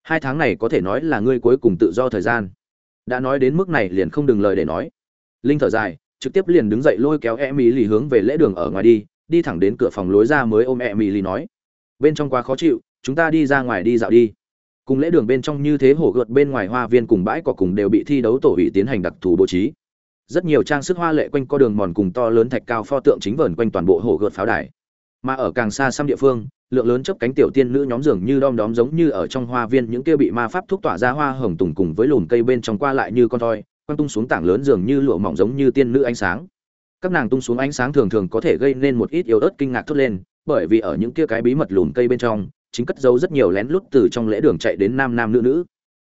Hai tháng này có thể nói là ngươi cuối cùng tự do thời gian. Đã nói đến mức này liền không đừng lời để nói. Linh thở dài trực tiếp liền đứng dậy lôi kéo e mỹ lì hướng về lễ đường ở ngoài đi đi thẳng đến cửa phòng lối ra mới ôm e mỹ lì nói, bên trong quá khó chịu, chúng ta đi ra ngoài đi dạo đi. Cùng lễ đường bên trong như thế hổ gợt bên ngoài hoa viên cùng bãi cỏ cùng đều bị thi đấu tổ hủy tiến hành đặc thù bố trí. Rất nhiều trang sức hoa lệ quanh co đường mòn cùng to lớn thạch cao pho tượng chính vờn quanh toàn bộ hổ gợt pháo đài. Mà ở càng xa xăm địa phương, lượng lớn chấp cánh tiểu tiên nữ nhóm dường như đom đóm giống như ở trong hoa viên những kia bị ma pháp thúc tỏa ra hoa hồng tùng cùng với lùm cây bên trong qua lại như con thoi quăng tung xuống tảng lớn dường như lụa mỏng giống như tiên nữ ánh sáng. Các nàng tung xuống ánh sáng thường thường có thể gây nên một ít yếu ớt kinh ngạc thốt lên, bởi vì ở những kia cái bí mật lùm cây bên trong, chính cất giấu rất nhiều lén lút từ trong lễ đường chạy đến nam nam nữ nữ.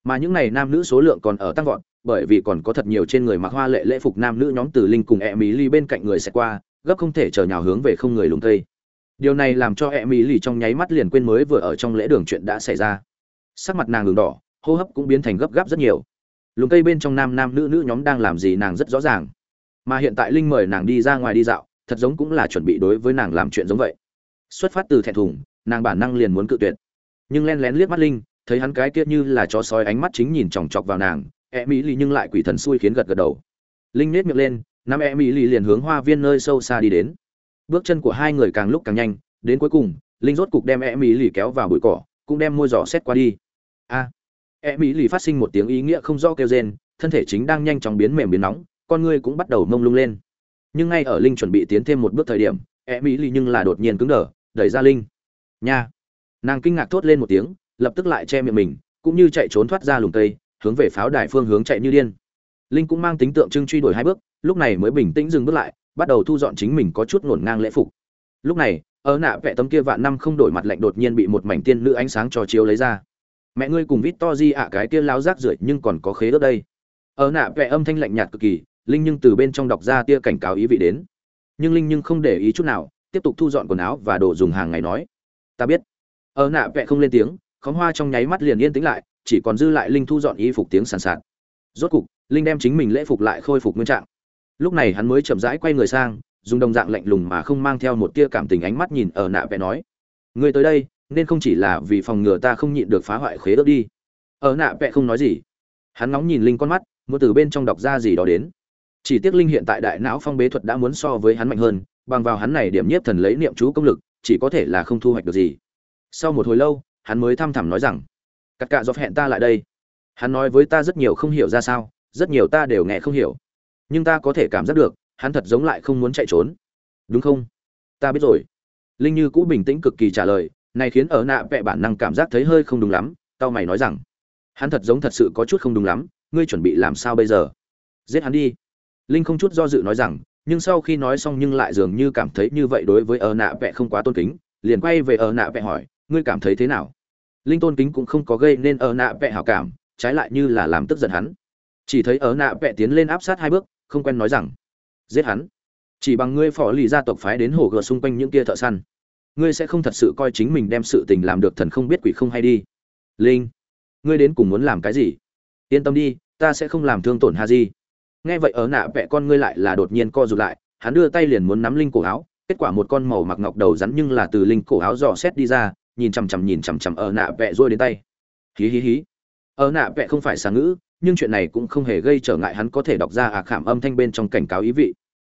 Mà những này nam nữ số lượng còn ở tăng vọt, bởi vì còn có thật nhiều trên người mặc hoa lệ lễ phục nam nữ nhóm từ linh cùng e mỹ ly bên cạnh người sẽ qua, gấp không thể chờ nhào hướng về không người lùm cây. Điều này làm cho e mỹ ly trong nháy mắt liền quên mới vừa ở trong lễ đường chuyện đã xảy ra. Sắc mặt nàng đường đỏ, hô hấp cũng biến thành gấp gáp rất nhiều lùm cây bên trong nam nam nữ nữ nhóm đang làm gì nàng rất rõ ràng. Mà hiện tại linh mời nàng đi ra ngoài đi dạo, thật giống cũng là chuẩn bị đối với nàng làm chuyện giống vậy. Xuất phát từ thẹn thùng, nàng bản năng liền muốn cự tuyệt. Nhưng len lén liếc mắt linh, thấy hắn cái kia như là chó sói ánh mắt chính nhìn chòng chọc vào nàng e mỹ lì nhưng lại quỷ thần xui khiến gật gật đầu. Linh nết miệng lên nam e mỹ lì liền hướng hoa viên nơi sâu xa đi đến. Bước chân của hai người càng lúc càng nhanh, đến cuối cùng, linh rốt cục đem e mỹ lì kéo vào bụi cỏ, cũng đem môi giỏ xét qua đi. A! E mỹ lì phát sinh một tiếng ý nghĩa không do kêu rên, thân thể chính đang nhanh chóng biến mềm biến nóng, con ngươi cũng bắt đầu mông lung lên. Nhưng ngay ở linh chuẩn bị tiến thêm một bước thời điểm e mỹ lì nhưng là đột nhiên cứng đờ, đẩy ra linh. Nha! Nàng kinh ngạc thốt lên một tiếng, lập tức lại che miệng mình, cũng như chạy trốn thoát ra lùm cây, hướng về pháo đài phương hướng chạy như điên. Linh cũng mang tính tượng trưng truy đuổi hai bước, lúc này mới bình tĩnh dừng bước lại, bắt đầu thu dọn chính mình có chút ngổn ngang lễ phục. Lúc này, ở nạ vẽ tấm kia vạn năm không đổi mặt lạnh đột nhiên bị một mảnh tiên nữ ánh sáng cho chiếu lấy ra mẹ ngươi cùng vít to di ạ, cái kia láo rác rưởi nhưng còn có khế ớt đây. Ở nạ vẽ âm thanh lạnh nhạt cực kỳ, linh nhưng từ bên trong đọc ra tia cảnh cáo ý vị đến. Nhưng linh nhưng không để ý chút nào, tiếp tục thu dọn quần áo và đồ dùng hàng ngày nói. Ta biết. Ở nạ vẽ không lên tiếng, khóm hoa trong nháy mắt liền yên tĩnh lại, chỉ còn dư lại linh thu dọn y phục tiếng sàn sạt. Rốt cục, linh đem chính mình lễ phục lại khôi phục nguyên trạng. Lúc này hắn mới chậm rãi quay người sang, dùng đồng dạng lạnh lùng mà không mang theo một tia cảm tình ánh mắt nhìn ở nạ vẽ nói. Người tới đây nên không chỉ là vì phòng ngừa ta không nhịn được phá hoại khế ước đi. Ở nạ vẽ không nói gì. Hắn ngóng nhìn linh con mắt, muốn từ bên trong đọc ra gì đó đến. Chỉ tiếc linh hiện tại đại não phong bế thuật đã muốn so với hắn mạnh hơn, bằng vào hắn này điểm nhiếp thần lấy niệm chú công lực, chỉ có thể là không thu hoạch được gì. Sau một hồi lâu, hắn mới thăm thẳm nói rằng, cắt cạ dọc hẹn ta lại đây. Hắn nói với ta rất nhiều không hiểu ra sao, rất nhiều ta đều nghe không hiểu. Nhưng ta có thể cảm giác được, hắn thật giống lại không muốn chạy trốn. Đúng không? Ta biết rồi. Linh như cũ bình tĩnh cực kỳ trả lời này khiến ở nạ vẽ bản năng cảm giác thấy hơi không đúng lắm, tao mày nói rằng, hắn thật giống thật sự có chút không đúng lắm, ngươi chuẩn bị làm sao bây giờ? Giết hắn đi. Linh không chút do dự nói rằng, nhưng sau khi nói xong nhưng lại dường như cảm thấy như vậy đối với ở nạ vẽ không quá tôn kính, liền quay về ở nạ vẽ hỏi, ngươi cảm thấy thế nào? Linh tôn kính cũng không có gây nên ở nạ vẽ hảo cảm, trái lại như là làm tức giận hắn. Chỉ thấy ở nạ vẽ tiến lên áp sát hai bước, không quen nói rằng, giết hắn. Chỉ bằng ngươi phỏ lì gia tộc phái đến hồ gờ xung quanh những kia thợ săn ngươi sẽ không thật sự coi chính mình đem sự tình làm được thần không biết quỷ không hay đi. Linh, ngươi đến cùng muốn làm cái gì? Yên tâm đi, ta sẽ không làm thương tổn ha di nghe vậy ở nạ vẽ con ngươi lại là đột nhiên co rụt lại, hắn đưa tay liền muốn nắm linh cổ áo, kết quả một con màu mặc ngọc đầu rắn nhưng là từ linh cổ áo dò xét đi ra, nhìn chằm chằm nhìn chằm chằm ở nạ vẽ rôi đến tay. Hí hí hí. Ở nạ vẽ không phải sáng ngữ, nhưng chuyện này cũng không hề gây trở ngại hắn có thể đọc ra à khảm âm thanh bên trong cảnh cáo ý vị.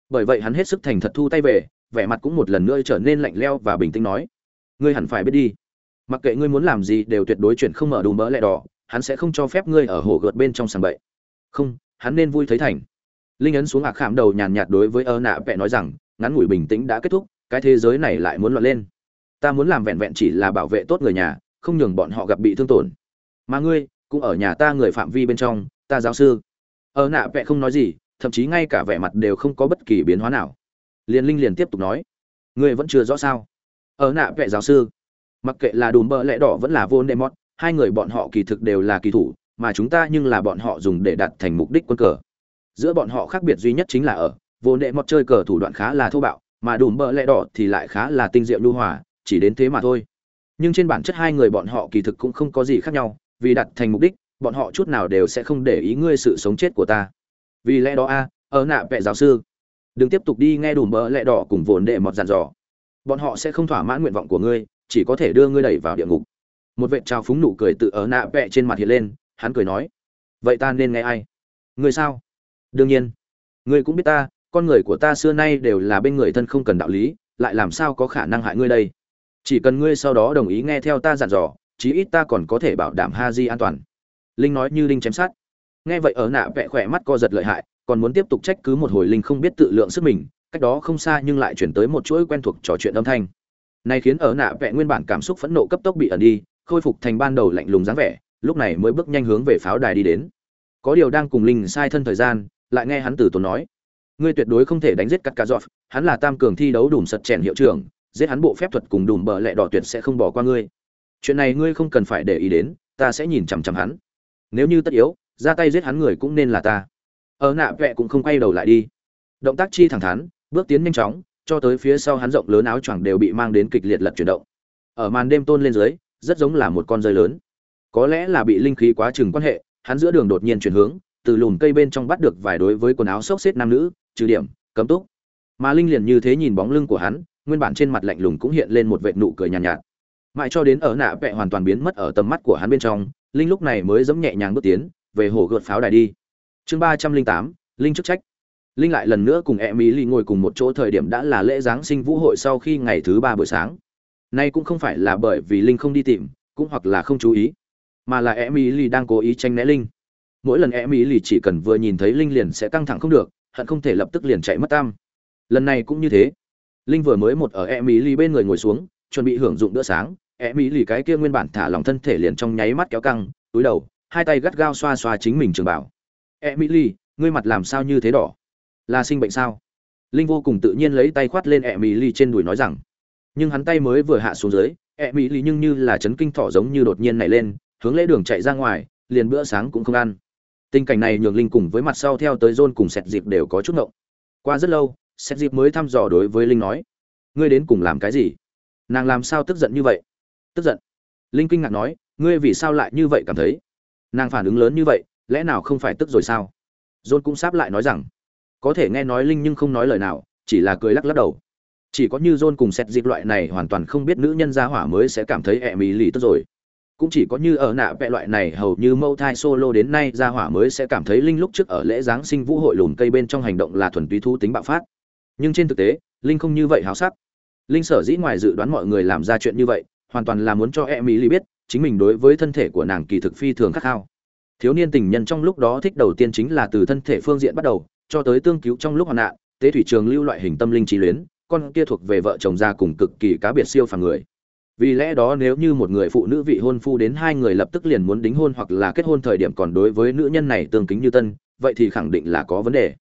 Bởi vậy hắn hết sức thành thật thu tay về vẻ mặt cũng một lần nữa trở nên lạnh leo và bình tĩnh nói, ngươi hẳn phải biết đi. Mặc kệ ngươi muốn làm gì đều tuyệt đối chuyện không mở đủ mỡ lẹ đỏ, hắn sẽ không cho phép ngươi ở hồ gợt bên trong sàng bậy. Không, hắn nên vui thấy thành. Linh ấn xuống ạc khảm đầu nhàn nhạt đối với ơ nạ vẽ nói rằng, ngắn ngủi bình tĩnh đã kết thúc, cái thế giới này lại muốn loạn lên. Ta muốn làm vẹn vẹn chỉ là bảo vệ tốt người nhà, không nhường bọn họ gặp bị thương tổn. Mà ngươi, cũng ở nhà ta người phạm vi bên trong, ta giáo sư. Ơ nạ vẽ không nói gì, thậm chí ngay cả vẻ mặt đều không có bất kỳ biến hóa nào liền linh liền tiếp tục nói ngươi vẫn chưa rõ sao? Ở nạ vẽ giáo sư mặc kệ là đùm bơ lẽ đỏ vẫn là vô nệ mọt, hai người bọn họ kỳ thực đều là kỳ thủ mà chúng ta nhưng là bọn họ dùng để đạt thành mục đích quân cờ. Giữa bọn họ khác biệt duy nhất chính là ở vô nệ mọt chơi cờ thủ đoạn khá là thô bạo mà đùm bơ lẽ đỏ thì lại khá là tinh diệu lưu hòa chỉ đến thế mà thôi. Nhưng trên bản chất hai người bọn họ kỳ thực cũng không có gì khác nhau vì đặt thành mục đích bọn họ chút nào đều sẽ không để ý ngươi sự sống chết của ta. Vì lẽ đó a ở nạ vẽ giáo sư đừng tiếp tục đi nghe đùm bỡ lẹ đỏ cùng vồn đệ mọt dàn dò. Bọn họ sẽ không thỏa mãn nguyện vọng của ngươi, chỉ có thể đưa ngươi đẩy vào địa ngục. Một vệ trào phúng nụ cười tự ở nạ vẹ trên mặt hiện lên, hắn cười nói, vậy ta nên nghe ai? Ngươi sao? Đương nhiên. Ngươi cũng biết ta, con người của ta xưa nay đều là bên người thân không cần đạo lý, lại làm sao có khả năng hại ngươi đây? Chỉ cần ngươi sau đó đồng ý nghe theo ta dặn dò, chí ít ta còn có thể bảo đảm ha di an toàn. Linh nói như linh chém sát nghe vậy ở nạ vẽ khỏe mắt co giật lợi hại còn muốn tiếp tục trách cứ một hồi linh không biết tự lượng sức mình, cách đó không xa nhưng lại chuyển tới một chuỗi quen thuộc trò chuyện âm thanh. Này khiến ở nạ vẽ nguyên bản cảm xúc phẫn nộ cấp tốc bị ẩn đi, khôi phục thành ban đầu lạnh lùng dáng vẻ, lúc này mới bước nhanh hướng về pháo đài đi đến. Có điều đang cùng linh sai thân thời gian, lại nghe hắn từ tốn nói. Ngươi tuyệt đối không thể đánh giết cắt cá dọt hắn là tam cường thi đấu đùm sật chèn hiệu trưởng, giết hắn bộ phép thuật cùng đùm bờ lẹ đỏ tuyệt sẽ không bỏ qua ngươi. Chuyện này ngươi không cần phải để ý đến, ta sẽ nhìn chằm chằm hắn. Nếu như tất yếu, ra tay giết hắn người cũng nên là ta ở nạ vẽ cũng không quay đầu lại đi. Động tác chi thẳng thắn bước tiến nhanh chóng cho tới phía sau hắn rộng lớn áo choàng đều bị mang đến kịch liệt lật chuyển động. Ở màn đêm tôn lên dưới rất giống là một con rơi lớn. Có lẽ là bị linh khí quá chừng quan hệ hắn giữa đường đột nhiên chuyển hướng từ lùm cây bên trong bắt được vài đối với quần áo xốc xếp nam nữ trừ điểm cấm túc. Mà linh liền như thế nhìn bóng lưng của hắn nguyên bản trên mặt lạnh lùng cũng hiện lên một vệt nụ cười nhàn nhạt, nhạt. Mãi cho đến ở nạ vẹ hoàn toàn biến mất ở tầm mắt của hắn bên trong linh lúc này mới giẫm nhẹ nhàng bước tiến về hồ gợt pháo đài đi chương ba trăm linh tám, linh chức trách. Linh lại lần nữa cùng e mỹ ly ngồi cùng một chỗ thời điểm đã là lễ giáng sinh vũ hội sau khi ngày thứ ba buổi sáng. Nay cũng không phải là bởi vì linh không đi tìm, cũng hoặc là không chú ý, mà là e mỹ ly đang cố ý tranh né linh. Mỗi lần e mỹ ly chỉ cần vừa nhìn thấy linh liền sẽ căng thẳng không được, hận không thể lập tức liền chạy mất tam. Lần này cũng như thế. Linh vừa mới một ở e mỹ ly bên người ngồi xuống, chuẩn bị hưởng dụng bữa sáng e mỹ ly cái kia nguyên bản thả lòng thân thể liền trong nháy mắt kéo căng, túi đầu, hai tay gắt gao xoa xoa chính mình trường bảo e mỹ ly ngươi mặt làm sao như thế đỏ? Là sinh bệnh sao? Linh vô cùng tự nhiên lấy tay khoát lên e mỹ ly trên đùi nói rằng. Nhưng hắn tay mới vừa hạ xuống dưới e mỹ ly nhưng như là chấn kinh thỏ giống như đột nhiên nảy lên, hướng lễ đường chạy ra ngoài, liền bữa sáng cũng không ăn. Tình cảnh này nhường linh cùng với mặt sau theo tới john cùng sẹt dịp đều có chút ngộng. Qua rất lâu sẹt dịp mới thăm dò đối với linh nói, ngươi đến cùng làm cái gì? Nàng làm sao tức giận như vậy? Tức giận? Linh kinh ngạc nói, ngươi vì sao lại như vậy cảm thấy? Nàng phản ứng lớn như vậy lẽ nào không phải tức rồi sao? John cũng sáp lại nói rằng, có thể nghe nói linh nhưng không nói lời nào, chỉ là cười lắc lắc đầu. Chỉ có như john cùng xét dịp loại này hoàn toàn không biết nữ nhân gia hỏa mới sẽ cảm thấy ẹ mì lì tức rồi. Cũng chỉ có như ở nạ vẹ loại này hầu như mâu thai solo đến nay gia hỏa mới sẽ cảm thấy linh lúc trước ở lễ giáng sinh vũ hội lùm cây bên trong hành động là thuần túy thu tính bạo phát. Nhưng trên thực tế, linh không như vậy háo sắc. Linh sở dĩ ngoài dự đoán mọi người làm ra chuyện như vậy, hoàn toàn là muốn cho e mỹ ly biết, chính mình đối với thân thể của nàng kỳ thực phi thường khắc khao thiếu niên tình nhân trong lúc đó thích đầu tiên chính là từ thân thể phương diện bắt đầu, cho tới tương cứu trong lúc hoạn nạn, tế thủy trường lưu loại hình tâm linh trí luyến, con kia thuộc về vợ chồng gia cùng cực kỳ cá biệt siêu phàm người. Vì lẽ đó nếu như một người phụ nữ vị hôn phu đến hai người lập tức liền muốn đính hôn hoặc là kết hôn thời điểm còn đối với nữ nhân này tương kính như tân, vậy thì khẳng định là có vấn đề.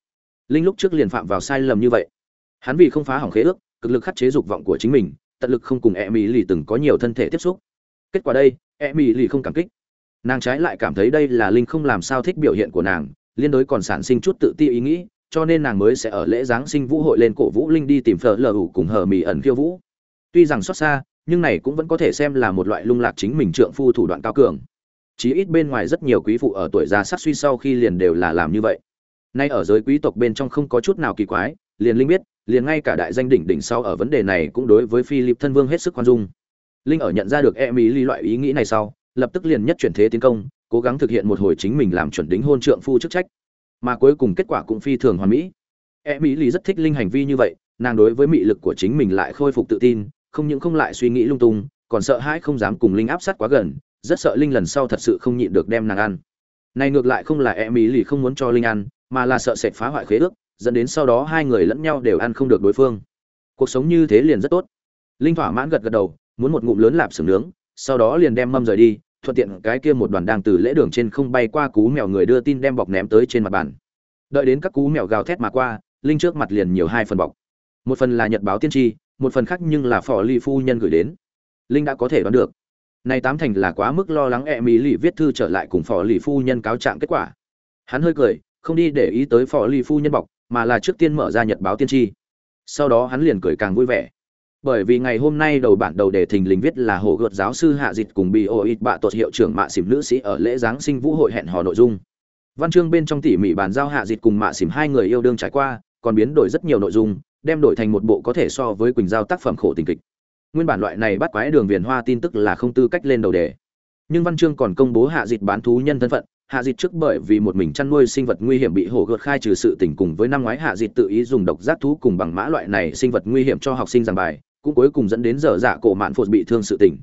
Linh lúc trước liền phạm vào sai lầm như vậy. Hắn vì không phá hỏng khế ước, cực lực khắc chế dục vọng của chính mình, tận lực không cùng e mỹ lì từng có nhiều thân thể tiếp xúc. Kết quả đây e mỹ lì không cảm kích nàng trái lại cảm thấy đây là linh không làm sao thích biểu hiện của nàng, liên đối còn sản sinh chút tự ti ý nghĩ, cho nên nàng mới sẽ ở lễ giáng sinh vũ hội lên cổ vũ linh đi tìm phở lờ ủ cùng hờ mì ẩn khiêu vũ. Tuy rằng xót xa, nhưng này cũng vẫn có thể xem là một loại lung lạc chính mình trượng phu thủ đoạn cao cường. Chí ít bên ngoài rất nhiều quý phụ ở tuổi già sát suy sau khi liền đều là làm như vậy. Nay ở giới quý tộc bên trong không có chút nào kỳ quái, liền linh biết, liền ngay cả đại danh đỉnh đỉnh sau ở vấn đề này cũng đối với philip thân vương hết sức khoan dung. Linh ở nhận ra được e mí ly loại ý nghĩ này sau lập tức liền nhất chuyển thế tiến công, cố gắng thực hiện một hồi chính mình làm chuẩn đính hôn trượng phu chức trách. Mà cuối cùng kết quả cũng phi thường hoàn mỹ. Emily rất thích linh hành vi như vậy, nàng đối với mị lực của chính mình lại khôi phục tự tin, không những không lại suy nghĩ lung tung, còn sợ hãi không dám cùng linh áp sát quá gần, rất sợ linh lần sau thật sự không nhịn được đem nàng ăn. Này ngược lại không là emily không muốn cho linh ăn, mà là sợ sệt phá hoại khế ước, dẫn đến sau đó hai người lẫn nhau đều ăn không được đối phương. Cuộc sống như thế liền rất tốt. Linh thỏa mãn gật gật đầu, muốn một ngụm lớn lạp xưởng nướng, sau đó liền đem mâm rời đi thuận tiện cái kia một đoàn đang từ lễ đường trên không bay qua cú mèo người đưa tin đem bọc ném tới trên mặt bàn. Đợi đến các cú mèo gào thét mà qua, linh trước mặt liền nhiều hai phần bọc. Một phần là nhật báo tiên tri, một phần khác nhưng là phò ly phu nhân gửi đến. Linh đã có thể đoán được. Này tám thành là quá mức lo lắng e mỹ lì viết thư trở lại cùng phò lì phu nhân cáo trạng kết quả. Hắn hơi cười, không đi để ý tới phò lì phu nhân bọc, mà là trước tiên mở ra nhật báo tiên tri. Sau đó hắn liền cười càng vui vẻ bởi vì ngày hôm nay đầu bản đầu đề thình lình viết là hồ gợt giáo sư hạ dịch cùng bị ô ít bạ tuột hiệu trưởng mạ xỉm nữ sĩ ở lễ giáng sinh vũ hội hẹn hò nội dung. Văn chương bên trong tỉ mỉ bàn giao hạ dịch cùng mạ xỉm hai người yêu đương trải qua, còn biến đổi rất nhiều nội dung, đem đổi thành một bộ có thể so với quỳnh giao tác phẩm khổ tình kịch. Nguyên bản loại này bắt quái đường viền hoa tin tức là không tư cách lên đầu đề. Nhưng văn chương còn công bố hạ dịch bán thú nhân thân phận hạ dịt trước bởi vì một mình chăn nuôi sinh vật nguy hiểm bị hổ gợt khai trừ sự tình cùng với năm ngoái hạ dịt tự ý dùng độc giác thú cùng bằng mã loại này sinh vật nguy hiểm cho học sinh giảng bài, cũng cuối cùng dẫn đến dở dạ cổ mạn phụt bị thương sự tình.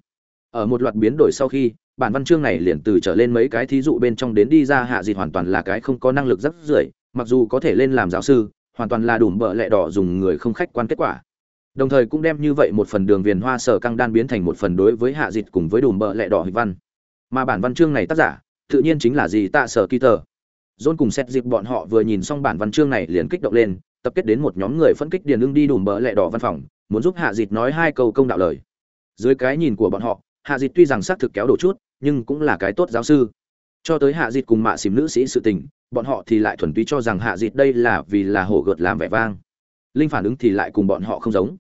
Ở một loạt biến đổi sau khi, bản văn chương này liền từ trở lên mấy cái thí dụ bên trong đến đi ra hạ dịt hoàn toàn là cái không có năng lực rất rưởi, mặc dù có thể lên làm giáo sư, hoàn toàn là đủ bợ lẹ đỏ dùng người không khách quan kết quả. Đồng thời cũng đem như vậy một phần đường viền hoa sở căng đan biến thành một phần đối với hạ dịt cùng với đùm bợ lẹ đỏ hịch văn. Mà bản văn chương này tác giả tự nhiên chính là gì tạ sở kỳ tờ. Dôn cùng xét dịp bọn họ vừa nhìn xong bản văn chương này liền kích động lên, tập kết đến một nhóm người phân kích điền ưng đi đùm bỡ lẹ đỏ văn phòng, muốn giúp hạ dịch nói hai câu công đạo lời. Dưới cái nhìn của bọn họ, hạ dịch tuy rằng xác thực kéo đổ chút, nhưng cũng là cái tốt giáo sư. Cho tới hạ dịch cùng mạ xìm nữ sĩ sự tình, bọn họ thì lại thuần túy cho rằng hạ dịch đây là vì là hổ gợt làm vẻ vang. Linh phản ứng thì lại cùng bọn họ không giống.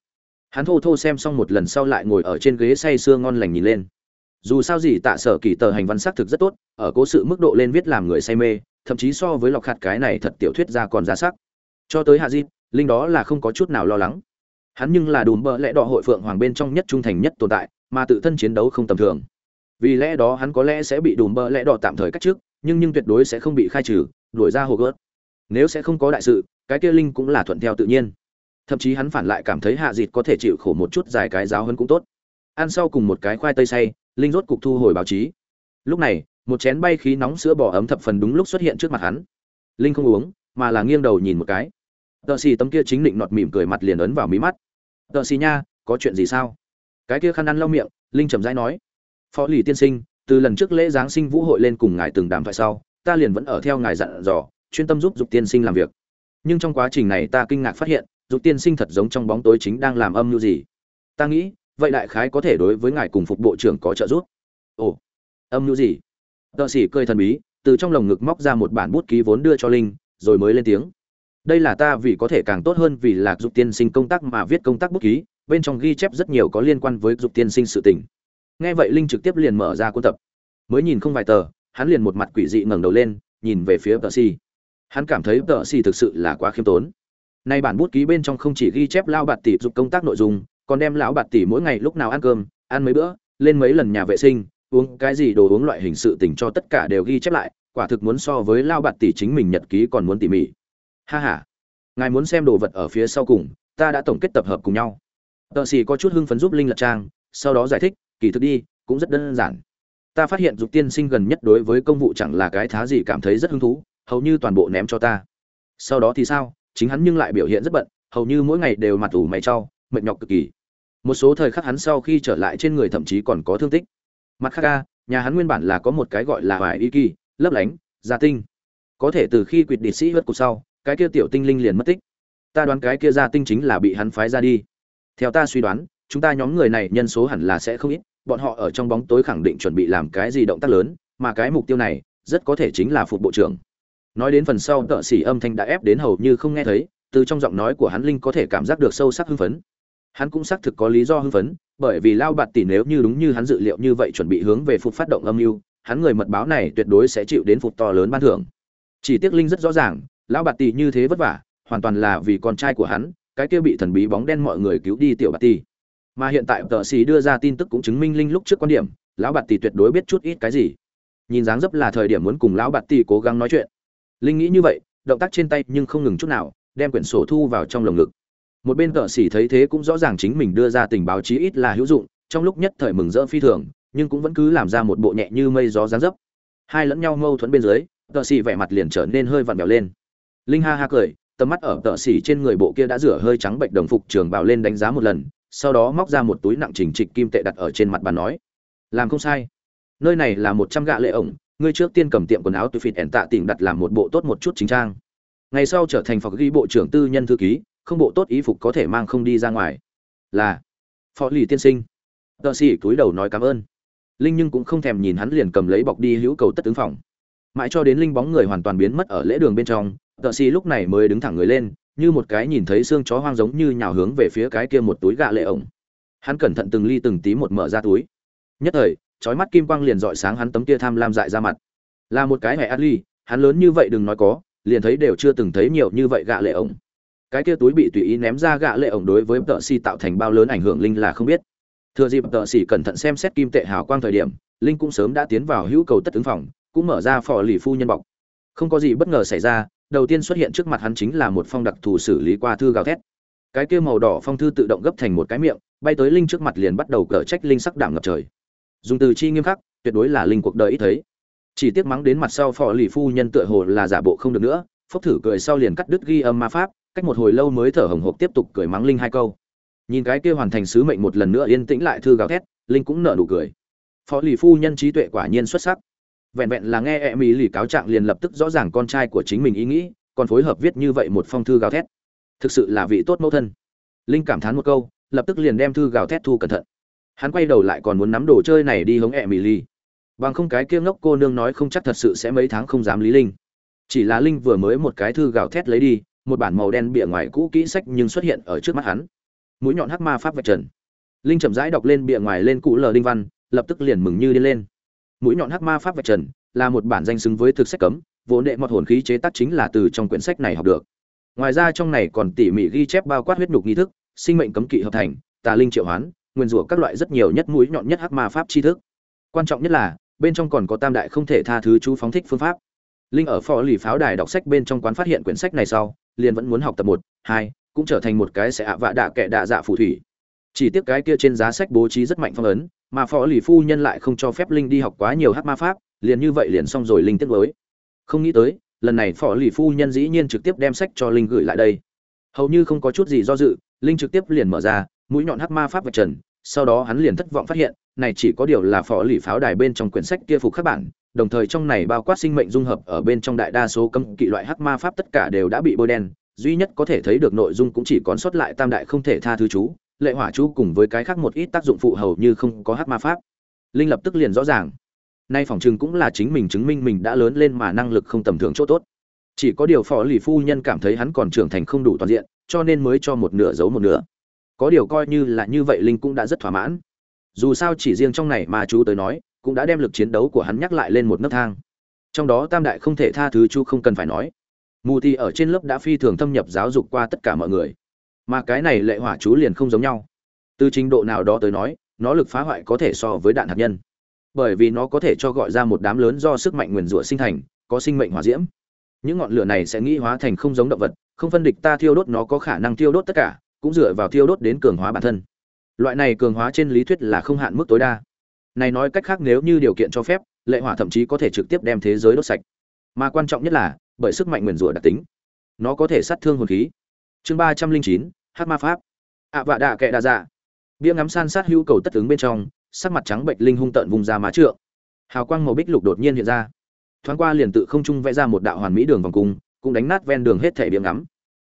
Hắn thô thô xem xong một lần sau lại ngồi ở trên ghế say sưa ngon lành nhìn lên dù sao gì tạ sở kỳ tờ hành văn xác thực rất tốt, ở cố sự mức độ lên viết làm người say mê, thậm chí so với lọc hạt cái này thật tiểu thuyết ra còn ra sắc. Cho tới hạ di linh đó là không có chút nào lo lắng. Hắn nhưng là đùm bỡ lẽ đỏ hội phượng hoàng bên trong nhất trung thành nhất tồn tại, mà tự thân chiến đấu không tầm thường. Vì lẽ đó hắn có lẽ sẽ bị đùm bỡ lẽ đỏ tạm thời cách trước, nhưng nhưng tuyệt đối sẽ không bị khai trừ, đuổi ra hồ gớt. Nếu sẽ không có đại sự, cái kia linh cũng là thuận theo tự nhiên. Thậm chí hắn phản lại cảm thấy hạ dịt có thể chịu khổ một chút dài cái giáo hơn cũng tốt ăn sau cùng một cái khoai tây say linh rốt cục thu hồi báo chí. Lúc này, một chén bay khí nóng sữa bò ấm thập phần đúng lúc xuất hiện trước mặt hắn. Linh không uống, mà là nghiêng đầu nhìn một cái. Tợ xì tấm kia chính định nọt mỉm cười mặt liền ấn vào mí mắt. Tợ xì nha, có chuyện gì sao? Cái kia khăn ăn lau miệng, linh trầm rãi nói. Phó lì tiên sinh, từ lần trước lễ giáng sinh vũ hội lên cùng ngài từng đàm thoại sau, ta liền vẫn ở theo ngài dặn dò, chuyên tâm giúp dục tiên sinh làm việc. Nhưng trong quá trình này ta kinh ngạc phát hiện, dục tiên sinh thật giống trong bóng tối chính đang làm âm mưu gì. Ta nghĩ vậy đại khái có thể đối với ngài cùng phục bộ trưởng có trợ giúp. Ồ, âm mưu gì? Tợ sĩ cười thần bí, từ trong lồng ngực móc ra một bản bút ký vốn đưa cho linh, rồi mới lên tiếng. Đây là ta vì có thể càng tốt hơn vì lạc dục tiên sinh công tác mà viết công tác bút ký, bên trong ghi chép rất nhiều có liên quan với dục tiên sinh sự tình. Nghe vậy linh trực tiếp liền mở ra cuốn tập. Mới nhìn không vài tờ, hắn liền một mặt quỷ dị ngẩng đầu lên, nhìn về phía tợ si hắn cảm thấy tợ si thực sự là quá khiêm tốn. Nay bản bút ký bên trong không chỉ ghi chép lao bạt tỷ dục công tác nội dung còn đem lão bạt tỷ mỗi ngày lúc nào ăn cơm, ăn mấy bữa, lên mấy lần nhà vệ sinh, uống cái gì đồ uống loại hình sự tình cho tất cả đều ghi chép lại, quả thực muốn so với lao bạt tỷ chính mình nhật ký còn muốn tỉ mỉ. Ha ha, ngài muốn xem đồ vật ở phía sau cùng, ta đã tổng kết tập hợp cùng nhau. Tợ xì có chút hưng phấn giúp linh lật trang, sau đó giải thích, kỳ thực đi, cũng rất đơn giản. Ta phát hiện dục tiên sinh gần nhất đối với công vụ chẳng là cái thá gì cảm thấy rất hứng thú, hầu như toàn bộ ném cho ta. Sau đó thì sao? Chính hắn nhưng lại biểu hiện rất bận, hầu như mỗi ngày đều mặt ủ mày trau mệt nhọc cực kỳ. Một số thời khắc hắn sau khi trở lại trên người thậm chí còn có thương tích. Mặt khác ca nhà hắn nguyên bản là có một cái gọi là vải y kỳ, lấp lánh, gia tinh. Có thể từ khi quyệt địch sĩ hất cục sau, cái kia tiểu tinh linh liền mất tích. Ta đoán cái kia gia tinh chính là bị hắn phái ra đi. Theo ta suy đoán, chúng ta nhóm người này nhân số hẳn là sẽ không ít, bọn họ ở trong bóng tối khẳng định chuẩn bị làm cái gì động tác lớn, mà cái mục tiêu này, rất có thể chính là phục bộ trưởng. Nói đến phần sau, tợ xỉ âm thanh đã ép đến hầu như không nghe thấy, từ trong giọng nói của hắn linh có thể cảm giác được sâu sắc hưng phấn hắn cũng xác thực có lý do hưng phấn, bởi vì lao bạt tỷ nếu như đúng như hắn dự liệu như vậy chuẩn bị hướng về phục phát động âm mưu, hắn người mật báo này tuyệt đối sẽ chịu đến phục to lớn ban thưởng. Chỉ tiếc linh rất rõ ràng lão bạt tỷ như thế vất vả, hoàn toàn là vì con trai của hắn, cái kia bị thần bí bóng đen mọi người cứu đi tiểu bạt tỷ. Mà hiện tại tờ xì đưa ra tin tức cũng chứng minh linh lúc trước quan điểm, lão bạt tỷ tuyệt đối biết chút ít cái gì. Nhìn dáng dấp là thời điểm muốn cùng lão bạt tỷ cố gắng nói chuyện. Linh nghĩ như vậy, động tác trên tay nhưng không ngừng chút nào, đem quyển sổ thu vào trong lồng ngực một bên tợ xỉ thấy thế cũng rõ ràng chính mình đưa ra tình báo chí ít là hữu dụng, trong lúc nhất thời mừng rỡ phi thường, nhưng cũng vẫn cứ làm ra một bộ nhẹ như mây gió dáng dấp. Hai lẫn nhau mâu thuẫn bên dưới, tợ xỉ vẻ mặt liền trở nên hơi vặn vẹo lên. Linh ha ha cười, tầm mắt ở tợ xỉ trên người bộ kia đã rửa hơi trắng bệnh đồng phục trường bào lên đánh giá một lần, sau đó móc ra một túi nặng trình trịch kim tệ đặt ở trên mặt bàn nói, làm không sai. Nơi này là một trăm gạ lệ ổng, ngươi trước tiên cầm tiệm quần áo từ phịt ẻn tạ tìm đặt làm một bộ tốt một chút chính trang. Ngày sau trở thành phó ghi bộ trưởng tư nhân thư ký không bộ tốt ý phục có thể mang không đi ra ngoài. Là, phó lì tiên sinh. Tợ sĩ cúi đầu nói cảm ơn. Linh nhưng cũng không thèm nhìn hắn liền cầm lấy bọc đi hữu cầu tất ứng phòng. Mãi cho đến linh bóng người hoàn toàn biến mất ở lễ đường bên trong, tợ sĩ lúc này mới đứng thẳng người lên, như một cái nhìn thấy xương chó hoang giống như nhào hướng về phía cái kia một túi gạ lệ ổng. Hắn cẩn thận từng ly từng tí một mở ra túi. Nhất thời trói mắt kim quang liền dọi sáng hắn tấm kia tham lam dại ra mặt. Là một cái hẻ ly hắn lớn như vậy đừng nói có, liền thấy đều chưa từng thấy nhiều như vậy gạ lệ ổng cái kia túi bị tùy ý ném ra gạ lệ ổng đối với tợ xì tạo thành bao lớn ảnh hưởng linh là không biết. Thừa dịp tợ xì cẩn thận xem xét kim tệ hào quang thời điểm, linh cũng sớm đã tiến vào hữu cầu tất ứng phòng, cũng mở ra phò lì phu nhân bọc. Không có gì bất ngờ xảy ra, đầu tiên xuất hiện trước mặt hắn chính là một phong đặc thù xử lý qua thư gào thét. Cái kia màu đỏ phong thư tự động gấp thành một cái miệng, bay tới linh trước mặt liền bắt đầu cở trách linh sắc đảm ngập trời. Dùng từ chi nghiêm khắc, tuyệt đối là linh cuộc đời ít thấy. Chỉ tiếc mắng đến mặt sau phò lì phu nhân tựa hồ là giả bộ không được nữa phốc thử cười sau liền cắt đứt ghi âm ma pháp cách một hồi lâu mới thở hồng hộc tiếp tục cười mắng linh hai câu. Nhìn cái kia hoàn thành sứ mệnh một lần nữa yên tĩnh lại thư gào thét, linh cũng nở nụ cười. Phó lì phu nhân trí tuệ quả nhiên xuất sắc. Vẹn vẹn là nghe e mỹ lì cáo trạng liền lập tức rõ ràng con trai của chính mình ý nghĩ, còn phối hợp viết như vậy một phong thư gào thét. Thực sự là vị tốt mẫu thân. Linh cảm thán một câu, lập tức liền đem thư gào thét thu cẩn thận. Hắn quay đầu lại còn muốn nắm đồ chơi này đi hống e mỹ lì. Bằng không cái kia ngốc cô nương nói không chắc thật sự sẽ mấy tháng không dám lý linh. Chỉ là linh vừa mới một cái thư gào thét lấy đi một bản màu đen bìa ngoài cũ kỹ sách nhưng xuất hiện ở trước mắt hắn. Mũi nhọn hắc ma pháp vạch trần. Linh chậm rãi đọc lên bìa ngoài lên cũ lờ đinh văn, lập tức liền mừng như đi lên. Mũi nhọn hắc ma pháp vạch trần là một bản danh xứng với thực sách cấm vốn đệ mọt hồn khí chế tác chính là từ trong quyển sách này học được. Ngoài ra trong này còn tỉ mỉ ghi chép bao quát huyết nhục nghi thức, sinh mệnh cấm kỵ hợp thành, tà linh triệu hoán, nguyên rủa các loại rất nhiều nhất mũi nhọn nhất hắc ma pháp tri thức. Quan trọng nhất là, bên trong còn có tam đại không thể tha thứ chú phóng thích phương pháp. Linh ở phò lì pháo đài đọc sách bên trong quán phát hiện quyển sách này sau liền vẫn muốn học tập một, hai, cũng trở thành một cái sẽ ạ vạ đạ kệ đạ dạ phù thủy. Chỉ tiếc cái kia trên giá sách bố trí rất mạnh phong ấn, mà phó lì phu nhân lại không cho phép linh đi học quá nhiều hát ma pháp, liền như vậy liền xong rồi linh tiếc với không nghĩ tới, lần này phó lì phu nhân dĩ nhiên trực tiếp đem sách cho linh gửi lại đây. Hầu như không có chút gì do dự, linh trực tiếp liền mở ra, mũi nhọn hát ma pháp vạch trần, sau đó hắn liền thất vọng phát hiện, này chỉ có điều là phó lì pháo đài bên trong quyển sách kia phục các bản đồng thời trong này bao quát sinh mệnh dung hợp ở bên trong đại đa số cấm kỵ loại hắc ma pháp tất cả đều đã bị bôi đen, duy nhất có thể thấy được nội dung cũng chỉ còn sót lại tam đại không thể tha thứ chú, lệ hỏa chú cùng với cái khác một ít tác dụng phụ hầu như không có hắc ma pháp. Linh lập tức liền rõ ràng. Nay phòng trừng cũng là chính mình chứng minh mình đã lớn lên mà năng lực không tầm thường chỗ tốt. Chỉ có điều phó lì phu nhân cảm thấy hắn còn trưởng thành không đủ toàn diện, cho nên mới cho một nửa giấu một nửa. Có điều coi như là như vậy linh cũng đã rất thỏa mãn. Dù sao chỉ riêng trong này mà chú tới nói cũng đã đem lực chiến đấu của hắn nhắc lại lên một nấc thang. Trong đó tam đại không thể tha thứ chu không cần phải nói. Mù thì ở trên lớp đã phi thường thâm nhập giáo dục qua tất cả mọi người. Mà cái này lệ hỏa chú liền không giống nhau. Từ trình độ nào đó tới nói, nó lực phá hoại có thể so với đạn hạt nhân. Bởi vì nó có thể cho gọi ra một đám lớn do sức mạnh nguyền rủa sinh thành, có sinh mệnh hỏa diễm. Những ngọn lửa này sẽ nghĩ hóa thành không giống động vật, không phân địch ta thiêu đốt nó có khả năng thiêu đốt tất cả, cũng dựa vào thiêu đốt đến cường hóa bản thân. Loại này cường hóa trên lý thuyết là không hạn mức tối đa này nói cách khác nếu như điều kiện cho phép, lệ hỏa thậm chí có thể trực tiếp đem thế giới đốt sạch. Mà quan trọng nhất là, bởi sức mạnh nguyền rủa đặc tính. Nó có thể sát thương hồn khí. Chương ba trăm linh chín hát ma pháp. Ạ vạ đạ kệ đa dạ. Bia ngắm san sát hữu cầu tất ứng bên trong, sắc mặt trắng bệnh linh hung tợn vùng ra má trượng. Hào quang màu bích lục đột nhiên hiện ra. Thoáng qua liền tự không trung vẽ ra một đạo hoàn mỹ đường vòng cung, cũng đánh nát ven đường hết thể bia ngắm.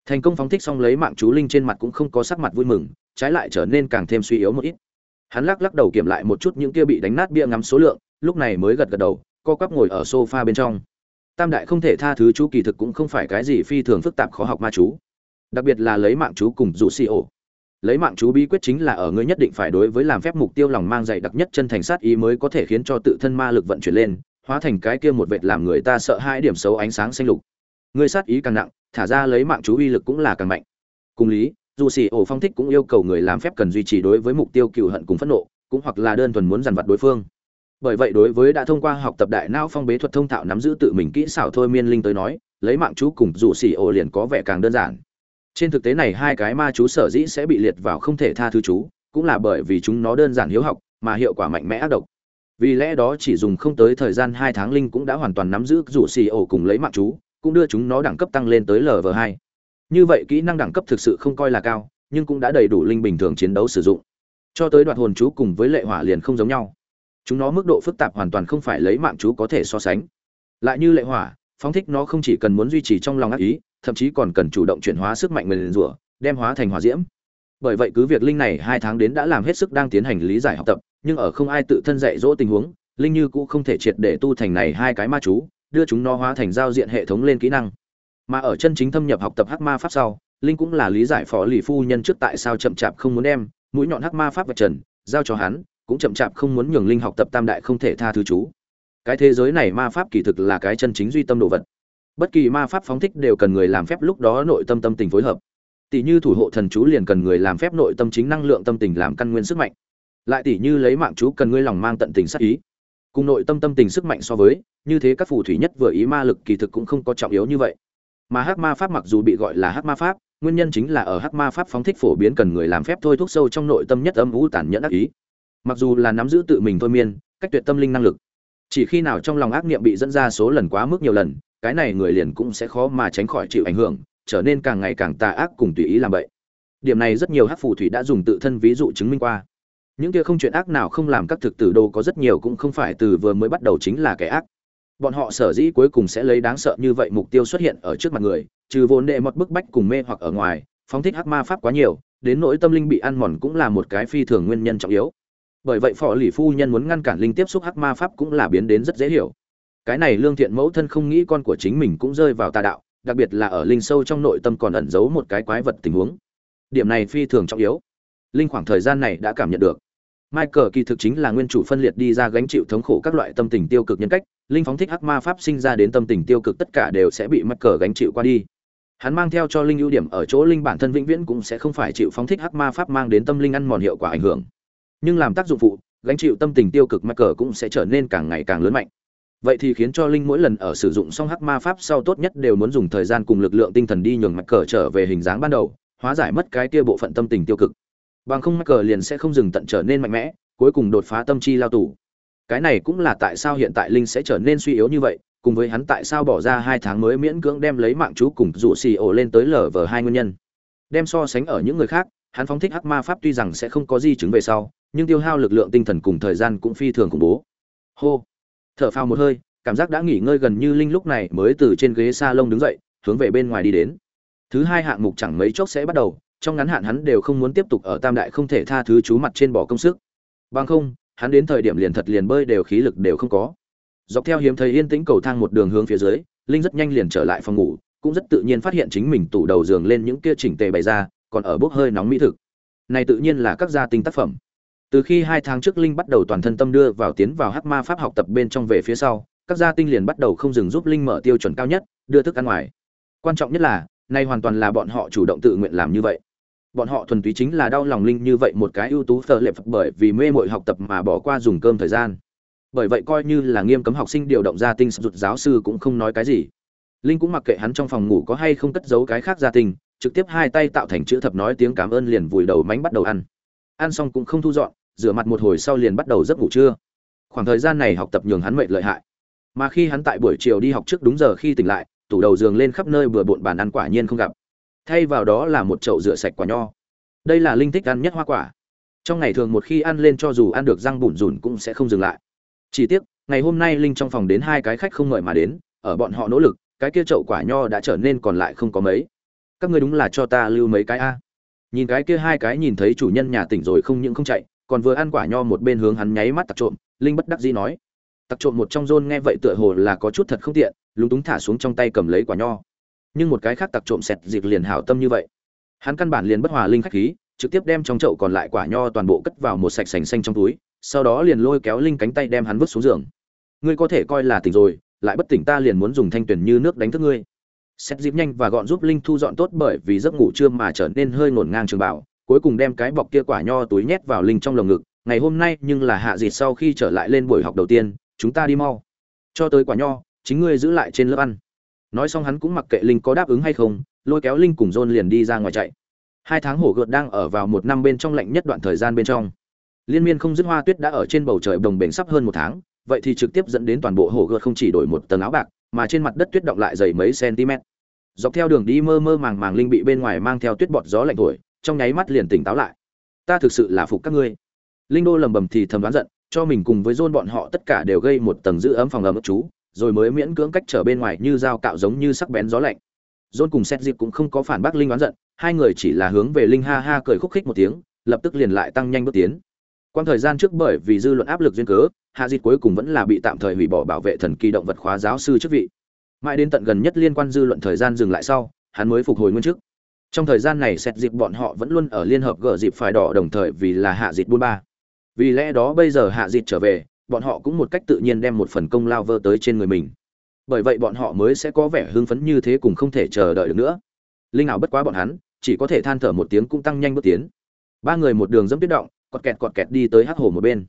Thành công phóng thích xong lấy mạng chú linh trên mặt cũng không có sắc mặt vui mừng, trái lại trở nên càng thêm suy yếu một ít hắn lắc lắc đầu kiểm lại một chút những kia bị đánh nát bia ngắm số lượng, lúc này mới gật gật đầu, co quắp ngồi ở sofa bên trong. Tam đại không thể tha thứ chú kỳ thực cũng không phải cái gì phi thường phức tạp khó học ma chú. Đặc biệt là lấy mạng chú cùng dụ xì ổ. Lấy mạng chú bí quyết chính là ở ngươi nhất định phải đối với làm phép mục tiêu lòng mang dày đặc nhất chân thành sát ý mới có thể khiến cho tự thân ma lực vận chuyển lên, hóa thành cái kia một vệt làm người ta sợ hai điểm xấu ánh sáng xanh lục. Ngươi sát ý càng nặng, thả ra lấy mạng chú uy lực cũng là càng mạnh. Cùng lý dù xì ổ phong thích cũng yêu cầu người làm phép cần duy trì đối với mục tiêu cựu hận cùng phẫn nộ, cũng hoặc là đơn thuần muốn dằn vặt đối phương. Bởi vậy đối với đã thông qua học tập đại não phong bế thuật thông thạo nắm giữ tự mình kỹ xảo thôi miên linh tới nói, lấy mạng chú cùng dù xì ổ liền có vẻ càng đơn giản. Trên thực tế này hai cái ma chú sở dĩ sẽ bị liệt vào không thể tha thứ chú, cũng là bởi vì chúng nó đơn giản hiếu học, mà hiệu quả mạnh mẽ ác độc. Vì lẽ đó chỉ dùng không tới thời gian hai tháng linh cũng đã hoàn toàn nắm giữ rủ xì ổ cùng lấy mạng chú, cũng đưa chúng nó đẳng cấp tăng lên tới lv hai như vậy kỹ năng đẳng cấp thực sự không coi là cao, nhưng cũng đã đầy đủ linh bình thường chiến đấu sử dụng. Cho tới đoạt hồn chú cùng với lệ hỏa liền không giống nhau. Chúng nó mức độ phức tạp hoàn toàn không phải lấy mạng chú có thể so sánh. Lại như lệ hỏa, phóng thích nó không chỉ cần muốn duy trì trong lòng ác ý, thậm chí còn cần chủ động chuyển hóa sức mạnh mình rủa, đem hóa thành hỏa diễm. Bởi vậy cứ việc linh này hai tháng đến đã làm hết sức đang tiến hành lý giải học tập, nhưng ở không ai tự thân dạy dỗ tình huống, linh như cũng không thể triệt để tu thành này hai cái ma chú, đưa chúng nó hóa thành giao diện hệ thống lên kỹ năng mà ở chân chính thâm nhập học tập hắc ma pháp sau, linh cũng là lý giải phó lì phu nhân trước tại sao chậm chạp không muốn đem mũi nhọn hắc ma pháp vật trần giao cho hắn, cũng chậm chạp không muốn nhường linh học tập tam đại không thể tha thứ chú. Cái thế giới này ma pháp kỳ thực là cái chân chính duy tâm đồ vật. Bất kỳ ma pháp phóng thích đều cần người làm phép lúc đó nội tâm tâm tình phối hợp. Tỷ như thủ hộ thần chú liền cần người làm phép nội tâm chính năng lượng tâm tình làm căn nguyên sức mạnh. Lại tỷ như lấy mạng chú cần ngươi lòng mang tận tình sát ý. Cùng nội tâm tâm tình sức mạnh so với, như thế các phù thủy nhất vừa ý ma lực kỳ thực cũng không có trọng yếu như vậy mà hắc ma pháp mặc dù bị gọi là hắc ma pháp, nguyên nhân chính là ở hắc ma pháp phóng thích phổ biến cần người làm phép thôi thúc sâu trong nội tâm nhất âm vũ tàn nhẫn ác ý. Mặc dù là nắm giữ tự mình thôi miên, cách tuyệt tâm linh năng lực, chỉ khi nào trong lòng ác niệm bị dẫn ra số lần quá mức nhiều lần, cái này người liền cũng sẽ khó mà tránh khỏi chịu ảnh hưởng, trở nên càng ngày càng tà ác cùng tùy ý làm vậy điểm này rất nhiều hắc phù thủy đã dùng tự thân ví dụ chứng minh qua. Những kia không chuyện ác nào không làm các thực tử đồ có rất nhiều cũng không phải từ vừa mới bắt đầu chính là kẻ ác bọn họ sở dĩ cuối cùng sẽ lấy đáng sợ như vậy mục tiêu xuất hiện ở trước mặt người trừ vốn đệ một bức bách cùng mê hoặc ở ngoài phóng thích hắc ma pháp quá nhiều đến nỗi tâm linh bị ăn mòn cũng là một cái phi thường nguyên nhân trọng yếu. Bởi vậy phò lì phu nhân muốn ngăn cản linh tiếp xúc hắc ma pháp cũng là biến đến rất dễ hiểu. Cái này lương thiện mẫu thân không nghĩ con của chính mình cũng rơi vào tà đạo đặc biệt là ở linh sâu trong nội tâm còn ẩn giấu một cái quái vật tình huống. Điểm này phi thường trọng yếu. Linh khoảng thời gian này đã cảm nhận được. Michael kỳ thực chính là nguyên chủ phân liệt đi ra gánh chịu thống khổ các loại tâm tình tiêu cực nhân cách, linh phóng thích hắc ma pháp sinh ra đến tâm tình tiêu cực tất cả đều sẽ bị Michael gánh chịu qua đi. Hắn mang theo cho linh ưu điểm ở chỗ linh bản thân vĩnh viễn cũng sẽ không phải chịu phóng thích hắc ma pháp mang đến tâm linh ăn mòn hiệu quả ảnh hưởng. Nhưng làm tác dụng phụ, gánh chịu tâm tình tiêu cực Michael cũng sẽ trở nên càng ngày càng lớn mạnh. Vậy thì khiến cho linh mỗi lần ở sử dụng xong hắc ma pháp sau tốt nhất đều muốn dùng thời gian cùng lực lượng tinh thần đi nhường Michael trở về hình dáng ban đầu, hóa giải mất cái kia bộ phận tâm tình tiêu cực bằng không mắc cờ liền sẽ không dừng tận trở nên mạnh mẽ cuối cùng đột phá tâm chi lao tù cái này cũng là tại sao hiện tại linh sẽ trở nên suy yếu như vậy, cùng với hắn tại sao bỏ ra hai tháng mới miễn cưỡng đem lấy mạng chú cùng rủ xì ổ lên tới lở vờ hai nguyên nhân. Đem so sánh ở những người khác, hắn phóng thích hắc ma pháp tuy rằng sẽ không có di chứng về sau, nhưng tiêu hao lực lượng tinh thần cùng thời gian cũng phi thường khủng bố. Hô! Thở phào một hơi, cảm giác đã nghỉ ngơi gần như linh lúc này mới từ trên ghế s a lông đứng dậy, hướng về bên ngoài đi đến. Thứ hai hạng mục chẳng mấy chốc sẽ bắt đầu, trong ngắn hạn hắn đều không muốn tiếp tục ở tam đại không thể tha thứ chú mặt trên bỏ công sức. Bằng không hắn đến thời điểm liền thật liền bơi đều khí lực đều không có. Dọc theo hiếm thấy yên tĩnh cầu thang một đường hướng phía dưới, linh rất nhanh liền trở lại phòng ngủ, cũng rất tự nhiên phát hiện chính mình tủ đầu giường lên những kia chỉnh tề bày ra, còn ở bốc hơi nóng mỹ thực. Này tự nhiên là các gia tinh tác phẩm. Từ khi hai tháng trước linh bắt đầu toàn thân tâm đưa vào tiến vào hắc ma pháp học tập bên trong về phía sau, các gia tinh liền bắt đầu không dừng giúp linh mở tiêu chuẩn cao nhất, đưa thức ăn ngoài. Quan trọng nhất là nay hoàn toàn là bọn họ chủ động tự nguyện làm như vậy bọn họ thuần túy chính là đau lòng linh như vậy một cái ưu tú thờ lệ phật bởi vì mê mội học tập mà bỏ qua dùng cơm thời gian. Bởi vậy coi như là nghiêm cấm học sinh điều động gia tinh, rụt giáo sư cũng không nói cái gì. Linh cũng mặc kệ hắn trong phòng ngủ có hay không cất giấu cái khác gia tinh, trực tiếp hai tay tạo thành chữ thập nói tiếng cảm ơn liền vùi đầu mánh bắt đầu ăn. Ăn xong cũng không thu dọn, rửa mặt một hồi sau liền bắt đầu giấc ngủ trưa. Khoảng thời gian này học tập nhường hắn mệt lợi hại. Mà khi hắn tại buổi chiều đi học trước đúng giờ khi tỉnh lại, tủ đầu giường lên khắp nơi vừa bộn bàn ăn quả nhiên không gặp thay vào đó là một chậu rửa sạch quả nho. Đây là linh thích ăn nhất hoa quả. Trong ngày thường một khi ăn lên cho dù ăn được răng bùn rủn cũng sẽ không dừng lại. Chỉ tiếc, ngày hôm nay linh trong phòng đến hai cái khách không ngợi mà đến, ở bọn họ nỗ lực, cái kia chậu quả nho đã trở nên còn lại không có mấy. Các ngươi đúng là cho ta lưu mấy cái a. Nhìn cái kia hai cái nhìn thấy chủ nhân nhà tỉnh rồi không những không chạy, còn vừa ăn quả nho một bên hướng hắn nháy mắt tặc trộm, linh bất đắc dĩ nói. Tặc trộm một trong rôn nghe vậy tựa hồ là có chút thật không tiện, lúng túng thả xuống trong tay cầm lấy quả nho nhưng một cái khác tặc trộm xẹt dịp liền hảo tâm như vậy. Hắn căn bản liền bất hòa linh khách khí, trực tiếp đem trong chậu còn lại quả nho toàn bộ cất vào một sạch sành xanh trong túi, sau đó liền lôi kéo linh cánh tay đem hắn vứt xuống giường. Ngươi có thể coi là tỉnh rồi, lại bất tỉnh ta liền muốn dùng thanh tuyển như nước đánh thức ngươi. Xét dịp nhanh và gọn giúp linh thu dọn tốt bởi vì giấc ngủ trưa mà trở nên hơi ngổn ngang trường bảo, cuối cùng đem cái bọc kia quả nho túi nhét vào linh trong lồng ngực. Ngày hôm nay nhưng là hạ dịt sau khi trở lại lên buổi học đầu tiên, chúng ta đi mau. Cho tới quả nho, chính ngươi giữ lại trên lớp ăn nói xong hắn cũng mặc kệ linh có đáp ứng hay không, lôi kéo linh cùng john liền đi ra ngoài chạy. Hai tháng hổ gợt đang ở vào một năm bên trong lạnh nhất đoạn thời gian bên trong. Liên miên không dứt hoa tuyết đã ở trên bầu trời đồng bền sắp hơn một tháng, vậy thì trực tiếp dẫn đến toàn bộ hổ gợt không chỉ đổi một tầng áo bạc, mà trên mặt đất tuyết động lại dày mấy cm dọc theo đường đi mơ mơ màng màng linh bị bên ngoài mang theo tuyết bọt gió lạnh thổi, trong nháy mắt liền tỉnh táo lại. Ta thực sự là phục các ngươi. Linh đô lầm bầm thì thầm đoán giận, cho mình cùng với dôn bọn họ tất cả đều gây một tầng giữ ấm phòng ấm ức chú rồi mới miễn cưỡng cách trở bên ngoài như dao cạo giống như sắc bén gió lạnh John cùng Seth dịp cũng không có phản bác linh đoán giận hai người chỉ là hướng về linh ha ha cười khúc khích một tiếng lập tức liền lại tăng nhanh bước tiến Quan thời gian trước bởi vì dư luận áp lực duyên cớ, Hạ Dịch cuối cùng vẫn là bị tạm thời hủy bỏ bảo vệ thần kỳ động vật khóa giáo sư chức vị. Mãi đến tận gần nhất liên quan dư luận thời gian dừng lại sau, hắn mới phục hồi nguyên chức. Trong thời gian này Seth dịp bọn họ vẫn luôn ở liên hợp gỡ dịp phải đỏ đồng thời vì là Hạ Dịch buôn ba. Vì lẽ đó bây giờ Hạ Dịch trở về, bọn họ cũng một cách tự nhiên đem một phần công lao vơ tới trên người mình. Bởi vậy bọn họ mới sẽ có vẻ hưng phấn như thế cùng không thể chờ đợi được nữa. Linh ảo bất quá bọn hắn, chỉ có thể than thở một tiếng cũng tăng nhanh bước tiến. Ba người một đường dẫm tuyết động, cọt kẹt cọt kẹt đi tới hắc hồ một bên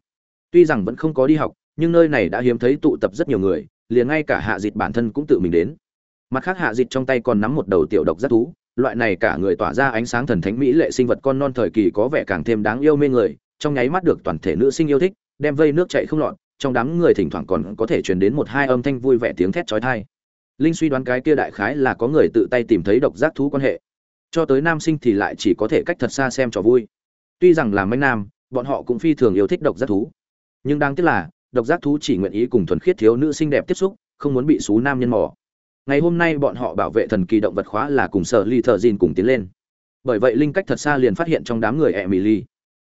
tuy rằng vẫn không có đi học nhưng nơi này đã hiếm thấy tụ tập rất nhiều người liền ngay cả hạ dịch bản thân cũng tự mình đến mặt khác hạ dịch trong tay còn nắm một đầu tiểu độc rất thú loại này cả người tỏa ra ánh sáng thần thánh mỹ lệ sinh vật con non thời kỳ có vẻ càng thêm đáng yêu mê người trong nháy mắt được toàn thể nữ sinh yêu thích đem vây nước chạy không lọt trong đám người thỉnh thoảng còn có thể truyền đến một hai âm thanh vui vẻ tiếng thét chói tai linh suy đoán cái kia đại khái là có người tự tay tìm thấy độc giác thú quan hệ cho tới nam sinh thì lại chỉ có thể cách thật xa xem trò vui Tuy rằng là manh nam, bọn họ cũng phi thường yêu thích độc giác thú. Nhưng đáng tiếc là, độc giác thú chỉ nguyện ý cùng thuần khiết thiếu nữ xinh đẹp tiếp xúc, không muốn bị xú nam nhân mò. Ngày hôm nay bọn họ bảo vệ thần kỳ động vật khóa là cùng sở ly thợ dìn cùng tiến lên. Bởi vậy linh cách thật xa liền phát hiện trong đám người Emily.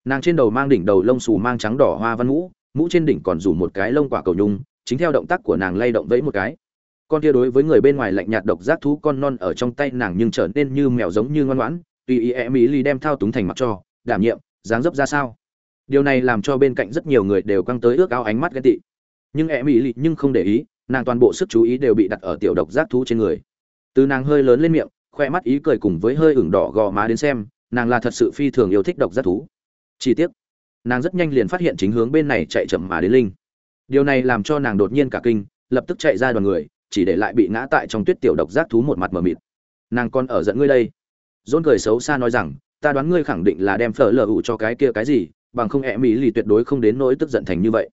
Nàng trên đầu mang đỉnh đầu lông xù mang trắng đỏ hoa văn mũ, mũ trên đỉnh còn rủ một cái lông quả cầu nhung, chính theo động tác của nàng lay động vẫy một cái. Con kia đối với người bên ngoài lạnh nhạt độc giác thú con non ở trong tay nàng nhưng trở nên như mèo giống như ngoan ngoãn, tùy ý ly đem thao túng thành mặt cho, đảm nhiệm dáng dấp ra sao. Điều này làm cho bên cạnh rất nhiều người đều căng tới ước ao ánh mắt ghen tị. Nhưng e mỹ ly nhưng không để ý nàng toàn bộ sức chú ý đều bị đặt ở tiểu độc giác thú trên người. Từ nàng hơi lớn lên miệng khoe mắt ý cười cùng với hơi ửng đỏ gò má đến xem nàng là thật sự phi thường yêu thích độc giác thú chi tiết nàng rất nhanh liền phát hiện chính hướng bên này chạy chậm mà đến linh. Điều này làm cho nàng đột nhiên cả kinh, lập tức chạy ra đoàn người, chỉ để lại bị ngã tại trong tuyết tiểu độc giác thú một mặt mờ mịt. Nàng còn ở giận ngươi đây. Dôn cười xấu xa nói rằng, ta đoán ngươi khẳng định là đem phở lờ ủ cho cái kia cái gì, bằng không e mỹ lì tuyệt đối không đến nỗi tức giận thành như vậy.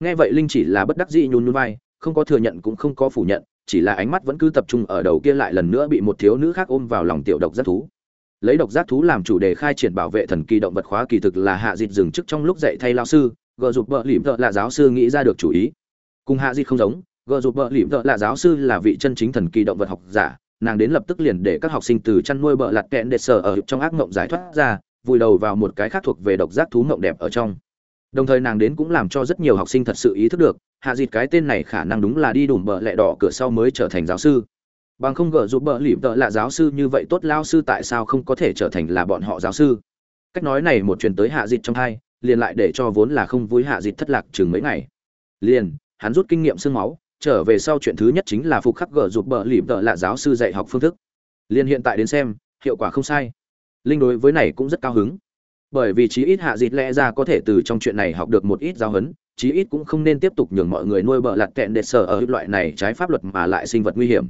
Nghe vậy linh chỉ là bất đắc dĩ nhún nhún vai, không có thừa nhận cũng không có phủ nhận, chỉ là ánh mắt vẫn cứ tập trung ở đầu kia lại lần nữa bị một thiếu nữ khác ôm vào lòng tiểu độc giác thú lấy độc giác thú làm chủ đề khai triển bảo vệ thần kỳ động vật khóa kỳ thực là hạ dịt dừng chức trong lúc dạy thay lao sư gợ dục vợ lỉm thợ là giáo sư nghĩ ra được chủ ý. Cùng hạ dịt không giống gợ dục vợ lỉm thợ là giáo sư là vị chân chính thần kỳ động vật học giả, nàng đến lập tức liền để các học sinh từ chăn nuôi bợ lặt kẹn để sở ở trong ác mộng giải thoát ra, vùi đầu vào một cái khác thuộc về độc giác thú mộng đẹp ở trong. Đồng thời nàng đến cũng làm cho rất nhiều học sinh thật sự ý thức được, hạ dịt cái tên này khả năng đúng là đi đùm bợ lẹ đỏ cửa sau mới trở thành giáo sư bằng không gỡ giúp bợ lỉm tợ là giáo sư như vậy tốt lao sư tại sao không có thể trở thành là bọn họ giáo sư? Cách nói này một truyền tới hạ dịt trong hai, liền lại để cho vốn là không vui hạ dịt thất lạc chừng mấy ngày. Liền, hắn rút kinh nghiệm sương máu, trở về sau chuyện thứ nhất chính là phục khắc gỡ giúp bợ lỉm tợ là giáo sư dạy học phương thức. Liền hiện tại đến xem, hiệu quả không sai. Linh đối với này cũng rất cao hứng. Bởi vì chí ít hạ dịt lẽ ra có thể từ trong chuyện này học được một ít giáo huấn, chí ít cũng không nên tiếp tục nhường mọi người nuôi bợ lặt kẹn để sở ở loại này trái pháp luật mà lại sinh vật nguy hiểm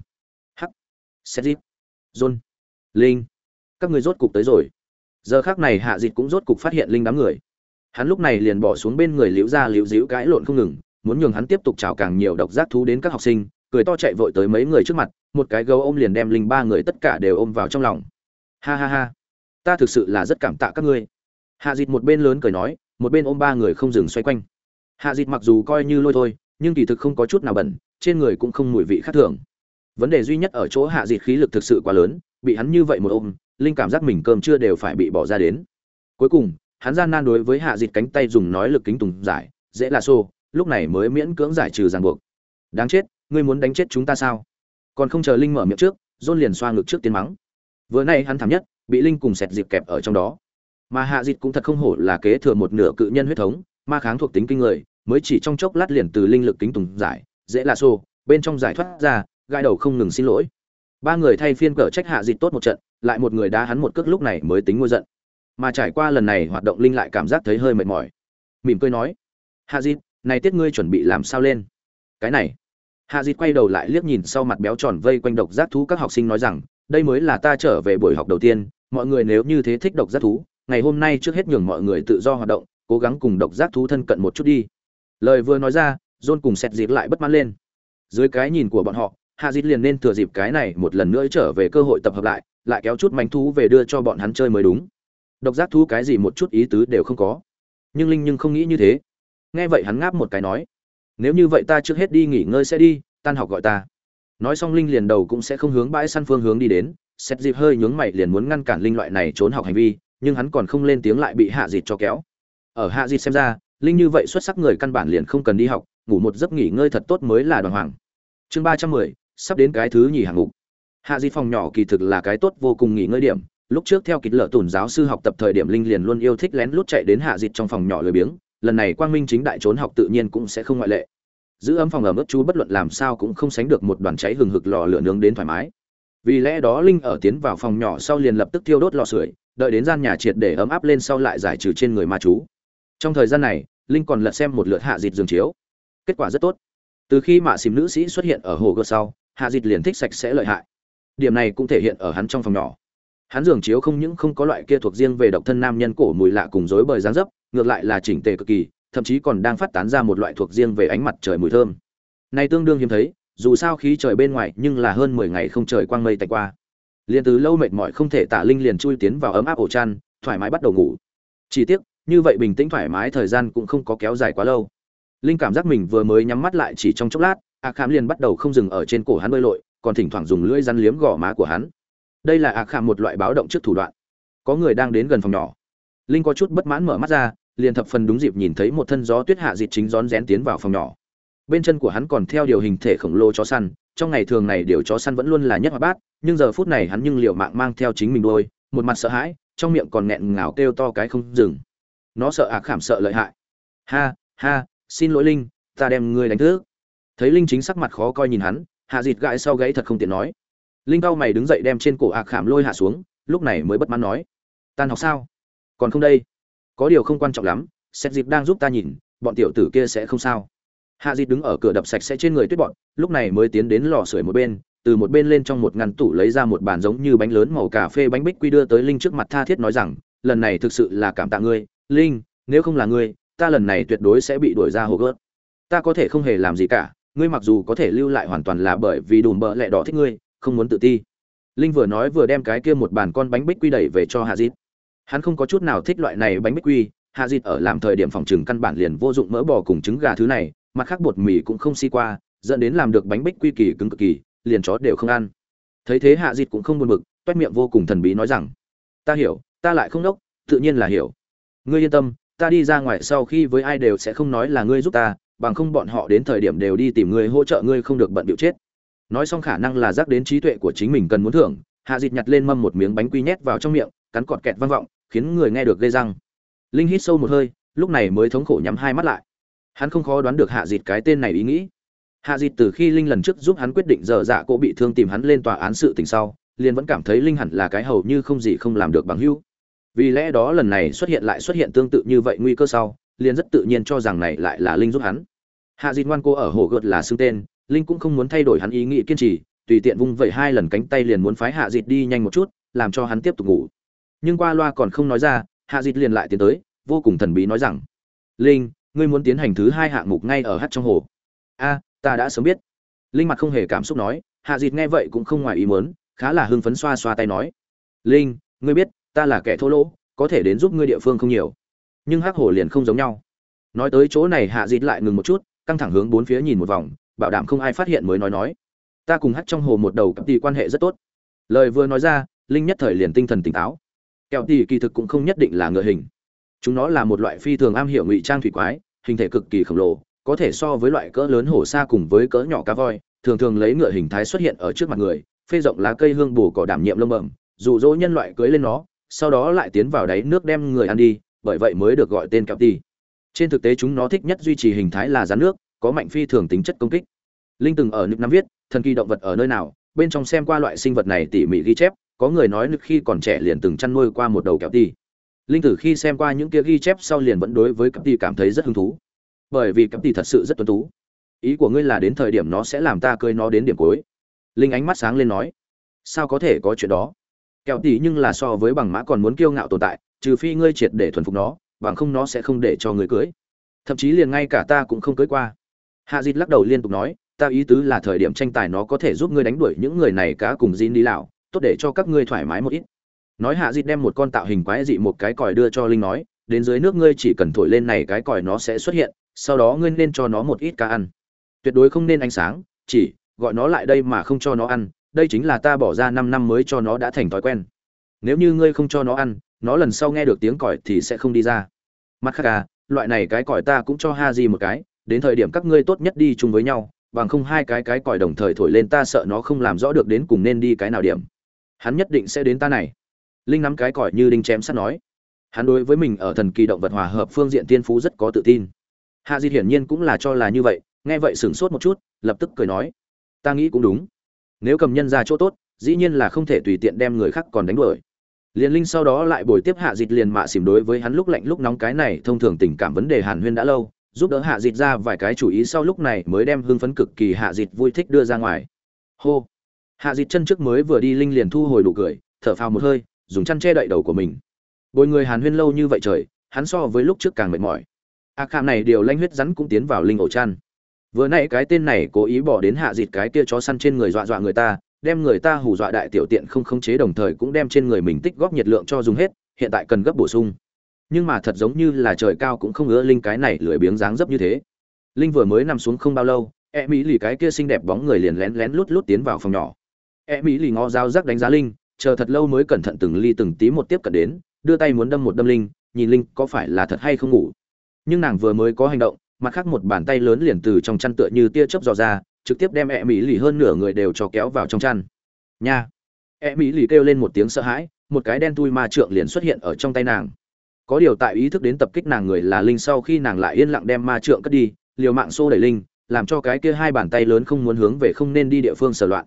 sedit john linh các người rốt cục tới rồi. Giờ khác này hạ dịt cũng rốt cục phát hiện linh đám người. Hắn lúc này liền bỏ xuống bên người liễu ra liễu dĩu cãi lộn không ngừng, muốn nhường hắn tiếp tục chào càng nhiều độc giác thú đến các học sinh, cười to chạy vội tới mấy người trước mặt, một cái gấu ôm liền đem linh ba người tất cả đều ôm vào trong lòng. Ha ha ha, ta thực sự là rất cảm tạ các ngươi. Hạ dịt một bên lớn cười nói, một bên ôm ba người không dừng xoay quanh. Hạ dịt mặc dù coi như lôi thôi, nhưng kỳ thực không có chút nào bẩn, trên người cũng không mùi vị khác thường vấn đề duy nhất ở chỗ hạ dịt khí lực thực sự quá lớn, bị hắn như vậy một ôm, linh cảm giác mình cơm chưa đều phải bị bỏ ra đến. Cuối cùng, hắn gian nan đối với hạ dịt cánh tay dùng nói lực kính tùng giải, dễ là xô, lúc này mới miễn cưỡng giải trừ ràng buộc. Đáng chết, ngươi muốn đánh chết chúng ta sao? Còn không chờ linh mở miệng trước dôn liền xoa ngực trước tiến mắng. Vừa nay hắn thảm nhất, bị linh cùng sẹt dịp kẹp ở trong đó. Mà hạ dịt cũng thật không hổ là kế thừa một nửa cự nhân huyết thống, ma kháng thuộc tính kinh người, mới chỉ trong chốc lát liền từ linh lực kính tùng giải, dễ là xô, bên trong giải thoát ra gai đầu không ngừng xin lỗi. Ba người thay phiên cờ trách hạ dịch tốt một trận, lại một người đá hắn một cước lúc này mới tính ngôi giận. Mà trải qua lần này hoạt động linh lại cảm giác thấy hơi mệt mỏi. Mỉm cười nói, hạ dịch, này tiết ngươi chuẩn bị làm sao lên? Cái này. Hạ dịch quay đầu lại liếc nhìn sau mặt béo tròn vây quanh độc giác thú các học sinh nói rằng, đây mới là ta trở về buổi học đầu tiên, mọi người nếu như thế thích độc giác thú, ngày hôm nay trước hết nhường mọi người tự do hoạt động, cố gắng cùng độc giác thú thân cận một chút đi. Lời vừa nói ra, john cùng xét dịp lại bất mãn lên. Dưới cái nhìn của bọn họ hạ dịt liền nên thừa dịp cái này một lần nữa trở về cơ hội tập hợp lại lại kéo chút manh thú về đưa cho bọn hắn chơi mới đúng. Độc giác thú cái gì một chút ý tứ đều không có. Nhưng linh nhưng không nghĩ như thế. Nghe vậy hắn ngáp một cái nói, nếu như vậy ta trước hết đi nghỉ ngơi sẽ đi, tan học gọi ta. Nói xong linh liền đầu cũng sẽ không hướng bãi săn phương hướng đi đến, xét dịp hơi nhướng mày liền muốn ngăn cản linh loại này trốn học hành vi, nhưng hắn còn không lên tiếng lại bị hạ dịt cho kéo. Ở hạ dịt xem ra, linh như vậy xuất sắc người căn bản liền không cần đi học, ngủ một giấc nghỉ ngơi thật tốt mới là đoàn hoàng. Chương ba trăm mười sắp đến cái thứ nhì hạng mục. Hạ di phòng nhỏ kỳ thực là cái tốt vô cùng nghỉ ngơi điểm. Lúc trước theo kịch lợ tùn giáo sư học tập thời điểm linh liền luôn yêu thích lén lút chạy đến hạ dịt trong phòng nhỏ lười biếng. Lần này quang minh chính đại trốn học tự nhiên cũng sẽ không ngoại lệ. Giữ ấm phòng ở mức chú bất luận làm sao cũng không sánh được một đoàn cháy hừng hực lò lửa nướng đến thoải mái. Vì lẽ đó linh ở tiến vào phòng nhỏ sau liền lập tức thiêu đốt lò sưởi, đợi đến gian nhà triệt để ấm áp lên sau lại giải trừ trên người ma chú. Trong thời gian này, linh còn lật xem một lượt hạ dịt giường chiếu. Kết quả rất tốt. Từ khi mạ xìm nữ sĩ xuất hiện ở hồ gợt sau hạ dịt liền thích sạch sẽ lợi hại. Điểm này cũng thể hiện ở hắn trong phòng nhỏ. Hắn giường chiếu không những không có loại kia thuộc riêng về độc thân nam nhân cổ mùi lạ cùng rối bời dáng dấp, ngược lại là chỉnh tề cực kỳ, thậm chí còn đang phát tán ra một loại thuộc riêng về ánh mặt trời mùi thơm. Này tương đương hiếm thấy, dù sao khí trời bên ngoài nhưng là hơn mười ngày không trời quang mây tạnh qua. Liền từ lâu mệt mỏi không thể tả linh liền chui tiến vào ấm áp ổ chăn, thoải mái bắt đầu ngủ. Chỉ tiếc, như vậy bình tĩnh thoải mái thời gian cũng không có kéo dài quá lâu. Linh cảm giác mình vừa mới nhắm mắt lại chỉ trong chốc lát a khám liền bắt đầu không dừng ở trên cổ hắn bơi lội, còn thỉnh thoảng dùng lưỡi rắn liếm gò má của hắn. Đây là a khám một loại báo động trước thủ đoạn. Có người đang đến gần phòng nhỏ. Linh có chút bất mãn mở mắt ra, liền thập phần đúng dịp nhìn thấy một thân gió tuyết hạ dịt chính rón rén tiến vào phòng nhỏ. Bên chân của hắn còn theo điều hình thể khổng lồ chó săn, trong ngày thường này điều chó săn vẫn luôn là nhất hoạt bát, nhưng giờ phút này hắn nhưng liệu mạng mang theo chính mình đôi một mặt sợ hãi, trong miệng còn nghẹn ngào kêu to cái không dừng. Nó sợ ạc khảm sợ lợi hại. Ha ha, xin lỗi linh, ta đem ngươi đánh thức thấy linh chính sắc mặt khó coi nhìn hắn, hạ dịt gãi sau gáy thật không tiện nói. Linh cao mày đứng dậy đem trên cổ ạc khảm lôi hạ xuống, lúc này mới bất mãn nói. Tan học sao? Còn không đây? Có điều không quan trọng lắm xét dịp đang giúp ta nhìn, bọn tiểu tử kia sẽ không sao. Hạ dịt đứng ở cửa đập sạch sẽ trên người tuyết bọn, lúc này mới tiến đến lò sưởi một bên, từ một bên lên trong một ngăn tủ lấy ra một bàn giống như bánh lớn màu cà phê bánh bích quy đưa tới linh trước mặt tha thiết nói rằng, lần này thực sự là cảm tạ ngươi, linh, nếu không là ngươi, ta lần này tuyệt đối sẽ bị đuổi ra hồ gớt. Ta có thể không hề làm gì cả ngươi mặc dù có thể lưu lại hoàn toàn là bởi vì đùm bợ lẹ đỏ thích ngươi, không muốn tự ti. Linh vừa nói vừa đem cái kia một bàn con bánh bích quy đẩy về cho hạ dịt. Hắn không có chút nào thích loại này bánh bích quy, hạ dịt ở làm thời điểm phòng trừng căn bản liền vô dụng mỡ bò cùng trứng gà thứ này, mặt khác bột mì cũng không si qua, dẫn đến làm được bánh bích quy kỳ cứng cực kỳ, liền chó đều không ăn. Thấy thế hạ dịt cũng không buồn bực, toét miệng vô cùng thần bí nói rằng, ta hiểu, ta lại không đốc, tự nhiên là hiểu. Ngươi yên tâm, ta đi ra ngoài sau khi với ai đều sẽ không nói là ngươi giúp ta bằng không bọn họ đến thời điểm đều đi tìm người hỗ trợ ngươi không được bận bịu chết. Nói xong khả năng là dắt đến trí tuệ của chính mình cần muốn thưởng, hạ dịt nhặt lên mâm một miếng bánh quy nhét vào trong miệng, cắn cọt kẹt vang vọng, khiến người nghe được gây răng. Linh hít sâu một hơi, lúc này mới thống khổ nhắm hai mắt lại. Hắn không khó đoán được hạ dịt cái tên này ý nghĩ. Hạ dịt từ khi linh lần trước giúp hắn quyết định dở dạ cô bị thương tìm hắn lên tòa án sự tình sau, liền vẫn cảm thấy linh hẳn là cái hầu như không gì không làm được bằng hữu. Vì lẽ đó lần này xuất hiện lại xuất hiện tương tự như vậy nguy cơ sau liền rất tự nhiên cho rằng này lại là linh giúp hắn. Hạ dịt ngoan cô ở hồ gợt là xưng tên, linh cũng không muốn thay đổi hắn ý nghĩ kiên trì, tùy tiện vung vẩy hai lần cánh tay liền muốn phái hạ dịt đi nhanh một chút, làm cho hắn tiếp tục ngủ. Nhưng qua loa còn không nói ra, hạ dịt liền lại tiến tới, vô cùng thần bí nói rằng, linh, ngươi muốn tiến hành thứ hai hạng mục ngay ở hát trong hồ. A, ta đã sớm biết. Linh mặt không hề cảm xúc nói, hạ dịt nghe vậy cũng không ngoài ý muốn, khá là hưng phấn xoa xoa tay nói, linh, ngươi biết, ta là kẻ thô lỗ, có thể đến giúp ngươi địa phương không nhiều nhưng hắc hồ liền không giống nhau. Nói tới chỗ này hạ dịt lại ngừng một chút, căng thẳng hướng bốn phía nhìn một vòng, bảo đảm không ai phát hiện mới nói nói. Ta cùng hát trong hồ một đầu cặp tỷ quan hệ rất tốt. Lời vừa nói ra, linh nhất thời liền tinh thần tỉnh táo. Kẹo tỷ kỳ thực cũng không nhất định là ngựa hình. Chúng nó là một loại phi thường am hiểu ngụy trang thủy quái, hình thể cực kỳ khổng lồ, có thể so với loại cỡ lớn hổ xa cùng với cỡ nhỏ cá voi, thường thường lấy ngựa hình thái xuất hiện ở trước mặt người, phê rộng lá cây hương bù cỏ đảm nhiệm lông bẩm, dụ dỗ nhân loại cưới lên nó, sau đó lại tiến vào đáy nước đem người ăn đi bởi vậy mới được gọi tên kẹo tỷ trên thực tế chúng nó thích nhất duy trì hình thái là rắn nước, có mạnh phi thường tính chất công kích. Linh từng ở nước năm viết, thần kỳ động vật ở nơi nào, bên trong xem qua loại sinh vật này tỉ mỉ ghi chép, có người nói nước khi còn trẻ liền từng chăn nuôi qua một đầu kẹo tỷ linh tử khi xem qua những kia ghi chép sau liền vẫn đối với cặp tỷ cảm thấy rất hứng thú. Bởi vì cặp tỷ thật sự rất tuân tú. Ý của ngươi là đến thời điểm nó sẽ làm ta cơi nó đến điểm cuối. Linh ánh mắt sáng lên nói, sao có thể có chuyện đó? Kẹo tỷ nhưng là so với bằng mã còn muốn kiêu ngạo tồn tại trừ phi ngươi triệt để thuần phục nó bằng không nó sẽ không để cho ngươi cưới thậm chí liền ngay cả ta cũng không cưới qua hạ dịt lắc đầu liên tục nói ta ý tứ là thời điểm tranh tài nó có thể giúp ngươi đánh đuổi những người này cá cùng Jin đi lão, tốt để cho các ngươi thoải mái một ít. Nói Hạ Dịch đem một con tạo hình quái dị một cái còi đưa cho Linh nói, đến dưới nước ngươi chỉ cần thổi lên này cái còi nó sẽ xuất hiện, sau đó ngươi nên cho nó một ít cá ăn. Tuyệt đối không nên ánh sáng, chỉ gọi nó lại đây mà không cho nó ăn, đây chính là ta bỏ ra 5 năm mới cho nó đã thành thói quen. Nếu như ngươi không cho nó ăn, nó lần sau nghe được tiếng còi thì sẽ không đi ra. Mặt khác à, loại này cái còi ta cũng cho Haji một cái, đến thời điểm các ngươi tốt nhất đi chung với nhau, bằng không hai cái cái còi đồng thời thổi lên ta sợ nó không làm rõ được đến cùng nên đi cái nào điểm. Hắn nhất định sẽ đến ta này. Linh nắm cái còi như đinh chém sắt nói. Hắn đối với mình ở thần kỳ động vật hòa hợp phương diện tiên phú rất có tự tin. Hạ di hiển nhiên cũng là cho là như vậy nghe vậy sửng sốt một chút lập tức cười nói. Ta nghĩ cũng đúng nếu cầm nhân ra chỗ tốt, dĩ nhiên là không thể tùy tiện đem người khác còn đánh đuổi. Liền linh sau đó lại bồi tiếp hạ dịch liền mạ xỉm đối với hắn lúc lạnh lúc nóng cái này thông thường tình cảm vấn đề hàn huyên đã lâu, giúp đỡ hạ dịt ra vài cái chủ ý sau lúc này mới đem hưng phấn cực kỳ hạ dịt vui thích đưa ra ngoài. Hô! Hạ dịt chân trước mới vừa đi linh liền thu hồi đủ cười, thở phào một hơi, dùng chăn che đậy đầu của mình. Bồi người hàn huyên lâu như vậy trời, hắn so với lúc trước càng mệt mỏi. A hạm này điều lanh huyết rắn cũng tiến vào linh ổ chăn vừa nãy cái tên này cố ý bỏ đến hạ dịt cái kia chó săn trên người dọa dọa người ta, đem người ta hù dọa đại tiểu tiện không khống chế đồng thời cũng đem trên người mình tích góp nhiệt lượng cho dùng hết, hiện tại cần gấp bổ sung. Nhưng mà thật giống như là trời cao cũng không ngỡ linh cái này lười biếng dáng dấp như thế. Linh vừa mới nằm xuống không bao lâu e mỹ lì cái kia xinh đẹp bóng người liền lén lén lút lút tiến vào phòng nhỏ. E mỹ lì ngó dao rắc đánh giá linh, chờ thật lâu mới cẩn thận từng ly từng tí một tiếp cận đến, đưa tay muốn đâm một đâm linh, nhìn linh có phải là thật hay không ngủ. Nhưng nàng vừa mới có hành động mặt khác một bàn tay lớn liền từ trong chăn tựa như tia chớp dò ra, trực tiếp đem e mỹ lì hơn nửa người đều cho kéo vào trong chăn. Nha! E mỹ lì kêu lên một tiếng sợ hãi, một cái đen tui ma trượng liền xuất hiện ở trong tay nàng. Có điều tại ý thức đến tập kích nàng người là linh sau khi nàng lại yên lặng đem ma trượng cất đi, liều mạng xô đẩy linh, làm cho cái kia hai bàn tay lớn không muốn hướng về không nên đi địa phương sở loạn.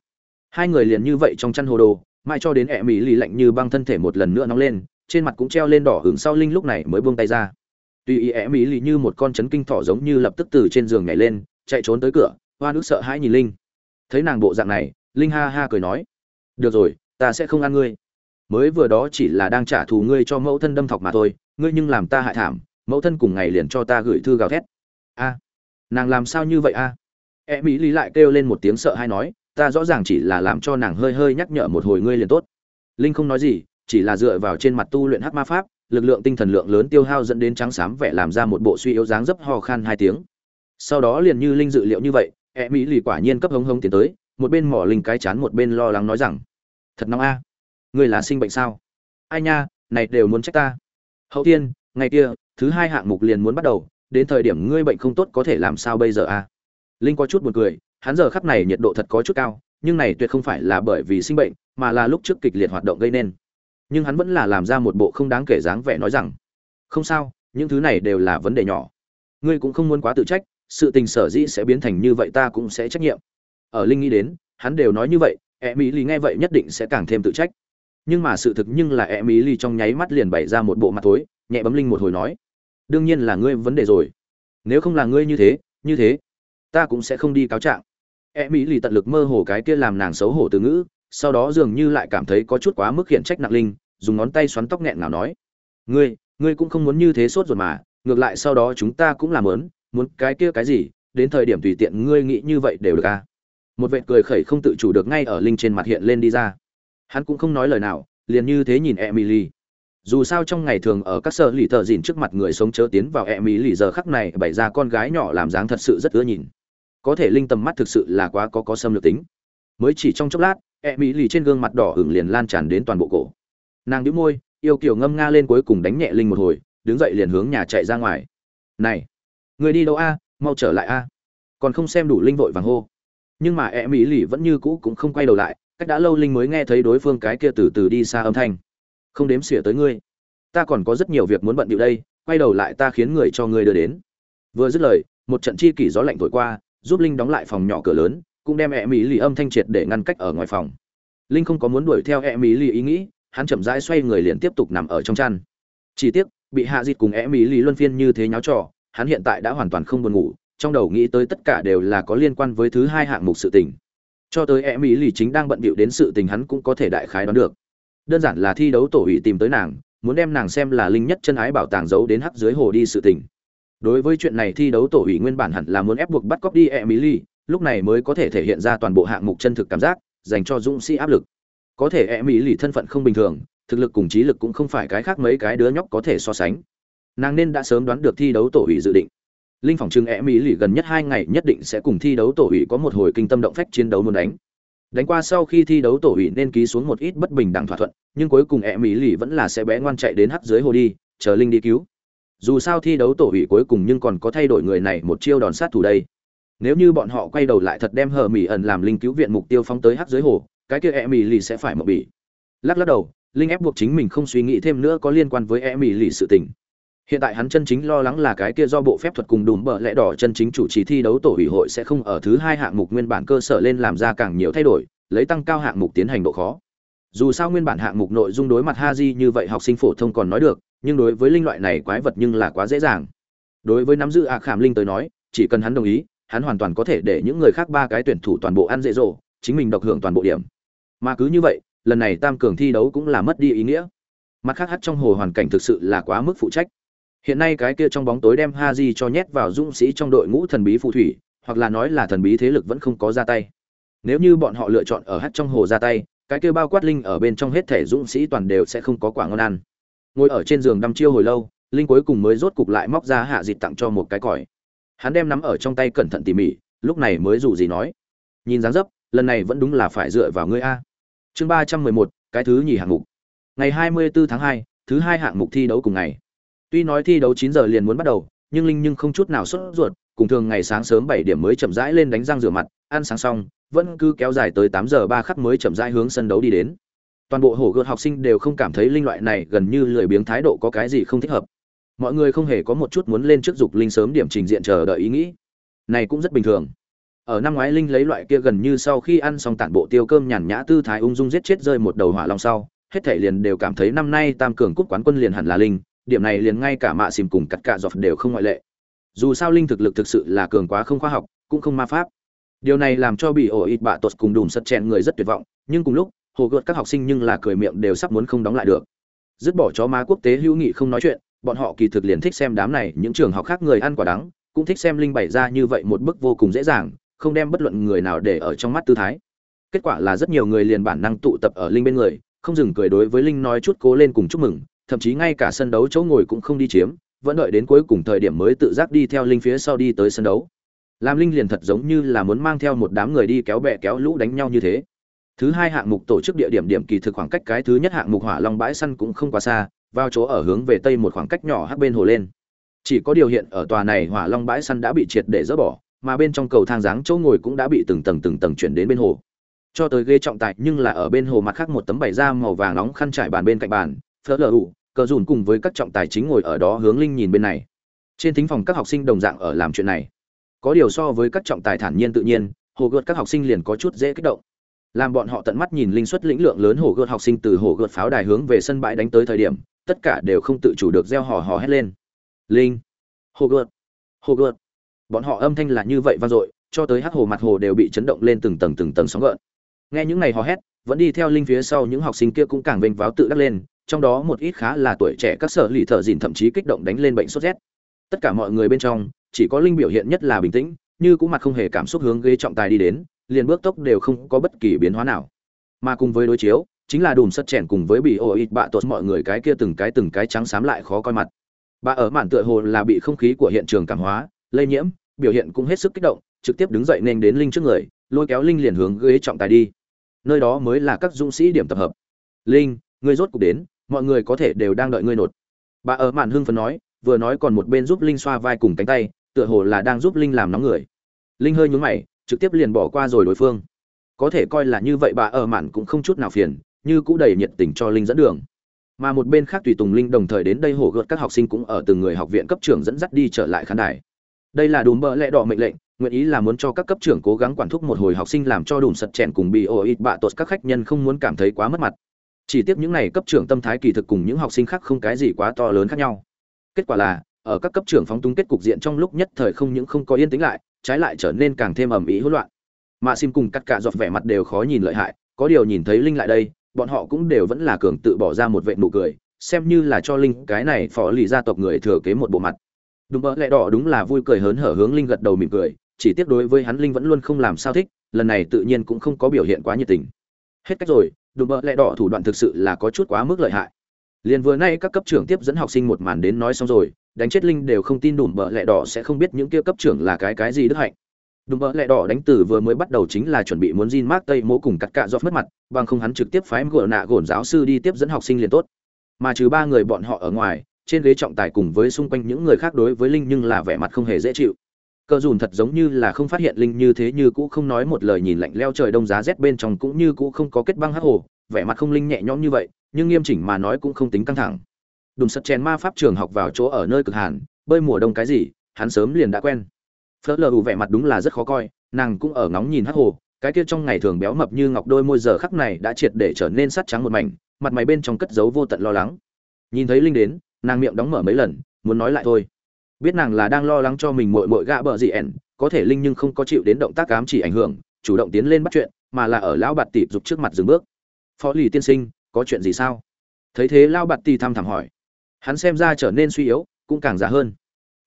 Hai người liền như vậy trong chăn hồ đồ, mãi cho đến ẹ mỹ lì lạnh như băng thân thể một lần nữa nóng lên, trên mặt cũng treo lên đỏ hửng sau linh lúc này mới buông tay ra tuy ý ẹ mỹ lì như một con chấn kinh thỏ giống như lập tức từ trên giường nhảy lên, chạy trốn tới cửa, hoa nước sợ hãi nhìn linh. Thấy nàng bộ dạng này, linh ha ha cười nói, được rồi, ta sẽ không ăn ngươi. Mới vừa đó chỉ là đang trả thù ngươi cho mẫu thân đâm thọc mà thôi, ngươi nhưng làm ta hại thảm, mẫu thân cùng ngày liền cho ta gửi thư gào thét. A, nàng làm sao như vậy a? E mỹ lý lại kêu lên một tiếng sợ hay nói, ta rõ ràng chỉ là làm cho nàng hơi hơi nhắc nhở một hồi ngươi liền tốt. Linh không nói gì, chỉ là dựa vào trên mặt tu luyện hắc ma pháp lực lượng tinh thần lượng lớn tiêu hao dẫn đến trắng xám vẻ làm ra một bộ suy yếu dáng dấp ho khan hai tiếng. Sau đó liền như linh dự liệu như vậy e mỹ lì quả nhiên cấp hống hống tiến tới, một bên mỏ linh cái chán một bên lo lắng nói rằng, thật nóng a người là sinh bệnh sao? Ai nha, này đều muốn trách ta. Hậu tiên, ngày kia, thứ hai hạng mục liền muốn bắt đầu, đến thời điểm ngươi bệnh không tốt có thể làm sao bây giờ a? À? linh có chút buồn cười, hắn giờ khắp này nhiệt độ thật có chút cao, nhưng này tuyệt không phải là bởi vì sinh bệnh, mà là lúc trước kịch liệt hoạt động gây nên nhưng hắn vẫn là làm ra một bộ không đáng kể dáng vẻ nói rằng, không sao, những thứ này đều là vấn đề nhỏ. Ngươi cũng không muốn quá tự trách, sự tình sở dĩ sẽ biến thành như vậy ta cũng sẽ trách nhiệm. Ở linh nghĩ đến, hắn đều nói như vậy e mỹ lì nghe vậy nhất định sẽ càng thêm tự trách. Nhưng mà sự thực nhưng là e mỹ lì trong nháy mắt liền bày ra một bộ mặt tối nhẹ bấm linh một hồi nói, đương nhiên là ngươi vấn đề rồi. Nếu không là ngươi như thế như thế, ta cũng sẽ không đi cáo trạng. E mỹ lì tận lực mơ hồ cái kia làm nàng xấu hổ từ ngữ sau đó dường như lại cảm thấy có chút quá mức hiện trách nặng linh, dùng ngón tay xoắn tóc nghẹn nào nói, ngươi ngươi cũng không muốn như thế sốt rồi mà, ngược lại sau đó chúng ta cũng làm lớn, muốn cái kia cái gì, đến thời điểm tùy tiện ngươi nghĩ như vậy đều được à? Một vệt cười khẩy không tự chủ được ngay ở linh trên mặt hiện lên đi ra. Hắn cũng không nói lời nào, liền như thế nhìn emily. Dù sao trong ngày thường ở các sở lì thợ dìn trước mặt người sống chớ tiến vào emily giờ khắc này bày ra con gái nhỏ làm dáng thật sự rất ưa nhìn. Có thể linh tầm mắt thực sự là quá có có xâm lược tính. Mới chỉ trong chốc lát E mỹ lì trên gương mặt đỏ hửng liền lan tràn đến toàn bộ cổ. Nàng đĩu môi, yêu kiểu ngâm nga lên cuối cùng đánh nhẹ linh một hồi, đứng dậy liền hướng nhà chạy ra ngoài. Này, người đi đâu a? Mau trở lại a? Còn không xem đủ linh vội vàng hô. Nhưng mà e mỹ lì vẫn như cũ cũng không quay đầu lại, cách đã lâu linh mới nghe thấy đối phương cái kia từ từ đi xa âm thanh. Không đếm xỉa tới ngươi. Ta còn có rất nhiều việc muốn bận điệu đây, quay đầu lại ta khiến người cho ngươi đưa đến. Vừa dứt lời, một trận chi kỷ gió lạnh thổi qua, giúp linh đóng lại phòng nhỏ cửa lớn cũng đem e mỹ lì âm thanh triệt để ngăn cách ở ngoài phòng. Linh không có muốn đuổi theo e mỹ lì ý nghĩ, hắn chậm rãi xoay người liền tiếp tục nằm ở trong chăn. Chỉ tiếc, bị hạ dịt cùng e mỹ lì luân phiên như thế nháo trò, hắn hiện tại đã hoàn toàn không buồn ngủ, trong đầu nghĩ tới tất cả đều là có liên quan với thứ hai hạng mục sự tình. Cho tới e mỹ lì chính đang bận bịu đến sự tình hắn cũng có thể đại khái đoán được. Đơn giản là thi đấu tổ ủy tìm tới nàng, muốn đem nàng xem là linh nhất chân ái bảo tàng giấu đến hắc dưới hồ đi sự tình. Đối với chuyện này thi đấu tổ ủy nguyên bản hẳn là muốn ép buộc bắt cóc đi e mỹ lì lúc này mới có thể thể hiện ra toàn bộ hạng mục chân thực cảm giác, dành cho dũng sĩ áp lực. Có thể e mỹ lì thân phận không bình thường, thực lực cùng trí lực cũng không phải cái khác mấy cái đứa nhóc có thể so sánh. Nàng nên đã sớm đoán được thi đấu tổ ủy dự định. Linh phòng trưng e mỹ lì gần nhất hai ngày nhất định sẽ cùng thi đấu tổ ủy có một hồi kinh tâm động phách chiến đấu muốn đánh. Đánh qua sau khi thi đấu tổ ủy nên ký xuống một ít bất bình đẳng thỏa thuận, nhưng cuối cùng e mỹ lì vẫn là sẽ bé ngoan chạy đến hắt dưới hồ đi, chờ linh đi cứu. Dù sao thi đấu tổ ủy cuối cùng nhưng còn có thay đổi người này một chiêu đòn sát thủ đây nếu như bọn họ quay đầu lại thật đem hờ mỹ ẩn làm linh cứu viện mục tiêu phóng tới hắc dưới hồ, cái kia e mỹ lì sẽ phải mậu bỉ. Lắc lắc đầu, linh ép buộc chính mình không suy nghĩ thêm nữa có liên quan với e mỹ lì sự tình. Hiện tại hắn chân chính lo lắng là cái kia do bộ phép thuật cùng đùm bờ lẽ đỏ chân chính chủ trì thi đấu tổ ủy hội sẽ không ở thứ hai hạng mục nguyên bản cơ sở lên làm ra càng nhiều thay đổi, lấy tăng cao hạng mục tiến hành độ khó. Dù sao nguyên bản hạng mục nội dung đối mặt ha di như vậy học sinh phổ thông còn nói được, nhưng đối với linh loại này quái vật nhưng là quá dễ dàng. Đối với nắm giữ ạ khảm linh tới nói, chỉ cần hắn đồng ý hắn hoàn toàn có thể để những người khác ba cái tuyển thủ toàn bộ ăn dễ dỗ, chính mình độc hưởng toàn bộ điểm. Mà cứ như vậy, lần này tam cường thi đấu cũng là mất đi ý nghĩa. Mặt khác hát trong hồ hoàn cảnh thực sự là quá mức phụ trách. Hiện nay cái kia trong bóng tối đem ha di cho nhét vào dũng sĩ trong đội ngũ thần bí phù thủy, hoặc là nói là thần bí thế lực vẫn không có ra tay. Nếu như bọn họ lựa chọn ở hát trong hồ ra tay, cái kia bao quát linh ở bên trong hết thể dũng sĩ toàn đều sẽ không có quả ngon ăn. Ngồi ở trên giường đăm chiêu hồi lâu, linh cuối cùng mới rốt cục lại móc ra hạ dịt tặng cho một cái còi hắn đem nắm ở trong tay cẩn thận tỉ mỉ, lúc này mới dù gì nói. Nhìn dáng dấp, lần này vẫn đúng là phải dựa vào ngươi a. Chương ba trăm mười một, cái thứ nhì hạng mục. Ngày hai mươi bốn tháng hai, thứ hai hạng mục thi đấu cùng ngày. Tuy nói thi đấu chín giờ liền muốn bắt đầu, nhưng linh nhưng không chút nào sốt ruột, cùng thường ngày sáng sớm bảy điểm mới chậm rãi lên đánh răng rửa mặt, ăn sáng xong, vẫn cứ kéo dài tới tám giờ ba khắc mới chậm rãi hướng sân đấu đi đến. Toàn bộ hổ gợt học sinh đều không cảm thấy linh loại này gần như lười biếng thái độ có cái gì không thích hợp mọi người không hề có một chút muốn lên trước dục linh sớm điểm trình diện chờ đợi ý nghĩ. Này cũng rất bình thường. Ở năm ngoái linh lấy loại kia gần như sau khi ăn xong tản bộ tiêu cơm nhàn nhã tư thái ung dung giết chết rơi một đầu hỏa long sau, hết thể liền đều cảm thấy năm nay tam cường cúp quán quân liền hẳn là linh, điểm này liền ngay cả mạ xìm cùng cắt cạ dọc đều không ngoại lệ. Dù sao linh thực lực thực sự là cường quá không khoa học, cũng không ma pháp. Điều này làm cho bị ổ ít bạ tột cùng đùm sật chèn người rất tuyệt vọng, nhưng cùng lúc, hồ gợt các học sinh nhưng là cười miệng đều sắp muốn không đóng lại được. Dứt bỏ chó má quốc tế hữu nghị không nói chuyện bọn họ kỳ thực liền thích xem đám này, những trường học khác người ăn quả đắng, cũng thích xem linh bày ra như vậy một bức vô cùng dễ dàng, không đem bất luận người nào để ở trong mắt tư thái. Kết quả là rất nhiều người liền bản năng tụ tập ở linh bên người, không dừng cười đối với linh nói chút cố lên cùng chúc mừng, thậm chí ngay cả sân đấu chỗ ngồi cũng không đi chiếm, vẫn đợi đến cuối cùng thời điểm mới tự giác đi theo linh phía sau đi tới sân đấu. Làm linh liền thật giống như là muốn mang theo một đám người đi kéo bè kéo lũ đánh nhau như thế. Thứ hai hạng mục tổ chức địa điểm điểm kỳ thực khoảng cách cái thứ nhất hạng mục hỏa long bãi săn cũng không quá xa vào chỗ ở hướng về tây một khoảng cách nhỏ hắc bên hồ lên. Chỉ có điều hiện ở tòa này hỏa long bãi săn đã bị triệt để dỡ bỏ, mà bên trong cầu thang dáng chỗ ngồi cũng đã bị từng tầng từng tầng chuyển đến bên hồ. Cho tới ghế trọng tài nhưng là ở bên hồ mặt khác một tấm bày da màu vàng nóng khăn trải bàn bên cạnh bàn phớt lờ ủ, cờ dùn cùng với các trọng tài chính ngồi ở đó hướng linh nhìn bên này. Trên thính phòng các học sinh đồng dạng ở làm chuyện này. Có điều so với các trọng tài thản nhiên tự nhiên, hồ gợt các học sinh liền có chút dễ kích động. Làm bọn họ tận mắt nhìn linh xuất lĩnh lượng lớn hồ gợt học sinh từ hồ gợt pháo đài hướng về sân bãi đánh tới thời điểm tất cả đều không tự chủ được gieo hò hò hét lên. Linh hồ gợt hồ gợt. Bọn họ âm thanh là như vậy vang dội, cho tới hắc hồ mặt hồ đều bị chấn động lên từng tầng từng tầng sóng gợn. Nghe những ngày hò hét, vẫn đi theo linh phía sau những học sinh kia cũng càng vênh váo tự đắc lên, trong đó một ít khá là tuổi trẻ các sở lì thợ dìn thậm chí kích động đánh lên bệnh sốt rét. Tất cả mọi người bên trong, chỉ có linh biểu hiện nhất là bình tĩnh, như cũng mặt không hề cảm xúc hướng ghế trọng tài đi đến, liền bước tốc đều không có bất kỳ biến hóa nào. Mà cùng với đối chiếu chính là đùm sất chèn cùng với bị ô ít bạ tột mọi người cái kia từng cái từng cái trắng xám lại khó coi mặt. Bà ở màn tựa hồ là bị không khí của hiện trường cảm hóa, lây nhiễm, biểu hiện cũng hết sức kích động, trực tiếp đứng dậy nên đến linh trước người, lôi kéo linh liền hướng ghế trọng tài đi. Nơi đó mới là các dũng sĩ điểm tập hợp. Linh, ngươi rốt cục đến, mọi người có thể đều đang đợi ngươi nột. Bà ở màn hưng phấn nói, vừa nói còn một bên giúp linh xoa vai cùng cánh tay, tựa hồ là đang giúp linh làm nóng người. Linh hơi nhún mày, trực tiếp liền bỏ qua rồi đối phương. Có thể coi là như vậy bà ở màn cũng không chút nào phiền như cũ đầy nhiệt tình cho linh dẫn đường. Mà một bên khác tùy tùng linh đồng thời đến đây hổ gợt các học sinh cũng ở từng người học viện cấp trưởng dẫn dắt đi trở lại khán đài. Đây là đùm bợ lẽ đỏ mệnh lệnh, nguyện ý là muốn cho các cấp trưởng cố gắng quản thúc một hồi học sinh làm cho đùm sật chèn cùng bị ổ ít bạ tột các khách nhân không muốn cảm thấy quá mất mặt. Chỉ tiếc những này cấp trưởng tâm thái kỳ thực cùng những học sinh khác không cái gì quá to lớn khác nhau. Kết quả là, ở các cấp trưởng phóng túng kết cục diện trong lúc nhất thời không những không có yên tĩnh lại, trái lại trở nên càng thêm ầm ĩ hỗn loạn. Mạ sim cùng cắt cả giọt vẻ mặt đều khó nhìn lợi hại, có điều nhìn thấy linh lại đây bọn họ cũng đều vẫn là cường tự bỏ ra một vệ nụ cười, xem như là cho linh cái này phó lì gia tộc người thừa kế một bộ mặt. Đúng bỡ lẽ đỏ đúng là vui cười hớn hở hướng linh gật đầu mỉm cười, chỉ tiếc đối với hắn linh vẫn luôn không làm sao thích, lần này tự nhiên cũng không có biểu hiện quá nhiệt tình. Hết cách rồi đùm bợ lẹ đỏ thủ đoạn thực sự là có chút quá mức lợi hại. Liền vừa nay các cấp trưởng tiếp dẫn học sinh một màn đến nói xong rồi, đánh chết linh đều không tin đùm bợ lẹ đỏ sẽ không biết những kia cấp trưởng là cái cái gì đức hạnh đúng bợ lẹ đỏ đánh từ vừa mới bắt đầu chính là chuẩn bị muốn Jin Mark Tây mỗ cùng cắt cạ do mất mặt, bằng không hắn trực tiếp phái gỡ nạ gổn giáo sư đi tiếp dẫn học sinh liền tốt. Mà trừ ba người bọn họ ở ngoài, trên ghế trọng tài cùng với xung quanh những người khác đối với linh nhưng là vẻ mặt không hề dễ chịu. Cờ dùn thật giống như là không phát hiện linh như thế như cũ không nói một lời nhìn lạnh leo trời đông giá rét bên trong cũng như cũ không có kết băng hắc hồ, vẻ mặt không linh nhẹ nhõm như vậy, nhưng nghiêm chỉnh mà nói cũng không tính căng thẳng. Đùng sật chèn ma pháp trường học vào chỗ ở nơi cực hàn, bơi mùa đông cái gì, hắn sớm liền đã quen phớt lờ ủ vẻ mặt đúng là rất khó coi, nàng cũng ở ngóng nhìn hắc hồ, cái kia trong ngày thường béo mập như ngọc đôi môi giờ khắc này đã triệt để trở nên sắt trắng một mảnh, mặt mày bên trong cất giấu vô tận lo lắng. Nhìn thấy linh đến, nàng miệng đóng mở mấy lần, muốn nói lại thôi. Biết nàng là đang lo lắng cho mình mội mội gạ bờ gì ẻn, có thể linh nhưng không có chịu đến động tác cám chỉ ảnh hưởng, chủ động tiến lên bắt chuyện, mà là ở lão bạt tỷ dục trước mặt dừng bước. Phó lì tiên sinh, có chuyện gì sao? Thấy thế lão bạt tỷ thăm thẳm hỏi. Hắn xem ra trở nên suy yếu, cũng càng già hơn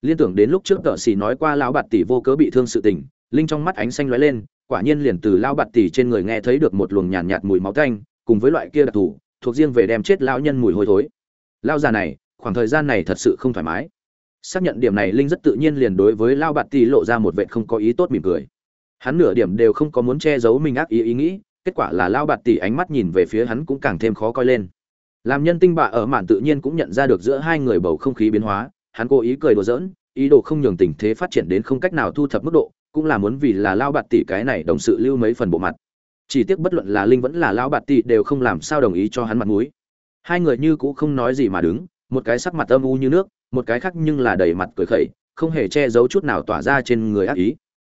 liên tưởng đến lúc trước tợ xì nói qua lão bạt tỷ vô cớ bị thương sự tình linh trong mắt ánh xanh lóe lên quả nhiên liền từ lão bạt tỷ trên người nghe thấy được một luồng nhàn nhạt, nhạt mùi máu tanh cùng với loại kia đặc thù thuộc riêng về đem chết lão nhân mùi hôi thối. Lão già này khoảng thời gian này thật sự không thoải mái. Xác nhận điểm này linh rất tự nhiên liền đối với lão bạt tỷ lộ ra một vẻ không có ý tốt mỉm cười. Hắn nửa điểm đều không có muốn che giấu mình ác ý ý nghĩ kết quả là lão bạt tỷ ánh mắt nhìn về phía hắn cũng càng thêm khó coi lên. Làm nhân tinh bạ ở mạn tự nhiên cũng nhận ra được giữa hai người bầu không khí biến hóa hắn cố ý cười đùa giỡn, ý đồ không nhường tình thế phát triển đến không cách nào thu thập mức độ, cũng là muốn vì là lao bạt tỷ cái này đồng sự lưu mấy phần bộ mặt. Chỉ tiếc bất luận là linh vẫn là lao bạt tỷ đều không làm sao đồng ý cho hắn mặt mũi. Hai người như cũ không nói gì mà đứng, một cái sắc mặt âm u như nước, một cái khác nhưng là đầy mặt cười khẩy, không hề che giấu chút nào tỏa ra trên người ác ý.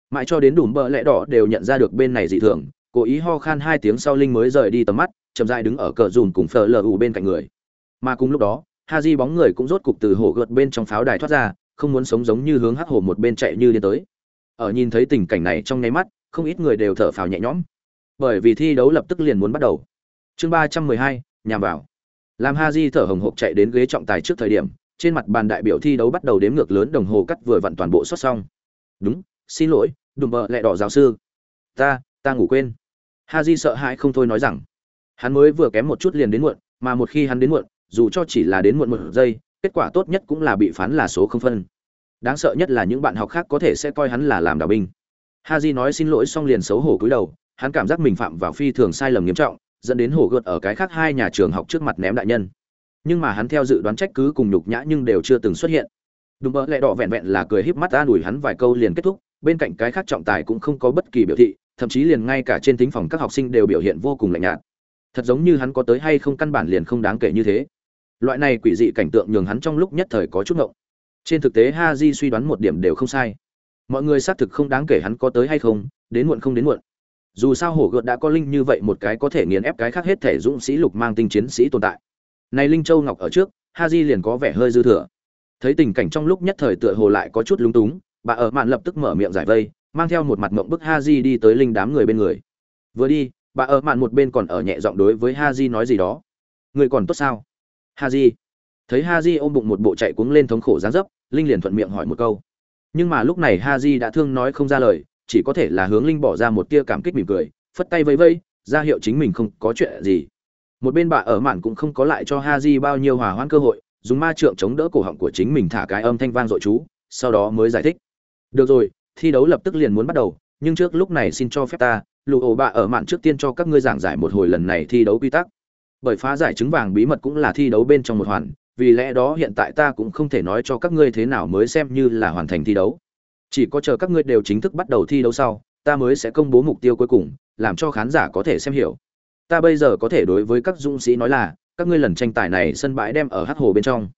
Mãi cho đến đủ bờ lẽ đỏ đều nhận ra được bên này dị thường, cố ý ho khan hai tiếng sau linh mới rời đi tầm mắt, chậm dại đứng ở cờ dùn cùng phờ lờ ù bên cạnh người. Mà cùng lúc đó ha di bóng người cũng rốt cục từ hổ gợt bên trong pháo đài thoát ra, không muốn sống giống như hướng hắc hồ một bên chạy như điên tới. Ở nhìn thấy tình cảnh này trong nháy mắt, không ít người đều thở phào nhẹ nhõm. Bởi vì thi đấu lập tức liền muốn bắt đầu. Chương ba trăm mười hai, nhằm vào. Làm ha di thở hồng hộc chạy đến ghế trọng tài trước thời điểm, trên mặt bàn đại biểu thi đấu bắt đầu đếm ngược lớn đồng hồ cắt vừa vặn toàn bộ xuất xong. Đúng, xin lỗi, đùm bợ lẹ đỏ giáo sư. Ta ta ngủ quên. Ha di sợ hãi không thôi nói rằng. Hắn mới vừa kém một chút liền đến muộn, mà một khi hắn đến muộn dù cho chỉ là đến muộn một giây, kết quả tốt nhất cũng là bị phán là số không phân. Đáng sợ nhất là những bạn học khác có thể sẽ coi hắn là làm đạo binh. Ha nói xin lỗi xong liền xấu hổ cúi đầu, hắn cảm giác mình phạm vào phi thường sai lầm nghiêm trọng, dẫn đến hổ gợt ở cái khác hai nhà trường học trước mặt ném đại nhân. Nhưng mà hắn theo dự đoán trách cứ cùng nhục nhã nhưng đều chưa từng xuất hiện. Đúng mỡ lẽ đỏ vẹn vẹn là cười híp mắt an ủi hắn vài câu liền kết thúc, bên cạnh cái khác trọng tài cũng không có bất kỳ biểu thị, thậm chí liền ngay cả trên tính phòng các học sinh đều biểu hiện vô cùng lạnh nhạt. Thật giống như hắn có tới hay không căn bản liền không đáng kể như thế loại này quỷ dị cảnh tượng nhường hắn trong lúc nhất thời có chút ngộng. Trên thực tế ha di suy đoán một điểm đều không sai. Mọi người xác thực không đáng kể hắn có tới hay không, đến muộn không đến muộn. Dù sao hổ gợt đã có linh như vậy một cái có thể nghiền ép cái khác hết thể dũng sĩ lục mang tinh chiến sĩ tồn tại. Này linh châu ngọc ở trước ha di liền có vẻ hơi dư thừa. Thấy tình cảnh trong lúc nhất thời tựa hồ lại có chút lúng túng, bà ở mạn lập tức mở miệng giải vây, mang theo một mặt mộng bức ha di đi tới linh đám người bên người. Vừa đi, bà ở mạn một bên còn ở nhẹ giọng đối với ha di nói gì đó. Người còn tốt sao? Ha di thấy ha di ôm bụng một bộ chạy cuống lên thống khổ gián dấp, linh liền thuận miệng hỏi một câu. Nhưng mà lúc này ha di đã thương nói không ra lời, chỉ có thể là hướng linh bỏ ra một tia cảm kích mỉm cười, phất tay vây vây ra hiệu chính mình không có chuyện gì. Một bên bà ở mạn cũng không có lại cho ha di bao nhiêu hòa hoãn cơ hội, dùng ma trượng chống đỡ cổ họng của chính mình thả cái âm thanh vang dội chú, sau đó mới giải thích. Được rồi, thi đấu lập tức liền muốn bắt đầu, nhưng trước lúc này xin cho phép ta lụ ổ bạ ở mạn trước tiên cho các ngươi giảng giải một hồi lần này thi đấu quy tắc bởi phá giải trứng vàng bí mật cũng là thi đấu bên trong một hoàn, vì lẽ đó hiện tại ta cũng không thể nói cho các ngươi thế nào mới xem như là hoàn thành thi đấu. Chỉ có chờ các ngươi đều chính thức bắt đầu thi đấu sau, ta mới sẽ công bố mục tiêu cuối cùng, làm cho khán giả có thể xem hiểu. Ta bây giờ có thể đối với các dũng sĩ nói là, các ngươi lần tranh tài này sân bãi đem ở hát hồ bên trong.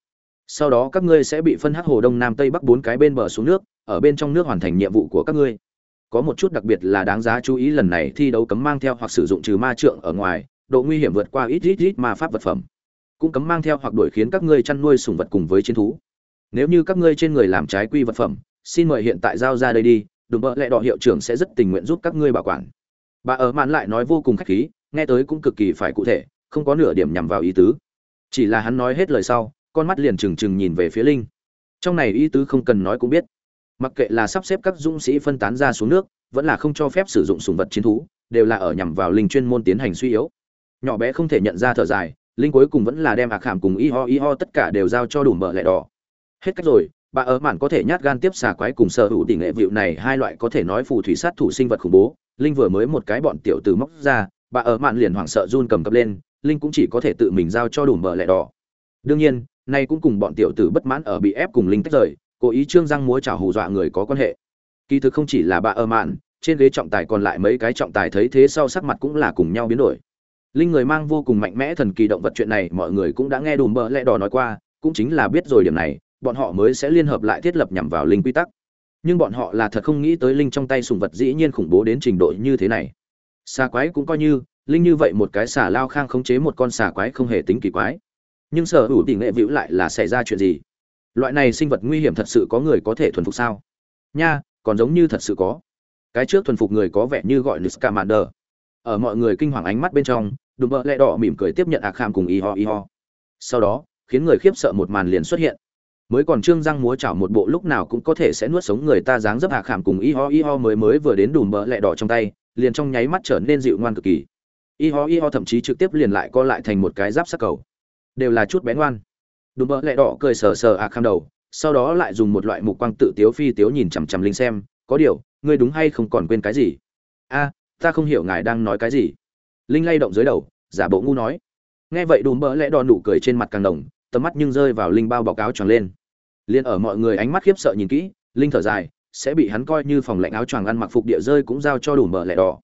Sau đó các ngươi sẽ bị phân hát hồ đông nam tây bắc bốn cái bên bờ xuống nước, ở bên trong nước hoàn thành nhiệm vụ của các ngươi. Có một chút đặc biệt là đáng giá chú ý lần này thi đấu cấm mang theo hoặc sử dụng trừ ma trượng ở ngoài độ nguy hiểm vượt qua ít ít ít ma pháp vật phẩm. Cũng cấm mang theo hoặc đổi khiến các ngươi chăn nuôi sủng vật cùng với chiến thú. Nếu như các ngươi trên người làm trái quy vật phẩm, xin mời hiện tại giao ra đây đi đùm bợ lẹ đỏ hiệu trưởng sẽ rất tình nguyện giúp các ngươi bảo quản. Bà ở mạn lại nói vô cùng khách khí, nghe tới cũng cực kỳ phải cụ thể, không có nửa điểm nhằm vào ý tứ. Chỉ là hắn nói hết lời sau, con mắt liền trừng trừng nhìn về phía linh. Trong này ý tứ không cần nói cũng biết. Mặc kệ là sắp xếp các dũng sĩ phân tán ra xuống nước, vẫn là không cho phép sử dụng sùng vật chiến thú, đều là ở nhằm vào linh chuyên môn tiến hành suy yếu nhỏ bé không thể nhận ra thở dài, linh cuối cùng vẫn là đem ạc hàm cùng y ho y ho tất cả đều giao cho đủ mở lẻ đỏ. Hết cách rồi, bà ở mạn có thể nhát gan tiếp xà quái cùng sở hữu tỷ nghệ vịu này, hai loại có thể nói phù thủy sát thủ sinh vật khủng bố. Linh vừa mới một cái bọn tiểu từ móc ra, bà ở mạn liền hoảng sợ run cầm cập lên, linh cũng chỉ có thể tự mình giao cho đủ mở lẻ đỏ. Đương nhiên, nay cũng cùng bọn tiểu tử bất mãn ở bị ép cùng linh tách rời, cố ý trương răng múa chảo hù dọa người có quan hệ. Kỳ thực không chỉ là bà ở mạn, trên ghế trọng tài còn lại mấy cái trọng tài thấy thế sau sắc mặt cũng là cùng nhau biến đổi linh người mang vô cùng mạnh mẽ thần kỳ động vật chuyện này, mọi người cũng đã nghe đùm bơ lẽ đỏ nói qua, cũng chính là biết rồi điểm này, bọn họ mới sẽ liên hợp lại thiết lập nhằm vào linh quy tắc. Nhưng bọn họ là thật không nghĩ tới linh trong tay sùng vật dĩ nhiên khủng bố đến trình độ như thế này. Xà quái cũng coi như, linh như vậy một cái xà lao khang khống chế một con xà quái không hề tính kỳ quái. Nhưng sở hữu tỷ nghệ vĩu lại là xảy ra chuyện gì? Loại này sinh vật nguy hiểm thật sự có người có thể thuần phục sao? Nha, còn giống như thật sự có. Cái trước thuần phục người có vẻ như gọi Niskamander. ở mọi người kinh hoàng ánh mắt bên trong đùm bợ lẹ đỏ mỉm cười tiếp nhận ạ kham cùng y ho y ho. Sau đó, khiến người khiếp sợ một màn liền xuất hiện. Mới còn trương răng múa chảo một bộ lúc nào cũng có thể sẽ nuốt sống người ta dáng dấp ạc khảm cùng y ho y ho mới mới vừa đến đùm bợ lẹ đỏ trong tay, liền trong nháy mắt trở nên dịu ngoan cực kỳ. Y ho y ho thậm chí trực tiếp liền lại co lại thành một cái giáp sắc cầu. Đều là chút bén ngoan. Đùm bợ lẹ đỏ cười sờ sờ ạ kham đầu, sau đó lại dùng một loại mục quang tự tiếu phi tiếu nhìn chằm chằm linh xem, có điều, ngươi đúng hay không còn quên cái gì? A, ta không hiểu ngài đang nói cái gì linh lay động dưới đầu, giả bộ ngu nói. Nghe vậy đùm bỡ lẽ đo nụ cười trên mặt càng đồng, tầm mắt nhưng rơi vào linh bao báo cáo tròn lên. Liền ở mọi người ánh mắt khiếp sợ nhìn kỹ, linh thở dài, sẽ bị hắn coi như phòng lạnh áo choàng ăn mặc phục địa rơi cũng giao cho đủ mở lẻ đỏ.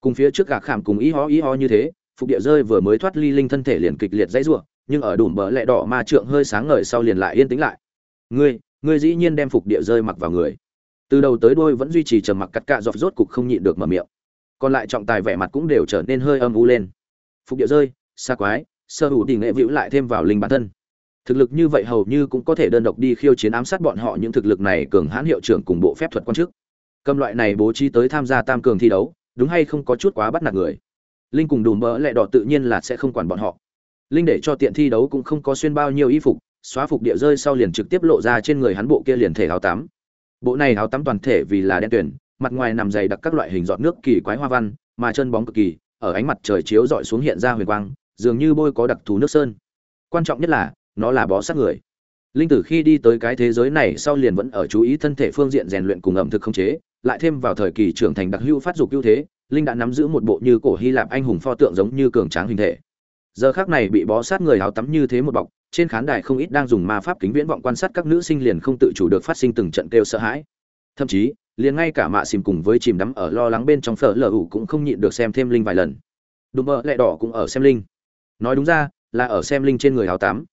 Cùng phía trước gạc khảm cùng ý ho ý ho như thế, phục địa rơi vừa mới thoát ly linh thân thể liền kịch liệt dãy rủa, nhưng ở đủ mở lẻ đỏ ma trượng hơi sáng ngời sau liền lại yên tĩnh lại. Ngươi ngươi dĩ nhiên đem phục địa rơi mặc vào người. Từ đầu tới đuôi vẫn duy trì trầm mặc cắt cạ dọc rốt cục không nhịn được mở miệng còn lại trọng tài vẻ mặt cũng đều trở nên hơi âm u lên. Phục địa rơi xa quái, sơ hữu tỷ nghệ vĩu lại thêm vào linh bản thân. Thực lực như vậy hầu như cũng có thể đơn độc đi khiêu chiến ám sát bọn họ những thực lực này cường hãn hiệu trưởng cùng bộ phép thuật quan chức. Cầm loại này bố trí tới tham gia tam cường thi đấu, đúng hay không có chút quá bắt nạt người. Linh cùng đùm bỡ lẹ đỏ tự nhiên là sẽ không quản bọn họ. Linh để cho tiện thi đấu cũng không có xuyên bao nhiêu y phục, xóa phục địa rơi sau liền trực tiếp lộ ra trên người hắn bộ kia liền thể áo tắm. Bộ này áo tắm toàn thể vì là đen tuyển mặt ngoài nằm dày đặc các loại hình giọt nước kỳ quái hoa văn, mà chân bóng cực kỳ, ở ánh mặt trời chiếu rọi xuống hiện ra huyền quang, dường như bôi có đặc thù nước sơn. Quan trọng nhất là, nó là bó sát người. Linh tử khi đi tới cái thế giới này sau liền vẫn ở chú ý thân thể phương diện rèn luyện cùng ẩm thực không chế, lại thêm vào thời kỳ trưởng thành đặc hữu phát dục ưu thế, linh đã nắm giữ một bộ như cổ hy lạp anh hùng pho tượng giống như cường tráng hình thể. Giờ khắc này bị bó sát người áo tắm như thế một bọc, trên khán đài không ít đang dùng ma pháp kính viễn vọng quan sát các nữ sinh liền không tự chủ được phát sinh từng trận kêu sợ hãi. Thậm chí liền ngay cả mạ xìm cùng với chìm đắm ở lo lắng bên trong phở lờ ủ cũng không nhịn được xem thêm linh vài lần. Đùm bợ lẹ đỏ cũng ở xem linh. Nói đúng ra, là ở xem linh trên người áo tám.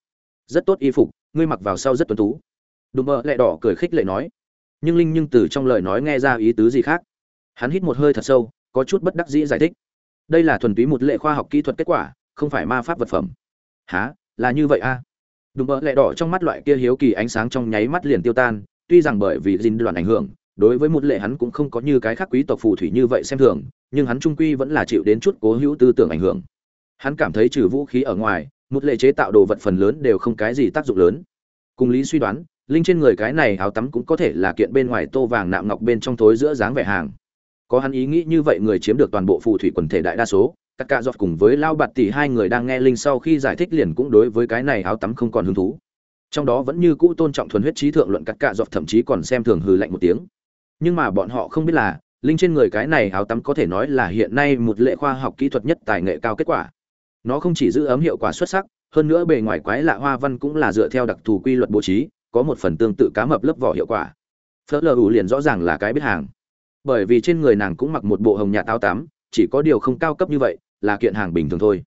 Rất tốt y phục, ngươi mặc vào sau rất tuấn tú. Đùm bợ lẹ đỏ cười khích lệ nói. Nhưng linh nhưng từ trong lời nói nghe ra ý tứ gì khác? Hắn hít một hơi thật sâu, có chút bất đắc dĩ giải thích. Đây là thuần túy một lệ khoa học kỹ thuật kết quả, không phải ma pháp vật phẩm. Há là như vậy a à? đùm bợ lẹ đỏ trong mắt loại kia hiếu kỳ ánh sáng trong nháy mắt liền tiêu tan, tuy rằng bởi vì dinh đoạn ảnh hưởng đối với một lệ hắn cũng không có như cái khác quý tộc phù thủy như vậy xem thường, nhưng hắn trung quy vẫn là chịu đến chút cố hữu tư tưởng ảnh hưởng. Hắn cảm thấy trừ vũ khí ở ngoài, một lệ chế tạo đồ vật phần lớn đều không cái gì tác dụng lớn. Cùng lý suy đoán, linh trên người cái này áo tắm cũng có thể là kiện bên ngoài tô vàng nạm ngọc bên trong thối giữa dáng vẻ hàng. Có hắn ý nghĩ như vậy người chiếm được toàn bộ phù thủy quần thể đại đa số, các cả dọt cùng với lao bạt tỷ hai người đang nghe linh sau khi giải thích liền cũng đối với cái này áo tắm không còn hứng thú. Trong đó vẫn như cũ tôn trọng thuần huyết trí thượng luận các cạ dọt thậm chí còn xem thường hừ lạnh một tiếng nhưng mà bọn họ không biết là, linh trên người cái này áo tắm có thể nói là hiện nay một lệ khoa học kỹ thuật nhất tài nghệ cao kết quả. Nó không chỉ giữ ấm hiệu quả xuất sắc, hơn nữa bề ngoài quái lạ hoa văn cũng là dựa theo đặc thù quy luật bố trí, có một phần tương tự cá mập lớp vỏ hiệu quả. Phớt lờ ủ liền rõ ràng là cái biết hàng. Bởi vì trên người nàng cũng mặc một bộ hồng nhạt áo tắm, chỉ có điều không cao cấp như vậy, là kiện hàng bình thường thôi.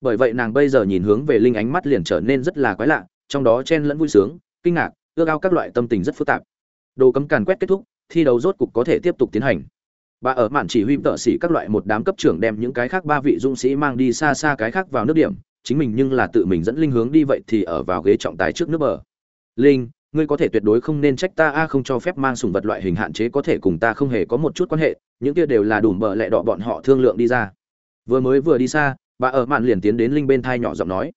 Bởi vậy nàng bây giờ nhìn hướng về linh ánh mắt liền trở nên rất là quái lạ, trong đó chen lẫn vui sướng, kinh ngạc, ước ao các loại tâm tình rất phức tạp. Đồ cấm càn quét kết thúc thi đấu rốt cục có thể tiếp tục tiến hành. Bà ở mạn chỉ huy tợ sĩ các loại một đám cấp trưởng đem những cái khác ba vị dũng sĩ mang đi xa xa cái khác vào nước điểm, chính mình nhưng là tự mình dẫn linh hướng đi vậy thì ở vào ghế trọng tài trước nước bờ. Linh, ngươi có thể tuyệt đối không nên trách ta, a, không cho phép mang sùng vật loại hình hạn chế có thể cùng ta không hề có một chút quan hệ, những kia đều là đủ bờ lẹ đọ bọn họ thương lượng đi ra. Vừa mới vừa đi xa, bà ở mạn liền tiến đến linh bên thai nhỏ giọng nói.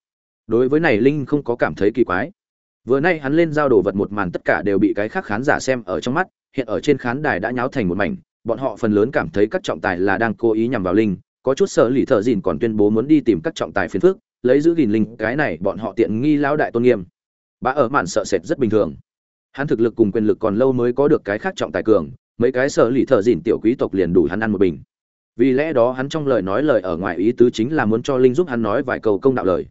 Đối với này linh không có cảm thấy kỳ quái. Vừa nay hắn lên giao đồ vật một màn tất cả đều bị cái khác khán giả xem ở trong mắt hiện ở trên khán đài đã nháo thành một mảnh, bọn họ phần lớn cảm thấy các trọng tài là đang cố ý nhằm vào linh, có chút sợ lì thợ dìn còn tuyên bố muốn đi tìm các trọng tài phiền phức, lấy giữ gìn linh, cái này bọn họ tiện nghi lão đại tôn nghiêm. Bà ở mạn sợ sệt rất bình thường. Hắn thực lực cùng quyền lực còn lâu mới có được cái khác trọng tài cường, mấy cái sợ lì thợ dìn tiểu quý tộc liền đủ hắn ăn một bình. Vì lẽ đó hắn trong lời nói lời ở ngoài ý tứ chính là muốn cho linh giúp hắn nói vài câu công đạo lời.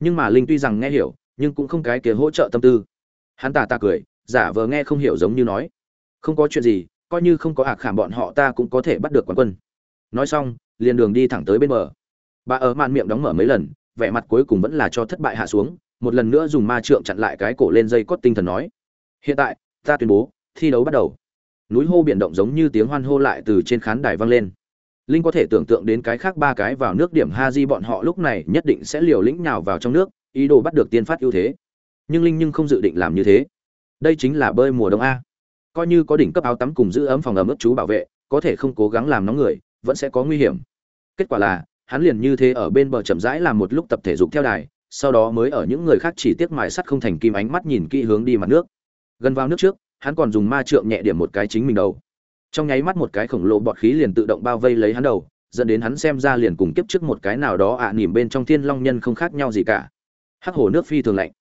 Nhưng mà linh tuy rằng nghe hiểu, nhưng cũng không cái kia hỗ trợ tâm tư. Hắn tà ta cười, giả vờ nghe không hiểu giống như nói không có chuyện gì, coi như không có ạc khảm bọn họ ta cũng có thể bắt được quán quân. Nói xong, liền đường đi thẳng tới bên bờ. Bà ở màn miệng đóng mở mấy lần, vẻ mặt cuối cùng vẫn là cho thất bại hạ xuống, một lần nữa dùng ma trượng chặn lại cái cổ lên dây cót tinh thần nói, hiện tại, ta tuyên bố, thi đấu bắt đầu. Núi hô biển động giống như tiếng hoan hô lại từ trên khán đài vang lên. Linh có thể tưởng tượng đến cái khác ba cái vào nước điểm ha di bọn họ lúc này nhất định sẽ liều lĩnh nhào vào trong nước, ý đồ bắt được tiên phát ưu thế. Nhưng linh nhưng không dự định làm như thế. Đây chính là bơi mùa đông a coi như có đỉnh cấp áo tắm cùng giữ ấm phòng ấm ướt chú bảo vệ có thể không cố gắng làm nóng người vẫn sẽ có nguy hiểm. Kết quả là hắn liền như thế ở bên bờ chậm rãi làm một lúc tập thể dục theo đài sau đó mới ở những người khác chỉ tiếc mài sắt không thành kim ánh mắt nhìn kỹ hướng đi mặt nước. Gần vào nước trước hắn còn dùng ma trượng nhẹ điểm một cái chính mình đầu. Trong nháy mắt một cái khổng lồ bọt khí liền tự động bao vây lấy hắn đầu dẫn đến hắn xem ra liền cùng kiếp trước một cái nào đó ạ à, nỉm bên trong thiên long nhân không khác nhau gì cả. Hắc hồ nước phi thường lạnh.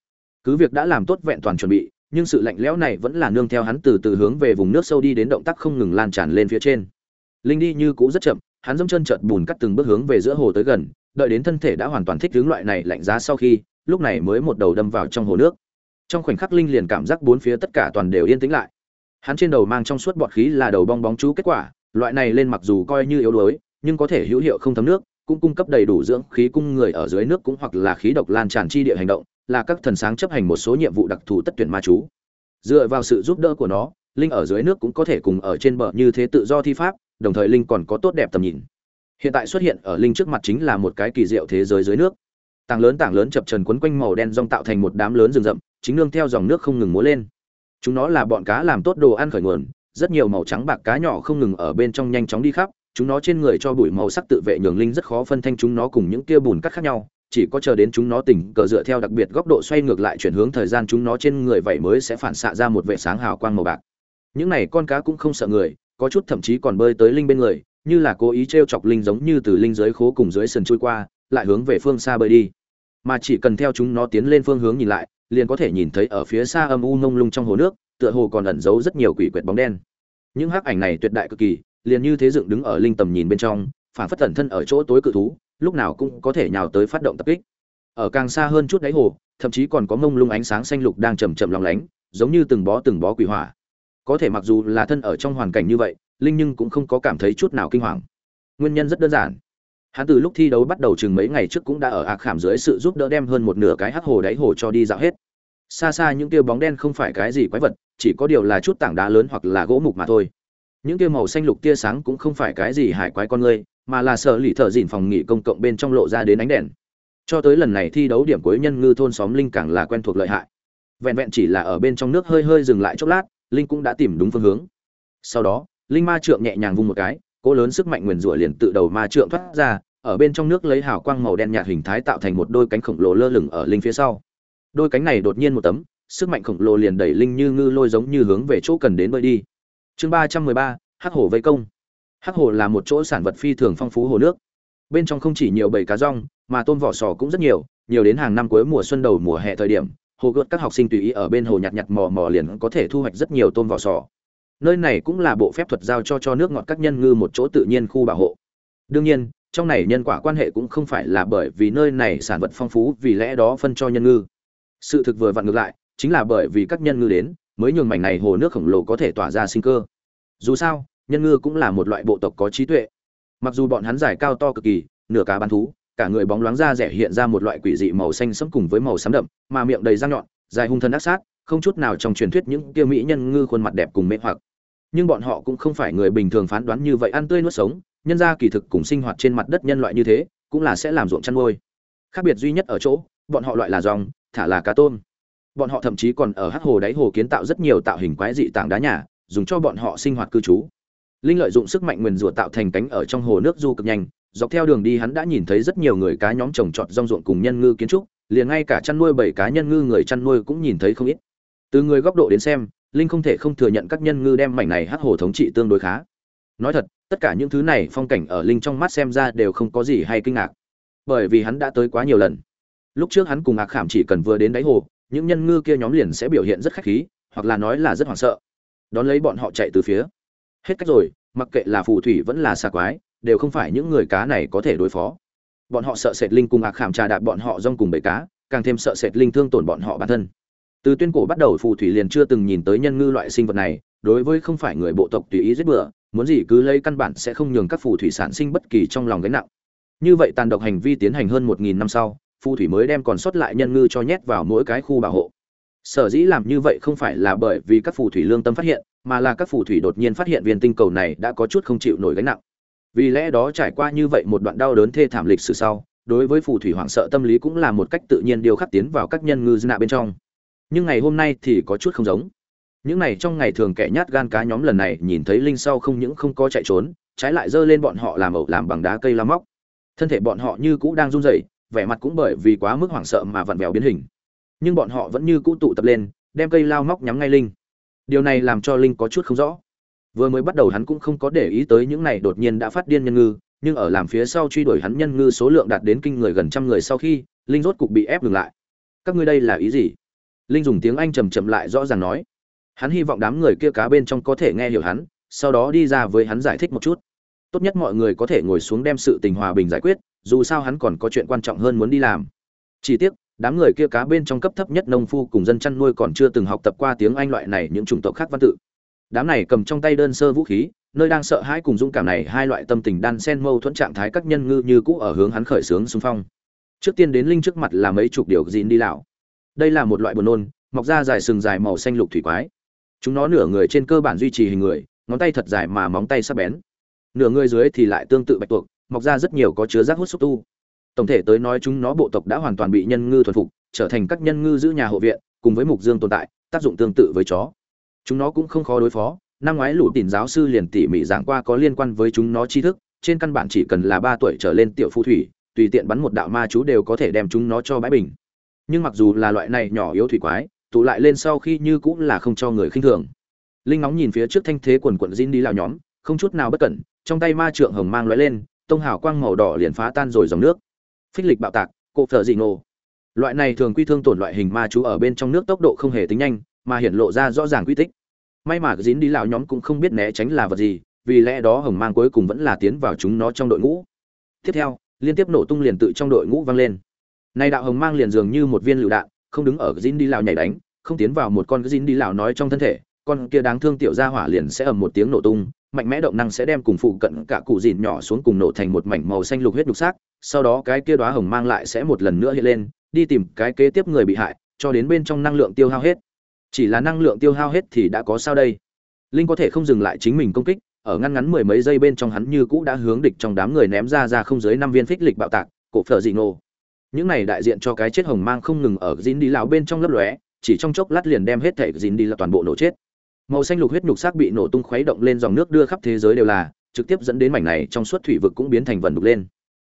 Cứ việc đã làm tốt vẹn toàn chuẩn bị nhưng sự lạnh lẽo này vẫn là nương theo hắn từ từ hướng về vùng nước sâu đi đến động tác không ngừng lan tràn lên phía trên. Linh đi như cũ rất chậm, hắn dẫm chân chợt bùn cắt từng bước hướng về giữa hồ tới gần, đợi đến thân thể đã hoàn toàn thích hướng loại này lạnh giá sau khi, lúc này mới một đầu đâm vào trong hồ nước. Trong khoảnh khắc linh liền cảm giác bốn phía tất cả toàn đều yên tĩnh lại. Hắn trên đầu mang trong suốt bọt khí là đầu bong bóng chú kết quả, loại này lên mặc dù coi như yếu đuối, nhưng có thể hữu hiệu không thấm nước cũng cung cấp đầy đủ dưỡng khí cung người ở dưới nước cũng hoặc là khí độc lan tràn chi địa hành động, là các thần sáng chấp hành một số nhiệm vụ đặc thù tất tuyển ma chú. Dựa vào sự giúp đỡ của nó, linh ở dưới nước cũng có thể cùng ở trên bờ như thế tự do thi pháp, đồng thời linh còn có tốt đẹp tầm nhìn. Hiện tại xuất hiện ở linh trước mặt chính là một cái kỳ diệu thế giới dưới nước. Tảng lớn tảng lớn chập trần quấn quanh màu đen rong tạo thành một đám lớn rừng rậm, chính nương theo dòng nước không ngừng múa lên. Chúng nó là bọn cá làm tốt đồ ăn khởi nguồn, rất nhiều màu trắng bạc cá nhỏ không ngừng ở bên trong nhanh chóng đi khắp chúng nó trên người cho bụi màu sắc tự vệ nhường linh rất khó phân thanh chúng nó cùng những kia bùn cắt khác nhau, chỉ có chờ đến chúng nó tỉnh cờ dựa theo đặc biệt góc độ xoay ngược lại chuyển hướng thời gian chúng nó trên người vậy mới sẽ phản xạ ra một vệ sáng hào quang màu bạc. Những này con cá cũng không sợ người, có chút thậm chí còn bơi tới linh bên người, như là cố ý t r e o chọc linh giống như từ linh dưới khố cùng dưới sườn trôi qua, lại hướng về phương xa bơi đi. Mà chỉ cần theo chúng nó tiến lên phương hướng nhìn lại, liền có thể nhìn thấy ở phía xa âm u mông lung trong hồ nước, tựa hồ còn ẩn giấu rất nhiều quỷ quyệt bóng đen. Những hắc ảnh này tuyệt đại cực kỳ liền như thế dựng đứng ở linh tầm nhìn bên trong, phản phất tẩn thân ở chỗ tối cự thú, lúc nào cũng có thể nhào tới phát động tập kích. Ở càng xa hơn chút đáy hồ, thậm chí còn có mông lung ánh sáng xanh lục đang chầm chậm lòng lánh, giống như từng bó từng bó quỷ hỏa. Có thể mặc dù là thân ở trong hoàn cảnh như vậy, linh nhưng cũng không có cảm thấy chút nào kinh hoàng. Nguyên nhân rất đơn giản. Hắn từ lúc thi đấu bắt đầu chừng mấy ngày trước cũng đã ở ạc khảm dưới sự giúp đỡ đem hơn một nửa cái hắc hồ đáy hồ cho đi dạo hết. Xa xa những tia bóng đen không phải cái gì quái vật, chỉ có điều là chút tảng đá lớn hoặc là gỗ mục mà thôi những tia màu xanh lục tia sáng cũng không phải cái gì hải quái con người, mà là sợ lì thợ dìn phòng nghỉ công cộng bên trong lộ ra đến ánh đèn. Cho tới lần này thi đấu điểm cuối nhân ngư thôn xóm linh càng là quen thuộc lợi hại. Vẹn vẹn chỉ là ở bên trong nước hơi hơi dừng lại chốc lát, linh cũng đã tìm đúng phương hướng. Sau đó, linh ma trượng nhẹ nhàng vung một cái, cỗ lớn sức mạnh nguyền rủa liền tự đầu ma trượng thoát ra, ở bên trong nước lấy hào quang màu đen nhạt hình thái tạo thành một đôi cánh khổng lồ lơ lửng ở linh phía sau. Đôi cánh này đột nhiên một tấm, sức mạnh khổng lồ liền đẩy linh như ngư lôi giống như hướng về chỗ cần đến bơi đi chương ba trăm mười ba, hắc Hồ vây công. Hắc hồ là một chỗ sản vật phi thường phong phú hồ nước. Bên trong không chỉ nhiều bầy cá rong, mà tôm vỏ sò cũng rất nhiều nhiều đến hàng năm cuối mùa xuân đầu mùa hè thời điểm, hồ gợt các học sinh tùy ý ở bên hồ nhặt nhặt mò mò liền có thể thu hoạch rất nhiều tôm vỏ sò. Nơi này cũng là bộ phép thuật giao cho cho nước ngọt các nhân ngư một chỗ tự nhiên khu bảo hộ. Đương nhiên, trong này nhân quả quan hệ cũng không phải là bởi vì nơi này sản vật phong phú vì lẽ đó phân cho nhân ngư. Sự thực vừa vặn ngược lại, chính là bởi vì các nhân ngư đến mới nhường mảnh này hồ nước khổng lồ có thể tỏa ra sinh cơ. Dù sao, nhân ngư cũng là một loại bộ tộc có trí tuệ. Mặc dù bọn hắn dài cao to cực kỳ, nửa cá bán thú, cả người bóng loáng da rẻ hiện ra một loại quỷ dị màu xanh sẫm cùng với màu xám đậm, mà miệng đầy răng nhọn, dài hung thân ác sát, không chút nào trong truyền thuyết những kia mỹ nhân ngư khuôn mặt đẹp cùng mê hoặc. Nhưng bọn họ cũng không phải người bình thường phán đoán như vậy ăn tươi nuốt sống, nhân ra kỳ thực cùng sinh hoạt trên mặt đất nhân loại như thế, cũng là sẽ làm ruộng chăn nuôi. Khác biệt duy nhất ở chỗ, bọn họ loại là dòng thả là cá tôm bọn họ thậm chí còn ở hắc hồ đáy hồ kiến tạo rất nhiều tạo hình quái dị tảng đá nhà, dùng cho bọn họ sinh hoạt cư trú. Linh lợi dụng sức mạnh nguyền rủa tạo thành cánh ở trong hồ nước du cực nhanh, dọc theo đường đi hắn đã nhìn thấy rất nhiều người cá nhóm trồng trọt rong ruộng cùng nhân ngư kiến trúc, liền ngay cả chăn nuôi bảy cá nhân ngư người chăn nuôi cũng nhìn thấy không ít. Từ người góc độ đến xem, linh không thể không thừa nhận các nhân ngư đem mảnh này hắc hồ thống trị tương đối khá. Nói thật, tất cả những thứ này phong cảnh ở linh trong mắt xem ra đều không có gì hay kinh ngạc. Bởi vì hắn đã tới quá nhiều lần. Lúc trước hắn cùng ạc khảm chỉ cần vừa đến đáy hồ những nhân ngư kia nhóm liền sẽ biểu hiện rất khách khí, hoặc là nói là rất hoảng sợ. Đón lấy bọn họ chạy từ phía. Hết cách rồi, mặc kệ là phù thủy vẫn là xa quái, đều không phải những người cá này có thể đối phó. Bọn họ sợ sệt linh cùng ạc khảm trà đạp bọn họ rong cùng bầy cá, càng thêm sợ sệt linh thương tổn bọn họ bản thân. Từ tuyên cổ bắt đầu phù thủy liền chưa từng nhìn tới nhân ngư loại sinh vật này, đối với không phải người bộ tộc tùy ý giết bừa, muốn gì cứ lấy căn bản sẽ không nhường các phù thủy sản sinh bất kỳ trong lòng gánh nặng. Như vậy tàn độc hành vi tiến hành hơn một nghìn năm sau phù thủy mới đem còn sót lại nhân ngư cho nhét vào mỗi cái khu bảo hộ. Sở dĩ làm như vậy không phải là bởi vì các phù thủy lương tâm phát hiện, mà là các phù thủy đột nhiên phát hiện viên tinh cầu này đã có chút không chịu nổi gánh nặng. Vì lẽ đó trải qua như vậy một đoạn đau đớn thê thảm lịch sử sau, đối với phù thủy hoảng sợ tâm lý cũng là một cách tự nhiên điều khắc tiến vào các nhân ngư dư nạ bên trong. Nhưng ngày hôm nay thì có chút không giống. Những này trong ngày thường kẻ nhát gan cá nhóm lần này nhìn thấy linh sau không những không có chạy trốn, trái lại giơ lên bọn họ làm ẩu làm bằng đá cây la móc. Thân thể bọn họ như cũ đang run rẩy vẻ mặt cũng bởi vì quá mức hoảng sợ mà vặn vẹo biến hình. Nhưng bọn họ vẫn như cũ tụ tập lên, đem cây lao móc nhắm ngay linh. Điều này làm cho linh có chút không rõ. Vừa mới bắt đầu hắn cũng không có để ý tới những này đột nhiên đã phát điên nhân ngư, nhưng ở làm phía sau truy đuổi hắn nhân ngư số lượng đạt đến kinh người gần trăm người sau khi, linh rốt cục bị ép ngừng lại. Các ngươi đây là ý gì? Linh dùng tiếng anh trầm chậm lại rõ ràng nói. Hắn hy vọng đám người kia cá bên trong có thể nghe hiểu hắn, sau đó đi ra với hắn giải thích một chút tốt nhất mọi người có thể ngồi xuống đem sự tình hòa bình giải quyết, dù sao hắn còn có chuyện quan trọng hơn muốn đi làm. Chỉ tiếc, đám người kia cá bên trong cấp thấp nhất nông phu cùng dân chăn nuôi còn chưa từng học tập qua tiếng anh loại này những chủng tộc khác văn tự. Đám này cầm trong tay đơn sơ vũ khí, nơi đang sợ hãi cùng dũng cảm này hai loại tâm tình đan sen mâu thuẫn trạng thái các nhân ngư như cũ ở hướng hắn khởi sướng xung phong. Trước tiên đến linh trước mặt là mấy chục điều gìn đi lão. Đây là một loại buồn nôn, mọc ra dài sừng dài màu xanh lục thủy quái. Chúng nó nửa người trên cơ bản duy trì hình người, ngón tay thật dài mà móng tay sắc bén nửa người dưới thì lại tương tự bạch tuộc, mọc ra rất nhiều có chứa rác hút xúc tu. Tổng thể tới nói chúng nó bộ tộc đã hoàn toàn bị nhân ngư thuần phục, trở thành các nhân ngư giữ nhà hộ viện, cùng với mục dương tồn tại, tác dụng tương tự với chó. Chúng nó cũng không khó đối phó, năm ngoái lũ tìm giáo sư liền tỉ mỉ giảng qua có liên quan với chúng nó tri thức, trên căn bản chỉ cần là ba tuổi trở lên tiểu phù thủy, tùy tiện bắn một đạo ma chú đều có thể đem chúng nó cho bãi bình. Nhưng mặc dù là loại này nhỏ yếu thủy quái, tụ lại lên sau khi như cũng là không cho người khinh thường. Linh nóng nhìn phía trước thanh thế quần quận Jin đi lao nhóm, không chút nào bất cẩn trong tay ma trượng hồng mang lóe lên, tông hào quang màu đỏ liền phá tan rồi dòng nước. Phích lịch bạo tạc cộ phở dị nổ loại này thường quy thương tổn loại hình ma chú ở bên trong nước tốc độ không hề tính nhanh, mà hiển lộ ra rõ ràng quy tích. May mà dính đi lão nhóm cũng không biết né tránh là vật gì, vì lẽ đó hồng mang cuối cùng vẫn là tiến vào chúng nó trong đội ngũ. Tiếp theo, liên tiếp nổ tung liền tự trong đội ngũ vang lên. Nay đạo hồng mang liền dường như một viên lựu đạn, không đứng ở dính đi lão nhảy đánh, không tiến vào một con dính đi lão nói trong thân thể, con kia đáng thương tiểu gia hỏa liền sẽ ầm một tiếng nổ tung mạnh mẽ động năng sẽ đem cùng phụ cận cả cụ dìn nhỏ xuống cùng nổ thành một mảnh màu xanh lục huyết đục xác, sau đó cái kia đóa hồng mang lại sẽ một lần nữa hiện lên, đi tìm cái kế tiếp người bị hại, cho đến bên trong năng lượng tiêu hao hết. Chỉ là năng lượng tiêu hao hết thì đã có sao đây? Linh có thể không dừng lại chính mình công kích, ở ngăn ngắn mười mấy giây bên trong hắn như cũ đã hướng địch trong đám người ném ra ra không dưới năm viên phích lịch bạo tạc, cổ phở dị nổ những này đại diện cho cái chết hồng mang không ngừng ở dín đi lão bên trong lấp lóe, chỉ trong chốc lát liền đem hết thể dín đi là toàn bộ nổ chết màu xanh lục huyết nhục xác bị nổ tung khuấy động lên dòng nước đưa khắp thế giới đều là, trực tiếp dẫn đến mảnh này trong suốt thủy vực cũng biến thành vần đục lên.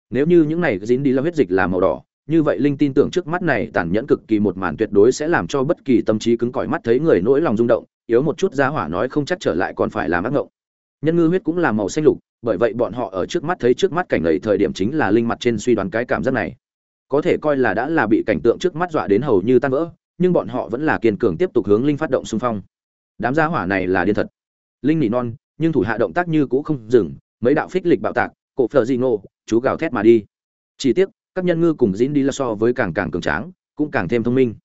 Nếu như những này dính đi là huyết dịch là màu đỏ, như vậy linh tin tưởng trước mắt này tàn nhẫn cực kỳ một màn tuyệt đối sẽ làm cho bất kỳ tâm trí cứng cỏi mắt thấy người nỗi lòng rung động, yếu một chút giá hỏa nói không chắc trở lại còn phải làm ác ngộng. Nhân ngư huyết cũng là màu xanh lục, bởi vậy bọn họ ở trước mắt thấy trước mắt cảnh ấy thời điểm chính là linh mặt trên suy đoán cái cảm giác này. Có thể coi là đã là bị cảnh tượng trước mắt dọa đến hầu như tan vỡ, nhưng bọn họ vẫn là kiên cường tiếp tục hướng linh phát động xung phong đám gia hỏa này là điên thật. Linh nỉ non, nhưng thủ hạ động tác như cũ không dừng, mấy đạo phích lịch bạo tạc, cổ phờ di ngô, chú gào thét mà đi. Chỉ tiếc, các nhân ngư cùng dín đi là so với càng càng cường tráng, cũng càng thêm thông minh.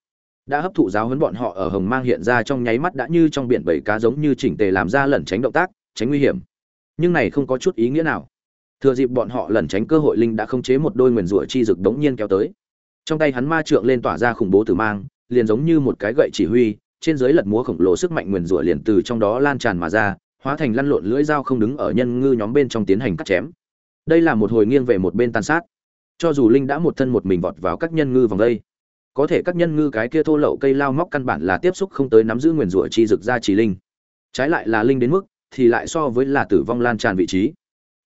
Đã hấp thụ giáo huấn bọn họ ở hồng mang hiện ra trong nháy mắt đã như trong biển bảy cá giống như chỉnh tề làm ra lẩn tránh động tác, tránh nguy hiểm. Nhưng này không có chút ý nghĩa nào. Thừa dịp bọn họ lẩn tránh cơ hội linh đã không chế một đôi nguyền rủa chi rực đống nhiên kéo tới. Trong tay hắn ma trượng lên tỏa ra khủng bố tử mang, liền giống như một cái gậy chỉ huy trên dưới lật múa khổng lồ sức mạnh nguyền rủa liền từ trong đó lan tràn mà ra, hóa thành lăn lộn lưỡi dao không đứng ở nhân ngư nhóm bên trong tiến hành cắt chém. Đây là một hồi nghiêng về một bên tàn sát. Cho dù linh đã một thân một mình vọt vào các nhân ngư vòng đây, có thể các nhân ngư cái kia thô lậu cây lao móc căn bản là tiếp xúc không tới nắm giữ nguyền rủa chi rực ra chỉ linh. Trái lại là linh đến mức, thì lại so với là tử vong lan tràn vị trí.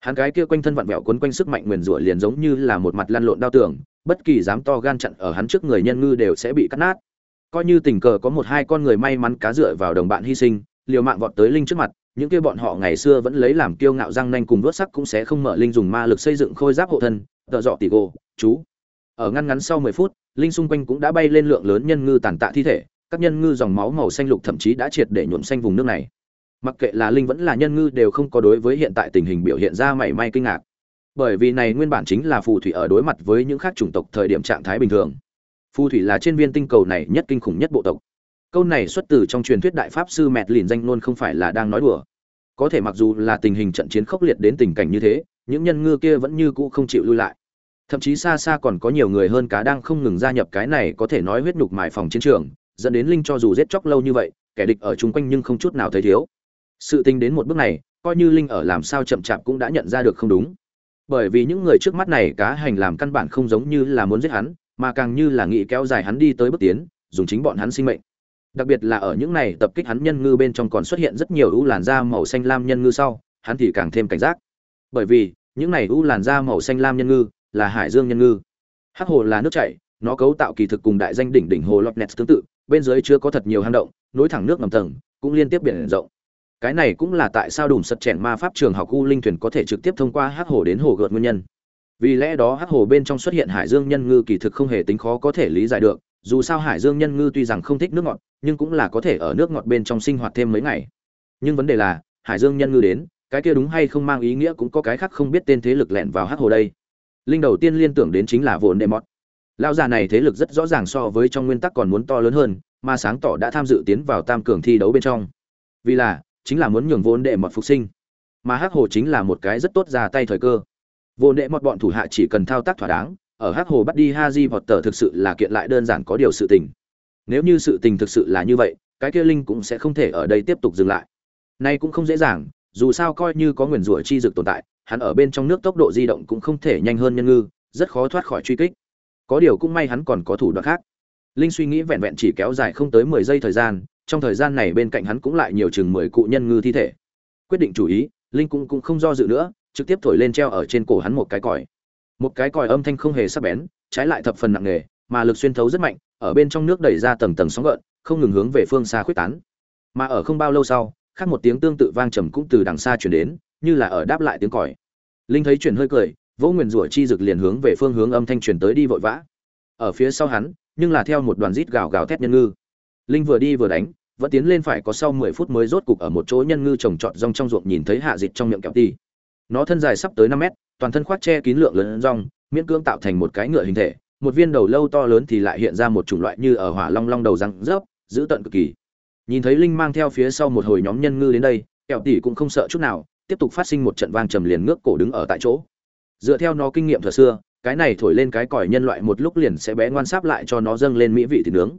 Hắn cái kia quanh thân vặn vẹo quấn quanh sức mạnh nguyền rủa liền giống như là một mặt lăn lộn đao tưởng bất kỳ dám to gan chặn ở hắn trước người nhân ngư đều sẽ bị cắt nát coi như tình cờ có một hai con người may mắn cá dựa vào đồng bạn hy sinh, liều mạng vọt tới linh trước mặt, những kia bọn họ ngày xưa vẫn lấy làm kiêu ngạo răng nanh cùng vớt sắc cũng sẽ không mở linh dùng ma lực xây dựng khôi giáp hộ thân, tợ dọ tỉ gô chú. Ở ngăn ngắn sau mười phút, linh xung quanh cũng đã bay lên lượng lớn nhân ngư tàn tạ thi thể, các nhân ngư dòng máu màu xanh lục thậm chí đã triệt để nhuộm xanh vùng nước này. Mặc kệ là linh vẫn là nhân ngư đều không có đối với hiện tại tình hình biểu hiện ra mảy may kinh ngạc. Bởi vì này nguyên bản chính là phù thủy ở đối mặt với những khác chủng tộc thời điểm trạng thái bình thường phù thủy là trên viên tinh cầu này nhất kinh khủng nhất bộ tộc. Câu này xuất từ trong truyền thuyết đại pháp sư mẹt lìn danh luôn không phải là đang nói đùa. Có thể mặc dù là tình hình trận chiến khốc liệt đến tình cảnh như thế, những nhân ngư kia vẫn như cũ không chịu lui lại. Thậm chí xa xa còn có nhiều người hơn cá đang không ngừng gia nhập cái này có thể nói huyết nhục mài phòng chiến trường, dẫn đến linh cho dù giết chóc lâu như vậy, kẻ địch ở chung quanh nhưng không chút nào thấy thiếu. Sự tính đến một bước này, coi như linh ở làm sao chậm chạp cũng đã nhận ra được không đúng. Bởi vì những người trước mắt này cá hành làm căn bản không giống như là muốn giết hắn mà càng như là nghĩ kéo dài hắn đi tới bước tiến, dùng chính bọn hắn sinh mệnh. Đặc biệt là ở những này tập kích hắn nhân ngư bên trong còn xuất hiện rất nhiều ưu làn da màu xanh lam nhân ngư sau, hắn thì càng thêm cảnh giác. Bởi vì, những này ưu làn da màu xanh lam nhân ngư là hải dương nhân ngư. Hắc hồ là nước chảy, nó cấu tạo kỳ thực cùng đại danh đỉnh đỉnh hồ Loch Ness tương tự, bên dưới chứa có thật nhiều hang động, nối thẳng nước ngầm tầng, cũng liên tiếp biển rộng. Cái này cũng là tại sao đùm sật chèn ma pháp trường học u linh thuyền có thể trực tiếp thông qua hắc hồ đến hồ gợt nguyên nhân vì lẽ đó hắc hồ bên trong xuất hiện hải dương nhân ngư kỳ thực không hề tính khó có thể lý giải được, dù sao hải dương nhân ngư tuy rằng không thích nước ngọt, nhưng cũng là có thể ở nước ngọt bên trong sinh hoạt thêm mấy ngày. Nhưng vấn đề là, hải dương nhân ngư đến, cái kia đúng hay không mang ý nghĩa cũng có cái khác không biết tên thế lực lẻn vào hắc hồ đây. Linh đầu tiên liên tưởng đến chính là vồn đệ mọt. Lão già này thế lực rất rõ ràng so với trong nguyên tắc còn muốn to lớn hơn, mà sáng tỏ đã tham dự tiến vào tam cường thi đấu bên trong. Vì là, chính là muốn nhường vốn đệ mọt phục sinh. Mà hắc hồ chính là một cái rất tốt ra tay thời cơ vô nệ mọt bọn thủ hạ chỉ cần thao tác thỏa đáng, ở hắc hồ bắt đi ha di vọt tờ thực sự là kiện lại đơn giản có điều sự tình. Nếu như sự tình thực sự là như vậy, cái kia linh cũng sẽ không thể ở đây tiếp tục dừng lại. Nay cũng không dễ dàng, dù sao coi như có nguyền rủa chi dực tồn tại, hắn ở bên trong nước tốc độ di động cũng không thể nhanh hơn nhân ngư, rất khó thoát khỏi truy kích. Có điều cũng may hắn còn có thủ đoạn khác. Linh suy nghĩ vẹn vẹn chỉ kéo dài không tới mười giây thời gian, trong thời gian này bên cạnh hắn cũng lại nhiều chừng mười cụ nhân ngư thi thể. Quyết định chủ ý, linh cũng cũng không do dự nữa trực tiếp thổi lên treo ở trên cổ hắn một cái còi. Một cái còi âm thanh không hề sắc bén, trái lại thập phần nặng nề, mà lực xuyên thấu rất mạnh, ở bên trong nước đẩy ra tầng tầng sóng gợn, không ngừng hướng về phương xa khuếch tán. Mà ở không bao lâu sau, khác một tiếng tương tự vang trầm cũng từ đằng xa chuyển đến, như là ở đáp lại tiếng còi. Linh thấy chuyển hơi cười, vỗ nguyền rủa chi rực liền hướng về phương hướng âm thanh truyền tới đi vội vã. Ở phía sau hắn, nhưng là theo một đoàn rít gào gào thét nhân ngư. Linh vừa đi vừa đánh, vẫn tiến lên phải có sau mười phút mới rốt cục ở một chỗ nhân ngư trồng trọt rong trong ruộng nhìn thấy hạ dịch trong miệng kẹo ti nó thân dài sắp tới năm mét, toàn thân khoác che kín lượng lớn rong, miễn cưỡng tạo thành một cái ngựa hình thể. Một viên đầu lâu to lớn thì lại hiện ra một chủng loại như ở hỏa long long đầu răng rớp giữ tận cực kỳ. Nhìn thấy linh mang theo phía sau một hồi nhóm nhân ngư đến đây, kẹo tỷ cũng không sợ chút nào, tiếp tục phát sinh một trận vang trầm liền ngước cổ đứng ở tại chỗ. Dựa theo nó kinh nghiệm thời xưa, cái này thổi lên cái còi nhân loại một lúc liền sẽ bé ngoan sáp lại cho nó dâng lên mỹ vị thịt nướng.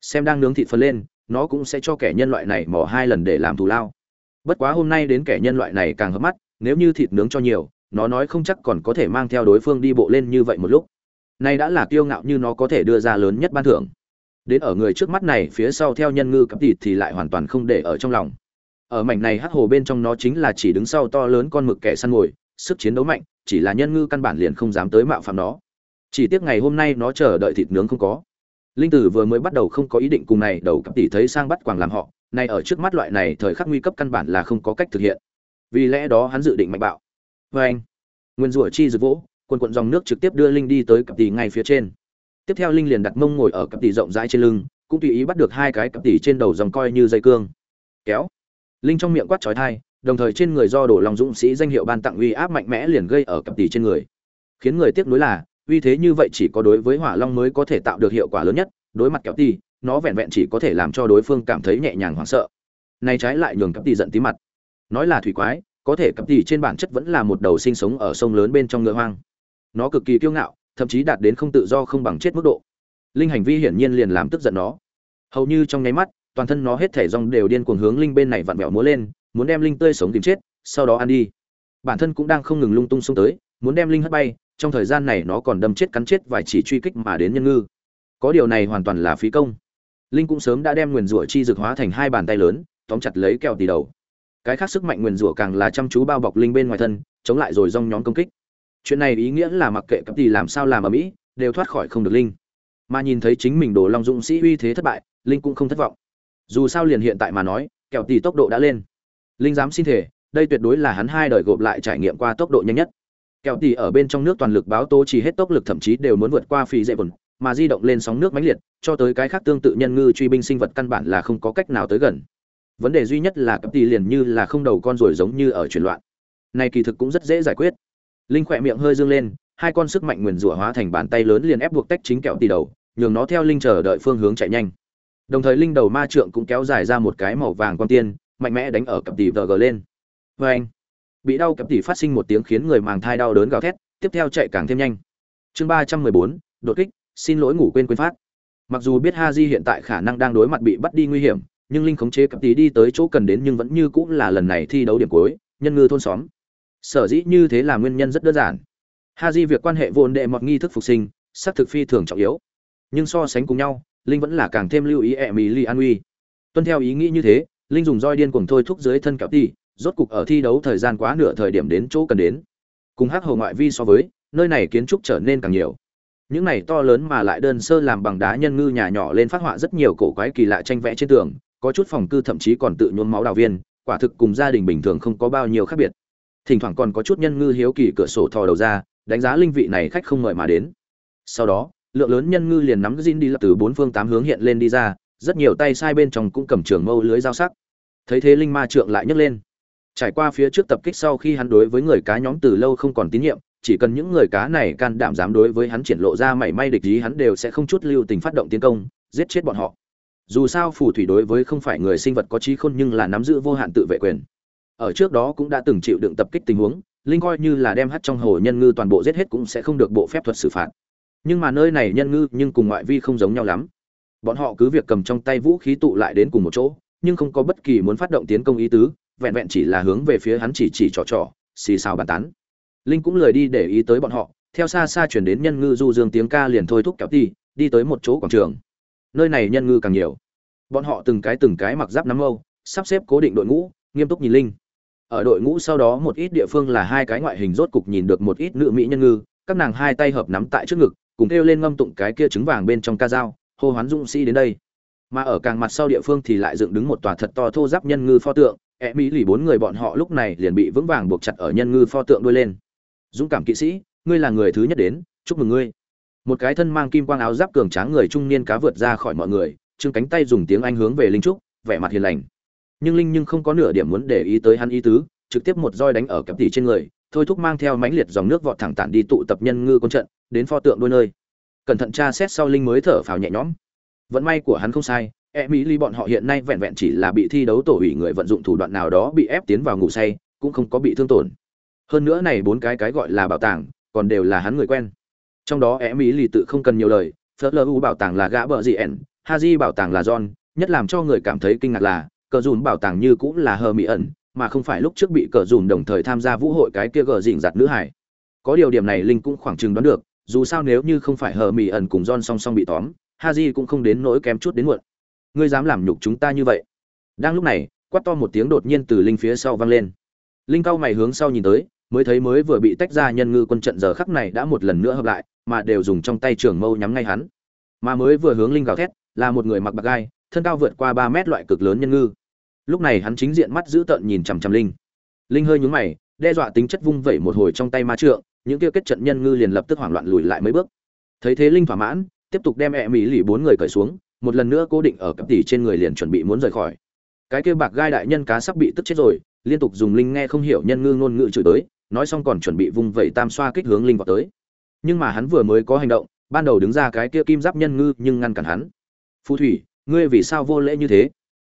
Xem đang nướng thịt phân lên, nó cũng sẽ cho kẻ nhân loại này mỏ hai lần để làm thù lao. Bất quá hôm nay đến kẻ nhân loại này càng hấp mắt nếu như thịt nướng cho nhiều, nó nói không chắc còn có thể mang theo đối phương đi bộ lên như vậy một lúc. Nay đã là kiêu ngạo như nó có thể đưa ra lớn nhất ban thưởng. Đến ở người trước mắt này, phía sau theo nhân ngư cặp thịt thì lại hoàn toàn không để ở trong lòng. Ở mảnh này hắc hồ bên trong nó chính là chỉ đứng sau to lớn con mực kẻ săn mồi, sức chiến đấu mạnh, chỉ là nhân ngư căn bản liền không dám tới mạo phạm nó. Chỉ tiếc ngày hôm nay nó chờ đợi thịt nướng không có. Linh tử vừa mới bắt đầu không có ý định cùng này đầu cặp tỷ thấy sang bắt quàng làm họ nay ở trước mắt loại này thời khắc nguy cấp căn bản là không có cách thực hiện vì lẽ đó hắn dự định mạnh bạo. Vê anh, nguyên rủa chi rực vỗ, quần quận dòng nước trực tiếp đưa linh đi tới cặp tỷ ngay phía trên. Tiếp theo linh liền đặt mông ngồi ở cặp tỷ rộng rãi trên lưng, cũng tùy ý bắt được hai cái cặp tỷ trên đầu dòng coi như dây cương. Kéo. Linh trong miệng quát trói thai đồng thời trên người do đổ lòng dũng sĩ danh hiệu ban tặng uy áp mạnh mẽ liền gây ở cặp tỷ trên người. Khiến người tiếc nuối là, uy thế như vậy chỉ có đối với hỏa long mới có thể tạo được hiệu quả lớn nhất, đối mặt kéo tỷ nó vẹn vẹn chỉ có thể làm cho đối phương cảm thấy nhẹ nhàng hoảng sợ. Nay trái lại nhường cặp tỷ giận tí mặt nói là thủy quái, có thể cặp tỷ trên bản chất vẫn là một đầu sinh sống ở sông lớn bên trong ngựa hoang. Nó cực kỳ kiêu ngạo, thậm chí đạt đến không tự do không bằng chết mức độ. Linh hành vi hiển nhiên liền làm tức giận nó. Hầu như trong nháy mắt, toàn thân nó hết thể rong đều điên cuồng hướng linh bên này vặn vẹo múa lên, muốn đem linh tươi sống tìm chết, sau đó ăn đi. Bản thân cũng đang không ngừng lung tung xông tới, muốn đem linh hất bay, trong thời gian này nó còn đâm chết cắn chết vài chỉ truy kích mà đến nhân ngư. Có điều này hoàn toàn là phí công. Linh cũng sớm đã đem nguyền rủa chi dược hóa thành hai bàn tay lớn, tóm chặt lấy kẹo tì đầu cái khác sức mạnh nguyền rủa càng là chăm chú bao bọc linh bên ngoài thân, chống lại rồi rong nhóm công kích. Chuyện này ý nghĩa là mặc kệ cấp tì làm sao làm ở mỹ, đều thoát khỏi không được linh. Mà nhìn thấy chính mình đồ long dũng sĩ uy thế thất bại, linh cũng không thất vọng. Dù sao liền hiện tại mà nói, kẹo tỷ tốc độ đã lên. Linh dám xin thể đây tuyệt đối là hắn hai đời gộp lại trải nghiệm qua tốc độ nhanh nhất. Kẹo tỷ ở bên trong nước toàn lực báo tố chỉ hết tốc lực thậm chí đều muốn vượt qua phi dễ vần mà di động lên sóng nước mãnh liệt, cho tới cái khác tương tự nhân ngư truy binh sinh vật căn bản là không có cách nào tới gần vấn đề duy nhất là cấp tỷ liền như là không đầu con rồi giống như ở chuyển loạn. Này kỳ thực cũng rất dễ giải quyết. Linh khỏe miệng hơi dương lên, hai con sức mạnh nguyền rủa hóa thành bàn tay lớn liền ép buộc tách chính kẹo tỷ đầu, nhường nó theo linh chờ đợi phương hướng chạy nhanh. Đồng thời linh đầu ma trượng cũng kéo dài ra một cái màu vàng quan tiên, mạnh mẽ đánh ở cặp tỷ vg lên. Vê anh, bị đau cặp tỷ phát sinh một tiếng khiến người màng thai đau đớn gào thét, tiếp theo chạy càng thêm nhanh. Chương ba trăm mười bốn, đột kích, xin lỗi ngủ quên quên phát. Mặc dù biết ha di hiện tại khả năng đang đối mặt bị bắt đi nguy hiểm nhưng linh khống chế cặp tí đi tới chỗ cần đến nhưng vẫn như cũng là lần này thi đấu điểm cuối, nhân ngư thôn xóm. Sở dĩ như thế là nguyên nhân rất đơn giản. Ha di việc quan hệ vốn đệ mọt nghi thức phục sinh, xác thực phi thường trọng yếu. Nhưng so sánh cùng nhau, linh vẫn là càng thêm lưu ý ẹ mì li an uy. Tuân theo ý nghĩ như thế, linh dùng roi điên cuồng thôi thúc dưới thân cặp tí rốt cục ở thi đấu thời gian quá nửa thời điểm đến chỗ cần đến. Cùng hắc hầu ngoại vi so với, nơi này kiến trúc trở nên càng nhiều. Những này to lớn mà lại đơn sơ làm bằng đá nhân ngư nhà nhỏ lên phát họa rất nhiều cổ quái kỳ lạ tranh vẽ trên tường có chút phòng cư thậm chí còn tự nhuốm máu đào viên quả thực cùng gia đình bình thường không có bao nhiêu khác biệt thỉnh thoảng còn có chút nhân ngư hiếu kỳ cửa sổ thò đầu ra đánh giá linh vị này khách không mời mà đến sau đó lượng lớn nhân ngư liền nắm Jin đi lập từ bốn phương tám hướng hiện lên đi ra, rất nhiều tay sai bên trong cũng cầm trường mâu lưới dao sắc. Thấy thế linh ma trượng lại nhấc lên. Trải qua phía trước tập kích sau khi hắn đối với người cá nhóm từ lâu không còn tín nhiệm, chỉ cần những người cá này can đảm dám đối với hắn triển lộ ra mảy may địch ý hắn đều sẽ không chút lưu tình phát động tiến công, giết chết bọn họ. Dù sao phù thủy đối với không phải người sinh vật có trí khôn nhưng là nắm giữ vô hạn tự vệ quyền. Ở trước đó cũng đã từng chịu đựng tập kích tình huống, linh coi như là đem hắt trong hồ nhân ngư toàn bộ giết hết cũng sẽ không được bộ phép thuật xử phạt. Nhưng mà nơi này nhân ngư nhưng cùng ngoại vi không giống nhau lắm. Bọn họ cứ việc cầm trong tay vũ khí tụ lại đến cùng một chỗ nhưng không có bất kỳ muốn phát động tiến công ý tứ vẹn vẹn chỉ là hướng về phía hắn chỉ chỉ trò trò xì xào bàn tán. Linh cũng lười đi để ý tới bọn họ theo xa xa chuyển đến nhân ngư du dương tiếng ca liền thôi thúc kéo đi đi tới một chỗ quảng trường nơi này nhân ngư càng nhiều. Bọn họ từng cái từng cái mặc giáp nắm âu sắp xếp cố định đội ngũ, nghiêm túc nhìn linh. Ở đội ngũ sau đó một ít địa phương là hai cái ngoại hình rốt cục nhìn được một ít nữ mỹ nhân ngư, các nàng hai tay hợp nắm tại trước ngực, cùng kêu lên ngâm tụng cái kia trứng vàng bên trong ca dao, hô hoán dũng sĩ đến đây. Mà ở càng mặt sau địa phương thì lại dựng đứng một tòa thật to thô giáp nhân ngư pho tượng e mỹ lì bốn người bọn họ lúc này liền bị vững vàng buộc chặt ở nhân ngư pho tượng đuôi lên. Dũng cảm kỵ sĩ, ngươi là người thứ nhất đến, chúc mừng ngươi một cái thân mang kim quang áo giáp cường tráng người trung niên cá vượt ra khỏi mọi người, trương cánh tay dùng tiếng anh hướng về linh trúc, vẻ mặt hiền lành. Nhưng linh nhưng không có nửa điểm muốn để ý tới hắn ý tứ, trực tiếp một roi đánh ở cặp tỷ trên người, thôi thúc mang theo mãnh liệt dòng nước vọt thẳng tản đi tụ tập nhân ngư quân trận, đến pho tượng đôi nơi. Cẩn thận tra xét sau linh mới thở phào nhẹ nhõm. Vận may của hắn không sai e mỹ ly bọn họ hiện nay vẹn vẹn chỉ là bị thi đấu tổ hủy người vận dụng thủ đoạn nào đó bị ép tiến vào ngủ say, cũng không có bị thương tổn. Hơn nữa này bốn cái cái gọi là bảo tàng, còn đều là hắn người quen trong đó e mỹ Lì tự không cần nhiều lời phớt lơ u bảo tàng là gã bợ gì ẻn Di bảo tàng là john nhất làm cho người cảm thấy kinh ngạc là cờ dùn bảo tàng như cũng là hờ mỹ ẩn mà không phải lúc trước bị cờ dùn đồng thời tham gia vũ hội cái kia gờ dịnh giặt nữ hải có điều điểm này linh cũng khoảng chừng đoán được dù sao nếu như không phải hờ mỹ ẩn cùng John song song bị tóm, Di cũng không đến nỗi kém chút đến muộn. Ngươi dám làm nhục chúng ta như vậy? Đang lúc này, quát to một tiếng đột nhiên từ linh phía sau vang lên. Linh cao mày hướng sau nhìn tới, mới thấy mới vừa bị tách ra nhân ngư quân trận giờ khắc này đã một lần nữa hợp lại, mà đều dùng trong tay trường mâu nhắm ngay hắn. Mà mới vừa hướng linh gào thét, là một người mặc bạc gai, thân cao vượt qua 3 mét loại cực lớn nhân ngư. Lúc này hắn chính diện mắt giữ tợn nhìn chằm chằm linh. Linh hơi nhướng mày, đe dọa tính chất vung vẩy một hồi trong tay ma trượng, những kia kết trận nhân ngư liền lập tức hoảng loạn lùi lại mấy bước thấy thế linh thỏa mãn tiếp tục đem ẹ mỹ lì bốn người cởi xuống một lần nữa cố định ở cấp tỷ trên người liền chuẩn bị muốn rời khỏi cái kia bạc gai đại nhân cá sắp bị tức chết rồi liên tục dùng linh nghe không hiểu nhân ngư ngôn ngữ chửi tới nói xong còn chuẩn bị vung vẩy tam xoa kích hướng linh vào tới. Nhưng mà hắn vừa mới có hành động, ban đầu đứng ra cái kia kim giáp nhân ngư nhưng ngăn cản hắn. Phù thủy, ngươi vì sao vô lễ như thế?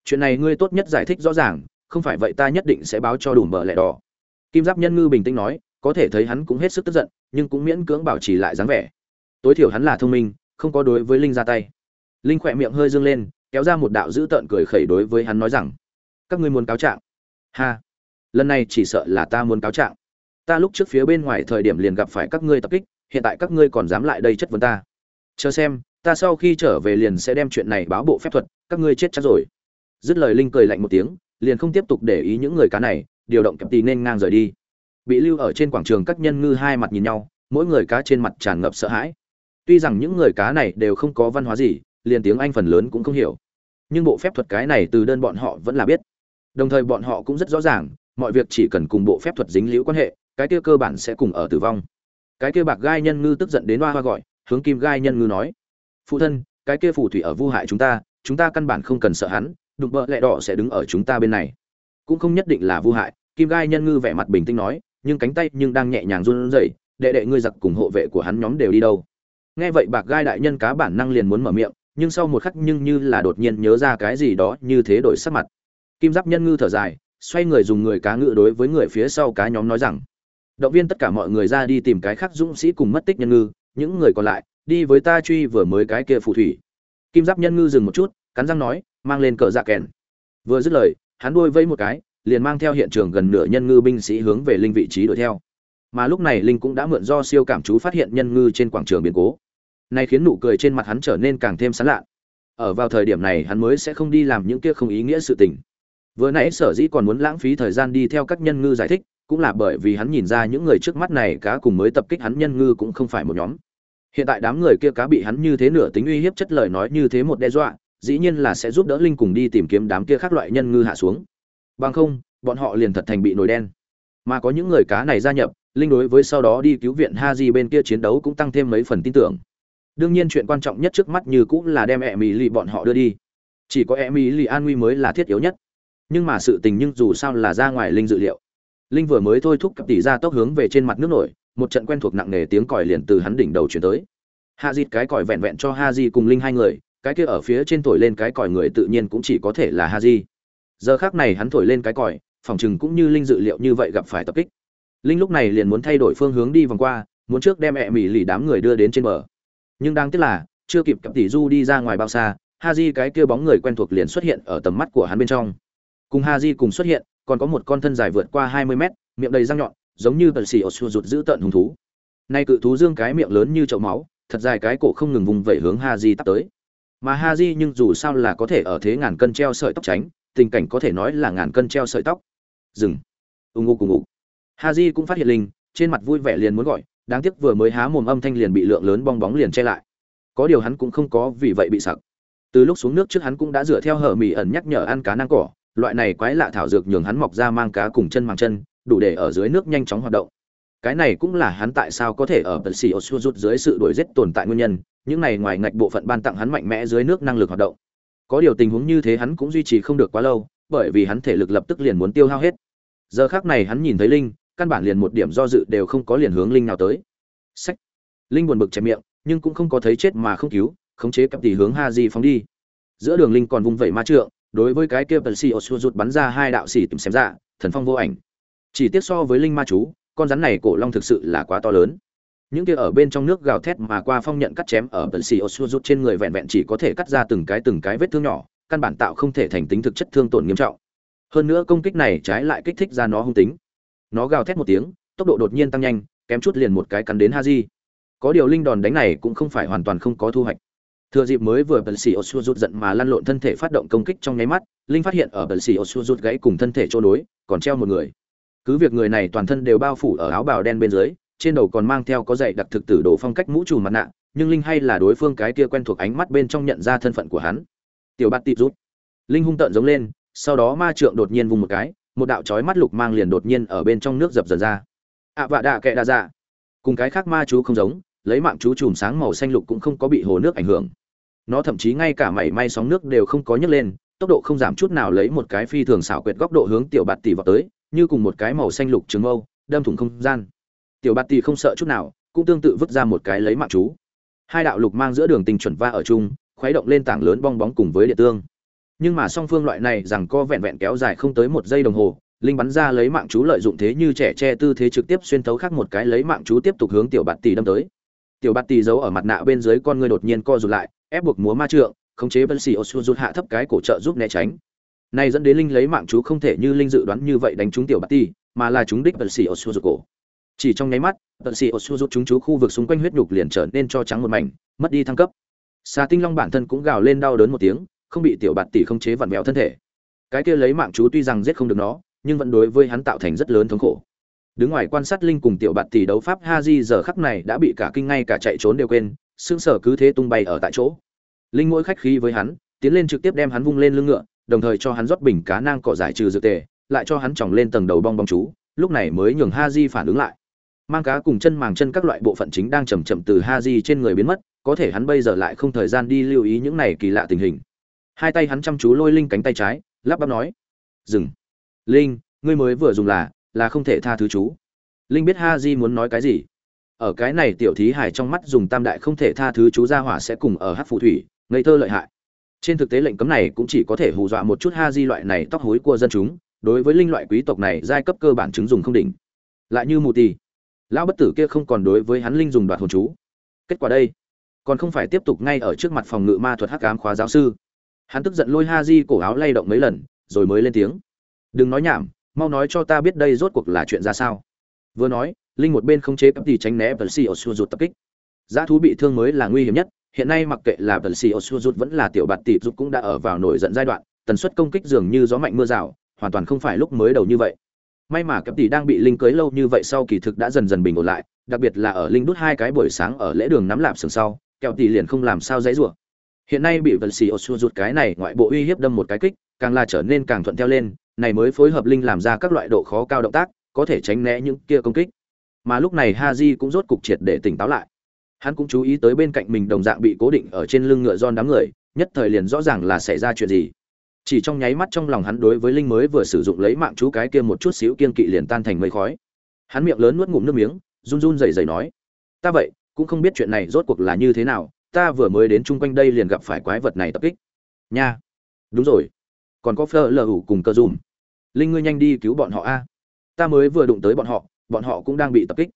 Chuyện này ngươi tốt nhất giải thích rõ ràng, không phải vậy ta nhất định sẽ báo cho đủ bờ lẹ đỏ. Kim giáp nhân ngư bình tĩnh nói, có thể thấy hắn cũng hết sức tức giận, nhưng cũng miễn cưỡng bảo trì lại dáng vẻ. Tối thiểu hắn là thông minh, không có đối với linh ra tay. Linh khỏe miệng hơi dương lên, kéo ra một đạo dữ tợn cười khẩy đối với hắn nói rằng, các ngươi muốn cáo trạng? Ha, lần này chỉ sợ là ta muốn cáo trạng ta lúc trước phía bên ngoài thời điểm liền gặp phải các ngươi tập kích, hiện tại các ngươi còn dám lại đây chất vấn ta. Chờ xem, ta sau khi trở về liền sẽ đem chuyện này báo bộ phép thuật, các ngươi chết chắc rồi. Dứt lời linh cười lạnh một tiếng, liền không tiếp tục để ý những người cá này, điều động kẹp tì nên ngang rời đi. Bị lưu ở trên quảng trường các nhân ngư hai mặt nhìn nhau, mỗi người cá trên mặt tràn ngập sợ hãi. Tuy rằng những người cá này đều không có văn hóa gì, liền tiếng anh phần lớn cũng không hiểu. Nhưng bộ phép thuật cái này từ đơn bọn họ vẫn là biết. Đồng thời bọn họ cũng rất rõ ràng, mọi việc chỉ cần cùng bộ phép thuật dính liễu quan hệ cái kia cơ bản sẽ cùng ở tử vong. Cái kia bạc gai nhân ngư tức giận đến hoa hoa gọi, hướng kim gai nhân ngư nói. Phụ thân, cái kia phù thủy ở vu hại chúng ta chúng ta căn bản không cần sợ hắn, đụng bợ lẹ đỏ sẽ đứng ở chúng ta bên này. Cũng không nhất định là vu hại, kim gai nhân ngư vẻ mặt bình tĩnh nói, nhưng cánh tay nhưng đang nhẹ nhàng run rẩy, đệ đệ ngươi giặc cùng hộ vệ của hắn nhóm đều đi đâu. Nghe vậy bạc gai đại nhân cá bản năng liền muốn mở miệng, nhưng sau một khắc nhưng như là đột nhiên nhớ ra cái gì đó như thế đổi sắc mặt. Kim giáp nhân ngư thở dài, xoay người dùng người cá ngự đối với người phía sau cá nhóm nói rằng động viên tất cả mọi người ra đi tìm cái khác dũng sĩ cùng mất tích nhân ngư, những người còn lại, đi với ta truy vừa mới cái kia phù thủy. Kim giáp nhân ngư dừng một chút, cắn răng nói, mang lên cờ dạ kèn. Vừa dứt lời, hắn đuôi vẫy một cái, liền mang theo hiện trường gần nửa nhân ngư binh sĩ hướng về linh vị trí đuổi theo. Mà lúc này linh cũng đã mượn do siêu cảm chú phát hiện nhân ngư trên quảng trường biến cố. Này khiến nụ cười trên mặt hắn trở nên càng thêm sán lạ. Ở vào thời điểm này hắn mới sẽ không đi làm những kia không ý nghĩa sự tình. Vừa nãy sở dĩ còn muốn lãng phí thời gian đi theo các nhân ngư giải thích cũng là bởi vì hắn nhìn ra những người trước mắt này cá cùng mới tập kích hắn nhân ngư cũng không phải một nhóm. Hiện tại đám người kia cá bị hắn như thế nửa tính uy hiếp chất lời nói như thế một đe dọa, dĩ nhiên là sẽ giúp đỡ linh cùng đi tìm kiếm đám kia khác loại nhân ngư hạ xuống. Bằng không, bọn họ liền thật thành bị nổi đen. Mà có những người cá này gia nhập, linh đối với sau đó đi cứu viện ha di bên kia chiến đấu cũng tăng thêm mấy phần tin tưởng. Đương nhiên chuyện quan trọng nhất trước mắt như cũng là đem e mỹ lì bọn họ đưa đi. Chỉ có e mỹ lì an nguy mới là thiết yếu nhất. Nhưng mà sự tình nhưng dù sao là ra ngoài linh dự liệu linh vừa mới thôi thúc cặp tỷ ra tốc hướng về trên mặt nước nổi, một trận quen thuộc nặng nề tiếng còi liền từ hắn đỉnh đầu chuyển tới. Ha dịt cái còi vẹn vẹn cho ha di cùng linh hai người, cái kia ở phía trên thổi lên cái còi người tự nhiên cũng chỉ có thể là ha di. Giờ khác này hắn thổi lên cái còi, phòng chừng cũng như linh dự liệu như vậy gặp phải tập kích. Linh lúc này liền muốn thay đổi phương hướng đi vòng qua, muốn trước đem mẹ mỹ lì đám người đưa đến trên bờ. Nhưng đáng tiếc là, chưa kịp cặp tỷ du đi ra ngoài bao xa, ha di cái kia bóng người quen thuộc liền xuất hiện ở tầm mắt của hắn bên trong. Cùng ha di cùng xuất hiện còn có một con thân dài vượt qua hai mươi mét, miệng đầy răng nhọn, giống như bật xì ở xua rụt giữ tợn hung thú. Nay cự thú dương cái miệng lớn như chậu máu, thật dài cái cổ không ngừng vùng vẩy hướng ha tấp tới. Mà ha nhưng dù sao là có thể ở thế ngàn cân treo sợi tóc tránh, tình cảnh có thể nói là ngàn cân treo sợi tóc. Dừng. U ngu cùng ngủ. ha cũng phát hiện linh, trên mặt vui vẻ liền muốn gọi, đáng tiếc vừa mới há mồm âm thanh liền bị lượng lớn bong bóng liền che lại. Có điều hắn cũng không có vì vậy bị sặc. Từ lúc xuống nước trước hắn cũng đã dựa theo hở mỉ ẩn nhắc nhở ăn cá năng cỏ loại này quái lạ thảo dược nhường hắn mọc ra mang cá cùng chân mang chân, đủ để ở dưới nước nhanh chóng hoạt động. Cái này cũng là hắn tại sao có thể ở tận xì ô rút dưới sự đuổi giết tồn tại nguyên nhân, những này ngoài ngạch bộ phận ban tặng hắn mạnh mẽ dưới nước năng lực hoạt động. Có điều tình huống như thế hắn cũng duy trì không được quá lâu, bởi vì hắn thể lực lập tức liền muốn tiêu hao hết. Giờ khác này hắn nhìn thấy linh, căn bản liền một điểm do dự đều không có liền hướng linh nào tới. Sách linh buồn bực chẹp miệng, nhưng cũng không có thấy chết mà không cứu, khống chế cặp tỷ hướng ha di phóng đi. Giữa đường linh còn vung vẩy ma trượng đối với cái kia Percy xì rút bắn ra hai đạo xỉ tìm xem ra, thần phong vô ảnh chỉ tiếc so với linh ma chú, con rắn này cổ long thực sự là quá to lớn những kia ở bên trong nước gào thét mà qua phong nhận cắt chém ở Percy xì rút trên người vẹn vẹn chỉ có thể cắt ra từng cái từng cái vết thương nhỏ, căn bản tạo không thể thành tính thực chất thương tổn nghiêm trọng hơn nữa công kích này trái lại kích thích ra nó hung tính nó gào thét một tiếng, tốc độ đột nhiên tăng nhanh, kém chút liền một cái cắn đến Haji. Có điều linh đòn đánh này cũng không phải hoàn toàn không có thu hoạch. Thừa dịp mới vừa bật xì Osu rút giận mà lăn lộn thân thể phát động công kích trong nháy mắt, linh phát hiện ở bật xì Osu rút gãy cùng thân thể chỗ đối, còn treo một người. Cứ việc người này toàn thân đều bao phủ ở áo bào đen bên dưới, trên đầu còn mang theo có dạy đặc thực tử đồ phong cách mũ trùm mặt nạ, nhưng linh hay là đối phương cái kia quen thuộc ánh mắt bên trong nhận ra thân phận của hắn. Tiểu Bạt Tịp rút. Linh hung tợn giống lên, sau đó ma trượng đột nhiên vùng một cái, một đạo chói mắt lục mang liền đột nhiên ở bên trong nước dập dần ra ạ vạ đạ kệ đa dạ cùng cái khác ma chú không giống lấy mạng chú chùm sáng màu xanh lục cũng không có bị hồ nước ảnh hưởng. Nó thậm chí ngay cả mảy may sóng nước đều không có nhấc lên, tốc độ không giảm chút nào lấy một cái phi thường xảo quyệt góc độ hướng tiểu bạt tỷ vào tới, như cùng một cái màu xanh lục trường âu đâm thủng không gian. Tiểu bạt tỷ không sợ chút nào, cũng tương tự vứt ra một cái lấy mạng chú. Hai đạo lục mang giữa đường tình chuẩn va ở chung, khuấy động lên tảng lớn bong bóng cùng với địa tương. Nhưng mà song phương loại này rằng co vẹn vẹn kéo dài không tới một giây đồng hồ, linh bắn ra lấy mạng chú lợi dụng thế như trẻ che tư thế trực tiếp xuyên thấu khác một cái lấy mạng chú tiếp tục hướng tiểu bạt tỷ đâm tới tiểu bạt tỷ giấu ở mặt nạ bên dưới con ngươi đột nhiên co rụt lại, ép buộc múa ma trượng, khống chế bân xì ô xu rút hạ thấp cái cổ trợ giúp né tránh. Này dẫn đến linh lấy mạng chú không thể như linh dự đoán như vậy đánh trúng tiểu bạt tỷ mà là trúng đích bân xì ô xu rút cổ. Chỉ trong nháy mắt bân xì ô xu rút chúng chú khu vực xung quanh huyết nhục liền trở nên cho trắng một mảnh, mất đi thăng cấp. Xà tinh long bản thân cũng gào lên đau đớn một tiếng, không bị tiểu bạt tỷ khống chế vặn vẹo thân thể. Cái kia lấy mạng chú tuy rằng giết không được nó, nhưng vẫn đối với hắn tạo thành rất lớn thống khổ đứng ngoài quan sát linh cùng tiểu bạt tỷ đấu pháp ha di giờ khắc này đã bị cả kinh ngay cả chạy trốn đều quên xương sở cứ thế tung bay ở tại chỗ. Linh mỗi khách khí với hắn, tiến lên trực tiếp đem hắn vung lên lưng ngựa, đồng thời cho hắn rót bình cá nang cỏ giải trừ dược tề, lại cho hắn tròng lên tầng đầu bong bong chú, lúc này mới nhường ha di phản ứng lại. Mang cá cùng chân màng chân các loại bộ phận chính đang chầm chậm từ ha di trên người biến mất, có thể hắn bây giờ lại không thời gian đi lưu ý những này kỳ lạ tình hình. Hai tay hắn chăm chú lôi linh cánh tay trái, lắp bắp nói, dừng. Linh, ngươi mới vừa dùng là là không thể tha thứ chú. Linh biết ha di muốn nói cái gì? Ở cái này tiểu thí hải trong mắt dùng tam đại không thể tha thứ chú gia hỏa sẽ cùng ở hát phù thủy, ngây thơ lợi hại. Trên thực tế lệnh cấm này cũng chỉ có thể hù dọa một chút ha di loại này tóc hối của dân chúng, đối với linh loại quý tộc này giai cấp cơ bản chứng dùng không đỉnh. Lại như mù tì, lão bất tử kia không còn đối với hắn linh dùng đoạt hồn chú. Kết quả đây, còn không phải tiếp tục ngay ở trước mặt phòng ngự ma thuật hắc ám khóa giáo sư. Hắn tức giận lôi ha di cổ áo lay động mấy lần, rồi mới lên tiếng. Đừng nói nhảm mau nói cho ta biết đây rốt cuộc là chuyện ra sao. Vừa nói, linh một bên không chế cấp thì tránh né bật xì ở xua rụt tập kích. Giá thú bị thương mới là nguy hiểm nhất, hiện nay mặc kệ là bật xì ở xua rụt vẫn là tiểu bạt tỷ rụt cũng đã ở vào nổi giận giai đoạn, tần suất công kích dường như gió mạnh mưa rào, hoàn toàn không phải lúc mới đầu như vậy. May mà cấp tỷ đang bị linh cưới lâu như vậy sau kỳ thực đã dần dần bình ổn lại, đặc biệt là ở linh đút hai cái buổi sáng ở lễ đường nắm lạp sừng sau, kẹo tỷ liền không làm sao dãy rủa. Hiện nay bị vật xì ô xua rụt cái này ngoại bộ uy hiếp đâm một cái kích càng là trở nên càng thuận theo lên này mới phối hợp linh làm ra các loại độ khó cao động tác có thể tránh né những kia công kích mà lúc này Haji cũng rốt cục triệt để tỉnh táo lại. Hắn cũng chú ý tới bên cạnh mình đồng dạng bị cố định ở trên lưng ngựa giòn đám người, nhất thời liền rõ ràng là xảy ra chuyện gì. Chỉ trong nháy mắt trong lòng hắn đối với linh mới vừa sử dụng lấy mạng chú cái kia một chút xíu kiên kỵ liền tan thành mây khói. Hắn miệng lớn nuốt ngụm nước miếng, run run rẩy rẩy nói: "Ta vậy, cũng không biết chuyện này rốt cuộc là như thế nào, ta vừa mới đến chung quanh đây liền gặp phải quái vật này tập kích." Nha. Đúng rồi. Còn có phở lờ cùng cơ dùm. Linh ngươi nhanh đi cứu bọn họ a. Ta mới vừa đụng tới bọn họ, bọn họ cũng đang bị tập kích.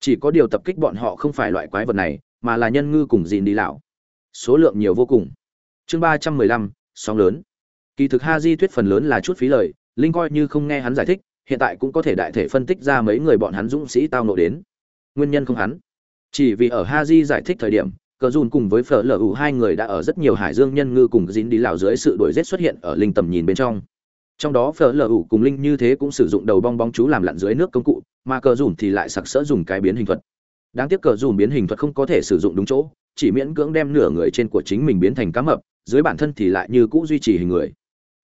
Chỉ có điều tập kích bọn họ không phải loại quái vật này mà là nhân ngư cùng dìn đi lão. Số lượng nhiều vô cùng. Chương ba trăm mười lăm sóng lớn. Kỳ thực ha di thuyết phần lớn là chút phí lời linh coi như không nghe hắn giải thích hiện tại cũng có thể đại thể phân tích ra mấy người bọn hắn dũng sĩ tao nộ đến. Nguyên nhân không hắn. Chỉ vì ở ha di giải thích thời điểm cờ dùn cùng với phở lở ủ, hai người đã ở rất nhiều hải dương nhân ngư cùng dính đi lào dưới sự đuổi rét xuất hiện ở linh tầm nhìn bên trong. Trong đó phở lở ủ cùng linh như thế cũng sử dụng đầu bong bóng chú làm lặn dưới nước công cụ, mà cờ dùn thì lại sặc sỡ dùng cái biến hình thuật. Đáng tiếc cờ dùn biến hình thuật không có thể sử dụng đúng chỗ, chỉ miễn cưỡng đem nửa người trên của chính mình biến thành cá mập, dưới bản thân thì lại như cũ duy trì hình người.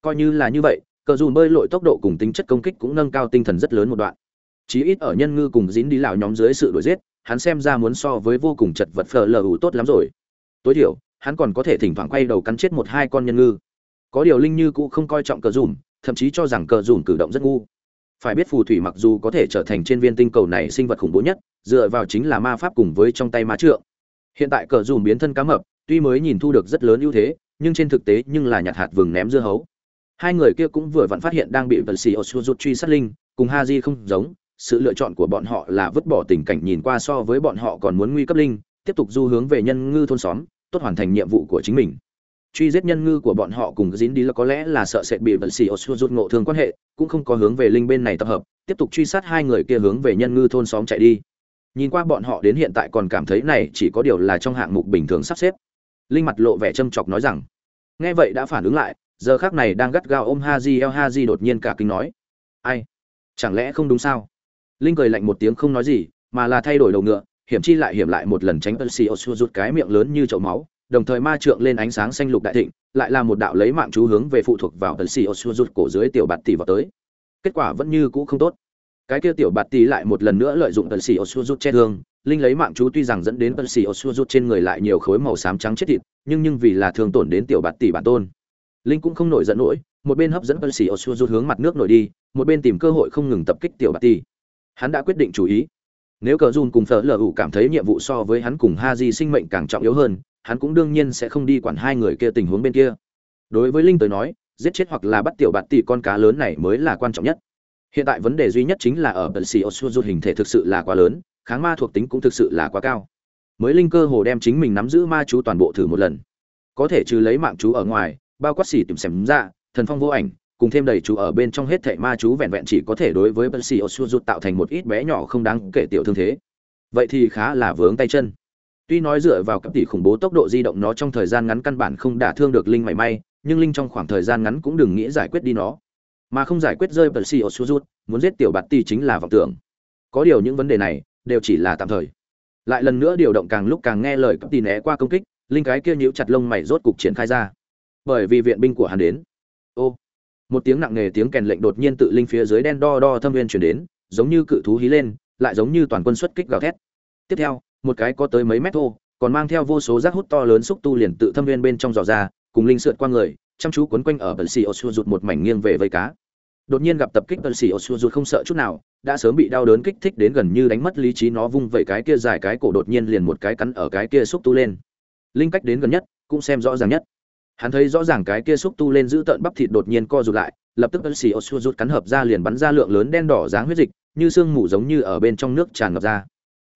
Coi như là như vậy, cờ dùn bơi lội tốc độ cùng tính chất công kích cũng nâng cao tinh thần rất lớn một đoạn. Chí ít ở nhân ngư cùng dính đi lào nhóm dưới sự đuổi giết hắn xem ra muốn so với vô cùng chật vật phở lờ ủ tốt lắm rồi. Tối thiểu hắn còn có thể thỉnh thoảng quay đầu cắn chết một hai con nhân ngư. Có điều linh như cũ không coi trọng cờ dùm, thậm chí cho rằng cờ dùm cử động rất ngu. Phải biết phù thủy mặc dù có thể trở thành trên viên tinh cầu này sinh vật khủng bố nhất dựa vào chính là ma pháp cùng với trong tay ma trượng. Hiện tại cờ dùm biến thân cá mập tuy mới nhìn thu được rất lớn ưu thế nhưng trên thực tế nhưng là nhặt hạt vừng ném dưa hấu. Hai người kia cũng vừa vặn phát hiện đang bị vật xì ở suzut truy sát linh cùng ha di không giống sự lựa chọn của bọn họ là vứt bỏ tình cảnh nhìn qua so với bọn họ còn muốn nguy cấp linh, tiếp tục du hướng về nhân ngư thôn xóm, tốt hoàn thành nhiệm vụ của chính mình. Truy giết nhân ngư của bọn họ cùng dính đi là có lẽ là sợ sẽ bị vận xì ở rút ngộ thương quan hệ, cũng không có hướng về linh bên này tập hợp, tiếp tục truy sát hai người kia hướng về nhân ngư thôn xóm chạy đi. Nhìn qua bọn họ đến hiện tại còn cảm thấy này chỉ có điều là trong hạng mục bình thường sắp xếp. Linh mặt lộ vẻ châm chọc nói rằng, nghe vậy đã phản ứng lại, giờ khác này đang gắt gao ôm haji el haji đột nhiên cả kinh nói, ai? Chẳng lẽ không đúng sao? Linh cười lạnh một tiếng không nói gì mà là thay đổi đầu ngựa hiểm chi lại hiểm lại một lần tránh ân xì ô rút cái miệng lớn như chậu máu đồng thời ma trượng lên ánh sáng xanh lục đại thịnh, lại là một đạo lấy mạng chú hướng về phụ thuộc vào ân xì rút cổ dưới tiểu bạt tỷ vào tới. Kết quả vẫn như cũ không tốt. Cái kia tiểu bạt tỷ lại một lần nữa lợi dụng ân xì rút che thương, linh lấy mạng chú tuy rằng dẫn đến ân xì rút trên người lại nhiều khối màu xám trắng chết thịt, nhưng nhưng vì là thương tổn đến tiểu bạt tỷ bản tôn, linh cũng không nổi giận nổi, một bên hấp dẫn ân xì rút hướng mặt nước nổi đi, một bên tìm cơ hội không ngừng tập kích tiểu bạt tỷ. Hắn đã quyết định chủ ý. Nếu cờ dùn cùng Phở Lở ủ cảm thấy nhiệm vụ so với hắn cùng Ha Di sinh mệnh càng trọng yếu hơn, hắn cũng đương nhiên sẽ không đi quản hai người kia tình huống bên kia. Đối với linh tới nói giết chết hoặc là bắt tiểu bạt tỷ con cá lớn này mới là quan trọng nhất. Hiện tại vấn đề duy nhất chính là ở bận xì osuzu hình thể thực sự là quá lớn kháng ma thuộc tính cũng thực sự là quá cao. Mới linh cơ hồ đem chính mình nắm giữ ma chú toàn bộ thử một lần. Có thể trừ lấy mạng chú ở ngoài bao quát xỉ tìm xem ra thần phong vô ảnh cùng thêm đầy chú ở bên trong hết thảy ma chú vẹn vẹn chỉ có thể đối với bận xì osuzu tạo thành một ít bé nhỏ không đáng kể tiểu thương thế vậy thì khá là vướng tay chân Tuy nói dựa vào cấp tỷ khủng bố tốc độ di động nó trong thời gian ngắn căn bản không đả thương được linh mảy may, nhưng linh trong khoảng thời gian ngắn cũng đừng nghĩ giải quyết đi nó. Mà không giải quyết rơi Percy Osuzut, muốn giết tiểu Bạt tỷ chính là vọng tưởng. Có điều những vấn đề này đều chỉ là tạm thời. lại lần nữa điều động càng lúc càng nghe lời cấp tỷ né qua công kích linh cái kia nhíu chặt lông mày rốt cục triển khai ra bởi vì viện binh của hắn đến một tiếng nặng nề tiếng kèn lệnh đột nhiên tự linh phía dưới đen đo đo thâm viên chuyển đến, giống như cự thú hí lên, lại giống như toàn quân xuất kích gào thét. Tiếp theo, một cái có tới mấy mét thô, còn mang theo vô số rác hút to lớn xúc tu liền tự thâm viên bên trong giò ra, cùng linh sượt qua người, chăm chú quấn quanh ở bẩn xì ô xua rụt một mảnh nghiêng về vây cá. Đột nhiên gặp tập kích bẩn xì ô xua rụt không sợ chút nào, đã sớm bị đau đớn kích thích đến gần như đánh mất lý trí, nó vung vẩy cái kia dài cái cổ đột nhiên liền một cái cắn ở cái kia xúc tu lên. Linh cách đến gần nhất, cũng xem rõ ràng nhất hắn thấy rõ ràng cái kia xúc tu lên giữ tợn bắp thịt đột nhiên co rụt lại, lập tức ân xì ô xua rút cắn hợp ra liền bắn ra lượng lớn đen đỏ dáng huyết dịch, như sương mù giống như ở bên trong nước tràn ngập ra.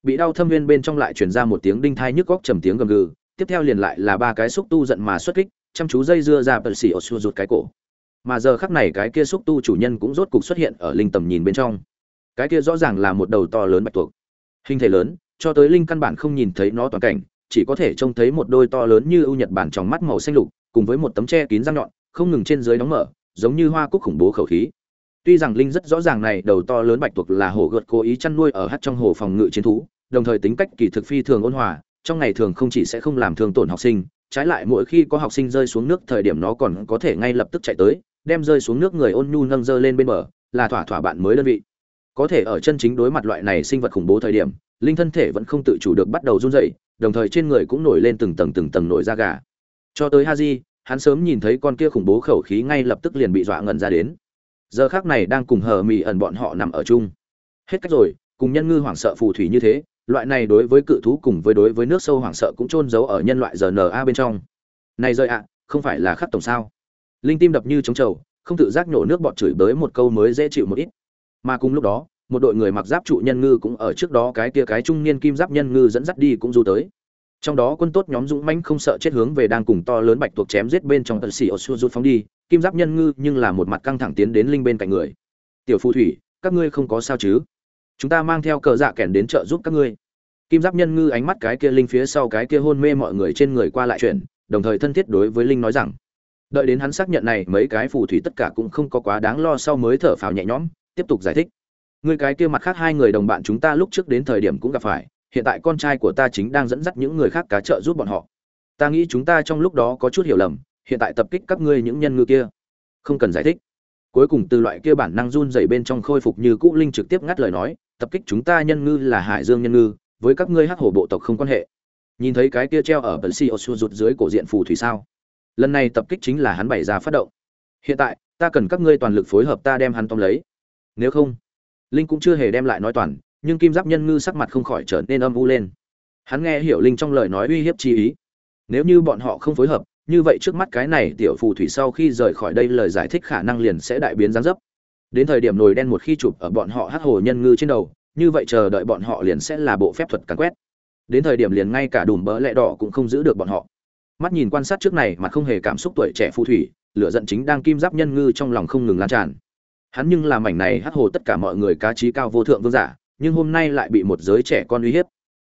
Bị đau thâm viên bên trong lại truyền ra một tiếng đinh thai nhức góc trầm tiếng gầm gừ, tiếp theo liền lại là ba cái xúc tu giận mà xuất kích, chăm chú dây dưa ra ân xì ô xua rút cái cổ. Mà giờ khắc này cái kia xúc tu chủ nhân cũng rốt cục xuất hiện ở linh tầm nhìn bên trong. Cái kia rõ ràng là một đầu to lớn bạch tuộc. Hình thể lớn, cho tới linh căn bản không nhìn thấy nó toàn cảnh, chỉ có thể trông thấy một đôi to lớn như ưu nhật bản trong mắt màu xanh lục cùng với một tấm tre kín răng nhọn, không ngừng trên dưới đóng mở, giống như hoa cúc khủng bố khẩu khí. Tuy rằng linh rất rõ ràng này đầu to lớn bạch tuộc là hổ gợt cố ý chăn nuôi ở hát trong hồ phòng ngự chiến thú, đồng thời tính cách kỳ thực phi thường ôn hòa, trong ngày thường không chỉ sẽ không làm thương tổn học sinh, trái lại mỗi khi có học sinh rơi xuống nước thời điểm nó còn có thể ngay lập tức chạy tới, đem rơi xuống nước người ôn nhu nâng dơ lên bên bờ, là thỏa thỏa bạn mới đơn vị. Có thể ở chân chính đối mặt loại này sinh vật khủng bố thời điểm, linh thân thể vẫn không tự chủ được bắt đầu run rẩy, đồng thời trên người cũng nổi lên từng tầng từng tầng nổi da gà cho tới haji, hắn sớm nhìn thấy con kia khủng bố khẩu khí ngay lập tức liền bị dọa ngẩn ra đến. Giờ khác này đang cùng hờ mì ẩn bọn họ nằm ở chung. Hết cách rồi, cùng nhân ngư hoảng sợ phù thủy như thế, loại này đối với cự thú cùng với đối với nước sâu hoảng sợ cũng chôn giấu ở nhân loại rna bên trong. Này rơi ạ, không phải là khắc tổng sao? Linh tim đập như trống trầu, không tự giác nhổ nước bọt chửi bới một câu mới dễ chịu một ít. Mà cùng lúc đó, một đội người mặc giáp trụ nhân ngư cũng ở trước đó cái kia cái trung niên kim giáp nhân ngư dẫn dắt đi cũng du tới trong đó quân tốt nhóm dũng mãnh không sợ chết hướng về đang cùng to lớn bạch tuộc chém giết bên trong tận sĩ ở xua rút phóng đi, kim giáp nhân ngư nhưng là một mặt căng thẳng tiến đến linh bên cạnh người. Tiểu phù thủy, các ngươi không có sao chứ? Chúng ta mang theo cờ dạ kẻn đến trợ giúp các ngươi. Kim giáp nhân ngư ánh mắt cái kia linh phía sau cái kia hôn mê mọi người trên người qua lại chuyển đồng thời thân thiết đối với linh nói rằng, đợi đến hắn xác nhận này, mấy cái phù thủy tất cả cũng không có quá đáng lo sau mới thở phào nhẹ nhõm, tiếp tục giải thích. Người cái kia mặt khác hai người đồng bạn chúng ta lúc trước đến thời điểm cũng gặp phải hiện tại con trai của ta chính đang dẫn dắt những người khác cá trợ giúp bọn họ. Ta nghĩ chúng ta trong lúc đó có chút hiểu lầm, hiện tại tập kích các ngươi những nhân ngư kia. Không cần giải thích. Cuối cùng từ loại kia bản năng run dày bên trong khôi phục như cũ linh trực tiếp ngắt lời nói, tập kích chúng ta nhân ngư là hải dương nhân ngư, với các ngươi hắc hổ bộ tộc không quan hệ. Nhìn thấy cái kia treo ở bẩn si ô rụt dưới cổ diện phù thủy sao? Lần này tập kích chính là hắn bày ra phát động. Hiện tại, ta cần các ngươi toàn lực phối hợp ta đem hắn tóm lấy. Nếu không, linh cũng chưa hề đem lại nói toàn nhưng kim giáp nhân ngư sắc mặt không khỏi trở nên âm u lên. Hắn nghe hiểu linh trong lời nói uy hiếp chi ý. Nếu như bọn họ không phối hợp, như vậy trước mắt cái này tiểu phù thủy sau khi rời khỏi đây lời giải thích khả năng liền sẽ đại biến gián dấp. Đến thời điểm nồi đen một khi chụp ở bọn họ hắc hồ nhân ngư trên đầu, như vậy chờ đợi bọn họ liền sẽ là bộ phép thuật càn quét. Đến thời điểm liền ngay cả đùm bỡ lẹ đỏ cũng không giữ được bọn họ. Mắt nhìn quan sát trước này mà không hề cảm xúc tuổi trẻ phù thủy, lửa giận chính đang kim giáp nhân ngư trong lòng không ngừng lan tràn. Hắn nhưng làm mảnh này hắc hồ tất cả mọi người cá trí cao vô thượng vương giả nhưng hôm nay lại bị một giới trẻ con uy hiếp.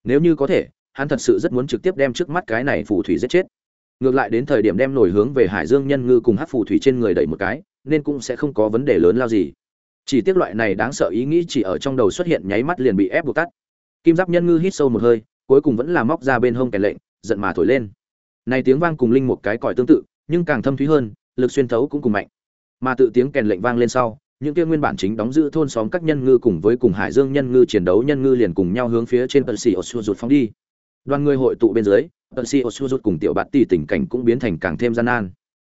Nếu như có thể, hắn thật sự rất muốn trực tiếp đem trước mắt cái này phù thủy giết chết. Ngược lại đến thời điểm đem nổi hướng về hải dương nhân ngư cùng hắc phù thủy trên người đẩy một cái, nên cũng sẽ không có vấn đề lớn lao gì. Chỉ tiếc loại này đáng sợ ý nghĩ chỉ ở trong đầu xuất hiện nháy mắt liền bị ép buộc tắt. Kim giáp nhân ngư hít sâu một hơi, cuối cùng vẫn là móc ra bên hông kèn lệnh, giận mà thổi lên. Này tiếng vang cùng linh một cái còi tương tự, nhưng càng thâm thúy hơn, lực xuyên thấu cũng cùng mạnh. Mà tự tiếng kèn lệnh vang lên sau những kia nguyên bản chính đóng giữ thôn xóm các nhân ngư cùng với cùng hải dương nhân ngư chiến đấu nhân ngư liền cùng nhau hướng phía trên tận xì ở xua rụt phóng đi. Đoàn người hội tụ bên dưới tận xì ở xua rụt cùng tiểu bạt tỷ tình cảnh cũng biến thành càng thêm gian nan.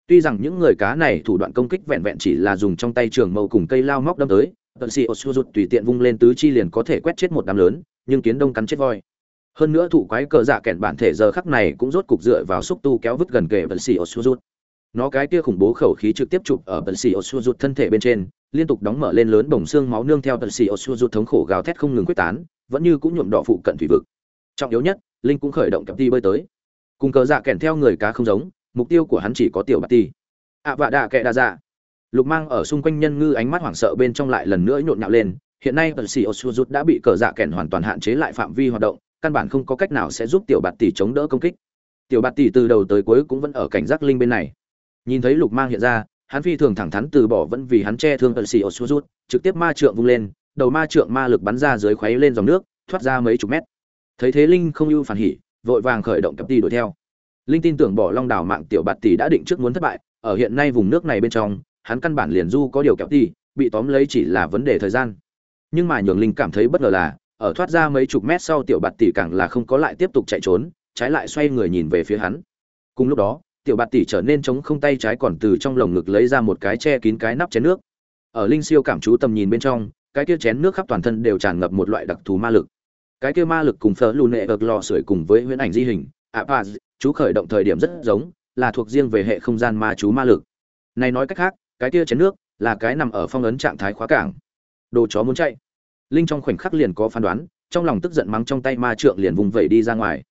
Tuy rằng những người cá này thủ đoạn công kích vẹn vẹn chỉ là dùng trong tay trường mâu cùng cây lao móc đâm tới tận xì ở xua rụt tùy tiện vung lên tứ chi liền có thể quét chết một đám lớn, nhưng kiến đông cắn chết voi. Hơn nữa thủ quái cờ dạ kẹn bản thể giờ khắc này cũng rốt cục dựa vào xúc tu kéo vứt gần kề tận xì ở xua rụt nó cái kia khủng bố khẩu khí trực tiếp chụp ở tận xì ở xua rụt thân thể bên trên, liên tục đóng mở lên lớn bồng xương máu nương theo tận xì ở xua rụt thống khổ gào thét không ngừng quyết tán, vẫn như cũng nhuộm đỏ phụ cận thủy vực. Trọng yếu nhất, linh cũng khởi động cặp ti bơi tới. Cùng cờ dạ kèn theo người cá không giống, mục tiêu của hắn chỉ có tiểu bạt ti. Ạ vạ đạ kệ đa dạ. Lục mang ở xung quanh nhân ngư ánh mắt hoảng sợ bên trong lại lần nữa nhộn nhạo lên, hiện nay tần sĩ osuzut đã bị cờ dạ kèn hoàn toàn hạn chế lại phạm vi hoạt động, căn bản không có cách nào sẽ giúp tiểu bạt tỷ chống đỡ công kích. Tiểu bạt tỷ từ đầu tới cuối cũng vẫn ở cảnh giác linh bên này nhìn thấy lục mang hiện ra, hắn phi thường thẳng thắn từ bỏ vẫn vì hắn che thương xỉu xuống rút trực tiếp ma trượng vung lên, đầu ma trượng ma lực bắn ra dưới khuấy lên dòng nước, thoát ra mấy chục mét. Thấy thế linh không ưu phản hỉ, vội vàng khởi động cặp đi đuổi theo. Linh tin tưởng bỏ long đảo mạng tiểu bạt tỷ đã định trước muốn thất bại, ở hiện nay vùng nước này bên trong, hắn căn bản liền du có điều kẹp đi bị tóm lấy chỉ là vấn đề thời gian. Nhưng mà nhường linh cảm thấy bất ngờ là, ở thoát ra mấy chục mét sau tiểu bạt tỷ càng là không có lại tiếp tục chạy trốn, trái lại xoay người nhìn về phía hắn. Cùng lúc đó tiểu bạt tỷ trở nên chống không tay trái còn từ trong lồng ngực lấy ra một cái che kín cái nắp chén nước. Ở linh siêu cảm chú tầm nhìn bên trong, cái kia chén nước khắp toàn thân đều tràn ngập một loại đặc thù ma lực. Cái kia ma lực cùng phở lù nệ ực lò sưởi cùng với huyễn ảnh di hình, ạ chú khởi động thời điểm rất giống, là thuộc riêng về hệ không gian ma chú ma lực. Này nói cách khác, cái kia chén nước là cái nằm ở phong ấn trạng thái khóa cảng. Đồ chó muốn chạy. Linh trong khoảnh khắc liền có phán đoán, trong lòng tức giận mắng trong tay ma trượng liền vùng vẩy đi ra ngoài.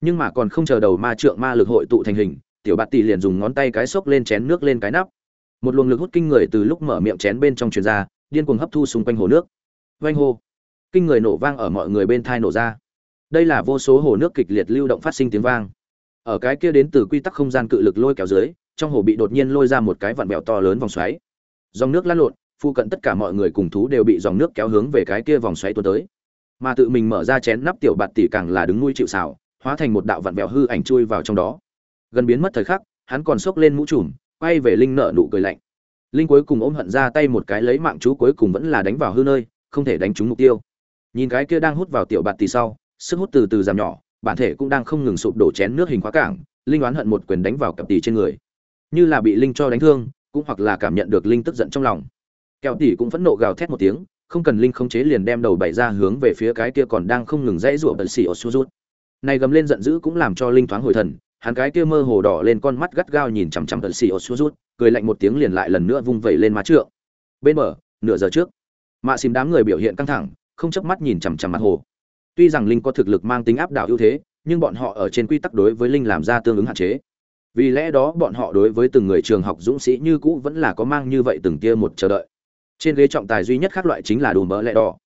Nhưng mà còn không chờ đầu ma trượng ma lực hội tụ thành hình tiểu bạt tỷ liền dùng ngón tay cái xốc lên chén nước lên cái nắp. Một luồng lực hút kinh người từ lúc mở miệng chén bên trong truyền ra, điên cuồng hấp thu xung quanh hồ nước. Vanh hô. Kinh người nổ vang ở mọi người bên thai nổ ra. Đây là vô số hồ nước kịch liệt lưu động phát sinh tiếng vang. Ở cái kia đến từ quy tắc không gian cự lực lôi kéo dưới, trong hồ bị đột nhiên lôi ra một cái vặn bèo to lớn vòng xoáy. Dòng nước lăn lộn phụ cận tất cả mọi người cùng thú đều bị dòng nước kéo hướng về cái kia vòng xoáy tuôn tới. Mà tự mình mở ra chén nắp tiểu bạt tỷ càng là đứng nuôi chịu xào hóa thành một đạo vặn bèo hư ảnh chui vào trong đó gần biến mất thời khắc, hắn còn xốc lên mũ trùm, quay về linh nợ nụ cười lạnh. Linh cuối cùng ôm hận ra tay một cái lấy mạng chú cuối cùng vẫn là đánh vào hư nơi, không thể đánh trúng mục tiêu. Nhìn cái kia đang hút vào tiểu bạt tì sau, sức hút từ từ giảm nhỏ, bản thể cũng đang không ngừng sụp đổ chén nước hình khóa cảng, linh oán hận một quyền đánh vào cặp tì trên người. Như là bị linh cho đánh thương, cũng hoặc là cảm nhận được linh tức giận trong lòng. Kẹo tỉ cũng phẫn nộ gào thét một tiếng, không cần linh khống chế liền đem đầu bày ra hướng về phía cái kia còn đang không ngừng dãy rủa bật xì ở rút này gầm lên giận dữ cũng làm cho linh thoáng hồi thần hắn cái kia mơ hồ đỏ lên con mắt gắt gao nhìn chằm chằm tận xì ở rút, cười lạnh một tiếng liền lại lần nữa vung vẩy lên má trượng. Bên bờ, nửa giờ trước, mạ xìm đám người biểu hiện căng thẳng, không chớp mắt nhìn chằm chằm mặt hồ. Tuy rằng linh có thực lực mang tính áp đảo ưu thế, nhưng bọn họ ở trên quy tắc đối với linh làm ra tương ứng hạn chế. Vì lẽ đó bọn họ đối với từng người trường học dũng sĩ như cũ vẫn là có mang như vậy từng tia một chờ đợi. Trên ghế trọng tài duy nhất khác loại chính là đùm bỡ lẹ đỏ.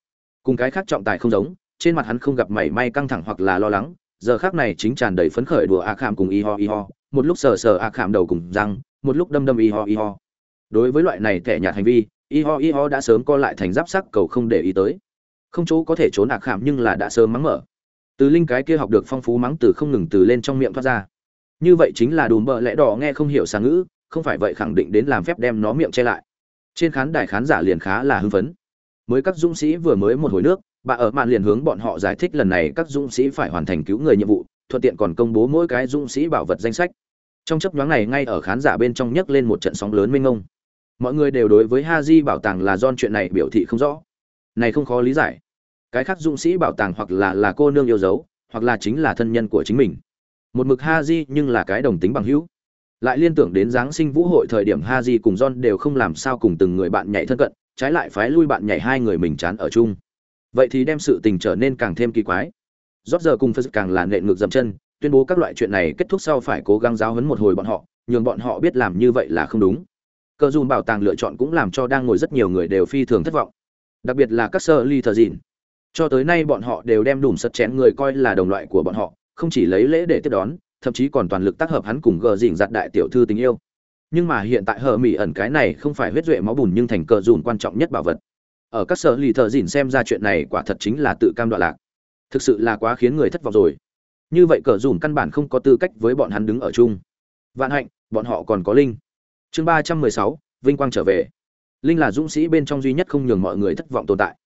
Cùng cái khác trọng tài không giống, trên mặt hắn không gặp mảy may căng thẳng hoặc là lo lắng giờ khác này chính tràn đầy phấn khởi đùa a khảm cùng y ho y ho một lúc sờ sờ a khảm đầu cùng răng, một lúc đâm đâm y ho y ho đối với loại này thẻ nhạt hành vi y ho y ho đã sớm co lại thành giáp sắc cầu không để ý tới. Không chỗ có thể trốn a khảm nhưng là đã sớm mắng mở. Từ linh cái kia học được phong phú mắng từ không ngừng từ lên trong miệng thoát ra. Như vậy chính là đùm bợ lẽ đỏ nghe không hiểu sáng ngữ, không phải vậy khẳng định đến làm phép đem nó miệng che lại. Trên khán đài khán giả liền khá là hưng phấn. Mới các dũng sĩ vừa mới một hồi nước bà ở mạn liền hướng bọn họ giải thích lần này các dũng sĩ phải hoàn thành cứu người nhiệm vụ, thuận tiện còn công bố mỗi cái dũng sĩ bảo vật danh sách. Trong chấp nhoáng này, ngay ở khán giả bên trong nhấc lên một trận sóng lớn mênh ngông mọi người đều đối với ha di bảo tàng là don chuyện này biểu thị không rõ. Này không khó lý giải. Cái khác dũng sĩ bảo tàng hoặc là là cô nương yêu dấu, hoặc là chính là thân nhân của chính mình. Một mực ha di nhưng là cái đồng tính bằng hữu. Lại liên tưởng đến giáng sinh vũ hội thời điểm ha di cùng john đều không làm sao cùng từng người bạn nhảy thân cận, trái lại phái lui bạn nhảy hai người mình chán ở chung vậy thì đem sự tình trở nên càng thêm kỳ quái. Rót giờ cùng phật càng là nệ ngược dậm chân, tuyên bố các loại chuyện này kết thúc sau phải cố gắng giáo hấn một hồi bọn họ, nhường bọn họ biết làm như vậy là không đúng. Cơ dùm bảo tàng lựa chọn cũng làm cho đang ngồi rất nhiều người đều phi thường thất vọng. Đặc biệt là các sơ ly thờ dìn cho tới nay bọn họ đều đem đủ sật chén người coi là đồng loại của bọn họ, không chỉ lấy lễ để tiếp đón, thậm chí còn toàn lực tác hợp hắn cùng gờ dìn giặt đại tiểu thư tình yêu. Nhưng mà hiện tại hờ mỹ ẩn cái này không phải huyết duệ máu bùn nhưng thành cờ dùn quan trọng nhất bảo vật ở các sở lì thợ dìn xem ra chuyện này quả thật chính là tự cam đoạn lạc. Thực sự là quá khiến người thất vọng rồi. Như vậy cờ dùn căn bản không có tư cách với bọn hắn đứng ở chung. Vạn hạnh, bọn họ còn có linh. Chương ba trăm mười sáu, vinh quang trở về. Linh là dũng sĩ bên trong duy nhất không nhường mọi người thất vọng tồn tại.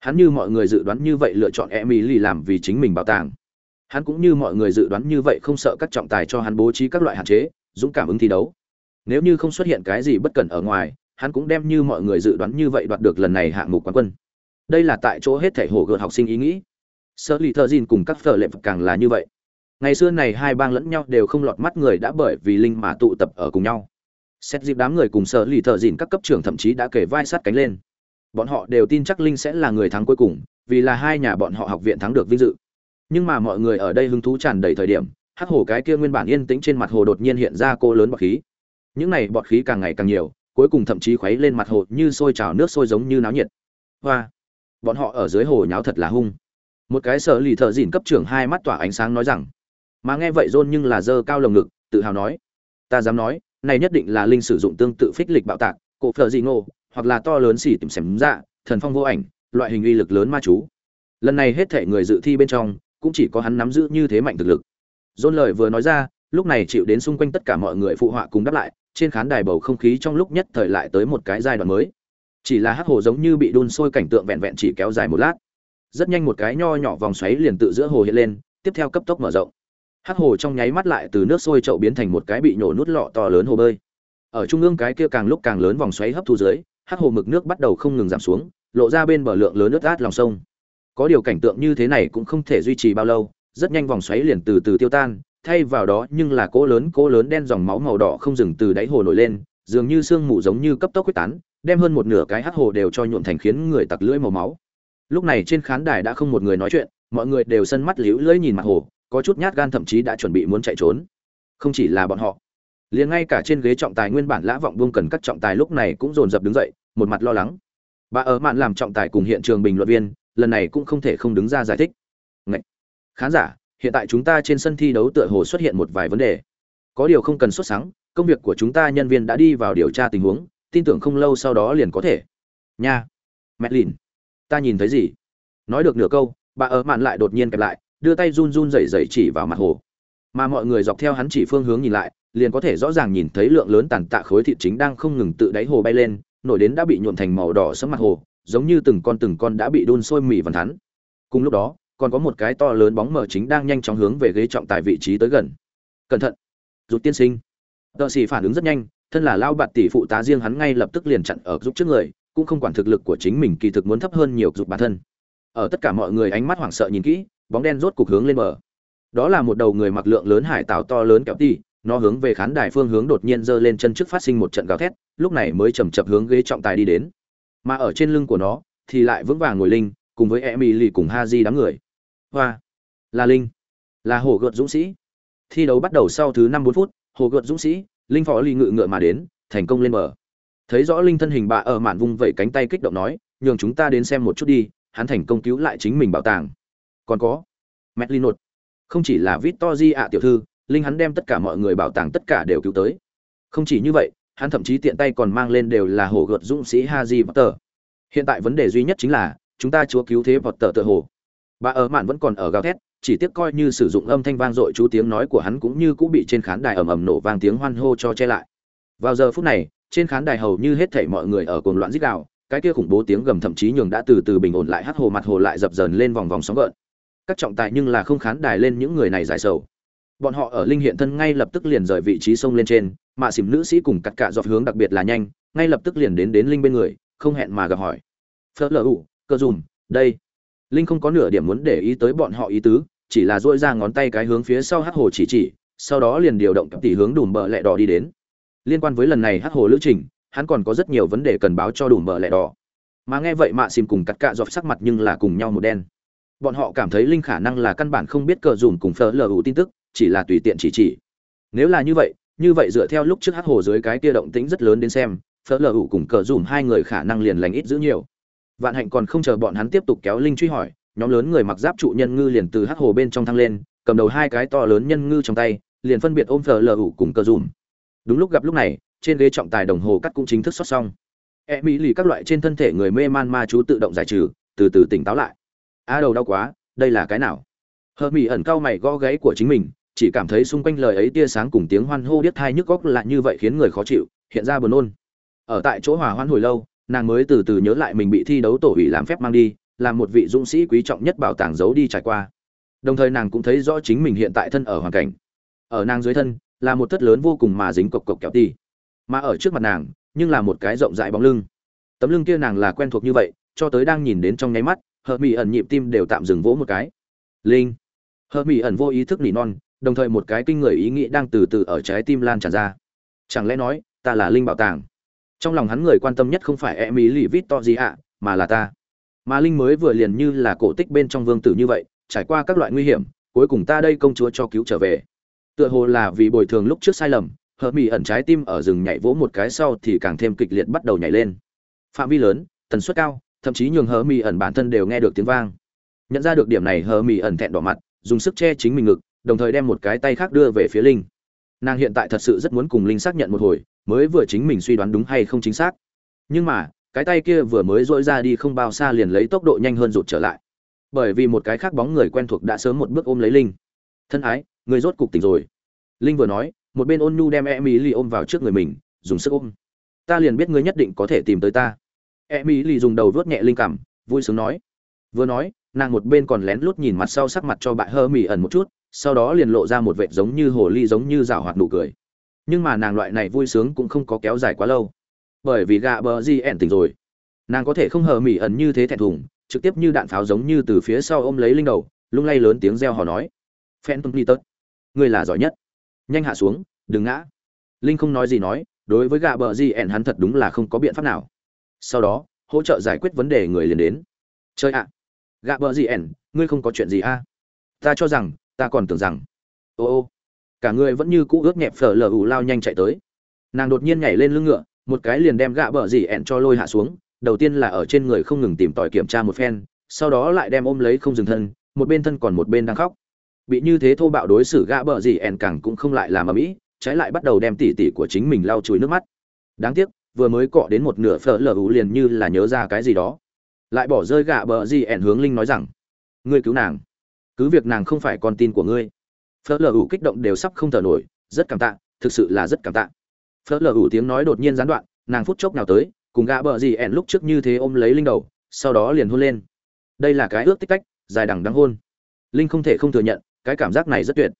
Hắn như mọi người dự đoán như vậy lựa chọn e mí lì làm vì chính mình bảo tàng. Hắn cũng như mọi người dự đoán như vậy không sợ các trọng tài cho hắn bố trí các loại hạn chế, dũng cảm ứng thi đấu. Nếu như không xuất hiện cái gì bất cẩn ở ngoài hắn cũng đem như mọi người dự đoán như vậy đoạt được lần này hạng mục quán quân. Đây là tại chỗ hết thể hổ gợt học sinh ý nghĩ. Sơ lì thơ dìn cùng các phở lệ càng là như vậy. Ngày xưa này hai bang lẫn nhau đều không lọt mắt người đã bởi vì linh mà tụ tập ở cùng nhau. Xét dịp đám người cùng sơ lì thợ dìn các cấp trưởng thậm chí đã kể vai sát cánh lên. Bọn họ đều tin chắc linh sẽ là người thắng cuối cùng, vì là hai nhà bọn họ học viện thắng được vinh dự. Nhưng mà mọi người ở đây hứng thú tràn đầy thời điểm, hắc hổ cái kia nguyên bản yên tĩnh trên mặt hồ đột nhiên hiện ra cô lớn bọt khí. Những này bọt khí càng ngày càng nhiều cuối cùng thậm chí khuấy lên mặt hồ như sôi trào nước sôi giống như náo nhiệt. Hoa, bọn họ ở dưới hồ nháo thật là hung. Một cái sở lì thợ dìn cấp trưởng hai mắt tỏa ánh sáng nói rằng, mà nghe vậy rôn nhưng là dơ cao lồng ngực, tự hào nói, ta dám nói, này nhất định là linh sử dụng tương tự phích lịch bạo tạc, cổ phở dị ngô hoặc là to lớn xỉ tìm xẻm dạ thần phong vô ảnh, loại hình uy lực lớn ma chú. Lần này hết thể người dự thi bên trong, cũng chỉ có hắn nắm giữ như thế mạnh thực lực. Rôn lời vừa nói ra, lúc này chịu đến xung quanh tất cả mọi người phụ họa cùng đáp lại trên khán đài bầu không khí trong lúc nhất thời lại tới một cái giai đoạn mới. Chỉ là hắc hồ giống như bị đun sôi cảnh tượng vẹn vẹn chỉ kéo dài một lát. Rất nhanh một cái nho nhỏ vòng xoáy liền tự giữa hồ hiện lên, tiếp theo cấp tốc mở rộng. Hắc hồ trong nháy mắt lại từ nước sôi chậu biến thành một cái bị nhổ nút lọ to lớn hồ bơi. Ở trung ương cái kia càng lúc càng lớn vòng xoáy hấp thu dưới, hắc hồ mực nước bắt đầu không ngừng giảm xuống, lộ ra bên bờ lượng lớn nước át lòng sông. Có điều cảnh tượng như thế này cũng không thể duy trì bao lâu, rất nhanh vòng xoáy liền từ từ tiêu tan thay vào đó nhưng là cỗ lớn cỗ lớn đen dòng máu màu đỏ không dừng từ đáy hồ nổi lên, dường như sương mù giống như cấp tốc quyết tán, đem hơn một nửa cái hắc hồ đều cho nhuộm thành khiến người tặc lưỡi màu máu. Lúc này trên khán đài đã không một người nói chuyện, mọi người đều sân mắt liễu lưỡi nhìn mặt hồ, có chút nhát gan thậm chí đã chuẩn bị muốn chạy trốn. Không chỉ là bọn họ, liền ngay cả trên ghế trọng tài nguyên bản lã vọng buông cần các trọng tài lúc này cũng dồn dập đứng dậy, một mặt lo lắng. Bà ở mạn làm trọng tài cùng hiện trường bình luận viên, lần này cũng không thể không đứng ra giải thích. Ngậy! khán giả hiện tại chúng ta trên sân thi đấu tựa hồ xuất hiện một vài vấn đề. Có điều không cần xuất sáng công việc của chúng ta nhân viên đã đi vào điều tra tình huống, tin tưởng không lâu sau đó liền có thể. Nha. Mẹ lìn ta nhìn thấy gì? Nói được nửa câu, bà ở mạn lại đột nhiên kẹp lại, đưa tay run run rẩy rẩy chỉ vào mặt hồ. Mà mọi người dọc theo hắn chỉ phương hướng nhìn lại, liền có thể rõ ràng nhìn thấy lượng lớn tàn tạ khối thịt chính đang không ngừng tự đáy hồ bay lên, nổi đến đã bị nhuộm thành màu đỏ sẫm mặt hồ, giống như từng con từng con đã bị đun sôi mì vằn thắn. Cùng lúc đó còn có một cái to lớn bóng mờ chính đang nhanh chóng hướng về ghế trọng tài vị trí tới gần. Cẩn thận rút tiên sinh. Tợ sĩ phản ứng rất nhanh, thân là lao bạt tỷ phụ tá riêng hắn ngay lập tức liền chặn ở giúp trước người, cũng không quản thực lực của chính mình kỳ thực muốn thấp hơn nhiều giúp bản thân. Ở tất cả mọi người ánh mắt hoảng sợ nhìn kỹ, bóng đen rốt cục hướng lên bờ. Đó là một đầu người mặc lượng lớn hải tảo to lớn kéo tỉ nó hướng về khán đài phương hướng đột nhiên giơ lên chân trước phát sinh một trận gào thét, lúc này mới chầm chập hướng ghế trọng tài đi đến. Mà ở trên lưng của nó, thì lại vững vàng ngồi linh, cùng với emily cùng ha di đám người hoa là linh là hồ gợt dũng sĩ thi đấu bắt đầu sau thứ năm bốn phút hồ gợt dũng sĩ linh phó ly ngự ngựa mà đến thành công lên bờ thấy rõ linh thân hình bà ở mạn vung vẩy cánh tay kích động nói nhường chúng ta đến xem một chút đi hắn thành công cứu lại chính mình bảo tàng còn có Metlinot. Không chỉ là Victory ạ tiểu thư, linh hắn đem tất cả mọi người bảo tàng tất cả đều cứu tới. Không chỉ như vậy, hắn thậm chí tiện tay còn mang lên đều là hồ gợt dũng sĩ Haji Potter. Hiện tại vấn đề duy nhất chính là, chúng ta chúa cứu thế Potter tự hồ. Bà ở mạn vẫn còn ở gào thét, chỉ tiếc coi như sử dụng âm thanh vang dội chú tiếng nói của hắn cũng như cũng bị trên khán đài ầm ầm nổ vang tiếng hoan hô cho che lại. Vào giờ phút này, trên khán đài hầu như hết thảy mọi người ở cồn loạn rít gào, cái kia khủng bố tiếng gầm thậm chí nhường đã từ từ bình ổn lại hắt hồ mặt hồ lại dập dờn lên vòng vòng sóng gợn. Các trọng tài nhưng là không khán đài lên những người này giải sầu. Bọn họ ở linh hiện thân ngay lập tức liền rời vị trí sông lên trên mạ xỉm nữ sĩ cùng cắt cạ dọc hướng đặc biệt là nhanh ngay lập tức liền đến đến linh bên người không hẹn mà gặp hỏi. Phớt lờ ủ cơ dùm đây linh không có nửa điểm muốn để ý tới bọn họ ý tứ, chỉ là dỗi ra ngón tay cái hướng phía sau hắc hồ chỉ chỉ, sau đó liền điều động cặp tỷ hướng đùm bờ lẹ đỏ đi đến. Liên quan với lần này hắc hồ lữ trình, hắn còn có rất nhiều vấn đề cần báo cho đùm bờ lẹ đỏ. Mà nghe vậy mạ xìm cùng cắt cạ dọc sắc mặt nhưng là cùng nhau một đen. Bọn họ cảm thấy linh khả năng là căn bản không biết cờ dùm cùng phở lờ ủ tin tức, chỉ là tùy tiện chỉ chỉ. Nếu là như vậy như vậy dựa theo lúc trước hắc hồ dưới cái kia động tĩnh rất lớn đến xem, phở lờ ủ cùng cờ dùm hai người khả năng liền lành ít giữ nhiều vạn hạnh còn không chờ bọn hắn tiếp tục kéo linh truy hỏi, nhóm lớn người mặc giáp trụ nhân ngư liền từ hắc hồ bên trong thăng lên, cầm đầu hai cái to lớn nhân ngư trong tay, liền phân biệt ôm phở lờ ủ cùng cờ dùm. Đúng lúc gặp lúc này, trên ghế trọng tài đồng hồ cắt cũng chính thức xuất xong. E mỹ lì các loại trên thân thể người mê man ma chú tự động giải trừ, từ từ tỉnh táo lại. A đầu đau quá, đây là cái nào? Hờ mỹ ẩn cao mày gõ gáy của chính mình, chỉ cảm thấy xung quanh lời ấy tia sáng cùng tiếng hoan hô điếc thai nhức góc lại như vậy khiến người khó chịu, hiện ra buồn nôn. Ở tại chỗ hòa hoan hồi lâu nàng mới từ từ nhớ lại mình bị thi đấu tổ ủy làm phép mang đi làm một vị dũng sĩ quý trọng nhất bảo tàng giấu đi trải qua. Đồng thời nàng cũng thấy rõ chính mình hiện tại thân ở hoàn cảnh. Ở nàng dưới thân, là một thất lớn vô cùng mà dính cộc cộc kéo ti mà ở trước mặt nàng, nhưng là một cái rộng rãi bóng lưng. Tấm lưng kia nàng là quen thuộc như vậy, cho tới đang nhìn đến trong nháy mắt hờ mỹ ẩn nhịp tim đều tạm dừng vỗ một cái. Linh. Hờ mỹ ẩn vô ý thức nỉ non, đồng thời một cái kinh người ý nghĩ đang từ từ ở trái tim lan tràn ra. Chẳng lẽ nói, ta là linh bảo tàng? Trong lòng hắn người quan tâm nhất không phải e mỹ lì vít to gì ạ mà là ta. Mà linh mới vừa liền như là cổ tích bên trong vương tử như vậy, trải qua các loại nguy hiểm, cuối cùng ta đây công chúa cho cứu trở về. Tựa hồ là vì bồi thường lúc trước sai lầm, hợp mỹ ẩn trái tim ở rừng nhảy vỗ một cái sau thì càng thêm kịch liệt bắt đầu nhảy lên. Phạm vi lớn, tần suất cao, thậm chí nhường hờ mỹ ẩn bản thân đều nghe được tiếng vang. Nhận ra được điểm này hờ mỹ ẩn thẹn đỏ mặt, dùng sức che chính mình ngực, đồng thời đem một cái tay khác đưa về phía linh nàng hiện tại thật sự rất muốn cùng linh xác nhận một hồi, mới vừa chính mình suy đoán đúng hay không chính xác. Nhưng mà, cái tay kia vừa mới dỗi ra đi không bao xa liền lấy tốc độ nhanh hơn rụt trở lại. Bởi vì một cái khác bóng người quen thuộc đã sớm một bước ôm lấy linh. Thân ái, người rốt cục tỉnh rồi. Linh vừa nói, một bên ôn nhu đem e mỹ lì ôm vào trước người mình, dùng sức ôm. Ta liền biết ngươi nhất định có thể tìm tới ta. E mỹ lì dùng đầu vớt nhẹ linh cảm, vui sướng nói. Vừa nói, nàng một bên còn lén lút nhìn mặt sau sắc mặt cho bại hơ mỹ ẩn một chút sau đó liền lộ ra một vệt giống như hồ ly giống như rảo hoạt nụ cười. Nhưng mà nàng loại này vui sướng cũng không có kéo dài quá lâu. Bởi vì gạ bờ di ẻn tỉnh rồi. Nàng có thể không hờ mỹ ẩn như thế thẹn thùng, trực tiếp như đạn pháo giống như từ phía sau ôm lấy linh đầu, lung lay lớn tiếng reo hò nói. Phen tung tớt. Ngươi là giỏi nhất. Nhanh hạ xuống, đừng ngã. Linh không nói gì nói, đối với gạ bờ di ẻn hắn thật đúng là không có biện pháp nào. Sau đó, hỗ trợ giải quyết vấn đề người liền đến. Chơi ạ. Gạ bờ di ẻn, ngươi không có chuyện gì a à? ta cho rằng ta còn tưởng rằng. Ô ô, cả người vẫn như cũ ướt nhẹp phở lờ ủ lao nhanh chạy tới. Nàng đột nhiên nhảy lên lưng ngựa, một cái liền đem gạ bờ dì ẹn cho lôi hạ xuống, đầu tiên là ở trên người không ngừng tìm tòi kiểm tra một phen, sau đó lại đem ôm lấy không dừng thân, một bên thân còn một bên đang khóc. Bị như thế thô bạo đối xử gạ bờ gì ẻn càng cũng không lại làm ở mỹ trái lại bắt đầu đem tỉ tỉ của chính mình lau chùi nước mắt. Đáng tiếc, vừa mới cọ đến một nửa phở lờ ú liền như là nhớ ra cái gì đó. Lại bỏ rơi gạ bờ gì ẻn hướng linh nói rằng, ngươi cứu nàng cứ việc nàng không phải con tin của ngươi. Phớt lờ ủ kích động đều sắp không thở nổi, rất cảm tạ, thực sự là rất cảm tạ. Phớt lờ ủ tiếng nói đột nhiên gián đoạn, nàng phút chốc nào tới, cùng gã bờ gì ẻn lúc trước như thế ôm lấy linh đầu, sau đó liền hôn lên. Đây là cái ước tích cách, dài đằng đắng hôn. Linh không thể không thừa nhận, cái cảm giác này rất tuyệt.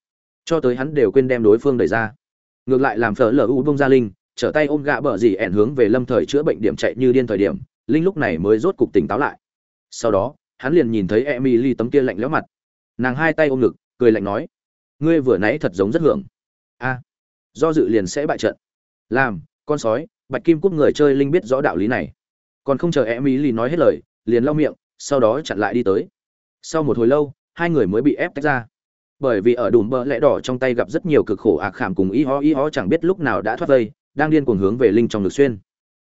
Cho tới hắn đều quên đem đối phương đẩy ra. Ngược lại làm phở lờ u bông ra linh, trở tay ôm gạ bờ gì ẻn hướng về lâm thời chữa bệnh điểm chạy như điên thời điểm, linh lúc này mới rốt cục tỉnh táo lại. Sau đó, hắn liền nhìn thấy emily tấm kia lạnh lẽo mặt nàng hai tay ôm ngực, cười lạnh nói, ngươi vừa nãy thật giống rất hưởng. A, do dự liền sẽ bại trận. Làm, con sói, bạch kim cúc người chơi linh biết rõ đạo lý này. Còn không chờ emily nói hết lời, liền lau miệng, sau đó chặn lại đi tới. Sau một hồi lâu, hai người mới bị ép tách ra. Bởi vì ở đùm bờ lẽ đỏ trong tay gặp rất nhiều cực khổ ạc khảm cùng y ho y ho chẳng biết lúc nào đã thoát vây, đang điên cuồng hướng về linh trong ngực xuyên.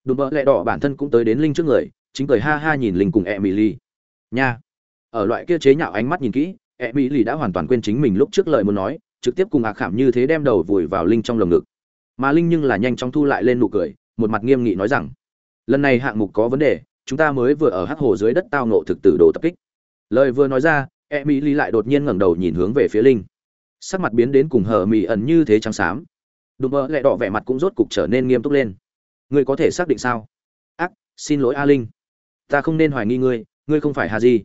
Đùm bờ lẽ đỏ bản thân cũng tới đến linh trước người, chính cười ha ha nhìn linh cùng emily nha. Ở loại kia chế nhạo ánh mắt nhìn kỹ emily đã hoàn toàn quên chính mình lúc trước lời muốn nói trực tiếp cùng ạc khảm như thế đem đầu vùi vào linh trong lồng ngực mà linh nhưng là nhanh chóng thu lại lên nụ cười một mặt nghiêm nghị nói rằng lần này hạng mục có vấn đề chúng ta mới vừa ở hắc hồ dưới đất tao nộ thực tử đồ tập kích lời vừa nói ra Emily lại đột nhiên ngẩng đầu nhìn hướng về phía Linh. Sắc mặt biến đến cùng hờ mì ẩn như thế trắng xám. Đùm mơ lại đỏ vẻ mặt cũng rốt cục trở nên nghiêm túc lên. Ngươi có thể xác định sao? Ác, xin lỗi A Linh. Ta không nên hoài nghi ngươi, ngươi không phải hà gì.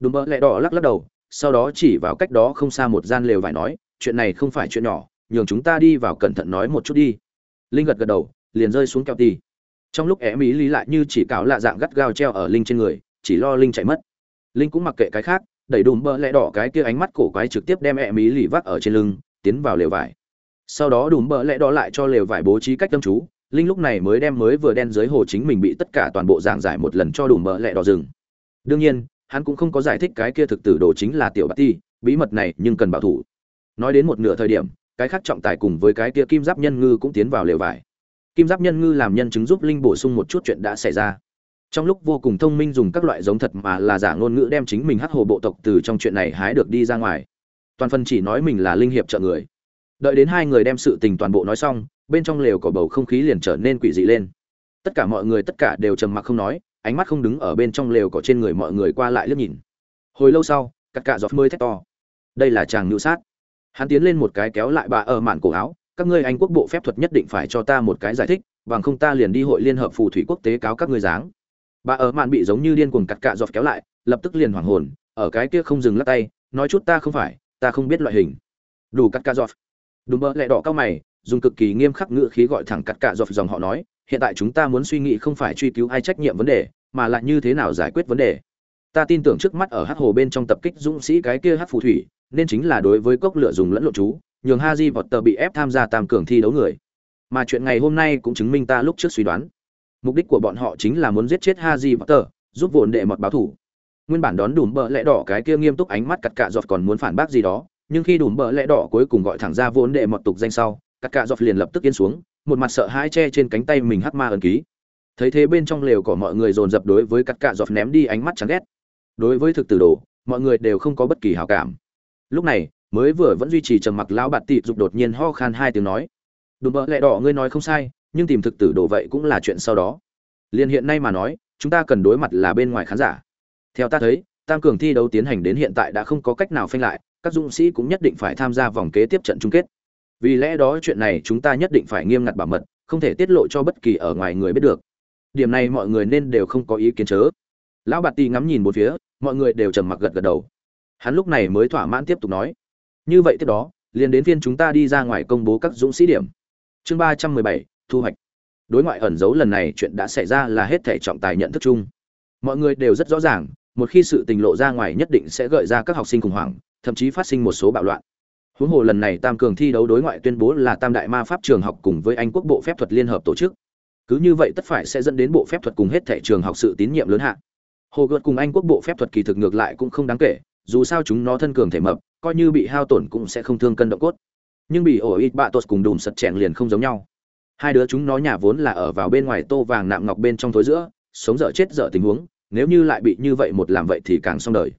Đùm mơ lại đỏ lắc lắc đầu, sau đó chỉ vào cách đó không xa một gian lều vải nói, chuyện này không phải chuyện nhỏ, nhường chúng ta đi vào cẩn thận nói một chút đi. Linh gật gật đầu, liền rơi xuống kẹo tì. Trong lúc Emily lại như chỉ cáo lạ dạng gắt gao treo ở Linh trên người, chỉ lo Linh chạy mất. Linh cũng mặc kệ cái khác, đẩy đùm bơ lẽ đỏ cái kia ánh mắt cổ quái trực tiếp đem mẹ mỹ lì vác ở trên lưng tiến vào lều vải sau đó đùm bơ lẽ đỏ lại cho lều vải bố trí cách tâm chú linh lúc này mới đem mới vừa đen dưới hồ chính mình bị tất cả toàn bộ giảng giải một lần cho đùm bơ lẽ đỏ rừng đương nhiên hắn cũng không có giải thích cái kia thực tử đồ chính là tiểu bạc ti, bí mật này nhưng cần bảo thủ. Nói đến một nửa thời điểm, cái khác trọng tài cùng với cái kia kim giáp nhân ngư cũng tiến vào lều vải. Kim giáp nhân ngư làm nhân chứng giúp linh bổ sung một chút chuyện đã xảy ra. Trong lúc vô cùng thông minh dùng các loại giống thật mà là giả ngôn ngữ đem chính mình hắc hồ bộ tộc từ trong chuyện này hái được đi ra ngoài. Toàn phần chỉ nói mình là linh hiệp trợ người. Đợi đến hai người đem sự tình toàn bộ nói xong, bên trong lều có bầu không khí liền trở nên quỷ dị lên. Tất cả mọi người tất cả đều trầm mặc không nói ánh mắt không đứng ở bên trong lều có trên người mọi người qua lại liếc nhìn. Hồi lâu sau các cạ giọt mới thét to. Đây là chàng nữ sát hắn tiến lên một cái kéo lại bà ở mạn cổ áo, các ngươi anh quốc bộ phép thuật nhất định phải cho ta một cái giải thích, bằng không ta liền đi hội liên hợp phù thủy quốc tế cáo các ngươi dáng. Bà ở mạn bị giống như điên cuồng cắt cạ giọt kéo lại, lập tức liền hoảng hồn, ở cái kia không dừng lắc tay, nói chút ta không phải, ta không biết loại hình. Đủ cắt cạ giọt. Đúng bơ lẹ đỏ cao mày, dùng cực kỳ nghiêm khắc ngữ khí gọi thẳng cắt cạ giọt dòng họ nói hiện tại chúng ta muốn suy nghĩ không phải truy cứu ai trách nhiệm vấn đề mà là như thế nào giải quyết vấn đề. Ta tin tưởng trước mắt ở hát hồ bên trong tập kích dũng sĩ cái kia hát phù thủy nên chính là đối với cốc lửa dùng lẫn lộn chú nhường Ha haji vọt tờ bị ép tham gia tam cường thi đấu người. Mà chuyện ngày hôm nay cũng chứng minh ta lúc trước suy đoán. Mục đích của bọn họ chính là muốn giết chết ha di vọt tờ giúp vốn đệ mọt báo thủ. Nguyên bản đón đùm bợ lẽ đỏ cái kia nghiêm túc ánh mắt cặt cạ giọt còn muốn phản bác gì đó, nhưng khi đùm bợ lẽ đỏ cuối cùng gọi thẳng ra vốn đệ mọt tục danh sau, cắt cạ giọt liền lập tức yên xuống, một mặt sợ hãi che trên cánh tay mình hắc ma ẩn ký. Thấy thế bên trong lều của mọi người dồn dập đối với cắt cạ giọt ném đi ánh mắt chán ghét. Đối với thực tử đồ, mọi người đều không có bất kỳ hảo cảm. Lúc này, mới vừa vẫn duy trì trầm mặc lão bạt tị dục đột nhiên ho khan hai tiếng nói đùm vậy lẽ đỏ ngươi nói không sai nhưng tìm thực tử đồ vậy cũng là chuyện sau đó liền hiện nay mà nói chúng ta cần đối mặt là bên ngoài khán giả theo ta thấy tam cường thi đấu tiến hành đến hiện tại đã không có cách nào phanh lại các dũng sĩ cũng nhất định phải tham gia vòng kế tiếp trận chung kết vì lẽ đó chuyện này chúng ta nhất định phải nghiêm ngặt bảo mật, không thể tiết lộ cho bất kỳ ở ngoài người biết được. Điểm này mọi người nên đều không có ý kiến chớ. Lão bạt tì ngắm nhìn một phía, mọi người đều trầm mặc gật gật đầu. Hắn lúc này mới thỏa mãn tiếp tục nói. Như vậy tiếp đó, liền đến phiên chúng ta đi ra ngoài công bố các dũng sĩ điểm. Chương ba trăm mười bảy, thu hoạch. Đối ngoại ẩn giấu lần này chuyện đã xảy ra là hết thể trọng tài nhận thức chung. Mọi người đều rất rõ ràng, một khi sự tình lộ ra ngoài nhất định sẽ gợi ra các học sinh khủng hoảng, thậm chí phát sinh một số bạo loạn huống hồ lần này tam cường thi đấu đối ngoại tuyên bố là tam đại ma pháp trường học cùng với anh quốc bộ phép thuật liên hợp tổ chức. Cứ như vậy tất phải sẽ dẫn đến bộ phép thuật cùng hết thẻ trường học sự tín nhiệm lớn hạ. Hồ gợt cùng anh quốc bộ phép thuật kỳ thực ngược lại cũng không đáng kể, dù sao chúng nó thân cường thể mập, coi như bị hao tổn cũng sẽ không thương cân động cốt. Nhưng bị ổ ít bạ tột cùng đùm sật chèn liền không giống nhau. Hai đứa chúng nó nhà vốn là ở vào bên ngoài tô vàng nạm ngọc bên trong thối giữa, sống dở chết dở tình huống, nếu như lại bị như vậy một làm vậy thì càng xong đời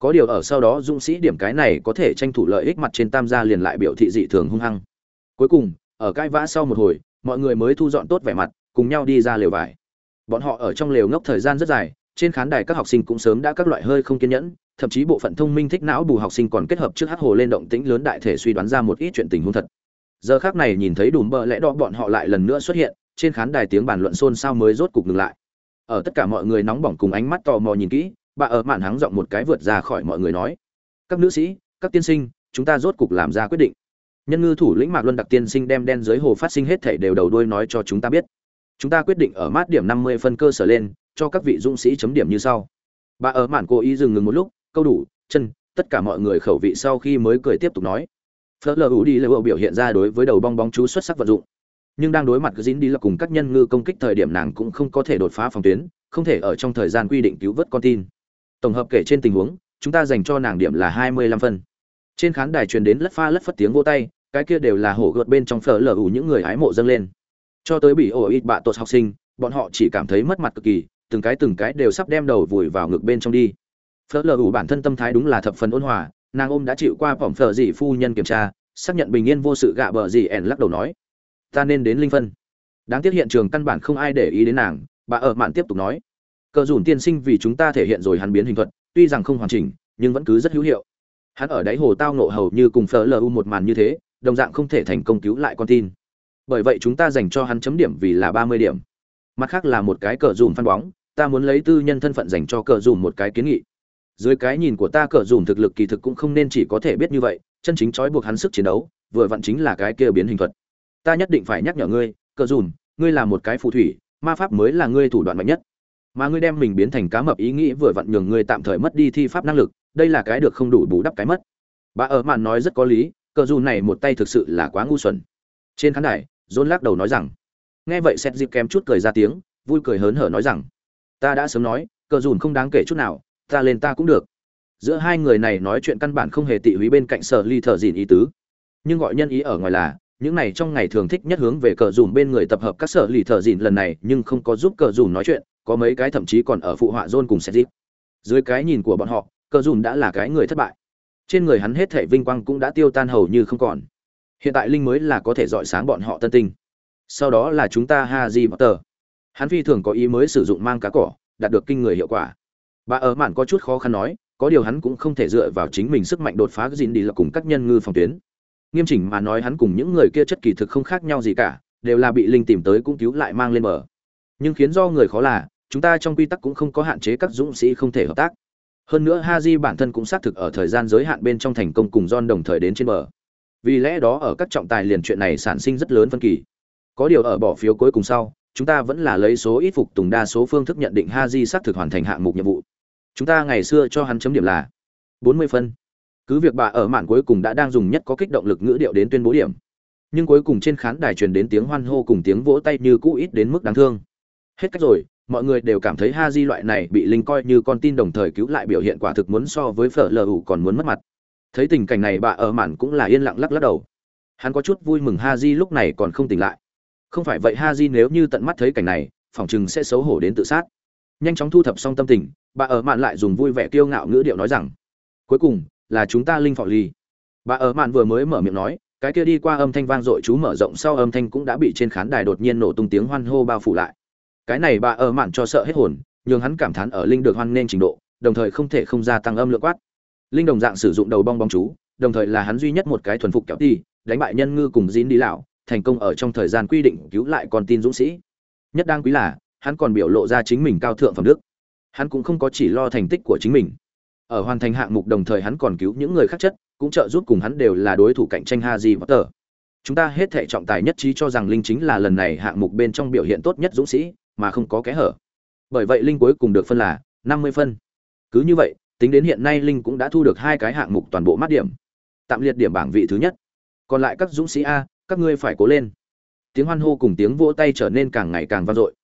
có điều ở sau đó dũng sĩ điểm cái này có thể tranh thủ lợi ích mặt trên tam gia liền lại biểu thị dị thường hung hăng. Cuối cùng, ở cãi vã sau một hồi, mọi người mới thu dọn tốt vẻ mặt, cùng nhau đi ra lều vải. Bọn họ ở trong lều ngốc thời gian rất dài, trên khán đài các học sinh cũng sớm đã các loại hơi không kiên nhẫn, thậm chí bộ phận thông minh thích não bù học sinh còn kết hợp trước hát hồ lên động tĩnh lớn đại thể suy đoán ra một ít chuyện tình huống thật. Giờ khác này nhìn thấy đùm bờ lẽ đó bọn họ lại lần nữa xuất hiện, trên khán đài tiếng bàn luận xôn xao mới rốt cục ngừng lại. Ở tất cả mọi người nóng bỏng cùng ánh mắt tò mò nhìn kỹ bà ở mạn hắng giọng một cái vượt ra khỏi mọi người nói. Các nữ sĩ, các tiên sinh, chúng ta rốt cục làm ra quyết định. Nhân ngư thủ lĩnh mạc luân đặc tiên sinh đem đen dưới hồ phát sinh hết thảy đều đầu đuôi nói cho chúng ta biết. Chúng ta quyết định ở mát điểm năm mươi phân cơ sở lên, cho các vị dũng sĩ chấm điểm như sau. Bà ở mạn cố ý dừng ngừng một lúc, câu đủ, chân, tất cả mọi người khẩu vị sau khi mới cười tiếp tục nói. Phớt lờ hữu đi lờ biểu hiện ra đối với đầu bong bóng chú xuất sắc vận dụng. Nhưng đang đối mặt với dính đi là cùng các nhân ngư công kích thời điểm nàng cũng không có thể đột phá phòng tuyến, không thể ở trong thời gian quy định cứu vớt con tin tổng hợp kể trên tình huống, chúng ta dành cho nàng điểm là hai mươi lăm phân. Trên khán đài truyền đến lất pha lất phất tiếng vô tay, cái kia đều là hổ gợt bên trong phở lở ủ những người ái mộ dâng lên. Cho tới bị ổ ít bạ tột học sinh, bọn họ chỉ cảm thấy mất mặt cực kỳ, từng cái từng cái đều sắp đem đầu vùi vào ngực bên trong đi. Phở lở ủ bản thân tâm thái đúng là thập phần ôn hòa, nàng ôm đã chịu qua phỏng phở dị phu nhân kiểm tra, xác nhận bình yên vô sự gạ bờ gì ẻn lắc đầu nói, ta nên đến linh phân. Đáng tiếc hiện trường căn bản không ai để ý đến nàng, bà ở mạn tiếp tục nói cờ dùn tiên sinh vì chúng ta thể hiện rồi hắn biến hình thuật, tuy rằng không hoàn chỉnh, nhưng vẫn cứ rất hữu hiệu. Hắn ở đáy hồ tao nộ hầu như cùng phở lu một màn như thế, đồng dạng không thể thành công cứu lại con tin. Bởi vậy chúng ta dành cho hắn chấm điểm vì là ba mươi điểm. Mặt khác là một cái cờ dùm phan bóng, ta muốn lấy tư nhân thân phận dành cho cờ dùm một cái kiến nghị. Dưới cái nhìn của ta cờ dùm thực lực kỳ thực cũng không nên chỉ có thể biết như vậy, chân chính trói buộc hắn sức chiến đấu, vừa vặn chính là cái kia biến hình thuật. Ta nhất định phải nhắc nhở ngươi, cờ dùm ngươi là một cái phù thủy, ma pháp mới là ngươi thủ đoạn mạnh nhất mà ngươi đem mình biến thành cá mập ý nghĩ vừa vặn nhường ngươi tạm thời mất đi thi pháp năng lực, đây là cái được không đủ bù đắp cái mất. Bà ở màn nói rất có lý, cờ dù này một tay thực sự là quá ngu xuẩn. Trên khán đài, john lắc đầu nói rằng, nghe vậy xét dịp kém chút cười ra tiếng, vui cười hớn hở nói rằng, ta đã sớm nói, cờ dùn không đáng kể chút nào, ta lên ta cũng được. Giữa hai người này nói chuyện căn bản không hề tị húy bên cạnh sở ly thợ dìn ý tứ. Nhưng gọi nhân ý ở ngoài là, những này trong ngày thường thích nhất hướng về cờ dùn bên người tập hợp các sở lì thợ dìn lần này nhưng không có giúp cờ dùn nói chuyện có mấy cái thậm chí còn ở phụ họa dôn cùng Cedric. Dưới cái nhìn của bọn họ, Cờ Dùn đã là cái người thất bại. Trên người hắn hết thảy vinh quang cũng đã tiêu tan hầu như không còn. Hiện tại linh mới là có thể dọi sáng bọn họ tân tinh. Sau đó là chúng ta Haji Potter. Hắn phi thường có ý mới sử dụng mang cá cỏ, đạt được kinh người hiệu quả. Bà ở mạn có chút khó khăn nói, có điều hắn cũng không thể dựa vào chính mình sức mạnh đột phá gìn đi là cùng các nhân ngư phòng tuyến. Nghiêm chỉnh mà nói hắn cùng những người kia chất kỳ thực không khác nhau gì cả, đều là bị linh tìm tới cũng cứu lại mang lên bờ. Nhưng khiến do người khó là, chúng ta trong quy tắc cũng không có hạn chế các dũng sĩ không thể hợp tác. Hơn nữa Haji bản thân cũng xác thực ở thời gian giới hạn bên trong thành công cùng John đồng thời đến trên bờ. Vì lẽ đó ở các trọng tài liền chuyện này sản sinh rất lớn phân kỳ. Có điều ở bỏ phiếu cuối cùng sau, chúng ta vẫn là lấy số ít phục tùng đa số phương thức nhận định Haji xác thực hoàn thành hạng mục nhiệm vụ. Chúng ta ngày xưa cho hắn chấm điểm là 40 phân. Cứ việc bà ở mạn cuối cùng đã đang dùng nhất có kích động lực ngữ điệu đến tuyên bố điểm. Nhưng cuối cùng trên khán đài truyền đến tiếng hoan hô cùng tiếng vỗ tay như cũ ít đến mức đáng thương. Hết cách rồi, mọi người đều cảm thấy ha di loại này bị linh coi như con tin đồng thời cứu lại biểu hiện quả thực muốn so với phở lờ ủ còn muốn mất mặt. Thấy tình cảnh này bà ở mạn cũng là yên lặng lắc lắc đầu. Hắn có chút vui mừng ha di lúc này còn không tỉnh lại. Không phải vậy ha di nếu như tận mắt thấy cảnh này phỏng chừng sẽ xấu hổ đến tự sát. Nhanh chóng thu thập xong tâm tình bà ở mạn lại dùng vui vẻ kiêu ngạo ngữ điệu nói rằng cuối cùng là chúng ta linh phò ly bà ở mạn vừa mới mở miệng nói cái kia đi qua âm thanh vang dội chú mở rộng sau âm thanh cũng đã bị trên khán đài đột nhiên nổ tung tiếng hoan hô bao phủ lại cái này bà ở mạn cho sợ hết hồn nhường hắn cảm thán ở linh được hoan nên trình độ đồng thời không thể không gia tăng âm lượng quát. Linh đồng dạng sử dụng đầu bong bóng chú đồng thời là hắn duy nhất một cái thuần phục kéo ti đánh bại nhân ngư cùng dín đi lão thành công ở trong thời gian quy định cứu lại con tin dũng sĩ. Nhất đang quý là hắn còn biểu lộ ra chính mình cao thượng phẩm đức. Hắn cũng không có chỉ lo thành tích của chính mình. Ở hoàn thành hạng mục đồng thời hắn còn cứu những người khác chất cũng trợ giúp cùng hắn đều là đối thủ cạnh tranh Haji tờ. Chúng ta hết thảy trọng tài nhất trí cho rằng Linh chính là lần này hạng mục bên trong biểu hiện tốt nhất dũng sĩ, mà không có kẽ hở. Bởi vậy Linh cuối cùng được phân là 50 phân. Cứ như vậy, tính đến hiện nay Linh cũng đã thu được hai cái hạng mục toàn bộ mát điểm. Tạm liệt điểm bảng vị thứ nhất. Còn lại các dũng sĩ a, các ngươi phải cố lên. Tiếng hoan hô cùng tiếng vỗ tay trở nên càng ngày càng vang dội.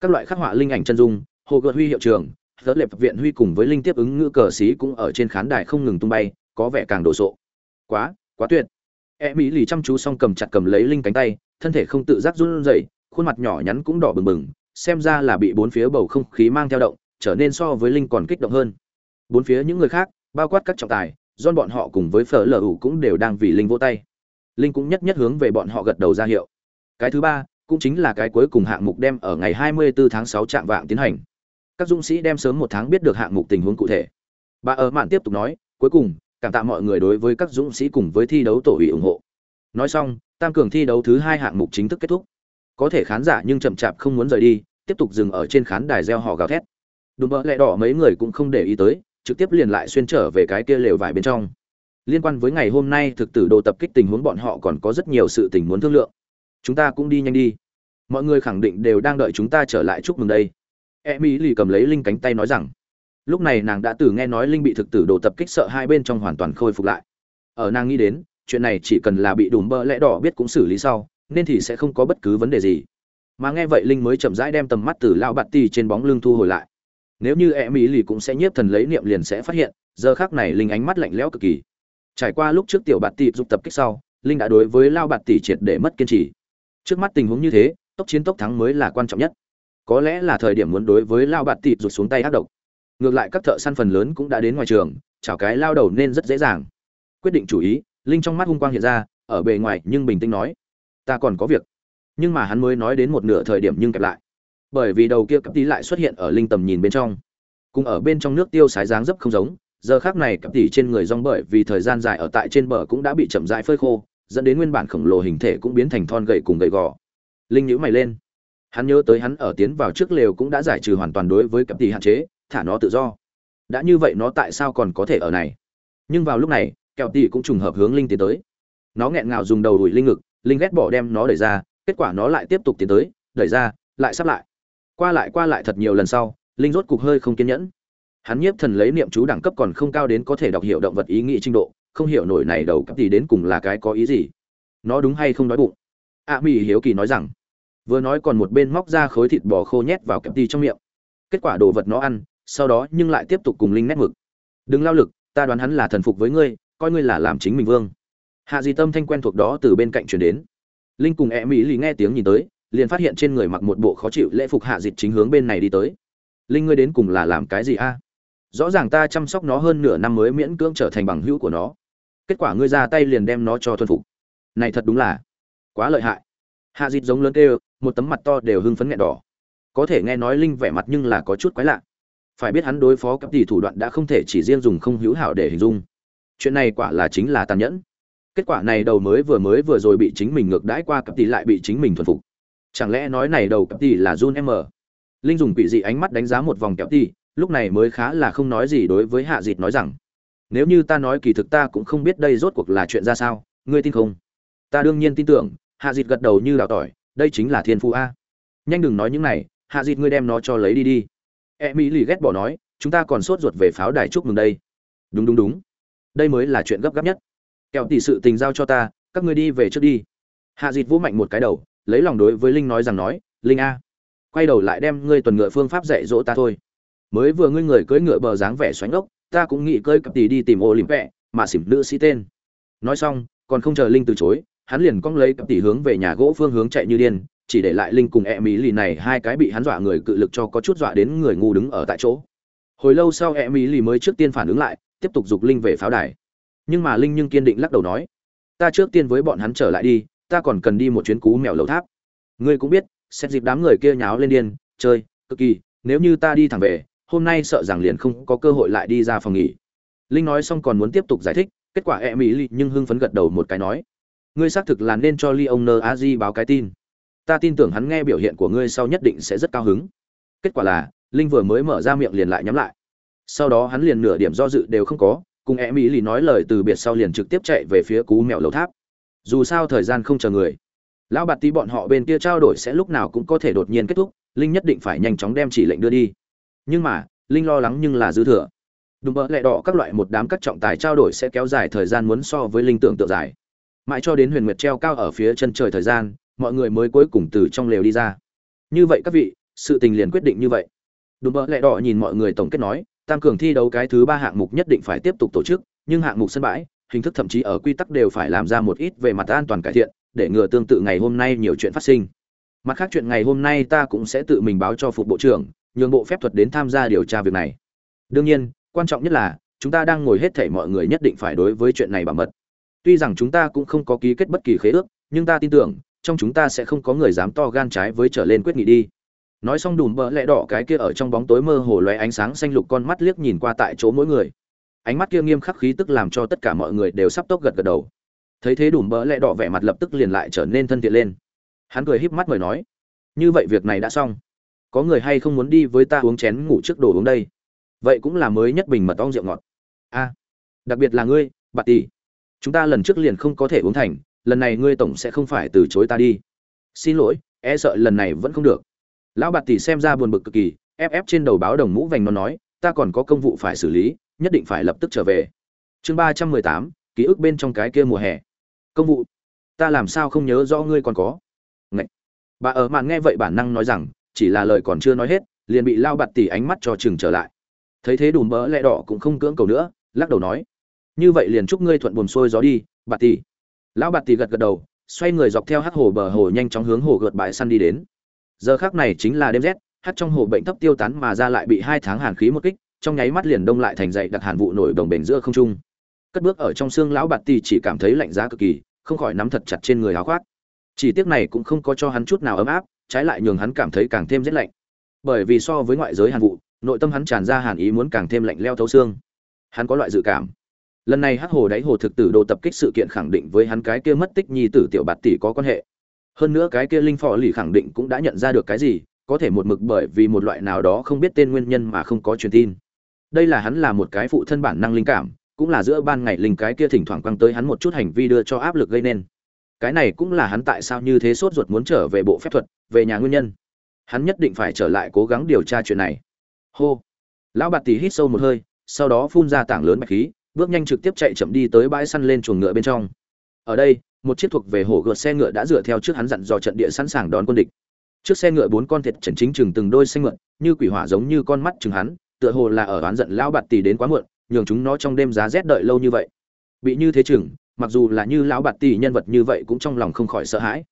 Các loại khắc họa linh ảnh chân dung, hồ gợt huy hiệu trường, Tớ lệp viện huy cùng với linh tiếp ứng ngữ cờ sĩ cũng ở trên khán đài không ngừng tung bay, có vẻ càng đồ sộ quá quá tuyệt e mỹ lì chăm chú xong cầm chặt cầm lấy linh cánh tay thân thể không tự giác run rẩy khuôn mặt nhỏ nhắn cũng đỏ bừng bừng xem ra là bị bốn phía bầu không khí mang theo động, trở nên so với linh còn kích động hơn. Bốn phía những người khác, bao quát các trọng tài, John bọn họ cùng với phở lở ủ cũng đều đang vì linh vỗ tay. Linh cũng nhất nhất hướng về bọn họ gật đầu ra hiệu. Cái thứ ba, cũng chính là cái cuối cùng hạng mục đem ở ngày 24 tháng 6 trạm vạng tiến hành. Các dũng sĩ đem sớm một tháng biết được hạng mục tình huống cụ thể. Bà ở mạn tiếp tục nói, cuối cùng, cảm tạ mọi người đối với các dũng sĩ cùng với thi đấu tổ ủy ủng hộ. Nói xong tam cường thi đấu thứ hai hạng mục chính thức kết thúc có thể khán giả nhưng chậm chạp không muốn rời đi, tiếp tục dừng ở trên khán đài gieo hò gào thét. Đùm bỡ lẹ đỏ mấy người cũng không để ý tới, trực tiếp liền lại xuyên trở về cái kia lều vải bên trong. Liên quan với ngày hôm nay thực tử đồ tập kích tình huống bọn họ còn có rất nhiều sự tình muốn thương lượng. Chúng ta cũng đi nhanh đi. Mọi người khẳng định đều đang đợi chúng ta trở lại chúc mừng đây. E mỹ lì cầm lấy linh cánh tay nói rằng, lúc này nàng đã từ nghe nói linh bị thực tử đồ tập kích sợ hai bên trong hoàn toàn khôi phục lại. Ở nàng nghĩ đến, chuyện này chỉ cần là bị đùm bơ lẽ đỏ biết cũng xử lý sau nên thì sẽ không có bất cứ vấn đề gì. Mà nghe vậy linh mới chậm rãi đem tầm mắt từ lao bạt tì trên bóng lưng thu hồi lại. Nếu như e mỹ lì cũng sẽ nhiếp thần lấy niệm liền sẽ phát hiện, giờ khác này linh ánh mắt lạnh lẽo cực kỳ. Trải qua lúc trước tiểu bạt tì dục tập kích sau, linh đã đối với lao bạt tì triệt để mất kiên trì. Trước mắt tình huống như thế, tốc chiến tốc thắng mới là quan trọng nhất. Có lẽ là thời điểm muốn đối với lao bạt tì rụt xuống tay ác độc. Ngược lại các thợ săn phần lớn cũng đã đến ngoài trường chảo cái lao đầu nên rất dễ dàng. Quyết định chủ ý, linh trong mắt hung quang hiện ra, ở bề ngoài nhưng bình tĩnh nói ta còn có việc. Nhưng mà hắn mới nói đến một nửa thời điểm nhưng kẹp lại. Bởi vì đầu kia cặp tí lại xuất hiện ở linh tầm nhìn bên trong. Cùng ở bên trong nước tiêu sái dáng dấp không giống, giờ khác này cặp tỷ trên người rong bởi vì thời gian dài ở tại trên bờ cũng đã bị chậm rãi phơi khô, dẫn đến nguyên bản khổng lồ hình thể cũng biến thành thon gậy cùng gậy gò. Linh nhíu mày lên. Hắn nhớ tới hắn ở tiến vào trước lều cũng đã giải trừ hoàn toàn đối với cặp tỷ hạn chế, thả nó tự do. Đã như vậy nó tại sao còn có thể ở này? Nhưng vào lúc này kẹo tỉ cũng trùng hợp hướng linh tiến tới. Nó nghẹn ngào dùng đầu đuổi linh ngực linh ghét bỏ đem nó đẩy ra kết quả nó lại tiếp tục tiến tới đẩy ra lại sắp lại. Qua lại qua lại thật nhiều lần sau linh rốt cục hơi không kiên nhẫn. Hắn nhiếp thần lấy niệm chú đẳng cấp còn không cao đến có thể đọc hiểu động vật ý nghĩ trình độ không hiểu nổi này đầu cấp thì đến cùng là cái có ý gì. Nó đúng hay không đói bụng? A à, mỹ hiếu kỳ nói rằng vừa nói còn một bên móc ra khối thịt bò khô nhét vào kẹp ti trong miệng. Kết quả đồ vật nó ăn sau đó nhưng lại tiếp tục cùng linh nét mực. Đừng lao lực ta đoán hắn là thần phục với ngươi coi ngươi là làm chính mình vương hạ di tâm thanh quen thuộc đó từ bên cạnh chuyển đến. Linh cùng e mỹ lì nghe tiếng nhìn tới, liền phát hiện trên người mặc một bộ khó chịu lễ phục hạ dịch chính hướng bên này đi tới. Linh ngươi đến cùng là làm cái gì a? Rõ ràng ta chăm sóc nó hơn nửa năm mới miễn cưỡng trở thành bằng hữu của nó. Kết quả ngươi ra tay liền đem nó cho thuần phục. Này thật đúng là quá lợi hại. Hạ dịch giống lớn kêu, một tấm mặt to đều hưng phấn nghẹn đỏ. Có thể nghe nói linh vẻ mặt nhưng là có chút quái lạ. Phải biết hắn đối phó cấp tỷ thủ đoạn đã không thể chỉ riêng dùng không hữu hảo để hình dung. Chuyện này quả là chính là tàn nhẫn kết quả này đầu mới vừa mới vừa rồi bị chính mình ngược đãi qua cặp tỷ lại bị chính mình thuần phục. Chẳng lẽ nói này đầu cặp tỷ là Jun M? Linh dùng quỷ dị ánh mắt đánh giá một vòng kẹo tỷ lúc này mới khá là không nói gì đối với hạ dịt nói rằng, nếu như ta nói kỳ thực ta cũng không biết đây rốt cuộc là chuyện ra sao, ngươi tin không? Ta đương nhiên tin tưởng, hạ dịt gật đầu như đào tỏi, đây chính là thiên phu a. Nhanh đừng nói những này, hạ dịt ngươi đem nó cho lấy đi đi. E mỹ lì ghét bỏ nói, chúng ta còn sốt ruột về pháo đài chúc mừng đây. Đúng đúng đúng. Đây mới là chuyện gấp gáp nhất kẹo tỷ sự tình giao cho ta, các ngươi đi về trước đi. Hạ dịt vũ mạnh một cái đầu, lấy lòng đối với linh nói rằng nói, linh a, quay đầu lại đem ngươi tuần ngựa phương pháp dạy dỗ ta thôi. Mới vừa ngươi người cưỡi ngựa bờ dáng vẻ xoánh ốc ta cũng nghĩ cưỡi cặp tỷ đi tìm ô lìm vẹ mà xỉm nữ sĩ tên. Nói xong, còn không chờ linh từ chối, hắn liền cong lấy cặp tỷ hướng về nhà gỗ phương hướng chạy như điên, chỉ để lại linh cùng e mỹ lì này hai cái bị hắn dọa người cự lực cho có chút dọa đến người ngu đứng ở tại chỗ. Hồi lâu sau e mỹ lì mới trước tiên phản ứng lại, tiếp tục giục linh về pháo đài nhưng mà linh nhưng kiên định lắc đầu nói, ta trước tiên với bọn hắn trở lại đi, ta còn cần đi một chuyến cú mèo lầu tháp. Ngươi cũng biết, xét dịp đám người kia nháo lên điên, chơi, cực kỳ, nếu như ta đi thẳng về, hôm nay sợ rằng liền không có cơ hội lại đi ra phòng nghỉ. Linh nói xong còn muốn tiếp tục giải thích, kết quả e mỹ lì nhưng hưng phấn gật đầu một cái nói, ngươi xác thực là nên cho li ông nơ a di báo cái tin. Ta tin tưởng hắn nghe biểu hiện của ngươi sau nhất định sẽ rất cao hứng. Kết quả là, linh vừa mới mở ra miệng liền lại nhắm lại. Sau đó hắn liền nửa điểm do dự đều không có cùng e mỹ lì nói lời từ biệt sau liền trực tiếp chạy về phía cú mèo lầu tháp. Dù sao thời gian không chờ người. Lão bạt tí bọn họ bên kia trao đổi sẽ lúc nào cũng có thể đột nhiên kết thúc, linh nhất định phải nhanh chóng đem chỉ lệnh đưa đi. Nhưng mà, linh lo lắng nhưng là dư thừa. Đùm bỡ lẹ đỏ các loại một đám các trọng tài trao đổi sẽ kéo dài thời gian muốn so với linh tưởng tượng dài. Mãi cho đến huyền nguyệt treo cao ở phía chân trời thời gian, mọi người mới cuối cùng từ trong lều đi ra. Như vậy các vị, sự tình liền quyết định như vậy. Đùm bỡ lẹ đỏ nhìn mọi người tổng kết nói tăng cường thi đấu cái thứ ba hạng mục nhất định phải tiếp tục tổ chức, nhưng hạng mục sân bãi, hình thức thậm chí ở quy tắc đều phải làm ra một ít về mặt an toàn cải thiện, để ngừa tương tự ngày hôm nay nhiều chuyện phát sinh. Mặt khác chuyện ngày hôm nay ta cũng sẽ tự mình báo cho phục bộ trưởng, nhường bộ phép thuật đến tham gia điều tra việc này. Đương nhiên, quan trọng nhất là, chúng ta đang ngồi hết thảy mọi người nhất định phải đối với chuyện này bảo mật. Tuy rằng chúng ta cũng không có ký kết bất kỳ khế ước, nhưng ta tin tưởng, trong chúng ta sẽ không có người dám to gan trái với trở lên quyết nghị đi nói xong đùm bỡ lẽ đỏ cái kia ở trong bóng tối mơ hồ lóe ánh sáng xanh lục con mắt liếc nhìn qua tại chỗ mỗi người. Ánh mắt kia nghiêm khắc khí tức làm cho tất cả mọi người đều sắp tốc gật gật đầu. Thấy thế đùm bỡ lẽ đỏ vẻ mặt lập tức liền lại trở nên thân thiện lên. Hắn cười híp mắt mời nói, như vậy việc này đã xong. Có người hay không muốn đi với ta uống chén ngủ trước đồ uống đây? Vậy cũng là mới nhất bình mật ong rượu ngọt. A, đặc biệt là ngươi bà tỷ. Chúng ta lần trước liền không có thể uống thành, lần này ngươi tổng sẽ không phải từ chối ta đi. Xin lỗi e sợ lần này vẫn không được lão bạt tỷ xem ra buồn bực cực kỳ, ép ép trên đầu báo đồng mũ vành nó nói, ta còn có công vụ phải xử lý, nhất định phải lập tức trở về. Chương ba trăm mười tám, ký ức bên trong cái kia mùa hè. Công vụ, ta làm sao không nhớ rõ ngươi còn có? Ngậy. bà ở màn nghe vậy bản năng nói rằng, chỉ là lời còn chưa nói hết, liền bị lao bạt tỷ ánh mắt cho chừng trở lại. Thấy thế đùm bỡ lẹ đỏ cũng không cưỡng cầu nữa, lắc đầu nói, như vậy liền chúc ngươi thuận buồm xuôi gió đi, bạt tỷ lão bạt tỷ gật gật đầu, xoay người dọc theo hắc hồ bờ hồ nhanh chóng hướng hồ gợt bãi săn đi đến giờ khác này chính là đêm rét, hát trong hồ bệnh thấp tiêu tán mà ra lại bị hai tháng hàn khí một kích, trong nháy mắt liền đông lại thành dậy đặc hàn vụ nổi đồng bền giữa không trung. Cất bước ở trong xương lão bạt tỷ chỉ cảm thấy lạnh giá cực kỳ, không khỏi nắm thật chặt trên người áo khoác. Chỉ tiếc này cũng không có cho hắn chút nào ấm áp, trái lại nhường hắn cảm thấy càng thêm rét lạnh. Bởi vì so với ngoại giới hàn vụ, nội tâm hắn tràn ra hàn ý muốn càng thêm lạnh leo thấu xương. Hắn có loại dự cảm. Lần này hắc hồ đáy hồ thực tử đồ tập kích sự kiện khẳng định với hắn cái kia mất tích nhi tử tiểu bạt tỷ có quan hệ hơn nữa cái kia linh phò lì khẳng định cũng đã nhận ra được cái gì, có thể một mực bởi vì một loại nào đó không biết tên nguyên nhân mà không có truyền tin. Đây là hắn là một cái phụ thân bản năng linh cảm, cũng là giữa ban ngày linh cái kia thỉnh thoảng quăng tới hắn một chút hành vi đưa cho áp lực gây nên. Cái này cũng là hắn tại sao như thế sốt ruột muốn trở về bộ phép thuật, về nhà nguyên nhân. Hắn nhất định phải trở lại cố gắng điều tra chuyện này. Hô. Lão bạt tỷ hít sâu một hơi, sau đó phun ra tảng lớn bạch khí, bước nhanh trực tiếp chạy chậm đi tới bãi săn lên chuồng ngựa bên trong. Ở đây một chiếc thuộc về hổ gợt xe ngựa đã dựa theo trước hắn dặn dò trận địa sẵn sàng đón quân địch. Trước xe ngựa bốn con thiệt trần chính chừng từng đôi xanh mượn như quỷ hỏa giống như con mắt chừng hắn, tựa hồ là ở oán giận lão bạt tỷ đến quá muộn, nhường chúng nó trong đêm giá rét đợi lâu như vậy. Bị như thế chừng, mặc dù là như lão bạt tỷ nhân vật như vậy cũng trong lòng không khỏi sợ hãi.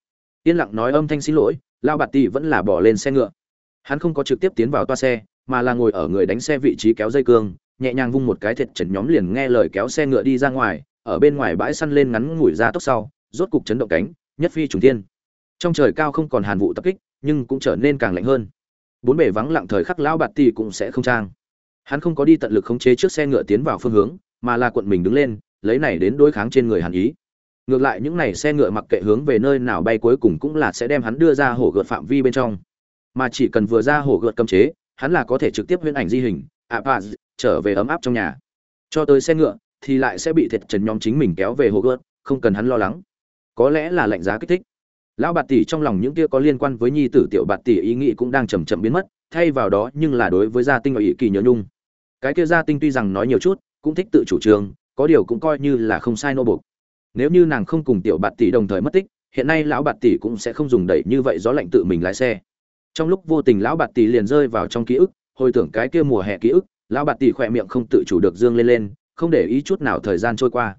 Yên lặng nói âm thanh xin lỗi, lão bạt tỷ vẫn là bỏ lên xe ngựa. Hắn không có trực tiếp tiến vào toa xe, mà là ngồi ở người đánh xe vị trí kéo dây cương, nhẹ nhàng vung một cái thiệt trần nhóm liền nghe lời kéo xe ngựa đi ra ngoài, ở bên ngoài bãi săn lên ngắn ngủi ra tốc sau rốt cục chấn động cánh nhất phi trùng thiên. Trong trời cao không còn hàn vụ tập kích nhưng cũng trở nên càng lạnh hơn. Bốn bề vắng lặng thời khắc lão bạt tỷ cũng sẽ không trang. Hắn không có đi tận lực khống chế trước xe ngựa tiến vào phương hướng mà là quận mình đứng lên lấy này đến đối kháng trên người hàn ý. Ngược lại những này xe ngựa mặc kệ hướng về nơi nào bay cuối cùng cũng là sẽ đem hắn đưa ra hổ gợt phạm vi bên trong. Mà chỉ cần vừa ra hổ gợt cấm chế hắn là có thể trực tiếp huyễn ảnh di hình ạ à, trở về ấm áp trong nhà. Cho tới xe ngựa thì lại sẽ bị thiệt trần nhóm chính mình kéo về hồ gợt không cần hắn lo lắng có lẽ là lạnh giá kích thích. Lão bạt tỷ trong lòng những kia có liên quan với nhi tử tiểu bạt tỷ ý nghĩ cũng đang chầm chậm biến mất, thay vào đó nhưng là đối với gia tinh ở ý kỳ nhớ nhung. Cái kia gia tinh tuy rằng nói nhiều chút, cũng thích tự chủ trương, có điều cũng coi như là không sai nô buộc. Nếu như nàng không cùng tiểu bạt tỷ đồng thời mất tích, hiện nay lão bạt tỷ cũng sẽ không dùng đẩy như vậy gió lạnh tự mình lái xe. Trong lúc vô tình lão bạt tỷ liền rơi vào trong ký ức, hồi tưởng cái kia mùa hè ký ức, lão bạt tỷ khỏe miệng không tự chủ được dương lên lên, không để ý chút nào thời gian trôi qua.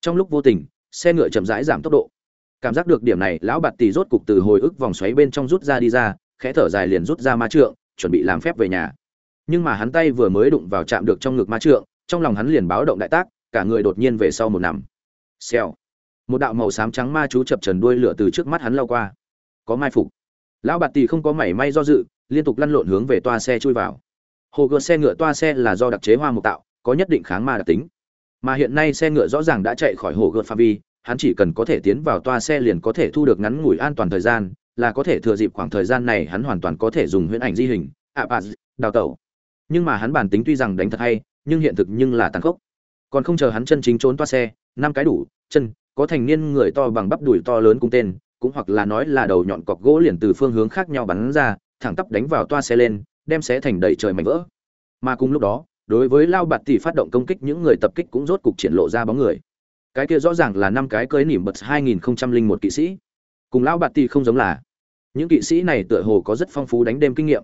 Trong lúc vô tình, xe ngựa chậm rãi giảm tốc độ cảm giác được điểm này, lão bạt tỷ rốt cục từ hồi ức vòng xoáy bên trong rút ra đi ra, khẽ thở dài liền rút ra ma trượng, chuẩn bị làm phép về nhà. Nhưng mà hắn tay vừa mới đụng vào chạm được trong ngực ma trượng, trong lòng hắn liền báo động đại tác, cả người đột nhiên về sau một nằm. Xèo. Một đạo màu xám trắng ma chú chập trần đuôi lửa từ trước mắt hắn lao qua. Có mai phục. Lão bạt tỷ không có mảy may do dự, liên tục lăn lộn hướng về toa xe chui vào. Hồ gợt xe ngựa toa xe là do đặc chế hoa mục tạo, có nhất định kháng ma đặc tính. Mà hiện nay xe ngựa rõ ràng đã chạy khỏi hồ gợt pha vi hắn chỉ cần có thể tiến vào toa xe liền có thể thu được ngắn ngủi an toàn thời gian, là có thể thừa dịp khoảng thời gian này hắn hoàn toàn có thể dùng huyễn ảnh di hình, ạ bà đào tẩu. Nhưng mà hắn bản tính tuy rằng đánh thật hay, nhưng hiện thực nhưng là tàn khốc. Còn không chờ hắn chân chính trốn toa xe, năm cái đủ, chân, có thành niên người to bằng bắp đùi to lớn cung tên, cũng hoặc là nói là đầu nhọn cọc gỗ liền từ phương hướng khác nhau bắn ra, thẳng tắp đánh vào toa xe lên, đem xé thành đầy trời mảnh vỡ. Mà cùng lúc đó, đối với lao bạt tỷ phát động công kích, những người tập kích cũng rốt cục triển lộ ra bóng người cái kia rõ ràng là năm cái cưới nỉm bật 2001 kỵ sĩ. Cùng lão bạt tỷ không giống là, những kỵ sĩ này tựa hồ có rất phong phú đánh đêm kinh nghiệm.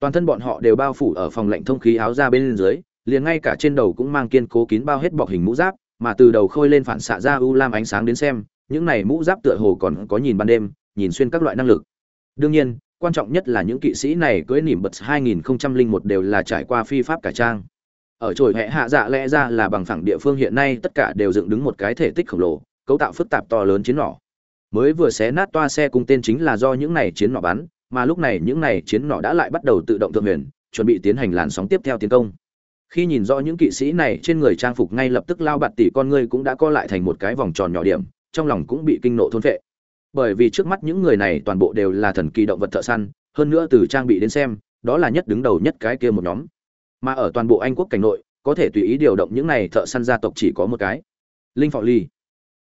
Toàn thân bọn họ đều bao phủ ở phòng lạnh thông khí áo ra bên dưới, liền ngay cả trên đầu cũng mang kiên cố kín bao hết bọc hình mũ giáp, mà từ đầu khôi lên phản xạ ra u lam ánh sáng đến xem, những này mũ giáp tựa hồ còn có nhìn ban đêm, nhìn xuyên các loại năng lực. Đương nhiên, quan trọng nhất là những kỵ sĩ này cưỡi nỉm bật 2001 đều là trải qua phi pháp cải trang ở trồi hệ hạ dạ lẽ ra là bằng phẳng địa phương hiện nay tất cả đều dựng đứng một cái thể tích khổng lồ, cấu tạo phức tạp to lớn chiến nỏ. Mới vừa xé nát toa xe cung tên chính là do những này chiến nỏ bắn, mà lúc này những này chiến nỏ đã lại bắt đầu tự động thượng huyền, chuẩn bị tiến hành làn sóng tiếp theo tiến công. Khi nhìn rõ những kỵ sĩ này trên người trang phục ngay lập tức lao bạt tỷ con ngươi cũng đã co lại thành một cái vòng tròn nhỏ điểm, trong lòng cũng bị kinh nộ thôn phệ. Bởi vì trước mắt những người này toàn bộ đều là thần kỳ động vật thợ săn, hơn nữa từ trang bị đến xem, đó là nhất đứng đầu nhất cái kia một nhóm mà ở toàn bộ anh quốc cảnh nội, có thể tùy ý điều động những này thợ săn gia tộc chỉ có một cái. Linh phò ly